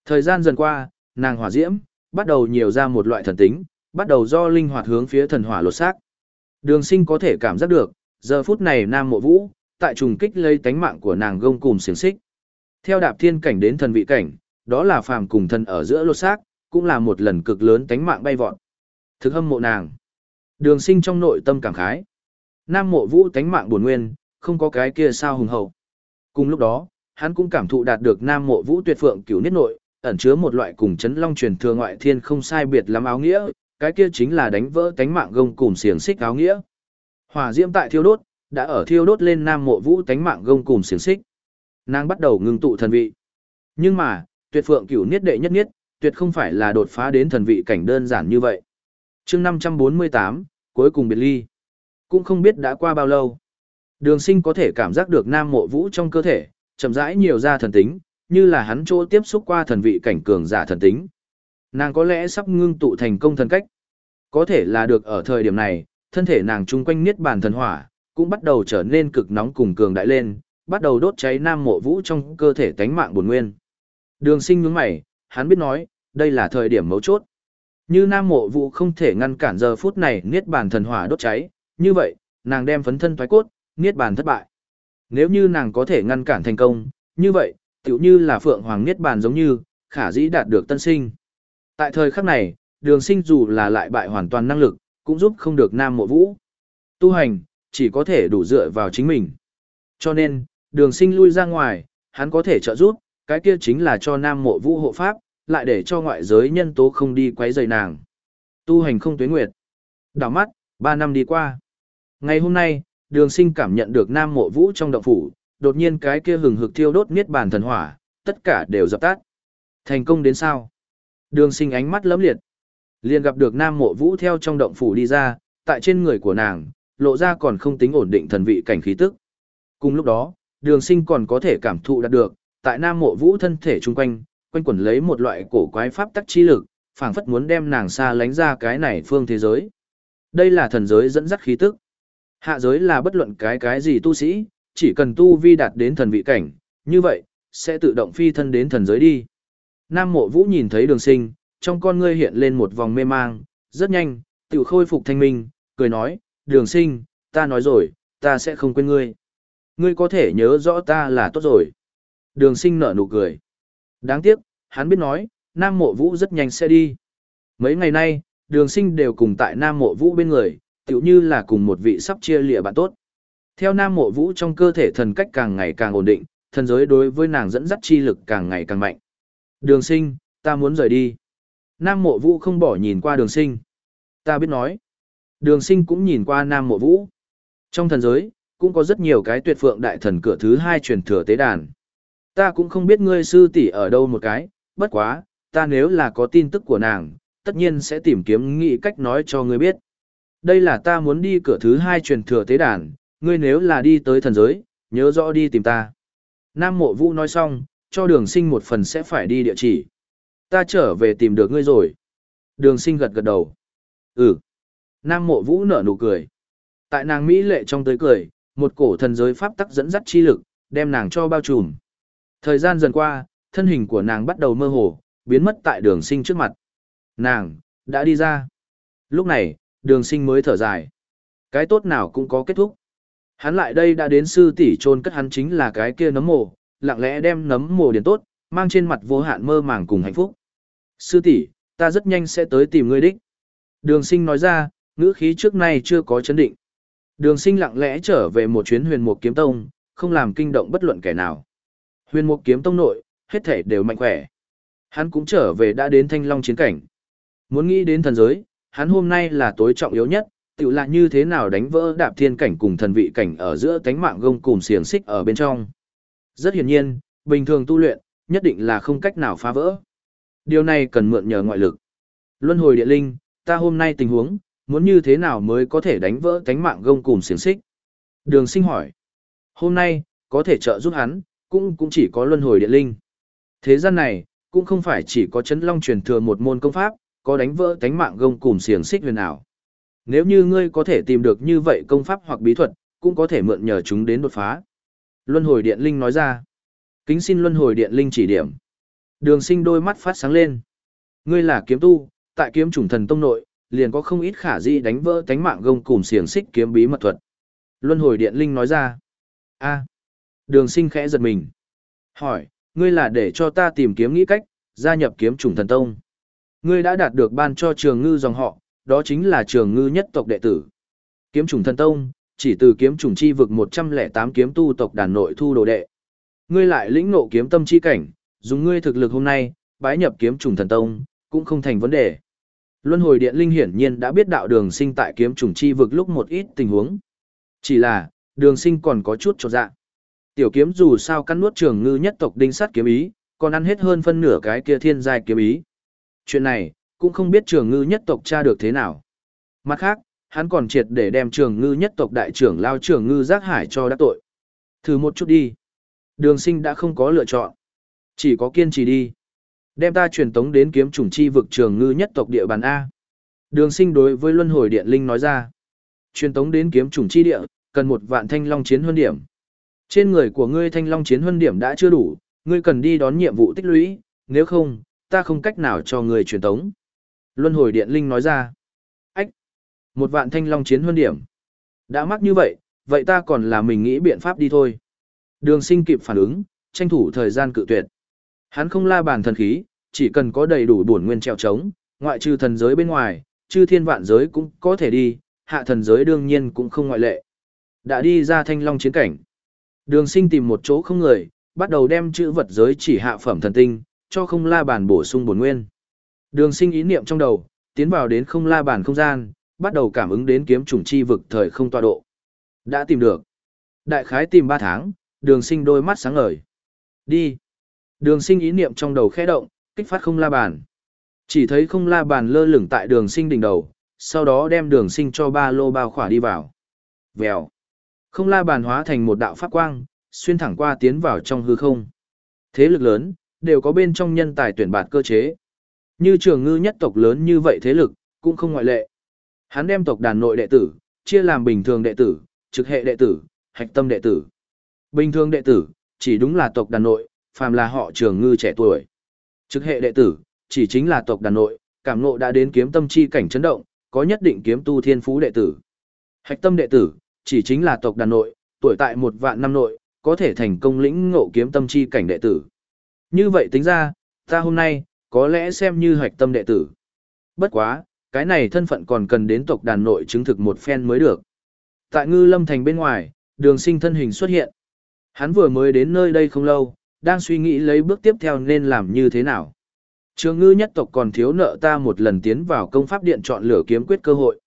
Thời gian dần qua, nàng hỏa diễm bắt đầu nhiều ra một loại thần tính, bắt đầu do linh hoạt hướng phía thần hỏa lột xác. Đường Sinh có thể cảm giác được, giờ phút này Nam Mộ Vũ tại trùng kích lấy tánh mạng của nàng gông cùm xiềng xích. Theo đạp thiên cảnh đến thần vị cảnh, đó là phàm cùng thần ở giữa lột xác, cũng là một lần cực lớn tánh mạng bay vọt. Thực hâm mộ nàng. Đường sinh trong nội tâm cảm khái. Nam mộ vũ tánh mạng buồn nguyên, không có cái kia sao hùng hậu. Cùng lúc đó, hắn cũng cảm thụ đạt được nam mộ vũ tuyệt phượng cửu niết nội, ẩn chứa một loại cùng chấn long truyền thừa ngoại thiên không sai biệt lắm áo nghĩa, cái kia chính là đánh vỡ tánh mạng gông cùng xiềng xích áo nghĩa. Hỏa diễm tại thiêu đốt, đã ở thiêu đốt lên nam mộ vũ tánh mạng gông cùng xiềng xích. Nàng bắt đầu ngưng tụ thần vị. Nhưng mà, tuyệt phượng cửu niết đệ nhất niết, tuyệt không phải là đột phá đến thần vị cảnh đơn giản như vậy chương 548, cuối cùng biệt ly. Cũng không biết đã qua bao lâu. Đường sinh có thể cảm giác được nam mộ vũ trong cơ thể, chậm rãi nhiều ra thần tính, như là hắn chỗ tiếp xúc qua thần vị cảnh cường giả thần tính. Nàng có lẽ sắp ngưng tụ thành công thần cách. Có thể là được ở thời điểm này, thân thể nàng chung quanh niết bàn thần hỏa, cũng bắt đầu trở nên cực nóng cùng cường đại lên, bắt đầu đốt cháy nam mộ vũ trong cơ thể tánh mạng buồn nguyên. Đường sinh nhướng mày, hắn biết nói, đây là thời điểm mấu chốt. Như Nam Mộ Vũ không thể ngăn cản giờ phút này niết bàn thần hỏa đốt cháy, như vậy, nàng đem phấn thân thoái cốt, niết bàn thất bại. Nếu như nàng có thể ngăn cản thành công, như vậy, tiểu như là Phượng Hoàng niết bàn giống như, khả dĩ đạt được tân sinh. Tại thời khắc này, đường sinh dù là lại bại hoàn toàn năng lực, cũng giúp không được Nam Mộ Vũ. Tu hành, chỉ có thể đủ dựa vào chính mình. Cho nên, đường sinh lui ra ngoài, hắn có thể trợ giúp, cái kia chính là cho Nam Mộ Vũ hộ pháp, lại để cho ngoại giới nhân tố không đi quấy rầy nàng. Tu hành không tuyến nguyệt. Đảo mắt, 3 năm đi qua. Ngày hôm nay, đường sinh cảm nhận được nam mộ vũ trong động phủ, đột nhiên cái kia hừng hực thiêu đốt niết bàn thần hỏa, tất cả đều dập tắt. Thành công đến sao? Đường sinh ánh mắt lấm liệt liền gặp được Nam Mộ Vũ theo trong động phủ đi ra, tại trên người của nàng, lộ ra còn không tính ổn định thần vị cảnh khí tức. Cùng lúc đó, đường sinh còn có thể cảm thụ đạt được, tại Nam Mộ Vũ thân thể chung quanh, quanh quẩn lấy một loại cổ quái pháp tắc chi lực, phảng phất muốn đem nàng xa lánh ra cái này phương thế giới. Đây là thần giới dẫn dắt khí tức. Hạ giới là bất luận cái cái gì tu sĩ, chỉ cần tu vi đạt đến thần vị cảnh, như vậy, sẽ tự động phi thân đến thần giới đi. Nam mộ vũ nhìn thấy đường sinh, trong con ngươi hiện lên một vòng mê mang, rất nhanh, tự khôi phục thanh minh, cười nói, đường sinh, ta nói rồi, ta sẽ không quên ngươi. Ngươi có thể nhớ rõ ta là tốt rồi. Đường sinh nở nụ cười. Đáng tiếc, hắn biết nói, Nam mộ vũ rất nhanh sẽ đi. Mấy ngày nay, đường sinh đều cùng tại Nam mộ vũ bên người, tiểu như là cùng một vị sắp chia lịa bạn tốt. Theo Nam Mộ Vũ trong cơ thể thần cách càng ngày càng ổn định, thần giới đối với nàng dẫn dắt chi lực càng ngày càng mạnh. Đường sinh, ta muốn rời đi. Nam Mộ Vũ không bỏ nhìn qua đường sinh. Ta biết nói. Đường sinh cũng nhìn qua Nam Mộ Vũ. Trong thần giới, cũng có rất nhiều cái tuyệt phượng đại thần cửa thứ hai truyền thừa tế đàn. Ta cũng không biết ngươi sư tỷ ở đâu một cái, bất quá, ta nếu là có tin tức của nàng, tất nhiên sẽ tìm kiếm nghĩ cách nói cho ngươi biết. Đây là ta muốn đi cửa thứ hai truyền thừa tế đàn, ngươi nếu là đi tới thần giới, nhớ rõ đi tìm ta. Nam mộ vũ nói xong, cho đường sinh một phần sẽ phải đi địa chỉ. Ta trở về tìm được ngươi rồi. Đường sinh gật gật đầu. Ừ. Nam mộ vũ nở nụ cười. Tại nàng Mỹ lệ trong tới cười, một cổ thần giới pháp tắc dẫn dắt chi lực, đem nàng cho bao trùm. Thời gian dần qua, thân hình của nàng bắt đầu mơ hồ, biến mất tại đường sinh trước mặt. Nàng, đã đi ra. Lúc này, đường sinh mới thở dài. Cái tốt nào cũng có kết thúc. Hắn lại đây đã đến sư tỷ trôn cất hắn chính là cái kia nấm mồ, lặng lẽ đem nấm mồ điền tốt, mang trên mặt vô hạn mơ màng cùng hạnh phúc. Sư tỷ, ta rất nhanh sẽ tới tìm ngươi đích. Đường sinh nói ra, ngữ khí trước nay chưa có chấn định. Đường sinh lặng lẽ trở về một chuyến huyền mục kiếm tông, không làm kinh động bất luận kẻ nào. Huyền mục kiếm tông nội, hết thể đều mạnh khỏe. Hắn cũng trở về đã đến thanh long chiến cảnh. Muốn nghĩ đến thần giới, hắn hôm nay là tối trọng yếu nhất, tự là như thế nào đánh vỡ đạp thiên cảnh cùng thần vị cảnh ở giữa cánh mạng gông cùng xiềng xích ở bên trong. Rất hiển nhiên, bình thường tu luyện, nhất định là không cách nào phá vỡ. Điều này cần mượn nhờ ngoại lực. Luân hồi địa linh, ta hôm nay tình huống, muốn như thế nào mới có thể đánh vỡ cánh mạng gông cùng xiềng xích? Đường sinh hỏi. Hôm nay, có thể trợ giúp hắn, cũng cũng chỉ có luân hồi địa linh. Thế gian này, cũng không phải chỉ có chấn long truyền thừa một môn công pháp, có đánh vỡ cánh mạng gông cùng xiềng xích huyền ảo. Nếu như ngươi có thể tìm được như vậy công pháp hoặc bí thuật, cũng có thể mượn nhờ chúng đến đột phá. Luân hồi điện linh nói ra. Kính xin luân hồi điện linh chỉ điểm. Đường sinh đôi mắt phát sáng lên. Ngươi là kiếm tu, tại kiếm chủng thần tông nội, liền có không ít khả di đánh vỡ tánh mạng gông cùng xiềng xích kiếm bí mật thuật. Luân hồi điện linh nói ra. a đường sinh khẽ giật mình. Hỏi, ngươi là để cho ta tìm kiếm nghĩ cách, gia nhập kiếm chủng thần tông. Ngươi đã đạt được ban cho trường ngư dòng họ, đó chính là trường ngư nhất tộc đệ tử. Kiếm trùng thần tông, chỉ từ kiếm trùng chi vực 108 kiếm tu tộc đàn nội thu đồ đệ. Ngươi lại lĩnh ngộ kiếm tâm chi cảnh, dùng ngươi thực lực hôm nay, bái nhập kiếm trùng thần tông, cũng không thành vấn đề. Luân hồi điện linh hiển nhiên đã biết đạo đường sinh tại kiếm trùng chi vực lúc một ít tình huống. Chỉ là, đường sinh còn có chút cho dạ. Tiểu kiếm dù sao cắn nuốt trường ngư nhất tộc đinh sát kiếm ý, còn ăn hết hơn phân nửa cái kia thiên giai kiếm ý. Chuyện này, cũng không biết trường ngư nhất tộc tra được thế nào. Mặt khác, hắn còn triệt để đem trường ngư nhất tộc đại trưởng lao trường ngư giác hải cho đã tội. Thử một chút đi. Đường sinh đã không có lựa chọn. Chỉ có kiên trì đi. Đem ta truyền tống đến kiếm chủng chi vực trường ngư nhất tộc địa bàn A. Đường sinh đối với luân hồi điện linh nói ra. Truyền tống đến kiếm chủng chi địa, cần một vạn thanh long chiến huân điểm. Trên người của ngươi thanh long chiến huân điểm đã chưa đủ, ngươi cần đi đón nhiệm vụ tích lũy, nếu không, ta không cách nào cho ngươi truyền tống. Luân hồi điện linh nói ra. Ách! Một vạn thanh long chiến huân điểm. Đã mắc như vậy, vậy ta còn là mình nghĩ biện pháp đi thôi. Đường sinh kịp phản ứng, tranh thủ thời gian cự tuyệt. Hắn không la bàn thần khí, chỉ cần có đầy đủ bổn nguyên treo trống, ngoại trừ thần giới bên ngoài, chư thiên vạn giới cũng có thể đi, hạ thần giới đương nhiên cũng không ngoại lệ. Đã đi ra thanh long chiến cảnh. Đường sinh tìm một chỗ không người, bắt đầu đem chữ vật giới chỉ hạ phẩm thần tinh, cho không la bàn bổ sung bổn nguyên. Đường sinh ý niệm trong đầu, tiến vào đến không la bàn không gian, bắt đầu cảm ứng đến kiếm trùng chi vực thời không tọa độ. Đã tìm được. Đại khái tìm 3 tháng, đường sinh đôi mắt sáng ngời. Đi. Đường sinh ý niệm trong đầu khẽ động, kích phát không la bàn. Chỉ thấy không la bàn lơ lửng tại đường sinh đỉnh đầu, sau đó đem đường sinh cho ba lô bao khỏa đi vào. Vèo. Không la bàn hóa thành một đạo pháp quang, xuyên thẳng qua tiến vào trong hư không. Thế lực lớn, đều có bên trong nhân tài tuyển bạt cơ chế. Như trường ngư nhất tộc lớn như vậy thế lực, cũng không ngoại lệ. Hắn đem tộc đàn nội đệ tử, chia làm bình thường đệ tử, trực hệ đệ tử, hạch tâm đệ tử. Bình thường đệ tử, chỉ đúng là tộc đàn nội, phàm là họ trường ngư trẻ tuổi. Trực hệ đệ tử, chỉ chính là tộc đàn nội, cảm ngộ đã đến kiếm tâm chi cảnh chấn động, có nhất định kiếm tu thiên phú đệ tử. Hạch tâm đệ tử, chỉ chính là tộc đàn nội, tuổi tại một vạn năm nội, có thể thành công lĩnh ngộ kiếm tâm chi cảnh đệ tử. Như vậy tính ra, ta hôm nay, có lẽ xem như hạch tâm đệ tử. Bất quá, cái này thân phận còn cần đến tộc đàn nội chứng thực một phen mới được. Tại ngư lâm thành bên ngoài, đường sinh thân hình xuất hiện. Hắn vừa mới đến nơi đây không lâu, đang suy nghĩ lấy bước tiếp theo nên làm như thế nào. Trường ngư nhất tộc còn thiếu nợ ta một lần tiến vào công pháp điện chọn lửa kiếm quyết cơ hội.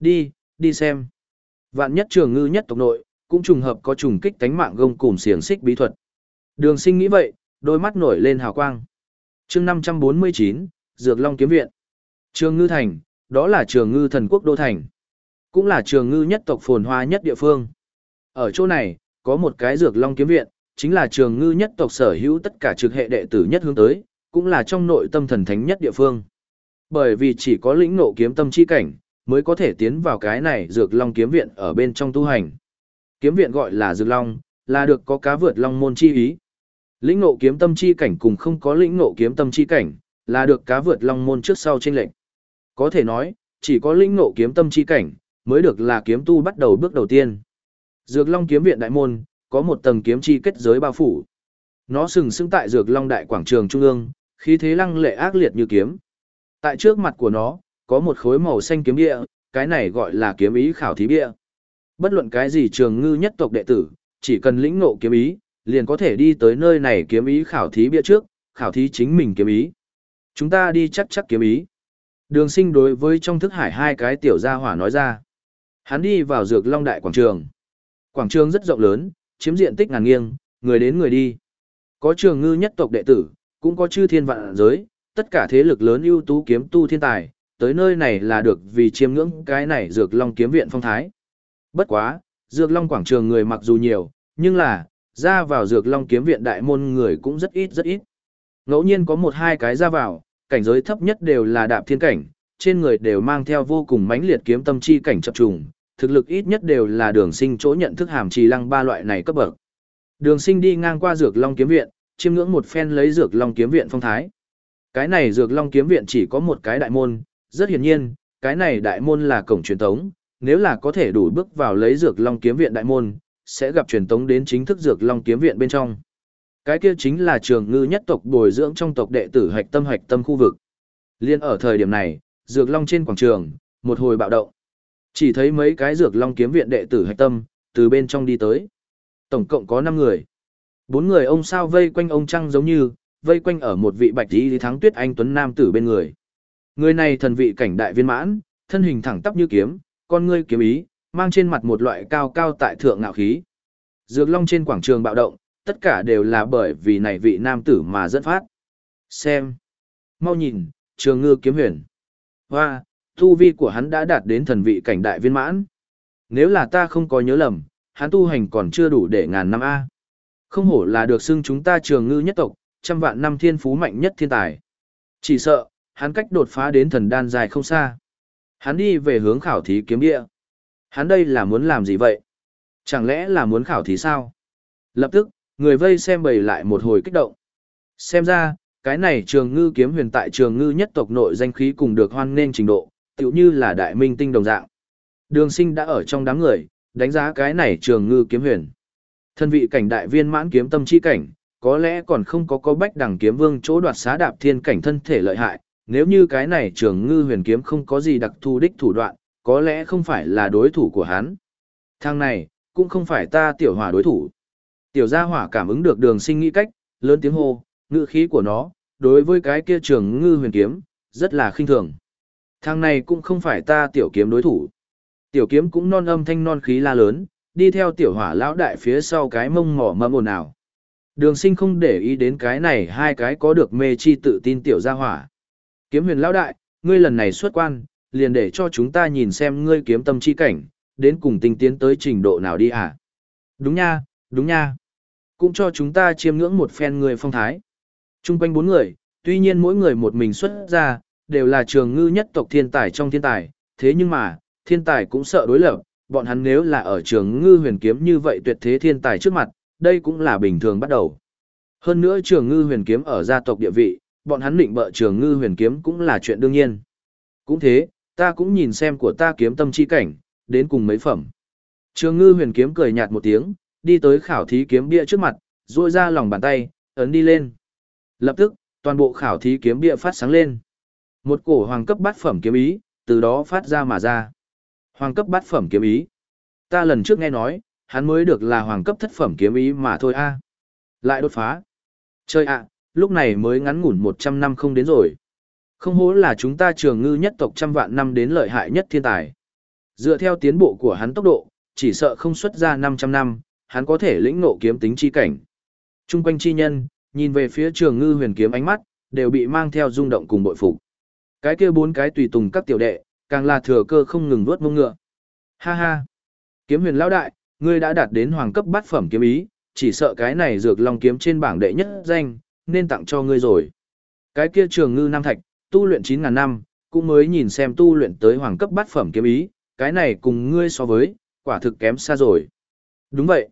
Đi, đi xem. Vạn nhất trường ngư nhất tộc nội, cũng trùng hợp có trùng kích tánh mạng gông cùng xiềng xích bí thuật. Đường sinh nghĩ vậy, đôi mắt nổi lên hào quang. chương 549, Dược Long Kiếm Viện. Trường ngư thành, đó là trường ngư thần quốc đô thành. Cũng là trường ngư nhất tộc phồn hoa nhất địa phương. Ở chỗ này, có một cái Dược Long Kiếm Viện, chính là trường ngư nhất tộc sở hữu tất cả trực hệ đệ tử nhất hướng tới, cũng là trong nội tâm thần thánh nhất địa phương. Bởi vì chỉ có lĩnh ngộ kiếm tâm chi cảnh, mới có thể tiến vào cái này dược long kiếm viện ở bên trong tu hành. Kiếm viện gọi là dược long, là được có cá vượt long môn chi ý. Lĩnh ngộ kiếm tâm chi cảnh cùng không có lĩnh ngộ kiếm tâm chi cảnh, là được cá vượt long môn trước sau trên lệnh. Có thể nói, chỉ có lĩnh ngộ kiếm tâm chi cảnh, mới được là kiếm tu bắt đầu bước đầu tiên. Dược Long kiếm viện đại môn, có một tầng kiếm chi kết giới bao phủ. Nó sừng sững tại Dược Long đại quảng trường trung ương, khí thế lăng lệ ác liệt như kiếm. Tại trước mặt của nó, có một khối màu xanh kiếm địa, cái này gọi là kiếm ý khảo thí bia. Bất luận cái gì trường ngư nhất tộc đệ tử, chỉ cần lĩnh ngộ kiếm ý, liền có thể đi tới nơi này kiếm ý khảo thí bia trước, khảo thí chính mình kiếm ý. Chúng ta đi chắc chắc kiếm ý. Đường sinh đối với trong thức hải hai cái tiểu gia hỏa nói ra. Hắn đi vào dược long đại quảng trường. Quảng trường rất rộng lớn, chiếm diện tích ngàn nghiêng, người đến người đi. Có trường ngư nhất tộc đệ tử, cũng có chư thiên vạn giới, tất cả thế lực lớn ưu tú kiếm tu thiên tài, tới nơi này là được vì chiêm ngưỡng cái này dược long kiếm viện phong thái. Bất quá, dược long quảng trường người mặc dù nhiều, nhưng là, ra vào dược long kiếm viện đại môn người cũng rất ít rất ít. Ngẫu nhiên có một hai cái ra vào, cảnh giới thấp nhất đều là đạp thiên cảnh, trên người đều mang theo vô cùng mãnh liệt kiếm tâm chi cảnh chập trùng, thực lực ít nhất đều là đường sinh chỗ nhận thức hàm trì lăng ba loại này cấp bậc. Đường sinh đi ngang qua dược long kiếm viện, chiêm ngưỡng một phen lấy dược long kiếm viện phong thái. Cái này dược long kiếm viện chỉ có một cái đại môn, rất hiển nhiên, cái này đại môn là cổng truyền tống, nếu là có thể đủ bước vào lấy dược long kiếm viện đại môn, sẽ gặp truyền tống đến chính thức dược long kiếm viện bên trong. Cái kia chính là trường ngư nhất tộc bồi dưỡng trong tộc đệ tử hạch tâm hạch tâm khu vực. Liên ở thời điểm này, dược long trên quảng trường, một hồi bạo động. Chỉ thấy mấy cái dược long kiếm viện đệ tử hạch tâm, từ bên trong đi tới. Tổng cộng có 5 người. Bốn người ông sao vây quanh ông trăng giống như, vây quanh ở một vị bạch lý thắng tuyết anh tuấn nam tử bên người. Người này thần vị cảnh đại viên mãn, thân hình thẳng tắp như kiếm, con ngươi kiếm ý, mang trên mặt một loại cao cao tại thượng ngạo khí. Dược long trên quảng trường bạo động, tất cả đều là bởi vì này vị nam tử mà dẫn phát. Xem. Mau nhìn, trường ngư kiếm huyền. Hoa, tu vi của hắn đã đạt đến thần vị cảnh đại viên mãn. Nếu là ta không có nhớ lầm, hắn tu hành còn chưa đủ để ngàn năm A. Không hổ là được xưng chúng ta trường ngư nhất tộc, trăm vạn năm thiên phú mạnh nhất thiên tài. Chỉ sợ, hắn cách đột phá đến thần đan dài không xa. Hắn đi về hướng khảo thí kiếm địa. Hắn đây là muốn làm gì vậy? Chẳng lẽ là muốn khảo thí sao? Lập tức, người vây xem bầy lại một hồi kích động. Xem ra, cái này trường ngư kiếm huyền tại trường ngư nhất tộc nội danh khí cùng được hoan nên trình độ, tựu như là đại minh tinh đồng dạng. Đường sinh đã ở trong đám người, đánh giá cái này trường ngư kiếm huyền. Thân vị cảnh đại viên mãn kiếm tâm chi cảnh, có lẽ còn không có có bách đẳng kiếm vương chỗ đoạt xá đạp thiên cảnh thân thể lợi hại, nếu như cái này trường ngư huyền kiếm không có gì đặc thù đích thủ đoạn, có lẽ không phải là đối thủ của hắn. Thằng này, cũng không phải ta tiểu hỏa đối thủ. Tiểu gia hỏa cảm ứng được đường sinh nghĩ cách, lớn tiếng hô, ngữ khí của nó, đối với cái kia trường ngư huyền kiếm, rất là khinh thường. Thằng này cũng không phải ta tiểu kiếm đối thủ. Tiểu kiếm cũng non âm thanh non khí la lớn, đi theo tiểu hỏa lão đại phía sau cái mông mỏ mâm ồn ào. Đường sinh không để ý đến cái này hai cái có được mê chi tự tin tiểu gia hỏa. Kiếm huyền lão đại, ngươi lần này xuất quan, liền để cho chúng ta nhìn xem ngươi kiếm tâm chi cảnh, đến cùng tinh tiến tới trình độ nào đi à? Đúng nha, đúng nha. Cũng cho chúng ta chiêm ngưỡng một phen người phong thái. Trung quanh bốn người, tuy nhiên mỗi người một mình xuất ra, đều là trường ngư nhất tộc thiên tài trong thiên tài, thế nhưng mà, thiên tài cũng sợ đối lập, bọn hắn nếu là ở trường ngư huyền kiếm như vậy tuyệt thế thiên tài trước mặt, đây cũng là bình thường bắt đầu. Hơn nữa trường ngư huyền kiếm ở gia tộc địa vị, bọn hắn định bợ trường ngư huyền kiếm cũng là chuyện đương nhiên. Cũng thế, ta cũng nhìn xem của ta kiếm tâm chi cảnh, đến cùng mấy phẩm. Trường ngư huyền kiếm cười nhạt một tiếng, đi tới khảo thí kiếm bia trước mặt, duỗi ra lòng bàn tay, ấn đi lên. Lập tức, toàn bộ khảo thí kiếm bia phát sáng lên. Một cổ hoàng cấp bát phẩm kiếm ý, từ đó phát ra mà ra. Hoàng cấp bát phẩm kiếm ý. Ta lần trước nghe nói, hắn mới được là hoàng cấp thất phẩm kiếm ý mà thôi a. Lại đột phá. Chơi ạ, lúc này mới ngắn ngủn 100 năm không đến rồi. Không hố là chúng ta trường ngư nhất tộc trăm vạn năm đến lợi hại nhất thiên tài. Dựa theo tiến bộ của hắn tốc độ, chỉ sợ không xuất ra 500 năm, hắn có thể lĩnh ngộ kiếm tính chi cảnh. Trung quanh chi nhân, nhìn về phía trường ngư huyền kiếm ánh mắt, đều bị mang theo rung động cùng bội phục. Cái kia bốn cái tùy tùng các tiểu đệ, càng là thừa cơ không ngừng nuốt mông ngựa. Ha ha! Kiếm huyền lão đại, ngươi đã đạt đến hoàng cấp bát phẩm kiếm ý, chỉ sợ cái này dược long kiếm trên bảng đệ nhất danh, nên tặng cho ngươi rồi. Cái kia trường ngư nam thạch, tu luyện 9.000 năm, cũng mới nhìn xem tu luyện tới hoàng cấp bát phẩm kiếm ý, cái này cùng ngươi so với, quả thực kém xa rồi. Đúng vậy.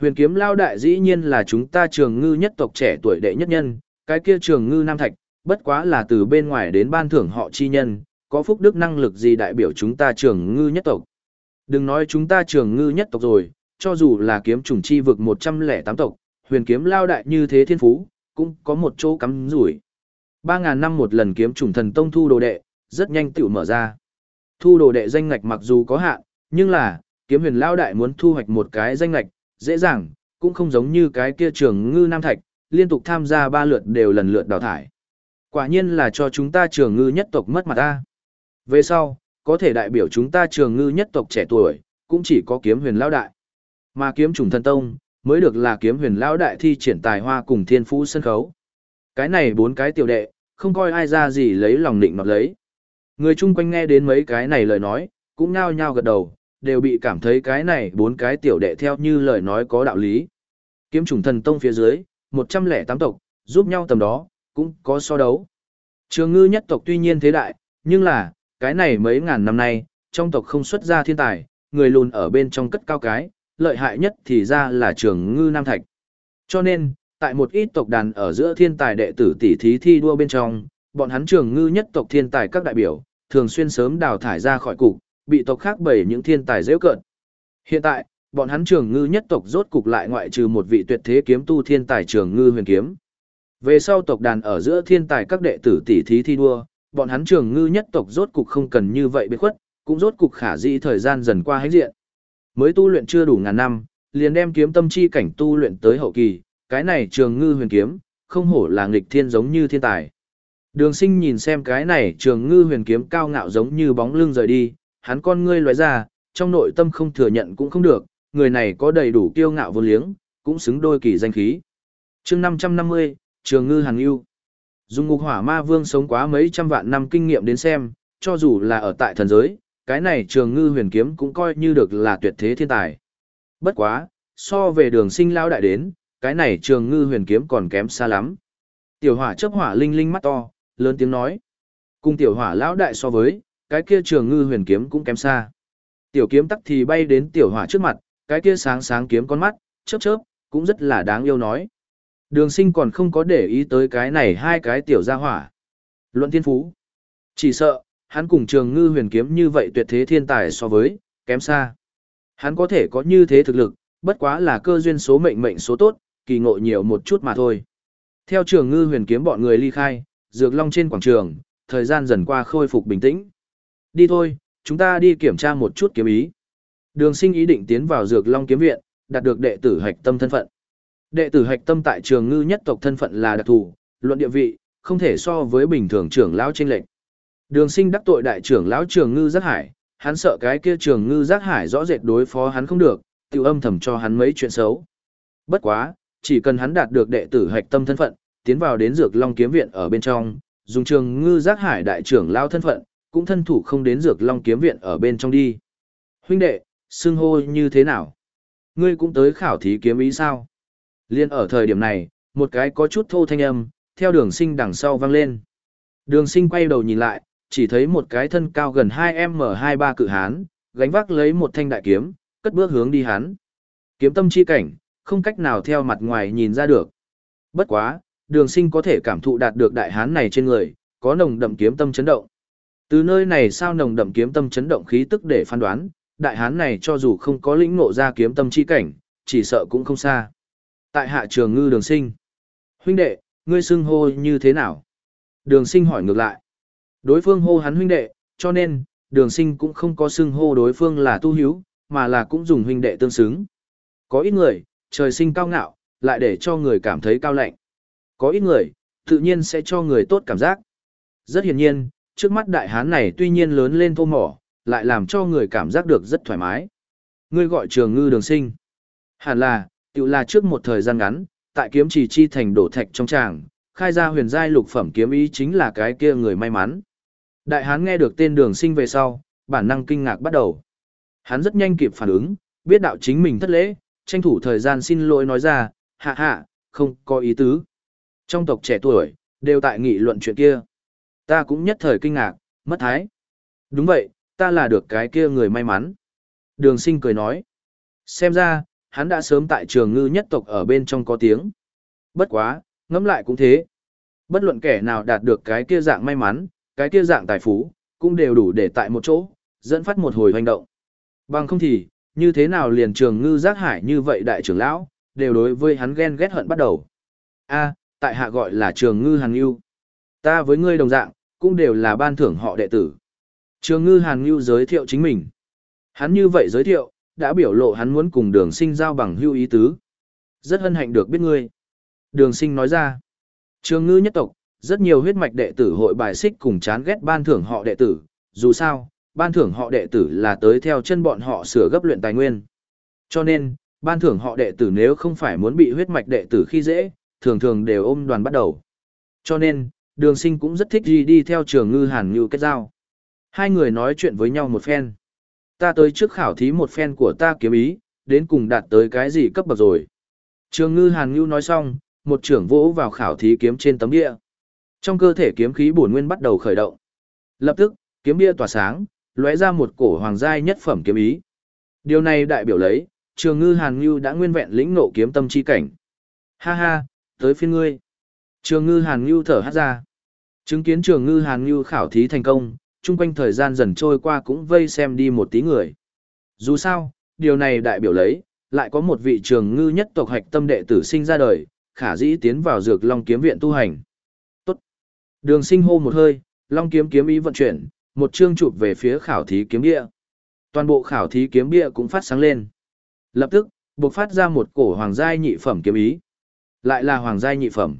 Huyền kiếm lao đại dĩ nhiên là chúng ta trường ngư nhất tộc trẻ tuổi đệ nhất nhân, cái kia trường ngư nam thạch, bất quá là từ bên ngoài đến ban thưởng họ chi nhân, có phúc đức năng lực gì đại biểu chúng ta trường ngư nhất tộc. Đừng nói chúng ta trường ngư nhất tộc rồi, cho dù là kiếm trùng chi vực 108 tộc, huyền kiếm lao đại như thế thiên phú, cũng có một chỗ cắm rủi. 3.000 năm một lần kiếm trùng thần tông thu đồ đệ, rất nhanh tiểu mở ra. Thu đồ đệ danh ngạch mặc dù có hạn, nhưng là, kiếm huyền lao đại muốn thu hoạch một cái danh ngạch, dễ dàng, cũng không giống như cái kia trường ngư nam thạch, liên tục tham gia ba lượt đều lần lượt đào thải. Quả nhiên là cho chúng ta trường ngư nhất tộc mất mặt ta. Về sau, có thể đại biểu chúng ta trường ngư nhất tộc trẻ tuổi, cũng chỉ có kiếm huyền Lão đại. Mà kiếm trùng thần tông, mới được là kiếm huyền Lão đại thi triển tài hoa cùng thiên phú sân khấu. Cái này bốn cái tiểu đệ, không coi ai ra gì lấy lòng định nọt lấy. Người chung quanh nghe đến mấy cái này lời nói, cũng nhao nhao gật đầu, đều bị cảm thấy cái này bốn cái tiểu đệ theo như lời nói có đạo lý. Kiếm trùng thần tông phía dưới, 108 tộc, giúp nhau tầm đó, cũng có so đấu. Trường ngư nhất tộc tuy nhiên thế đại, nhưng là, cái này mấy ngàn năm nay, trong tộc không xuất ra thiên tài, người lùn ở bên trong cất cao cái, lợi hại nhất thì ra là trường ngư nam thạch. Cho nên, tại một ít tộc đàn ở giữa thiên tài đệ tử tỷ thí thi đua bên trong, bọn hắn trường ngư nhất tộc thiên tài các đại biểu, thường xuyên sớm đào thải ra khỏi cục, bị tộc khác bày những thiên tài dễ cận. Hiện tại, bọn hắn trường ngư nhất tộc rốt cục lại ngoại trừ một vị tuyệt thế kiếm tu thiên tài trường ngư huyền kiếm. Về sau tộc đàn ở giữa thiên tài các đệ tử tỷ thí thi đua, bọn hắn trường ngư nhất tộc rốt cục không cần như vậy biệt khuất, cũng rốt cục khả dĩ thời gian dần qua hãnh diện. Mới tu luyện chưa đủ ngàn năm, liền đem kiếm tâm chi cảnh tu luyện tới hậu kỳ, cái này trường ngư huyền kiếm, không hổ là nghịch thiên giống như thiên tài. Đường sinh nhìn xem cái này trường ngư huyền kiếm cao ngạo giống như bóng lưng rời đi, hắn con ngươi loại ra, trong nội tâm không thừa nhận cũng không được, người này có đầy đủ kiêu ngạo vô liếng, cũng xứng đôi kỳ danh khí. chương 550, Trường Ngư hàng Yêu Dùng ngục hỏa ma vương sống quá mấy trăm vạn năm kinh nghiệm đến xem, cho dù là ở tại thần giới, cái này Trường Ngư huyền kiếm cũng coi như được là tuyệt thế thiên tài. Bất quá, so về đường sinh lao đại đến, cái này Trường Ngư huyền kiếm còn kém xa lắm. Tiểu hỏa chấp hỏa linh linh mắt to, lớn tiếng nói. Cùng tiểu hỏa lão đại so với, cái kia trường ngư huyền kiếm cũng kém xa. Tiểu kiếm tắc thì bay đến tiểu hỏa trước mặt, cái kia sáng sáng kiếm con mắt, chớp chớp, cũng rất là đáng yêu nói. Đường sinh còn không có để ý tới cái này hai cái tiểu gia hỏa. Luận thiên phú. Chỉ sợ, hắn cùng trường ngư huyền kiếm như vậy tuyệt thế thiên tài so với, kém xa. Hắn có thể có như thế thực lực, bất quá là cơ duyên số mệnh mệnh số tốt, kỳ ngộ nhiều một chút mà thôi. Theo trường ngư huyền kiếm bọn người ly khai, dược long trên quảng trường, thời gian dần qua khôi phục bình tĩnh. Đi thôi, chúng ta đi kiểm tra một chút kiếm ý. Đường sinh ý định tiến vào dược long kiếm viện, đạt được đệ tử hạch tâm thân phận. Đệ tử hạch tâm tại trường ngư nhất tộc thân phận là đặc thù, luận địa vị, không thể so với bình thường trưởng lão trên lệnh. Đường sinh đắc tội đại trưởng lão trường ngư giác hải, hắn sợ cái kia trường ngư giác hải rõ rệt đối phó hắn không được, tiêu âm thầm cho hắn mấy chuyện xấu. Bất quá, chỉ cần hắn đạt được đệ tử hạch tâm thân phận, tiến vào đến dược long kiếm viện ở bên trong, dùng trường ngư giác hải đại trưởng lao thân phận, cũng thân thủ không đến dược long kiếm viện ở bên trong đi. Huynh đệ, xưng hô như thế nào? Ngươi cũng tới khảo thí kiếm ý sao? Liên ở thời điểm này, một cái có chút thô thanh âm, theo đường sinh đằng sau vang lên. Đường sinh quay đầu nhìn lại, chỉ thấy một cái thân cao gần 2M23 cự hán, gánh vác lấy một thanh đại kiếm, cất bước hướng đi hắn. Kiếm tâm chi cảnh, không cách nào theo mặt ngoài nhìn ra được. Bất quá, đường sinh có thể cảm thụ đạt được đại hán này trên người, có nồng đậm kiếm tâm chấn động. Từ nơi này sao nồng đậm kiếm tâm chấn động khí tức để phán đoán, đại hán này cho dù không có lĩnh ngộ ra kiếm tâm chi cảnh, chỉ sợ cũng không xa. Tại hạ trường ngư đường sinh. Huynh đệ, ngươi xưng hô như thế nào? Đường sinh hỏi ngược lại. Đối phương hô hắn huynh đệ, cho nên, đường sinh cũng không có xưng hô đối phương là tu hiếu, mà là cũng dùng huynh đệ tương xứng. Có ít người, trời sinh cao ngạo, lại để cho người cảm thấy cao lạnh. Có ít người, tự nhiên sẽ cho người tốt cảm giác. Rất hiển nhiên, trước mắt đại hán này tuy nhiên lớn lên thô mỏ, lại làm cho người cảm giác được rất thoải mái. Ngươi gọi trường ngư đường sinh. Hẳn là, tự là trước một thời gian ngắn, tại kiếm trì chi thành đổ thạch trong tràng, khai ra huyền giai lục phẩm kiếm ý chính là cái kia người may mắn. Đại hán nghe được tên đường sinh về sau, bản năng kinh ngạc bắt đầu. Hắn rất nhanh kịp phản ứng, biết đạo chính mình thất lễ, tranh thủ thời gian xin lỗi nói ra, hạ hạ, không có ý tứ. Trong tộc trẻ tuổi, đều tại nghị luận chuyện kia. Ta cũng nhất thời kinh ngạc, mất thái. Đúng vậy, ta là được cái kia người may mắn. Đường sinh cười nói. Xem ra, hắn đã sớm tại trường ngư nhất tộc ở bên trong có tiếng. Bất quá, ngẫm lại cũng thế. Bất luận kẻ nào đạt được cái kia dạng may mắn, cái kia dạng tài phú, cũng đều đủ để tại một chỗ, dẫn phát một hồi hoành động. Bằng không thì, như thế nào liền trường ngư giác hải như vậy đại trưởng lão, đều đối với hắn ghen ghét hận bắt đầu. a tại hạ gọi là trường ngư hàn yêu. Ta với ngươi đồng dạng, cũng đều là ban thưởng họ đệ tử. Trường ngư hàn yêu giới thiệu chính mình. Hắn như vậy giới thiệu, đã biểu lộ hắn muốn cùng đường sinh giao bằng hưu ý tứ. Rất hân hạnh được biết ngươi. Đường sinh nói ra. Trường ngư nhất tộc, rất nhiều huyết mạch đệ tử hội bài xích cùng chán ghét ban thưởng họ đệ tử. Dù sao, ban thưởng họ đệ tử là tới theo chân bọn họ sửa gấp luyện tài nguyên. Cho nên, ban thưởng họ đệ tử nếu không phải muốn bị huyết mạch đệ tử khi dễ, thường thường đều ôm đoàn bắt đầu. Cho nên, đường sinh cũng rất thích gì đi theo trường ngư hàn như kết giao. Hai người nói chuyện với nhau một phen. Ta tới trước khảo thí một phen của ta kiếm ý, đến cùng đạt tới cái gì cấp bậc rồi. Trường ngư hàn ngưu nói xong, một trưởng vỗ vào khảo thí kiếm trên tấm địa. Trong cơ thể kiếm khí bổn nguyên bắt đầu khởi động. Lập tức, kiếm bia tỏa sáng, lóe ra một cổ hoàng giai nhất phẩm kiếm ý. Điều này đại biểu lấy, Trường Ngư Hàn ngưu đã nguyên vẹn lĩnh nộ kiếm tâm chi cảnh. Ha ha, tới phiên ngươi. Trường Ngư Hàn ngưu thở hát ra. Chứng kiến Trường Ngư Hàn ngưu khảo thí thành công, chung quanh thời gian dần trôi qua cũng vây xem đi một tí người. Dù sao, điều này đại biểu lấy, lại có một vị trường ngư nhất tộc hạch tâm đệ tử sinh ra đời, khả dĩ tiến vào dược long kiếm viện tu hành. Tốt. Đường sinh hô một hơi, long kiếm kiếm ý vận chuyển, một chương chụp về phía khảo thí kiếm bia. Toàn bộ khảo thí kiếm bia cũng phát sáng lên. Lập tức, bộc phát ra một cổ hoàng giai nhị phẩm kiếm ý. Lại là hoàng giai nhị phẩm.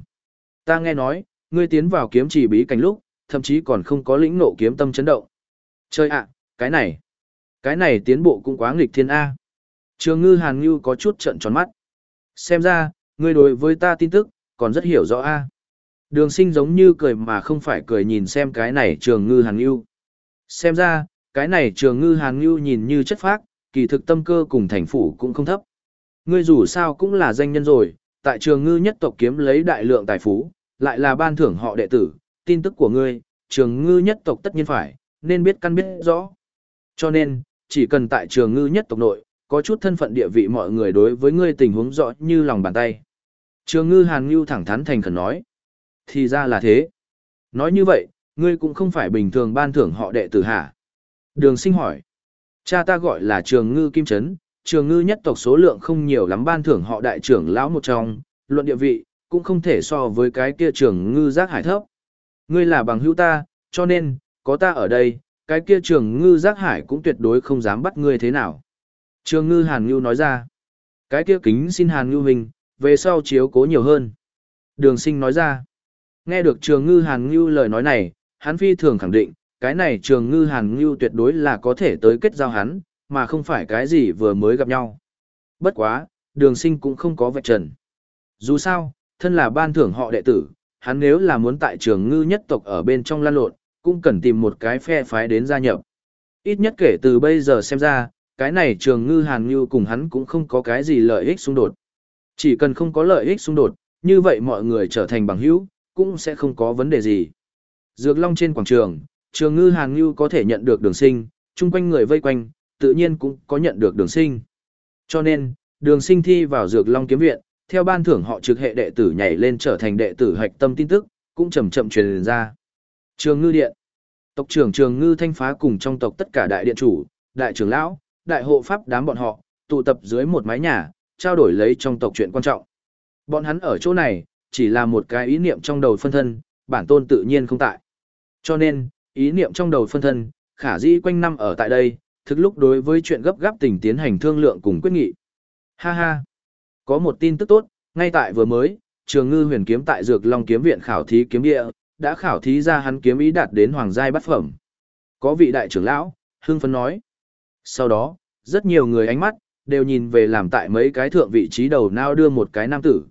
Ta nghe nói, ngươi tiến vào kiếm chỉ bí cảnh lúc, thậm chí còn không có lĩnh nộ kiếm tâm chấn động. Chơi ạ, cái này, cái này tiến bộ cũng quá nghịch thiên A. Trường ngư hàn ngư có chút trận tròn mắt. Xem ra, ngươi đối với ta tin tức, còn rất hiểu rõ A. Đường sinh giống như cười mà không phải cười nhìn xem cái này trường ngư hàn ngư. Xem ra, cái này trường ngư hàn ngư nhìn như chất phác, kỳ thực tâm cơ cùng thành phủ cũng không thấp. Ngươi dù sao cũng là danh nhân rồi, tại trường ngư nhất tộc kiếm lấy đại lượng tài phú, lại là ban thưởng họ đệ tử, tin tức của ngươi, trường ngư nhất tộc tất nhiên phải, nên biết căn biết rõ. Cho nên, chỉ cần tại trường ngư nhất tộc nội, có chút thân phận địa vị mọi người đối với ngươi tình huống rõ như lòng bàn tay. Trường ngư hàn ngưu thẳng thắn thành khẩn nói. Thì ra là thế. Nói như vậy, ngươi cũng không phải bình thường ban thưởng họ đệ tử hả? Đường sinh hỏi. Cha ta gọi là trường ngư kim trấn, trường ngư nhất tộc số lượng không nhiều lắm ban thưởng họ đại trưởng lão một trong, luận địa vị, cũng không thể so với cái kia trường ngư giác hải thấp. Ngươi là bằng hữu ta, cho nên, có ta ở đây, cái kia trường ngư giác hải cũng tuyệt đối không dám bắt ngươi thế nào. Trường ngư hàn ngưu nói ra, cái kia kính xin hàn ngưu hình, về sau chiếu cố nhiều hơn. Đường sinh nói ra, nghe được trường ngư hàn ngưu lời nói này, hắn phi thường khẳng định, cái này trường ngư hàn ngưu tuyệt đối là có thể tới kết giao hắn, mà không phải cái gì vừa mới gặp nhau. Bất quá, đường sinh cũng không có vạch trần. Dù sao, thân là ban thưởng họ đệ tử, hắn nếu là muốn tại trường ngư nhất tộc ở bên trong lan lộn, cũng cần tìm một cái phe phái đến gia nhập. Ít nhất kể từ bây giờ xem ra, cái này trường ngư hàn như cùng hắn cũng không có cái gì lợi ích xung đột. Chỉ cần không có lợi ích xung đột, như vậy mọi người trở thành bằng hữu, cũng sẽ không có vấn đề gì. Dược Long trên quảng trường, trường ngư hàn như có thể nhận được đường sinh, chung quanh người vây quanh, tự nhiên cũng có nhận được đường sinh. Cho nên, đường sinh thi vào Dược Long kiếm viện, theo ban thưởng họ trực hệ đệ tử nhảy lên trở thành đệ tử hạch tâm tin tức, cũng chậm chậm truyền ra. Trường ngư điện. Tộc trưởng trường ngư thanh phá cùng trong tộc tất cả đại điện chủ, đại trưởng lão, đại hộ pháp đám bọn họ, tụ tập dưới một mái nhà, trao đổi lấy trong tộc chuyện quan trọng. Bọn hắn ở chỗ này, chỉ là một cái ý niệm trong đầu phân thân, bản tôn tự nhiên không tại. Cho nên, ý niệm trong đầu phân thân, khả dĩ quanh năm ở tại đây, thực lúc đối với chuyện gấp gáp tình tiến hành thương lượng cùng quyết nghị. Ha ha! Có một tin tức tốt, ngay tại vừa mới, trường ngư huyền kiếm tại Dược Long kiếm viện khảo thí kiếm địa, đã khảo thí ra hắn kiếm ý đạt đến hoàng giai bát phẩm. Có vị đại trưởng lão, hương phấn nói. Sau đó, rất nhiều người ánh mắt, đều nhìn về làm tại mấy cái thượng vị trí đầu nao đưa một cái nam tử,